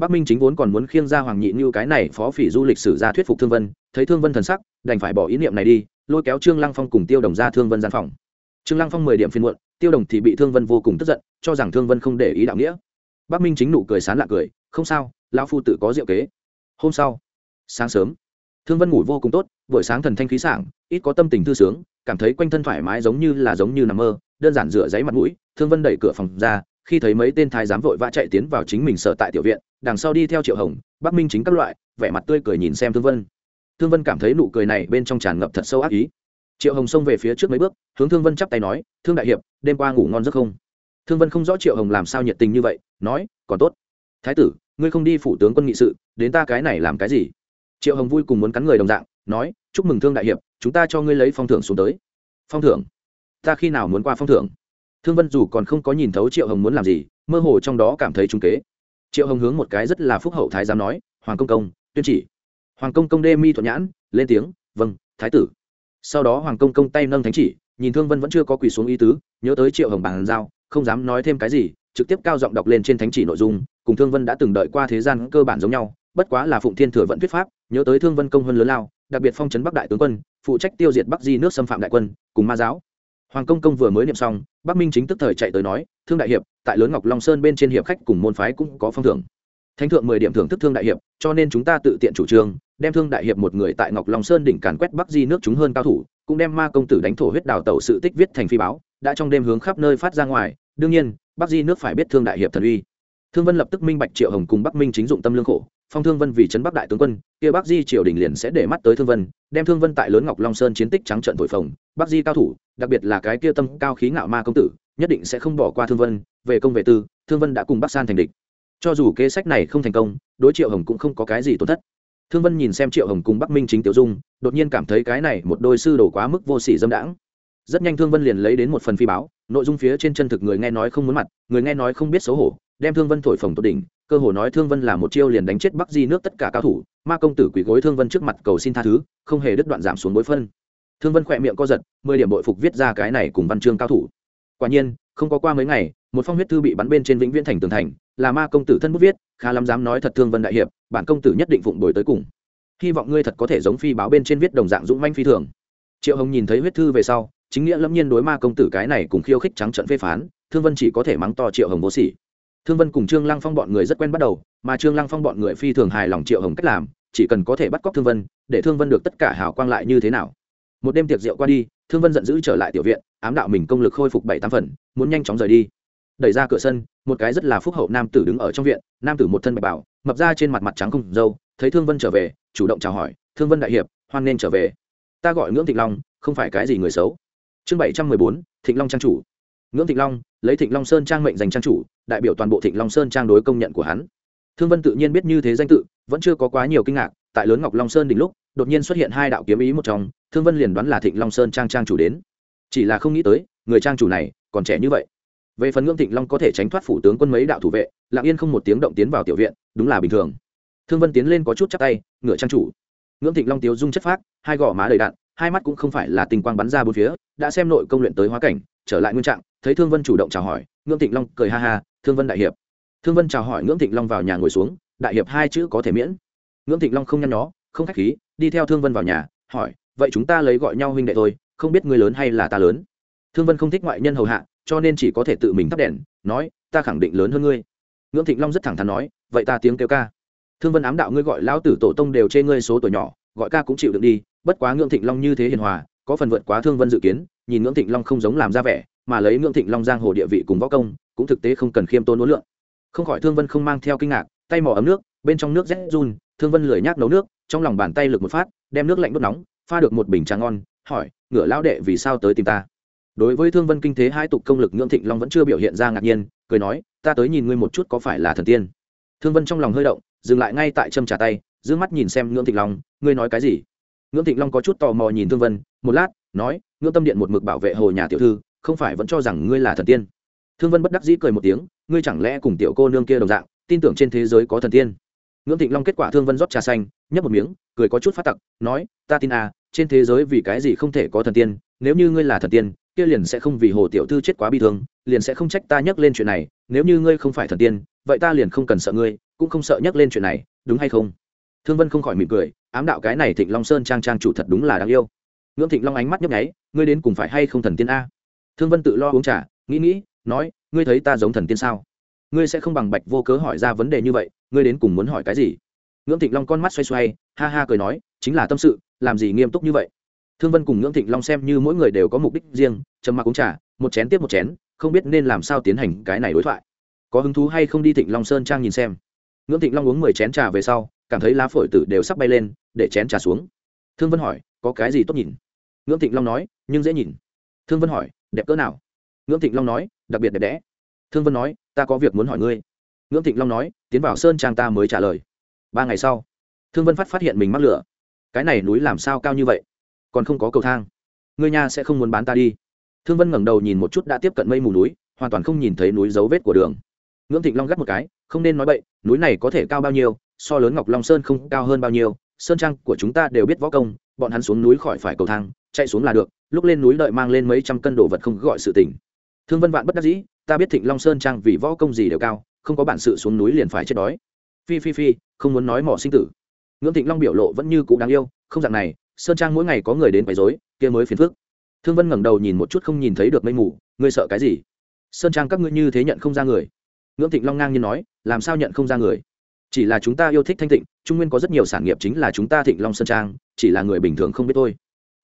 bắc minh chính vốn còn muốn khiêng ra hoàng nhị như cái này phó phỉ du lịch sử ra thuyết phục thương vân, thấy thương vân thần sắc, đành phải bỏ ý niệm này đi, lôi kéo trương lăng phong cùng tiêu đồng ra thương vân gian phòng. Trương lăng phong mười điểm phiên muộn, tiêu đồng thì bị thương vân vô cùng tức giận, cho rằng thương vân không để ý đạo nghĩa. Bắc minh chính nụ cười sán lạ cười, không sao, lão phu tự có diệu kế. Hôm sau, sáng sớm, thương vân ngủ vô cùng tốt, buổi sáng thần thanh khí sảng, ít có tâm tình thư sướng, cảm thấy quanh thân thoải mái giống như là giống như nằm mơ, đơn giản rửa giấy mặt mũi, thương vân đẩy cửa phòng ra khi thấy mấy tên thái giám vội vã chạy tiến vào chính mình sở tại tiểu viện, đằng sau đi theo triệu hồng, bắc minh chính các loại, vẻ mặt tươi cười nhìn xem thương vân. Thương vân cảm thấy nụ cười này bên trong tràn ngập thật sâu ác ý. Triệu hồng xông về phía trước mấy bước, hướng thương vân chắp tay nói, thương đại hiệp, đêm qua ngủ ngon rất không? Thương vân không rõ triệu hồng làm sao nhiệt tình như vậy, nói, còn tốt. Thái tử, ngươi không đi phủ tướng quân nghị sự, đến ta cái này làm cái gì? Triệu hồng vui cùng muốn cắn người đồng dạng, nói, chúc mừng thương đại hiệp, chúng ta cho ngươi lấy phong thưởng xuống tới. Phong thưởng? Ta khi nào muốn qua phong thưởng? Thương vân dù còn không có nhìn thấu triệu hồng muốn làm gì, mơ hồ trong đó cảm thấy trung kế. Triệu hồng hướng một cái rất là phúc hậu thái giám nói, hoàng công công, tuyên chỉ. Hoàng công công đê mi thuận nhãn, lên tiếng vâng thái tử. Sau đó hoàng công công tay nâng thánh chỉ, nhìn thương vân vẫn chưa có quỳ xuống ý tứ, nhớ tới triệu hồng bàn giao, không dám nói thêm cái gì, trực tiếp cao giọng đọc lên trên thánh chỉ nội dung, cùng thương vân đã từng đợi qua thế gian cơ bản giống nhau, bất quá là phụng thiên thừa vận thuyết pháp, nhớ tới thương vân công hơn lớn lao, đặc biệt phong trấn bắc đại tướng quân, phụ trách tiêu diệt bắc di nước xâm phạm đại quân, cùng ma giáo hoàng công công vừa mới niệm xong, bắc minh chính tức thời chạy tới nói, thương đại hiệp, tại lớn ngọc long sơn bên trên hiệp khách cùng môn phái cũng có phong thưởng. Thánh thượng mười điểm thưởng thức thương đại hiệp, cho nên chúng ta tự tiện chủ trương, đem thương đại hiệp một người tại ngọc long sơn đỉnh càn quét bắc di nước chúng hơn cao thủ, cũng đem ma công tử đánh thổ huyết đào tẩu sự tích viết thành phi báo, đã trong đêm hướng khắp nơi phát ra ngoài. Đương nhiên, bắc di nước phải biết thương đại hiệp thần uy. Thương vân lập tức minh bạch triệu hồng cùng bắc minh chính dụng tâm lương khổ phong thương vân vì trấn bắc đại tướng quân, kia bắc di triều đình liền sẽ để mắt tới thương vân, đem thương vân tại lớn ngọc long sơn chiến tích trắng trận thổi phồng, bắc di cao thủ, đặc biệt là cái kia tâm cao khí ngạo ma công tử, nhất định sẽ không bỏ qua thương vân, về công về tư, thương vân đã cùng bắc san thành địch. cho dù kế sách này không thành công, đối triệu hồng cũng không có cái gì tổn thất. thương vân nhìn xem triệu hồng cùng bắc minh chính tiểu dung, đột nhiên cảm thấy cái này một đôi sư đồ quá mức vô sỉ dâm đãng. rất nhanh thương vân liền lấy đến một phần phi báo, nội dung phía trên chân thực người nghe nói không muốn mặt, người nghe nói không biết xấu hổ đem thương vân thổi phồng tốt đỉnh, cơ hồ nói thương vân là một chiêu liền đánh chết bắc di nước tất cả cao thủ, ma công tử quỳ gối thương vân trước mặt cầu xin tha thứ, không hề đứt đoạn giảm xuống bối phân. Thương vân khỏe miệng co giật, mười điểm bội phục viết ra cái này cùng văn chương cao thủ. Quả nhiên, không có qua mấy ngày, một phong huyết thư bị bắn bên trên vĩnh viễn thành tường thành, là ma công tử thân bút viết, khá lắm dám nói thật thương vân đại hiệp, bản công tử nhất định phụng đổi tới cùng. Hy vọng ngươi thật có thể giống phi báo bên trên viết đồng dạng dũng manh phi thường. Triệu hồng nhìn thấy huyết thư về sau, chính nghĩa lâm nhiên đối ma công tử cái này cùng khiêu khích trắng trận phê phán, thương vân chỉ có thể mắng to triệu hồng vô sỉ thương vân cùng trương lăng phong bọn người rất quen bắt đầu, mà trương lăng phong bọn người phi thường hài lòng triệu hồng cách làm, chỉ cần có thể bắt cóc thương vân, để thương vân được tất cả hào quang lại như thế nào. Một đêm tiệc rượu qua đi, thương vân giận dữ trở lại tiểu viện, ám đạo mình công lực khôi phục bảy tám phần, muốn nhanh chóng rời đi. Đẩy ra cửa sân, một cái rất là phúc hậu nam tử đứng ở trong viện, nam tử một thân bạch bảo, mập ra trên mặt mặt trắng không dâu thấy thương vân trở về, chủ động chào hỏi, thương vân đại hiệp, hoan nên trở về. Ta gọi ngưỡng thịnh long, không phải cái gì người xấu. Chương bảy trăm mười bốn, thịnh long trang chủ ngưỡng thịnh long, lấy thịnh long sơn trang mệnh dành trang chủ, đại biểu toàn bộ thịnh long sơn trang đối công nhận của hắn. Thương vân tự nhiên biết như thế danh tự, vẫn chưa có quá nhiều kinh ngạc, tại lớn ngọc long sơn đỉnh lúc, đột nhiên xuất hiện hai đạo kiếm ý một trong, thương vân liền đoán là thịnh long sơn trang trang chủ đến. Chỉ là không nghĩ tới, người trang chủ này còn trẻ như vậy. Về phần ngưỡng thịnh long có thể tránh thoát phủ tướng quân mấy đạo thủ vệ, lặng yên không một tiếng động tiến vào tiểu viện, đúng là bình thường. Thương vân tiến lên có chút chắc tay, ngựa trang chủ. Ngưỡng thịnh long tiếu dung chất phác, hai gò má đầy đạn hai mắt cũng không phải là tình quang bắn ra bốn phía, đã xem nội công luyện tới hóa cảnh, trở lại nguyên trạng thấy thương vân chủ động chào hỏi ngưỡng thịnh long cười ha ha thương vân đại hiệp thương vân chào hỏi ngưỡng thịnh long vào nhà ngồi xuống đại hiệp hai chữ có thể miễn ngưỡng thịnh long không nhăn nhó không khách khí đi theo thương vân vào nhà hỏi vậy chúng ta lấy gọi nhau huynh đệ thôi không biết người lớn hay là ta lớn thương vân không thích ngoại nhân hầu hạ cho nên chỉ có thể tự mình thắp đèn nói ta khẳng định lớn hơn ngươi ngưỡng thịnh long rất thẳng thắn nói vậy ta tiếng kêu ca thương vân ám đạo ngươi gọi lão tử tổ tông đều chê ngươi số tuổi nhỏ gọi ca cũng chịu được đi bất quá ngưỡng thịnh long như thế hiền hòa có phần vượt quá thương vân dự kiến nhìn ngưỡng thịnh long không giống làm ra vẻ mà lấy ngưỡng thịnh long giang hồ địa vị cùng võ công, cũng thực tế không cần khiêm tốn nỗ lượng không khỏi thương vân không mang theo kinh ngạc, tay mò ấm nước, bên trong nước rét run, thương vân lười nhác nấu nước, trong lòng bàn tay lực một phát, đem nước lạnh đốt nóng, pha được một bình trà ngon, hỏi, ngựa lão đệ, vì sao tới tìm ta? Đối với thương vân kinh thế hai tục công lực ngưỡng thịnh long vẫn chưa biểu hiện ra ngạc nhiên, cười nói, ta tới nhìn ngươi một chút có phải là thần tiên? Thương vân trong lòng hơi động, dừng lại ngay tại châm trà tay, giữ mắt nhìn xem ngưỡng thịnh long, ngươi nói cái gì? Ngưỡng thịnh long có chút tò mò nhìn thương vân, một lát, nói, ngưỡng tâm điện một mực bảo vệ hồ nhà tiểu thư không phải vẫn cho rằng ngươi là thần tiên. Thương vân bất đắc dĩ cười một tiếng, ngươi chẳng lẽ cùng tiểu cô nương kia đồng dạng, tin tưởng trên thế giới có thần tiên? Ngưỡng thịnh long kết quả thương vân rót trà xanh, nhấp một miếng, cười có chút phát tặc, nói, ta tin à trên thế giới vì cái gì không thể có thần tiên, nếu như ngươi là thần tiên, kia liền sẽ không vì hồ tiểu thư chết quá bi thương, liền sẽ không trách ta nhắc lên chuyện này, nếu như ngươi không phải thần tiên, vậy ta liền không cần sợ ngươi, cũng không sợ nhắc lên chuyện này, đúng hay không? Thương vân không khỏi mỉm cười, ám đạo cái này thịnh long sơn trang trang chủ thật đúng là đáng yêu. Ngưỡng thịnh long ánh mắt nhấp nháy, ngươi đến cùng phải hay không thần tiên a? Thương vân tự lo uống trà, nghĩ nghĩ, nói, ngươi thấy ta giống thần tiên sao? Ngươi sẽ không bằng bạch vô cớ hỏi ra vấn đề như vậy, ngươi đến cùng muốn hỏi cái gì? Ngưỡng thịnh long con mắt xoay xoay, ha ha cười nói, chính là tâm sự, làm gì nghiêm túc như vậy? Thương vân cùng ngưỡng thịnh long xem như mỗi người đều có mục đích riêng, trầm mặc uống trà, một chén tiếp một chén, không biết nên làm sao tiến hành cái này đối thoại. Có hứng thú hay không đi thịnh long sơn trang nhìn xem. Ngưỡng thịnh long uống mười chén trà về sau, cảm thấy lá phổi tử đều sắp bay lên, để chén trà xuống. Thương vân hỏi, có cái gì tốt nhìn? Ngưỡng thịnh long nói, nhưng dễ nhìn. Thương vân hỏi đẹp cỡ nào? Ngưỡng thịnh long nói, đặc biệt đẹp đẽ. Thương vân nói, ta có việc muốn hỏi ngươi. Ngưỡng thịnh long nói, tiến vào sơn trang ta mới trả lời. Ba ngày sau, thương vân phát phát hiện mình mắc lửa. Cái này núi làm sao cao như vậy? Còn không có cầu thang. Ngươi nhà sẽ không muốn bán ta đi. Thương vân ngẩng đầu nhìn một chút đã tiếp cận mây mù núi, hoàn toàn không nhìn thấy núi dấu vết của đường. Ngưỡng thịnh long gắt một cái, không nên nói bậy, núi này có thể cao bao nhiêu, so lớn ngọc long sơn không cao hơn bao nhiêu, sơn trang của chúng ta đều biết võ công, bọn hắn xuống núi khỏi phải cầu thang, chạy xuống là được lúc lên núi đợi mang lên mấy trăm cân đồ vật không gọi sự tỉnh thương vân vạn bất đắc dĩ, ta biết thịnh long sơn trang vì võ công gì đều cao, không có bản sự xuống núi liền phải chết đói. Phi phi phi, không muốn nói mỏ sinh tử. Ngưỡng thịnh long biểu lộ vẫn như cũ đáng yêu, không dạng này, sơn trang mỗi ngày có người đến quấy rối, kia mới phiền phức. Thương vân ngẩng đầu nhìn một chút không nhìn thấy được mây mù, ngươi sợ cái gì? Sơn trang các ngươi như thế nhận không ra người. Ngưỡng thịnh long ngang nhiên nói, làm sao nhận không ra người? Chỉ là chúng ta yêu thích thanh tịnh, trung nguyên có rất nhiều sản nghiệp chính là chúng ta thịnh long sơn trang, chỉ là người bình thường không biết thôi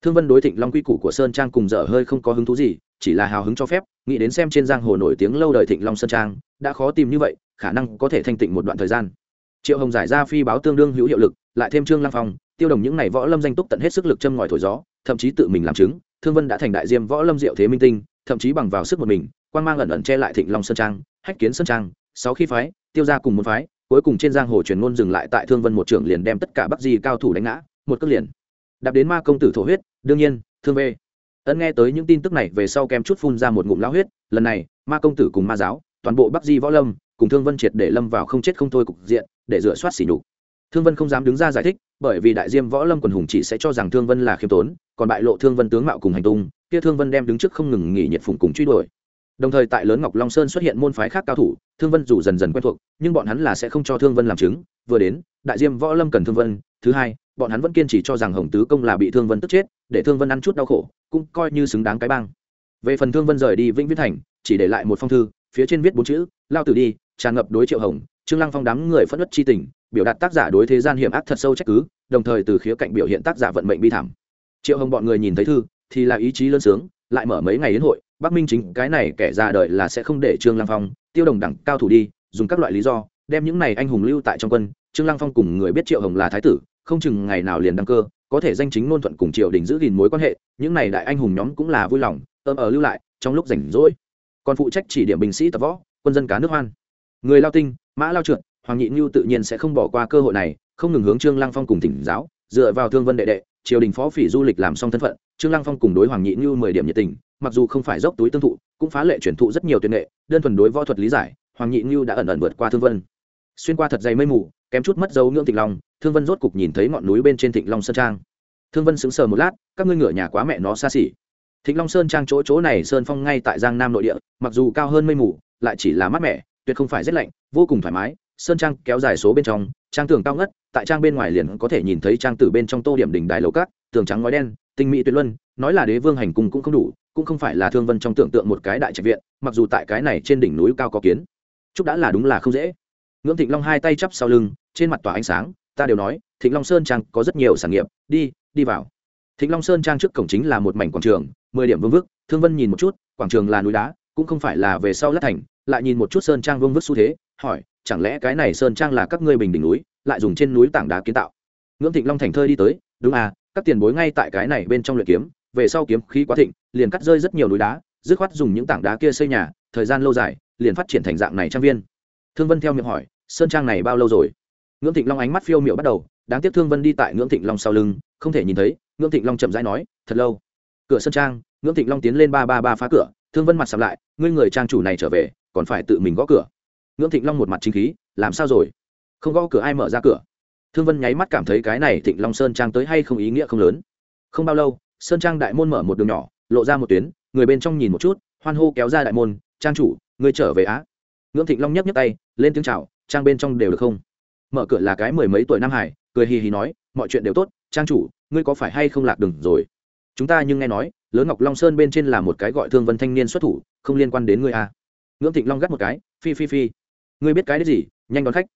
thương vân đối thịnh long quy củ của sơn trang cùng dở hơi không có hứng thú gì, chỉ là hào hứng cho phép, nghĩ đến xem trên giang hồ nổi tiếng lâu đời thịnh long sơn trang, đã khó tìm như vậy, khả năng có thể thanh tịnh một đoạn thời gian. Triệu hồng giải ra phi báo tương đương hữu hiệu lực, lại thêm trương lăng phong, tiêu đồng những ngày võ lâm danh túc tận hết sức lực châm ngòi thổi gió, thậm chí tự mình làm chứng, thương vân đã thành đại diêm võ lâm diệu thế minh tinh, thậm chí bằng vào sức một mình, quan mang ẩn ẩn che lại thịnh long sơn trang, hách kiến sơn trang sáu khi phái, tiêu ra cùng một phái, cuối cùng trên giang hồ truyền ngôn dừng lại tại thương vân một trưởng liền đem tất cả bắc di cao thủ đánh ngã, một cất liền đạp đến ma công tử thổ huyết, đương nhiên, thương v ân nghe tới những tin tức này về sau kem chút phun ra một ngụm lao huyết, lần này, ma công tử cùng ma giáo, toàn bộ bắc di võ lâm, cùng thương vân triệt để lâm vào không chết không thôi cục diện, để rửa soát xỉ nhục. Thương vân không dám đứng ra giải thích, bởi vì đại diêm võ lâm quần hùng chỉ sẽ cho rằng thương vân là khiêm tốn, còn bại lộ thương vân tướng mạo cùng hành tung, kia thương vân đem đứng trước không ngừng nghỉ nhiệt phùng cùng truy đuổi. Đồng thời tại lớn ngọc long sơn xuất hiện môn phái khác cao thủ, thương vân dù dần dần quen thuộc, nhưng bọn hắn là sẽ không cho thương vân làm chứng. Vừa đến, đại diêm võ lâm cần thương vân, thứ hai bọn hắn vẫn kiên trì cho rằng hồng tứ công là bị thương vân tức chết, để thương vân ăn chút đau khổ, cũng coi như xứng đáng cái bang. Về phần thương vân rời đi vĩnh viễn thành, chỉ để lại một phong thư, phía trên viết bốn chữ, lao tử đi, tràn ngập đối triệu hồng, trương lăng phong đám người phẫn nứt chi tình, biểu đạt tác giả đối thế gian hiểm ác thật sâu trách cứ, đồng thời từ khía cạnh biểu hiện tác giả vận mệnh bi thảm. Triệu hồng bọn người nhìn thấy thư, thì là ý chí lớn sướng, lại mở mấy ngày đến hội, bắc minh chính cái này kẻ ra đời là sẽ không để trương lăng phong, tiêu đồng đẳng cao thủ đi, dùng các loại lý do, đem những này anh hùng lưu tại trong quân, trương lăng phong cùng người biết triệu hồng là thái tử không chừng ngày nào liền đăng cơ, có thể danh chính ngôn thuận cùng triều đình giữ gìn mối quan hệ, những này đại anh hùng nhóm cũng là vui lòng ơm ở lưu lại, trong lúc rảnh rỗi. Còn phụ trách chỉ điểm binh sĩ tập võ, quân dân cá nước hoan. Người lao tinh, mã lao trượt, hoàng nhị như tự nhiên sẽ không bỏ qua cơ hội này, không ngừng hướng trương lăng phong cùng thỉnh giáo, dựa vào thương vân đệ đệ, triều đình phó phỉ du lịch làm xong thân phận, trương lăng phong cùng đối hoàng nhị như mười điểm nhiệt tình, mặc dù không phải dốc túi tương thụ, cũng phá lệ chuyển thụ rất nhiều tuyệt nghệ, đơn thuần đối võ thuật lý giải, hoàng nhị như đã ẩn ẩn vượt qua thương vân. Xuyên qua thật dày mây mù, kém chút mất dấu ngưỡng tịch long thương vân rốt cục nhìn thấy ngọn núi bên trên thịnh long sơn trang. Thương vân sững sờ một lát, các ngươi ngựa nhà quá mẹ nó xa xỉ. Thịnh long sơn trang chỗ chỗ này sơn phong ngay tại giang nam nội địa, mặc dù cao hơn mây mù, lại chỉ là mát mẻ, tuyệt không phải rét lạnh, vô cùng thoải mái. Sơn trang kéo dài số bên trong, trang tường cao ngất, tại trang bên ngoài liền có thể nhìn thấy trang từ bên trong tô điểm đỉnh đài lầu cát tường trắng ngói đen, tinh mỹ tuyệt luân, nói là đế vương hành cung cũng không đủ, cũng không phải là thương vân trong tưởng tượng một cái đại trạch viện, mặc dù tại cái này trên đỉnh núi cao có kiến. Chúc đã là đúng là không dễ. Ngưỡng thịnh long hai tay chắp sau lưng, trên mặt tỏa ánh sáng ta đều nói, thịnh long sơn trang có rất nhiều sản nghiệp, đi đi vào. Thịnh long sơn trang trước cổng chính là một mảnh quảng trường, mười điểm vương vức, thương vân nhìn một chút, quảng trường là núi đá, cũng không phải là về sau lát thành, lại nhìn một chút sơn trang vương vức xu thế, hỏi, chẳng lẽ cái này sơn trang là các ngươi bình đỉnh núi, lại dùng trên núi tảng đá kiến tạo? Ngưỡng thịnh long thành thơi đi tới, đúng à các tiền bối ngay tại cái này bên trong luyện kiếm, về sau kiếm khí quá thịnh, liền cắt rơi rất nhiều núi đá, dứt khoát dùng những tảng đá kia xây nhà, thời gian lâu dài, liền phát triển thành dạng này trang viên. Thương vân theo miệng hỏi, sơn trang này bao lâu rồi? Ngưỡng thịnh long ánh mắt phiêu miệu bắt đầu, đáng tiếc thương vân đi tại ngưỡng thịnh long sau lưng, không thể nhìn thấy, ngưỡng thịnh long chậm rãi nói, thật lâu. Cửa sơn trang, ngưỡng thịnh long tiến lên ba ba ba phá cửa, thương vân mặt sầm lại, ngươi người trang chủ này trở về, còn phải tự mình gõ cửa. Ngưỡng thịnh long một mặt chính khí, làm sao rồi? Không gõ cửa ai mở ra cửa? Thương vân nháy mắt cảm thấy cái này thịnh long sơn trang tới hay không ý nghĩa không lớn. Không bao lâu, sơn trang đại môn mở một đường nhỏ, lộ ra một tuyến, người bên trong nhìn một chút, hoan hô kéo ra đại môn, trang chủ người trở về á. Ngưỡng thịnh long nhấc nhấc tay, lên tiếng chào, trang bên trong đều được không? Mở cửa là cái mười mấy tuổi nam hải, cười hì hì nói, mọi chuyện đều tốt, trang chủ, ngươi có phải hay không lạc đừng rồi? Chúng ta nhưng nghe nói, lớn ngọc long sơn bên trên là một cái gọi thương vân thanh niên xuất thủ, không liên quan đến ngươi à. ngưỡng thịnh long gắt một cái, phi phi phi. Ngươi biết cái đấy gì? Nhanh đón khách.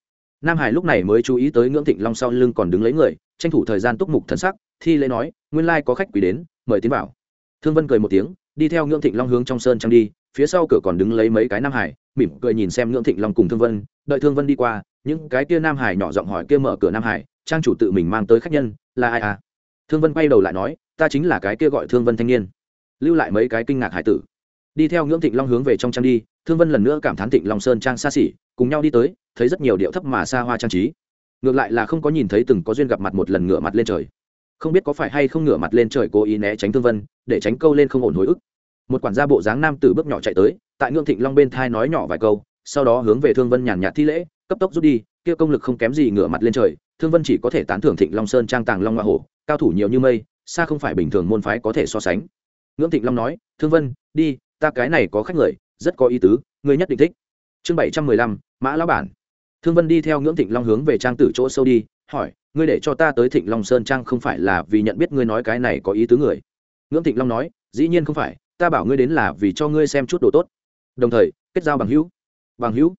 Nam hải lúc này mới chú ý tới ngưỡng thịnh long sau lưng còn đứng lấy người, tranh thủ thời gian túc mục thần sắc, thi lễ nói, nguyên lai có khách quý đến, mời tiến vào. Thương vân cười một tiếng, đi theo ngưỡng thịnh long hướng trong sơn trăng đi, phía sau cửa còn đứng lấy mấy cái nam hải, mỉm cười nhìn xem ngưỡng thịnh long cùng thương vân, đợi thương vân đi qua những cái kia nam hải nhỏ giọng hỏi kia mở cửa nam hải, trang chủ tự mình mang tới khách nhân, là ai à? Thương vân quay đầu lại nói, ta chính là cái kia gọi thương vân thanh niên. Lưu lại mấy cái kinh ngạc hải tử. Đi theo ngưỡng thịnh long hướng về trong trang đi, thương vân lần nữa cảm thán thịnh long sơn trang xa xỉ, cùng nhau đi tới, thấy rất nhiều điệu thấp mà xa hoa trang trí. Ngược lại là không có nhìn thấy từng có duyên gặp mặt một lần ngửa mặt lên trời. Không biết có phải hay không ngửa mặt lên trời cố ý né tránh thương vân, để tránh câu lên không ổn hồi ức. Một quản gia bộ dáng nam từ bước nhỏ chạy tới, tại ngưỡng thịnh long bên thai nói nhỏ vài câu, sau đó hướng về thương vân nhàn nhạt thi lễ cấp tốc rút đi, kia công lực không kém gì ngửa mặt lên trời, thương vân chỉ có thể tán thưởng thịnh long sơn trang tàng long hoa hổ, cao thủ nhiều như mây, xa không phải bình thường môn phái có thể so sánh. Ngưỡng thịnh long nói, thương vân, đi, ta cái này có khách người, rất có ý tứ người nhất định thích. Chương bảy trăm mười lăm, mã lão bản. Thương vân đi theo ngưỡng thịnh long hướng về trang tử chỗ sâu đi, hỏi, ngươi để cho ta tới thịnh long sơn trang không phải là vì nhận biết ngươi nói cái này có ý tứ người? Ngưỡng thịnh long nói, dĩ nhiên không phải, ta bảo ngươi đến là vì cho ngươi xem chút đồ tốt. Đồng thời, kết giao bằng hữu. Bằng hữu?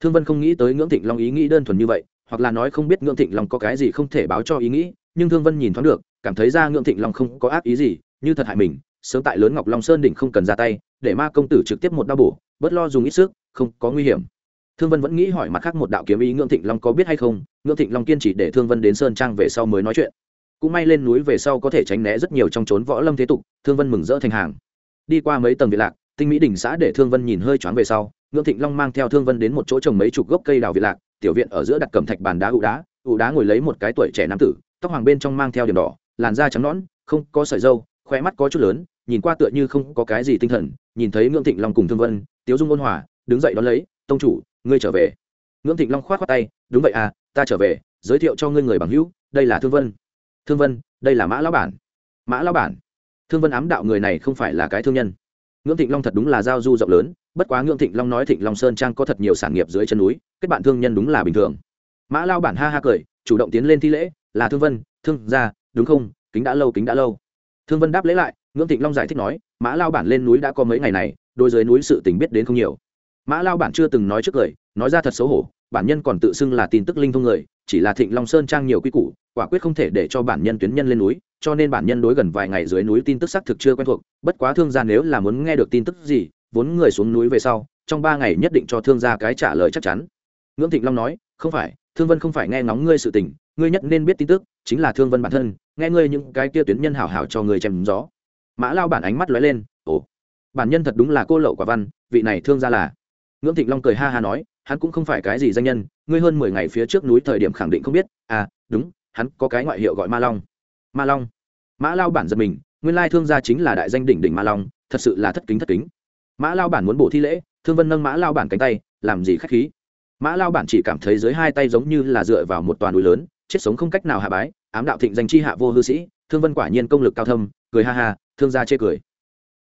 Thương vân không nghĩ tới ngưỡng thịnh long ý nghĩ đơn thuần như vậy, hoặc là nói không biết ngưỡng thịnh long có cái gì không thể báo cho ý nghĩ, nhưng thương vân nhìn thoáng được, cảm thấy ra ngưỡng thịnh long không có ác ý gì, như thật hại mình, sớm tại lớn ngọc long sơn đỉnh không cần ra tay, để ma công tử trực tiếp một đau bổ, bớt lo dùng ít sức, không có nguy hiểm. Thương vân vẫn nghĩ hỏi mặt khác một đạo kiếm ý ngưỡng thịnh long có biết hay không, ngưỡng thịnh long kiên trì để thương vân đến sơn trang về sau mới nói chuyện. Cũng may lên núi về sau có thể tránh né rất nhiều trong trốn võ lâm thế tục, thương vân mừng rỡ thành hàng. Đi qua mấy tầng viện lạc tinh mỹ đỉnh xã để thương vân nhìn hơi choáng về sau, ngưỡng thịnh long mang theo thương vân đến một chỗ trồng mấy chục gốc cây đào việt lạc, tiểu viện ở giữa đặt cầm thạch bàn đá ụ đá ụ đá ngồi lấy một cái tuổi trẻ nam tử, tóc hoàng bên trong mang theo điểm đỏ, làn da trắng nõn, không có sợi dâu khoe mắt có chút lớn, nhìn qua tựa như không có cái gì tinh thần, nhìn thấy ngưỡng thịnh long cùng thương vân, tiếu dung ôn hòa, đứng dậy đón lấy, tông chủ, ngươi trở về. Ngưỡng thịnh long khoát khoát tay, đúng vậy à ta trở về, giới thiệu cho ngươi người bằng hữu, đây là thương vân. Thương vân, đây là mã lão bản. Mã lão bản? Thương vân ám đạo người này không phải là cái thương nhân ngưỡng thịnh long thật đúng là giao du rộng lớn, bất quá ngưỡng thịnh long nói thịnh long sơn trang có thật nhiều sản nghiệp dưới chân núi, kết bạn thương nhân đúng là bình thường. Mã lao bản ha ha cười, chủ động tiến lên thi lễ, là thương vân, thương gia, đúng không? Kính đã lâu, kính đã lâu. Thương vân đáp lễ lại, ngưỡng thịnh long giải thích nói, mã lao bản lên núi đã có mấy ngày này đôi dưới núi sự tình biết đến không nhiều. Mã lao bản chưa từng nói trước cười nói ra thật xấu hổ, bản nhân còn tự xưng là tin tức linh thông người chỉ là thịnh long sơn trang nhiều quy củ, quả quyết không thể để cho bản nhân tuyến nhân lên núi, cho nên bản nhân đối gần vài ngày dưới núi tin tức xác thực chưa quen thuộc, bất quá thương gia nếu là muốn nghe được tin tức gì, vốn người xuống núi về sau, trong ba ngày nhất định cho thương gia cái trả lời chắc chắn. Ngưỡng thịnh long nói, không phải, thương vân không phải nghe ngóng ngươi sự tình, ngươi nhất nên biết tin tức, chính là thương vân bản thân, nghe ngươi những cái kia tuyến nhân hảo hảo cho người chém gió. Mã lao bản ánh mắt lóe lên, ồ, bản nhân thật đúng là cô lậu quả văn, vị này thương gia là. Ngưỡng thịnh long cười ha ha nói hắn cũng không phải cái gì danh nhân, ngươi hơn mười ngày phía trước núi thời điểm khẳng định không biết. À đúng, hắn có cái ngoại hiệu gọi ma long. Ma long. Mã lao bản giật mình, nguyên lai thương gia chính là đại danh đỉnh đỉnh ma long, thật sự là thất kính thất kính. Mã lao bản muốn bổ thi lễ, thương vân nâng mã lao bản cánh tay, làm gì khách khí. Mã lao bản chỉ cảm thấy dưới hai tay giống như là dựa vào một toàn núi lớn, chết sống không cách nào hạ bái, ám đạo thịnh danh chi hạ vô hư sĩ. Thương vân quả nhiên công lực cao thâm, cười ha ha, thương gia chê cười.